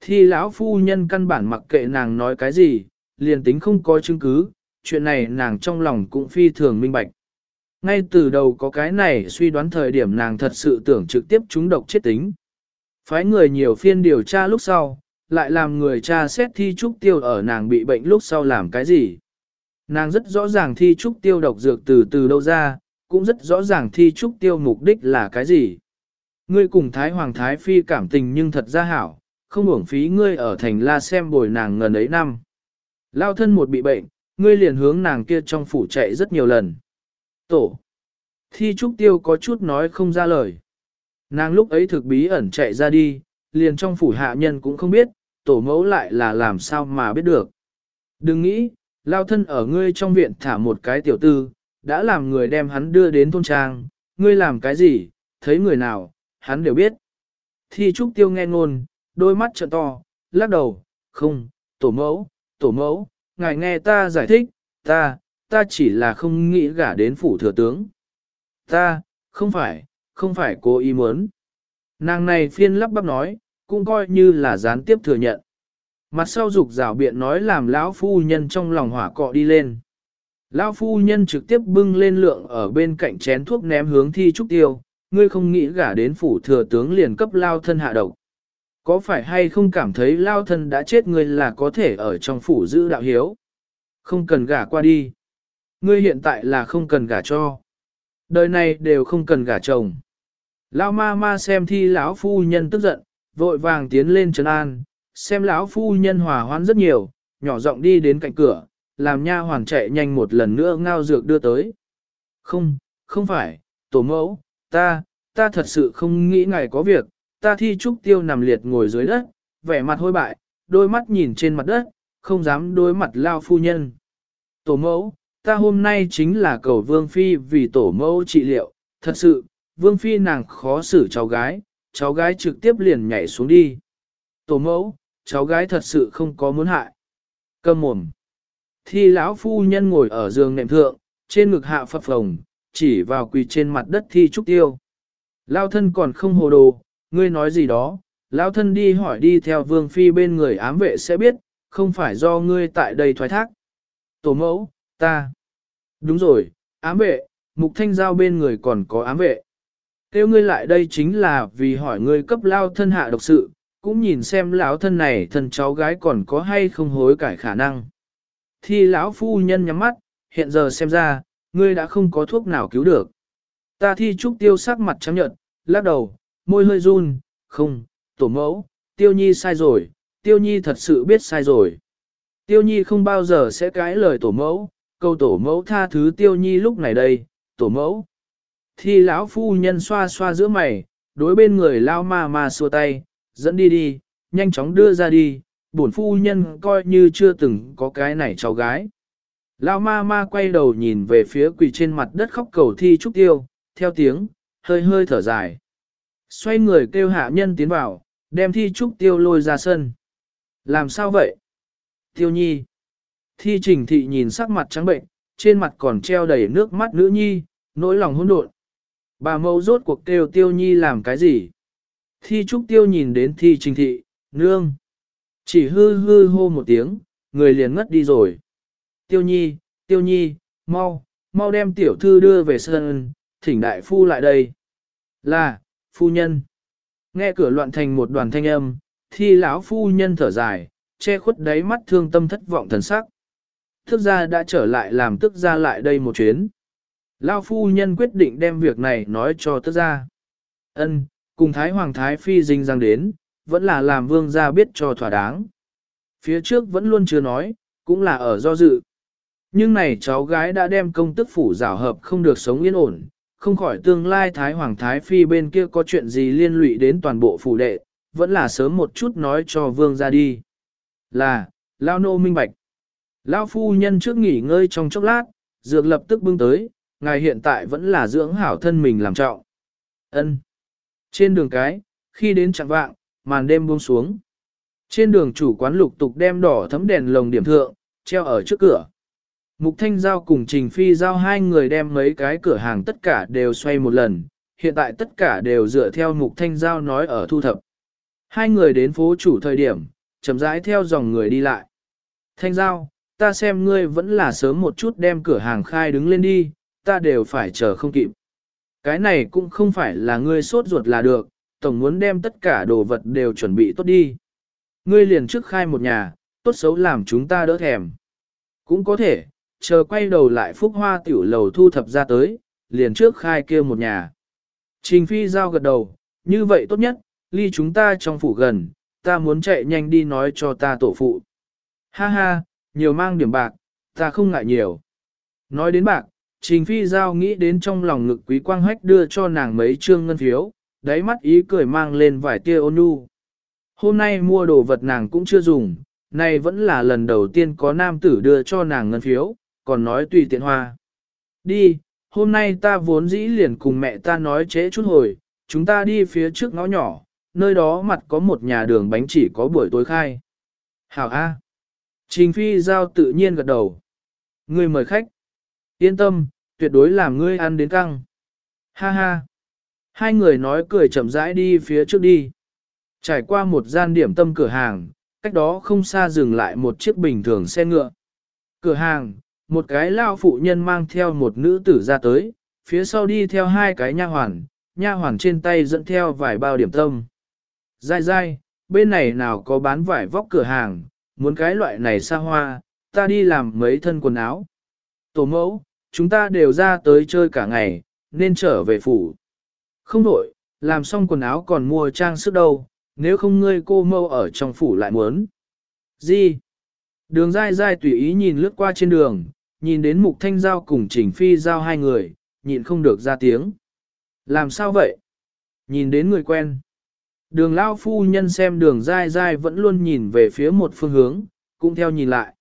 S1: Thi lão phu nhân căn bản mặc kệ nàng nói cái gì, liền tính không có chứng cứ, chuyện này nàng trong lòng cũng phi thường minh bạch. Ngay từ đầu có cái này suy đoán thời điểm nàng thật sự tưởng trực tiếp chúng độc chết tính. Phái người nhiều phiên điều tra lúc sau, lại làm người cha xét thi trúc tiêu ở nàng bị bệnh lúc sau làm cái gì. Nàng rất rõ ràng thi trúc tiêu độc dược từ từ đâu ra, cũng rất rõ ràng thi trúc tiêu mục đích là cái gì. Ngươi cùng Thái Hoàng Thái Phi cảm tình nhưng thật ra hảo, không uổng phí ngươi ở thành la xem bồi nàng ngần ấy năm. Lao thân một bị bệnh, ngươi liền hướng nàng kia trong phủ chạy rất nhiều lần. Tổ. Thi trúc tiêu có chút nói không ra lời. Nàng lúc ấy thực bí ẩn chạy ra đi, liền trong phủ hạ nhân cũng không biết, tổ mẫu lại là làm sao mà biết được. Đừng nghĩ, lao thân ở ngươi trong viện thả một cái tiểu tư, đã làm người đem hắn đưa đến thôn trang, ngươi làm cái gì, thấy người nào, hắn đều biết. Thi trúc tiêu nghe ngôn, đôi mắt trợn to, lắc đầu, không, tổ mẫu, tổ mẫu, ngài nghe ta giải thích, ta, ta chỉ là không nghĩ gả đến phủ thừa tướng. Ta, không phải, không phải cố ý muốn. Nàng này phiên lắp bắp nói, cũng coi như là gián tiếp thừa nhận. Mặt sau dục rào biện nói làm lão phu nhân trong lòng hỏa cọ đi lên. Lão phu nhân trực tiếp bưng lên lượng ở bên cạnh chén thuốc ném hướng thi trúc tiêu, ngươi không nghĩ gả đến phủ thừa tướng liền cấp lao thân hạ độc. Có phải hay không cảm thấy lao thân đã chết ngươi là có thể ở trong phủ giữ đạo hiếu? Không cần gả qua đi. Ngươi hiện tại là không cần gả cho. Đời này đều không cần gả chồng. Lão ma ma xem thi lão phu nhân tức giận, vội vàng tiến lên trấn an, xem lão phu nhân hòa hoãn rất nhiều, nhỏ giọng đi đến cạnh cửa, làm nha hoàn chạy nhanh một lần nữa ngao dược đưa tới. Không, không phải, tổ mẫu, ta, ta thật sự không nghĩ ngài có việc, ta thi trúc tiêu nằm liệt ngồi dưới đất, vẻ mặt hôi bại, đôi mắt nhìn trên mặt đất, không dám đối mặt lao phu nhân. Tổ mẫu, ta hôm nay chính là cầu vương phi vì tổ mẫu trị liệu, thật sự, vương phi nàng khó xử cháu gái, cháu gái trực tiếp liền nhảy xuống đi. Tổ mẫu, cháu gái thật sự không có muốn hại. Cầm mồm. Thi lão phu nhân ngồi ở giường nệm thượng, trên ngực hạ phập phồng, chỉ vào quỳ trên mặt đất thi trúc tiêu. Lao thân còn không hồ đồ, ngươi nói gì đó, lão thân đi hỏi đi theo vương phi bên người ám vệ sẽ biết, không phải do ngươi tại đây thoái thác. Tổ mẫu, ta. Đúng rồi, ám vệ, mục thanh giao bên người còn có ám vệ. Kêu ngươi lại đây chính là vì hỏi ngươi cấp lao thân hạ độc sự, cũng nhìn xem lão thân này thân cháu gái còn có hay không hối cải khả năng. Thi lão phu nhân nhắm mắt, hiện giờ xem ra, ngươi đã không có thuốc nào cứu được. Ta thi trúc tiêu sắc mặt trắng nhợt, lắc đầu, môi hơi run, không, tổ mẫu, tiêu nhi sai rồi, tiêu nhi thật sự biết sai rồi. Tiêu nhi không bao giờ sẽ cãi lời tổ mẫu, câu tổ mẫu tha thứ tiêu nhi lúc này đây, tổ mẫu. Thi lão phu nhân xoa xoa giữa mày, đối bên người lao ma ma xua tay, Dẫn đi đi, nhanh chóng đưa ra đi, bổn phu nhân coi như chưa từng có cái này cháu gái. Lao ma ma quay đầu nhìn về phía quỳ trên mặt đất khóc cầu thi trúc tiêu, theo tiếng, hơi hơi thở dài. Xoay người kêu hạ nhân tiến vào, đem thi trúc tiêu lôi ra sân. Làm sao vậy? Tiêu nhi. Thi trình thị nhìn sắc mặt trắng bệnh, trên mặt còn treo đầy nước mắt nữ nhi, nỗi lòng hỗn độn. Bà mẫu rốt cuộc kêu tiêu nhi làm cái gì? Thi trúc tiêu nhìn đến thi trình thị, nương. Chỉ hư hư hô một tiếng, người liền ngất đi rồi. Tiêu nhi, tiêu nhi, mau, mau đem tiểu thư đưa về sân, thỉnh đại phu lại đây. Là, phu nhân. Nghe cửa loạn thành một đoàn thanh âm, thi lão phu nhân thở dài, che khuất đáy mắt thương tâm thất vọng thần sắc. Thức gia đã trở lại làm tức gia lại đây một chuyến. Lao phu nhân quyết định đem việc này nói cho tức gia. Ân, cùng Thái Hoàng Thái Phi dinh răng đến, vẫn là làm vương gia biết cho thỏa đáng. Phía trước vẫn luôn chưa nói, cũng là ở do dự. Nhưng này cháu gái đã đem công tức phủ rào hợp không được sống yên ổn, không khỏi tương lai Thái Hoàng Thái Phi bên kia có chuyện gì liên lụy đến toàn bộ phủ đệ, vẫn là sớm một chút nói cho vương ra đi. Là, Lao nô minh bạch. Lao phu nhân trước nghỉ ngơi trong chốc lát, dược lập tức bưng tới, ngài hiện tại vẫn là dưỡng hảo thân mình làm trọng. Ân. Trên đường cái, khi đến chặng vạng, màn đêm buông xuống. Trên đường chủ quán lục tục đem đỏ thấm đèn lồng điểm thượng, treo ở trước cửa. Mục Thanh Giao cùng Trình Phi Giao hai người đem mấy cái cửa hàng tất cả đều xoay một lần, hiện tại tất cả đều dựa theo Mục Thanh Giao nói ở thu thập. Hai người đến phố chủ thời điểm, chậm rãi theo dòng người đi lại. Thanh Giao, ta xem ngươi vẫn là sớm một chút đem cửa hàng khai đứng lên đi, ta đều phải chờ không kịp. Cái này cũng không phải là ngươi sốt ruột là được, tổng muốn đem tất cả đồ vật đều chuẩn bị tốt đi. Ngươi liền trước khai một nhà, tốt xấu làm chúng ta đỡ thèm. Cũng có thể, chờ quay đầu lại phúc hoa tiểu lầu thu thập ra tới, liền trước khai kia một nhà. Trình phi giao gật đầu, như vậy tốt nhất, ly chúng ta trong phủ gần, ta muốn chạy nhanh đi nói cho ta tổ phụ. Ha ha, nhiều mang điểm bạc, ta không ngại nhiều. Nói đến bạc, Trình Phi Giao nghĩ đến trong lòng ngực quý quang hách đưa cho nàng mấy trương ngân phiếu, đáy mắt ý cười mang lên vài tia ôn nhu. Hôm nay mua đồ vật nàng cũng chưa dùng, nay vẫn là lần đầu tiên có nam tử đưa cho nàng ngân phiếu, còn nói tùy tiện hoa. Đi, hôm nay ta vốn dĩ liền cùng mẹ ta nói trễ chút hồi, chúng ta đi phía trước ngõ nhỏ, nơi đó mặt có một nhà đường bánh chỉ có buổi tối khai. Hảo A. Trình Phi Giao tự nhiên gật đầu. Ngươi mời khách. Yên tâm, tuyệt đối làm ngươi ăn đến căng. Ha ha. Hai người nói cười chậm rãi đi phía trước đi. Trải qua một gian điểm tâm cửa hàng, cách đó không xa dừng lại một chiếc bình thường xe ngựa. Cửa hàng, một cái lao phụ nhân mang theo một nữ tử ra tới, phía sau đi theo hai cái nha hoàn, nha hoàn trên tay dẫn theo vài bao điểm tâm. Dai dai, bên này nào có bán vải vóc cửa hàng, muốn cái loại này xa hoa, ta đi làm mấy thân quần áo. Tổ mẫu, chúng ta đều ra tới chơi cả ngày, nên trở về phủ. Không đổi, làm xong quần áo còn mua trang sức đâu, nếu không ngươi cô mâu ở trong phủ lại muốn. Gì? Đường dai dai tùy ý nhìn lướt qua trên đường, nhìn đến mục thanh giao cùng trình phi giao hai người, nhịn không được ra tiếng. Làm sao vậy? Nhìn đến người quen. Đường lao phu nhân xem đường dai dai vẫn luôn nhìn về phía một phương hướng, cũng theo nhìn lại.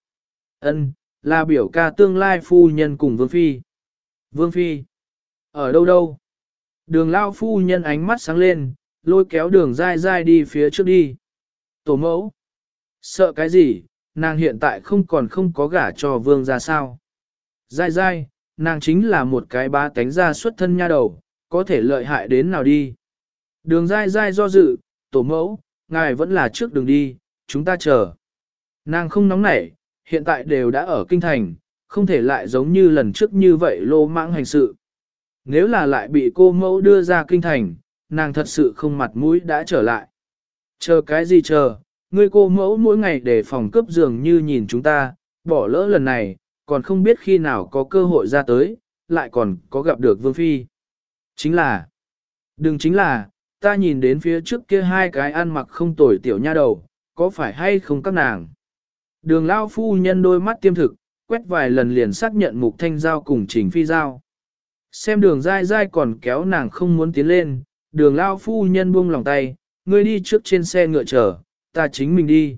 S1: Ân, là biểu ca tương lai phu nhân cùng Vương Phi. Vương Phi. Ở đâu đâu? Đường lao phu nhân ánh mắt sáng lên, lôi kéo đường dai dai đi phía trước đi. Tổ mẫu. Sợ cái gì, nàng hiện tại không còn không có gả cho vương ra sao. Dai dai, nàng chính là một cái ba tánh ra xuất thân nha đầu, có thể lợi hại đến nào đi. Đường dai dai do dự, tổ mẫu, ngài vẫn là trước đường đi, chúng ta chờ. Nàng không nóng nảy, hiện tại đều đã ở kinh thành, không thể lại giống như lần trước như vậy lô mãng hành sự. Nếu là lại bị cô mẫu đưa ra kinh thành, nàng thật sự không mặt mũi đã trở lại. Chờ cái gì chờ, ngươi cô mẫu mỗi ngày để phòng cướp giường như nhìn chúng ta, bỏ lỡ lần này, còn không biết khi nào có cơ hội ra tới, lại còn có gặp được Vương Phi. Chính là, đừng chính là, ta nhìn đến phía trước kia hai cái ăn mặc không tồi tiểu nha đầu, có phải hay không các nàng. Đường lao phu nhân đôi mắt tiêm thực, quét vài lần liền xác nhận mục thanh giao cùng trình phi giao. Xem đường dai dai còn kéo nàng không muốn tiến lên, đường lao phu nhân buông lòng tay, ngươi đi trước trên xe ngựa chờ, ta chính mình đi.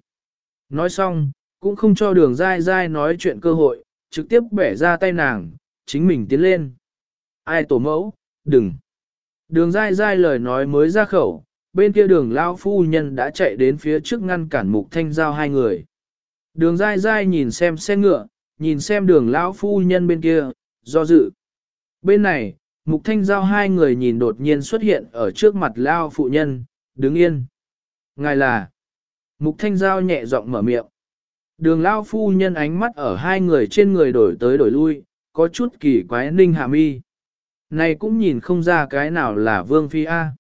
S1: Nói xong, cũng không cho đường dai dai nói chuyện cơ hội, trực tiếp bẻ ra tay nàng, chính mình tiến lên. Ai tổ mẫu, đừng. Đường dai dai lời nói mới ra khẩu, bên kia đường lao phu nhân đã chạy đến phía trước ngăn cản mục thanh giao hai người. Đường dai dai nhìn xem xe ngựa, nhìn xem đường lão phu nhân bên kia, do dự. Bên này, mục thanh giao hai người nhìn đột nhiên xuất hiện ở trước mặt lao phụ nhân, đứng yên. Ngài là, mục thanh giao nhẹ giọng mở miệng. Đường lao phu nhân ánh mắt ở hai người trên người đổi tới đổi lui, có chút kỳ quái ninh hạ mi. Này cũng nhìn không ra cái nào là vương phi A.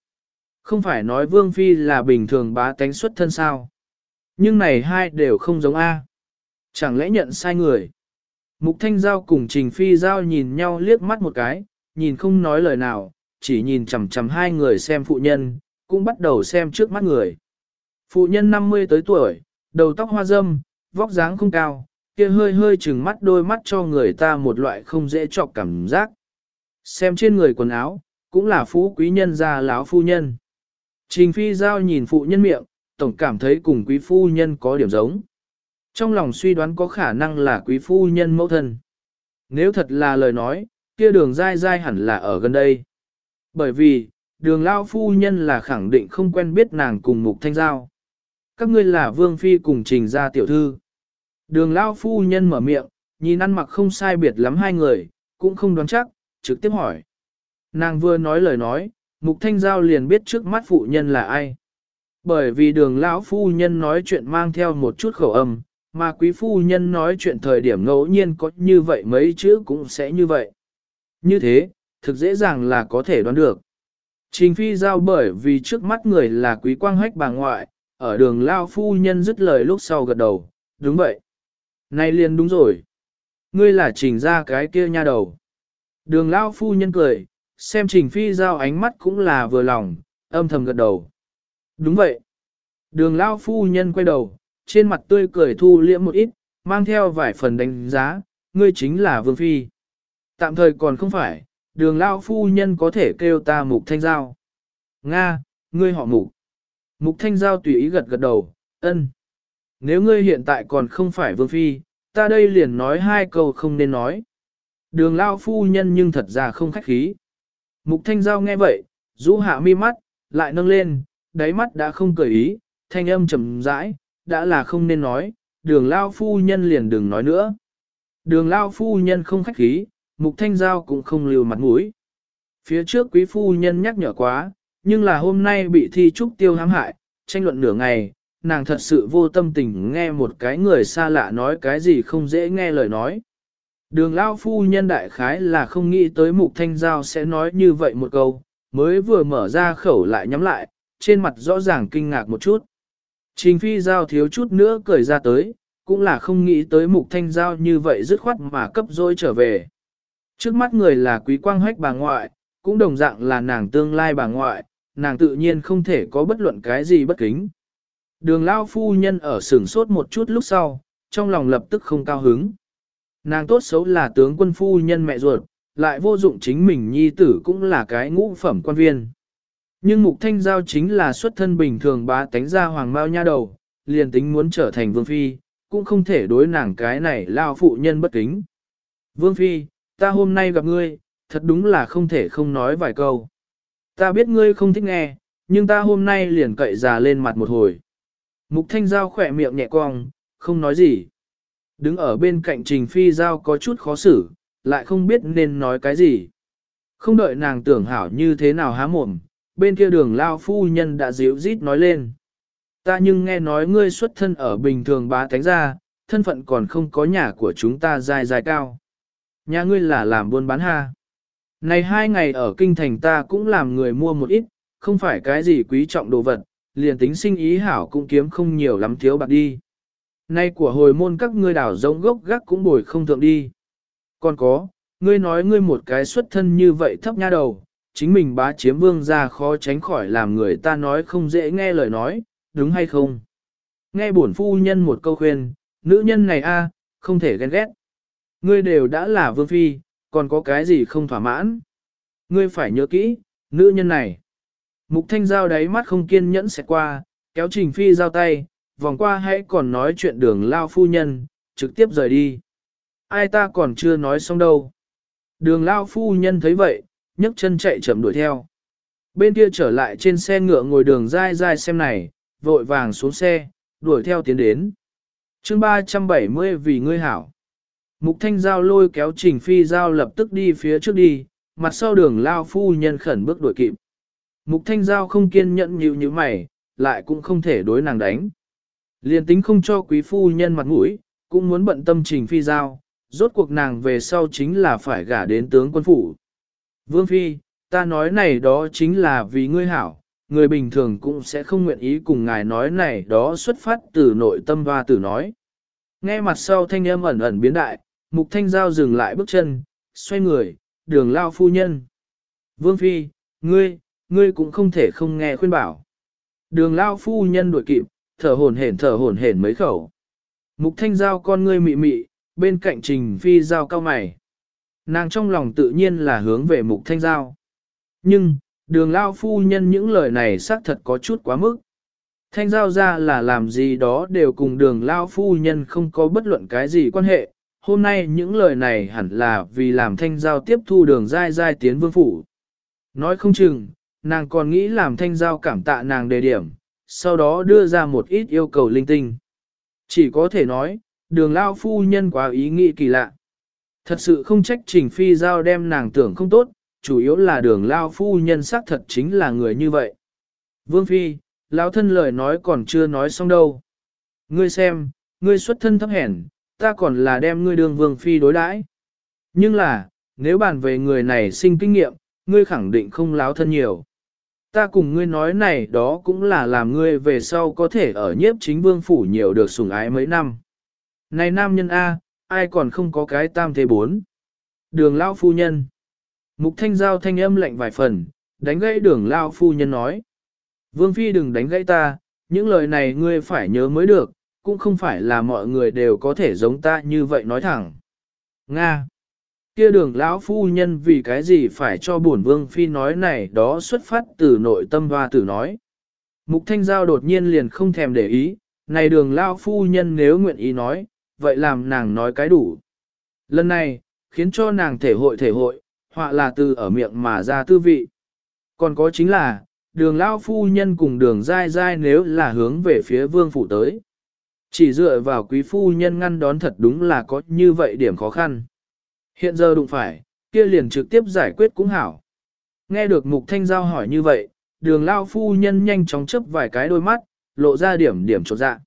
S1: Không phải nói vương phi là bình thường bá tánh xuất thân sao. Nhưng này hai đều không giống A. Chẳng lẽ nhận sai người. Mục thanh giao cùng trình phi giao nhìn nhau liếc mắt một cái, nhìn không nói lời nào, chỉ nhìn chằm chằm hai người xem phụ nhân, cũng bắt đầu xem trước mắt người. Phụ nhân 50 tới tuổi, đầu tóc hoa râm, vóc dáng không cao, kia hơi hơi chừng mắt đôi mắt cho người ta một loại không dễ chọc cảm giác. Xem trên người quần áo, cũng là phú quý nhân gia lão phu nhân. Trình phi giao nhìn phụ nhân miệng, tổng cảm thấy cùng quý phu nhân có điểm giống. Trong lòng suy đoán có khả năng là quý phu nhân mẫu thân. Nếu thật là lời nói, kia đường dai dai hẳn là ở gần đây. Bởi vì, đường lao phu nhân là khẳng định không quen biết nàng cùng mục thanh giao. Các ngươi là vương phi cùng trình gia tiểu thư. Đường lao phu nhân mở miệng, nhìn ăn mặc không sai biệt lắm hai người, cũng không đoán chắc, trực tiếp hỏi. Nàng vừa nói lời nói, mục thanh giao liền biết trước mắt phụ nhân là ai. Bởi vì đường lão phu nhân nói chuyện mang theo một chút khẩu âm, mà quý phu nhân nói chuyện thời điểm ngẫu nhiên có như vậy mấy chữ cũng sẽ như vậy. Như thế, thực dễ dàng là có thể đoán được. Trình phi giao bởi vì trước mắt người là quý quang hách bà ngoại, ở đường lao phu nhân dứt lời lúc sau gật đầu, đúng vậy. Này liền đúng rồi. Ngươi là trình ra cái kia nha đầu. Đường lao phu nhân cười, xem trình phi giao ánh mắt cũng là vừa lòng, âm thầm gật đầu. Đúng vậy. Đường lao phu nhân quay đầu, trên mặt tươi cười thu liễm một ít, mang theo vài phần đánh giá, ngươi chính là vương phi. Tạm thời còn không phải, đường lao phu nhân có thể kêu ta mục thanh giao. Nga, ngươi họ mục. Mục thanh giao tùy ý gật gật đầu, ân. Nếu ngươi hiện tại còn không phải vương phi, ta đây liền nói hai câu không nên nói. Đường lao phu nhân nhưng thật ra không khách khí. Mục thanh giao nghe vậy, rũ hạ mi mắt, lại nâng lên, đáy mắt đã không cởi ý, thanh âm trầm rãi, đã là không nên nói, đường lao phu nhân liền đừng nói nữa. Đường lao phu nhân không khách khí, mục thanh giao cũng không lưu mặt mũi. Phía trước quý phu nhân nhắc nhở quá, nhưng là hôm nay bị thi trúc tiêu hãm hại, tranh luận nửa ngày, nàng thật sự vô tâm tình nghe một cái người xa lạ nói cái gì không dễ nghe lời nói. Đường lão phu nhân đại khái là không nghĩ tới mục thanh giao sẽ nói như vậy một câu, mới vừa mở ra khẩu lại nhắm lại, trên mặt rõ ràng kinh ngạc một chút. Trình phi giao thiếu chút nữa cười ra tới, cũng là không nghĩ tới mục thanh giao như vậy dứt khoát mà cấp dôi trở về. Trước mắt người là quý quang hách bà ngoại, cũng đồng dạng là nàng tương lai bà ngoại, nàng tự nhiên không thể có bất luận cái gì bất kính. Đường lao phu nhân ở sửng sốt một chút lúc sau, trong lòng lập tức không cao hứng. Nàng tốt xấu là tướng quân phu nhân mẹ ruột, lại vô dụng chính mình nhi tử cũng là cái ngũ phẩm quan viên. Nhưng mục thanh giao chính là xuất thân bình thường bá tánh ra hoàng mao nha đầu, liền tính muốn trở thành vương phi, cũng không thể đối nàng cái này lao phụ nhân bất kính. Vương phi, ta hôm nay gặp ngươi, thật đúng là không thể không nói vài câu. Ta biết ngươi không thích nghe, nhưng ta hôm nay liền cậy già lên mặt một hồi. Mục thanh giao khỏe miệng nhẹ cong, không nói gì. Đứng ở bên cạnh trình phi giao có chút khó xử, lại không biết nên nói cái gì. Không đợi nàng tưởng hảo như thế nào há mồm, bên kia đường lao phu nhân đã díu rít nói lên. Ta nhưng nghe nói ngươi xuất thân ở bình thường bá Thánh gia, thân phận còn không có nhà của chúng ta dài dài cao. Nhà ngươi là làm buôn bán ha. Này hai ngày ở kinh thành ta cũng làm người mua một ít, không phải cái gì quý trọng đồ vật, liền tính sinh ý hảo cũng kiếm không nhiều lắm thiếu bạc đi. Nay của hồi môn các ngươi đảo giống gốc gác cũng bồi không thượng đi. Còn có, ngươi nói ngươi một cái xuất thân như vậy thấp nha đầu, chính mình bá chiếm vương ra khó tránh khỏi làm người ta nói không dễ nghe lời nói, đúng hay không? Nghe bổn phu nhân một câu khuyên, nữ nhân này a không thể ghen ghét. Ngươi đều đã là vương phi, còn có cái gì không thỏa mãn? Ngươi phải nhớ kỹ, nữ nhân này. Mục thanh giao đáy mắt không kiên nhẫn sẽ qua, kéo trình phi giao tay, vòng qua hãy còn nói chuyện đường lao phu nhân, trực tiếp rời đi. Ai ta còn chưa nói xong đâu. Đường lao phu nhân thấy vậy, nhấc chân chạy chậm đuổi theo. Bên kia trở lại trên xe ngựa ngồi đường dai dai xem này, vội vàng xuống xe, đuổi theo tiến đến. chương 370 vì ngươi hảo. Mục thanh giao lôi kéo trình phi giao lập tức đi phía trước đi, mặt sau đường lao phu nhân khẩn bước đuổi kịp. Mục thanh giao không kiên nhẫn nhịu như mày, lại cũng không thể đối nàng đánh. Liên tính không cho quý phu nhân mặt mũi, cũng muốn bận tâm trình phi giao, rốt cuộc nàng về sau chính là phải gả đến tướng quân phủ. Vương Phi, ta nói này đó chính là vì ngươi hảo, người bình thường cũng sẽ không nguyện ý cùng ngài nói này đó xuất phát từ nội tâm và từ nói. Nghe mặt sau thanh âm ẩn ẩn biến đại, mục thanh giao dừng lại bước chân, xoay người, đường lao phu nhân. Vương Phi, ngươi, ngươi cũng không thể không nghe khuyên bảo. Đường lao phu nhân đuổi kịp, thở hổn hển thở hổn hển mấy khẩu. Mục thanh giao con ngươi mị mị, bên cạnh trình phi giao cao mày. Nàng trong lòng tự nhiên là hướng về mục thanh giao. Nhưng, đường lao phu nhân những lời này xác thật có chút quá mức. Thanh giao ra là làm gì đó đều cùng đường lao phu nhân không có bất luận cái gì quan hệ. Hôm nay những lời này hẳn là vì làm thanh giao tiếp thu đường dai dai tiến vương phủ. Nói không chừng, nàng còn nghĩ làm thanh giao cảm tạ nàng đề điểm, sau đó đưa ra một ít yêu cầu linh tinh. Chỉ có thể nói, đường lao phu nhân quá ý nghĩ kỳ lạ. Thật sự không trách trình phi giao đem nàng tưởng không tốt, chủ yếu là đường lao phu nhân xác thật chính là người như vậy. Vương phi, lão thân lời nói còn chưa nói xong đâu. Ngươi xem, ngươi xuất thân thấp hèn, ta còn là đem ngươi đương vương phi đối đãi. Nhưng là, nếu bàn về người này sinh kinh nghiệm, ngươi khẳng định không láo thân nhiều. Ta cùng ngươi nói này đó cũng là làm ngươi về sau có thể ở nhiếp chính vương phủ nhiều được sủng ái mấy năm. Này nam nhân A, ai còn không có cái tam thế bốn. Đường Lão phu nhân. Mục thanh giao thanh âm lạnh vài phần, đánh gãy đường Lão phu nhân nói. Vương phi đừng đánh gãy ta, những lời này ngươi phải nhớ mới được, cũng không phải là mọi người đều có thể giống ta như vậy nói thẳng. Nga kia đường lão phu nhân vì cái gì phải cho bổn vương phi nói này đó xuất phát từ nội tâm hoa tử nói. Mục thanh giao đột nhiên liền không thèm để ý, này đường lão phu nhân nếu nguyện ý nói, vậy làm nàng nói cái đủ. Lần này, khiến cho nàng thể hội thể hội, họa là từ ở miệng mà ra tư vị. Còn có chính là, đường lão phu nhân cùng đường dai dai nếu là hướng về phía vương phủ tới. Chỉ dựa vào quý phu nhân ngăn đón thật đúng là có như vậy điểm khó khăn. Hiện giờ đụng phải, kia liền trực tiếp giải quyết cũng hảo. Nghe được mục thanh giao hỏi như vậy, đường lao phu nhân nhanh chóng chấp vài cái đôi mắt, lộ ra điểm điểm trột dạ.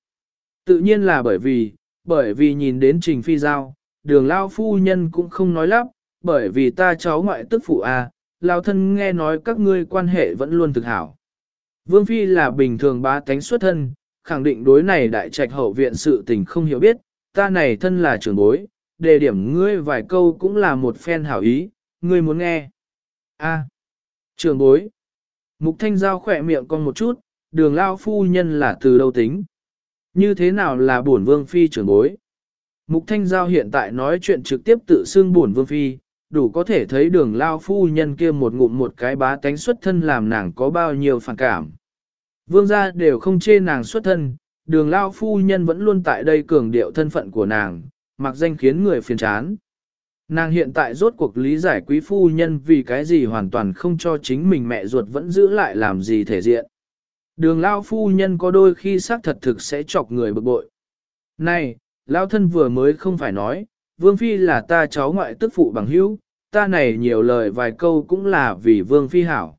S1: Tự nhiên là bởi vì, bởi vì nhìn đến trình phi giao, đường lao phu nhân cũng không nói lắp, bởi vì ta cháu ngoại tức phụ a, à, lao thân nghe nói các ngươi quan hệ vẫn luôn thực hảo. Vương phi là bình thường bá tánh xuất thân, khẳng định đối này đại trạch hậu viện sự tình không hiểu biết, ta này thân là trưởng bối, đề điểm ngươi vài câu cũng là một phen hảo ý, ngươi muốn nghe. A. trưởng bối. Mục thanh giao khỏe miệng con một chút, đường lao phu nhân là từ đâu tính. Như thế nào là bổn vương phi trưởng bối? Mục thanh giao hiện tại nói chuyện trực tiếp tự xưng bổn vương phi, đủ có thể thấy đường lao phu nhân kia một ngụm một cái bá tánh xuất thân làm nàng có bao nhiêu phản cảm. Vương gia đều không chê nàng xuất thân, đường lao phu nhân vẫn luôn tại đây cường điệu thân phận của nàng, mặc danh khiến người phiền chán. Nàng hiện tại rốt cuộc lý giải quý phu nhân vì cái gì hoàn toàn không cho chính mình mẹ ruột vẫn giữ lại làm gì thể diện. Đường lao phu nhân có đôi khi xác thật thực sẽ chọc người bực bội. Này, lao thân vừa mới không phải nói, vương phi là ta cháu ngoại tức phụ bằng hữu, ta này nhiều lời vài câu cũng là vì vương phi hảo.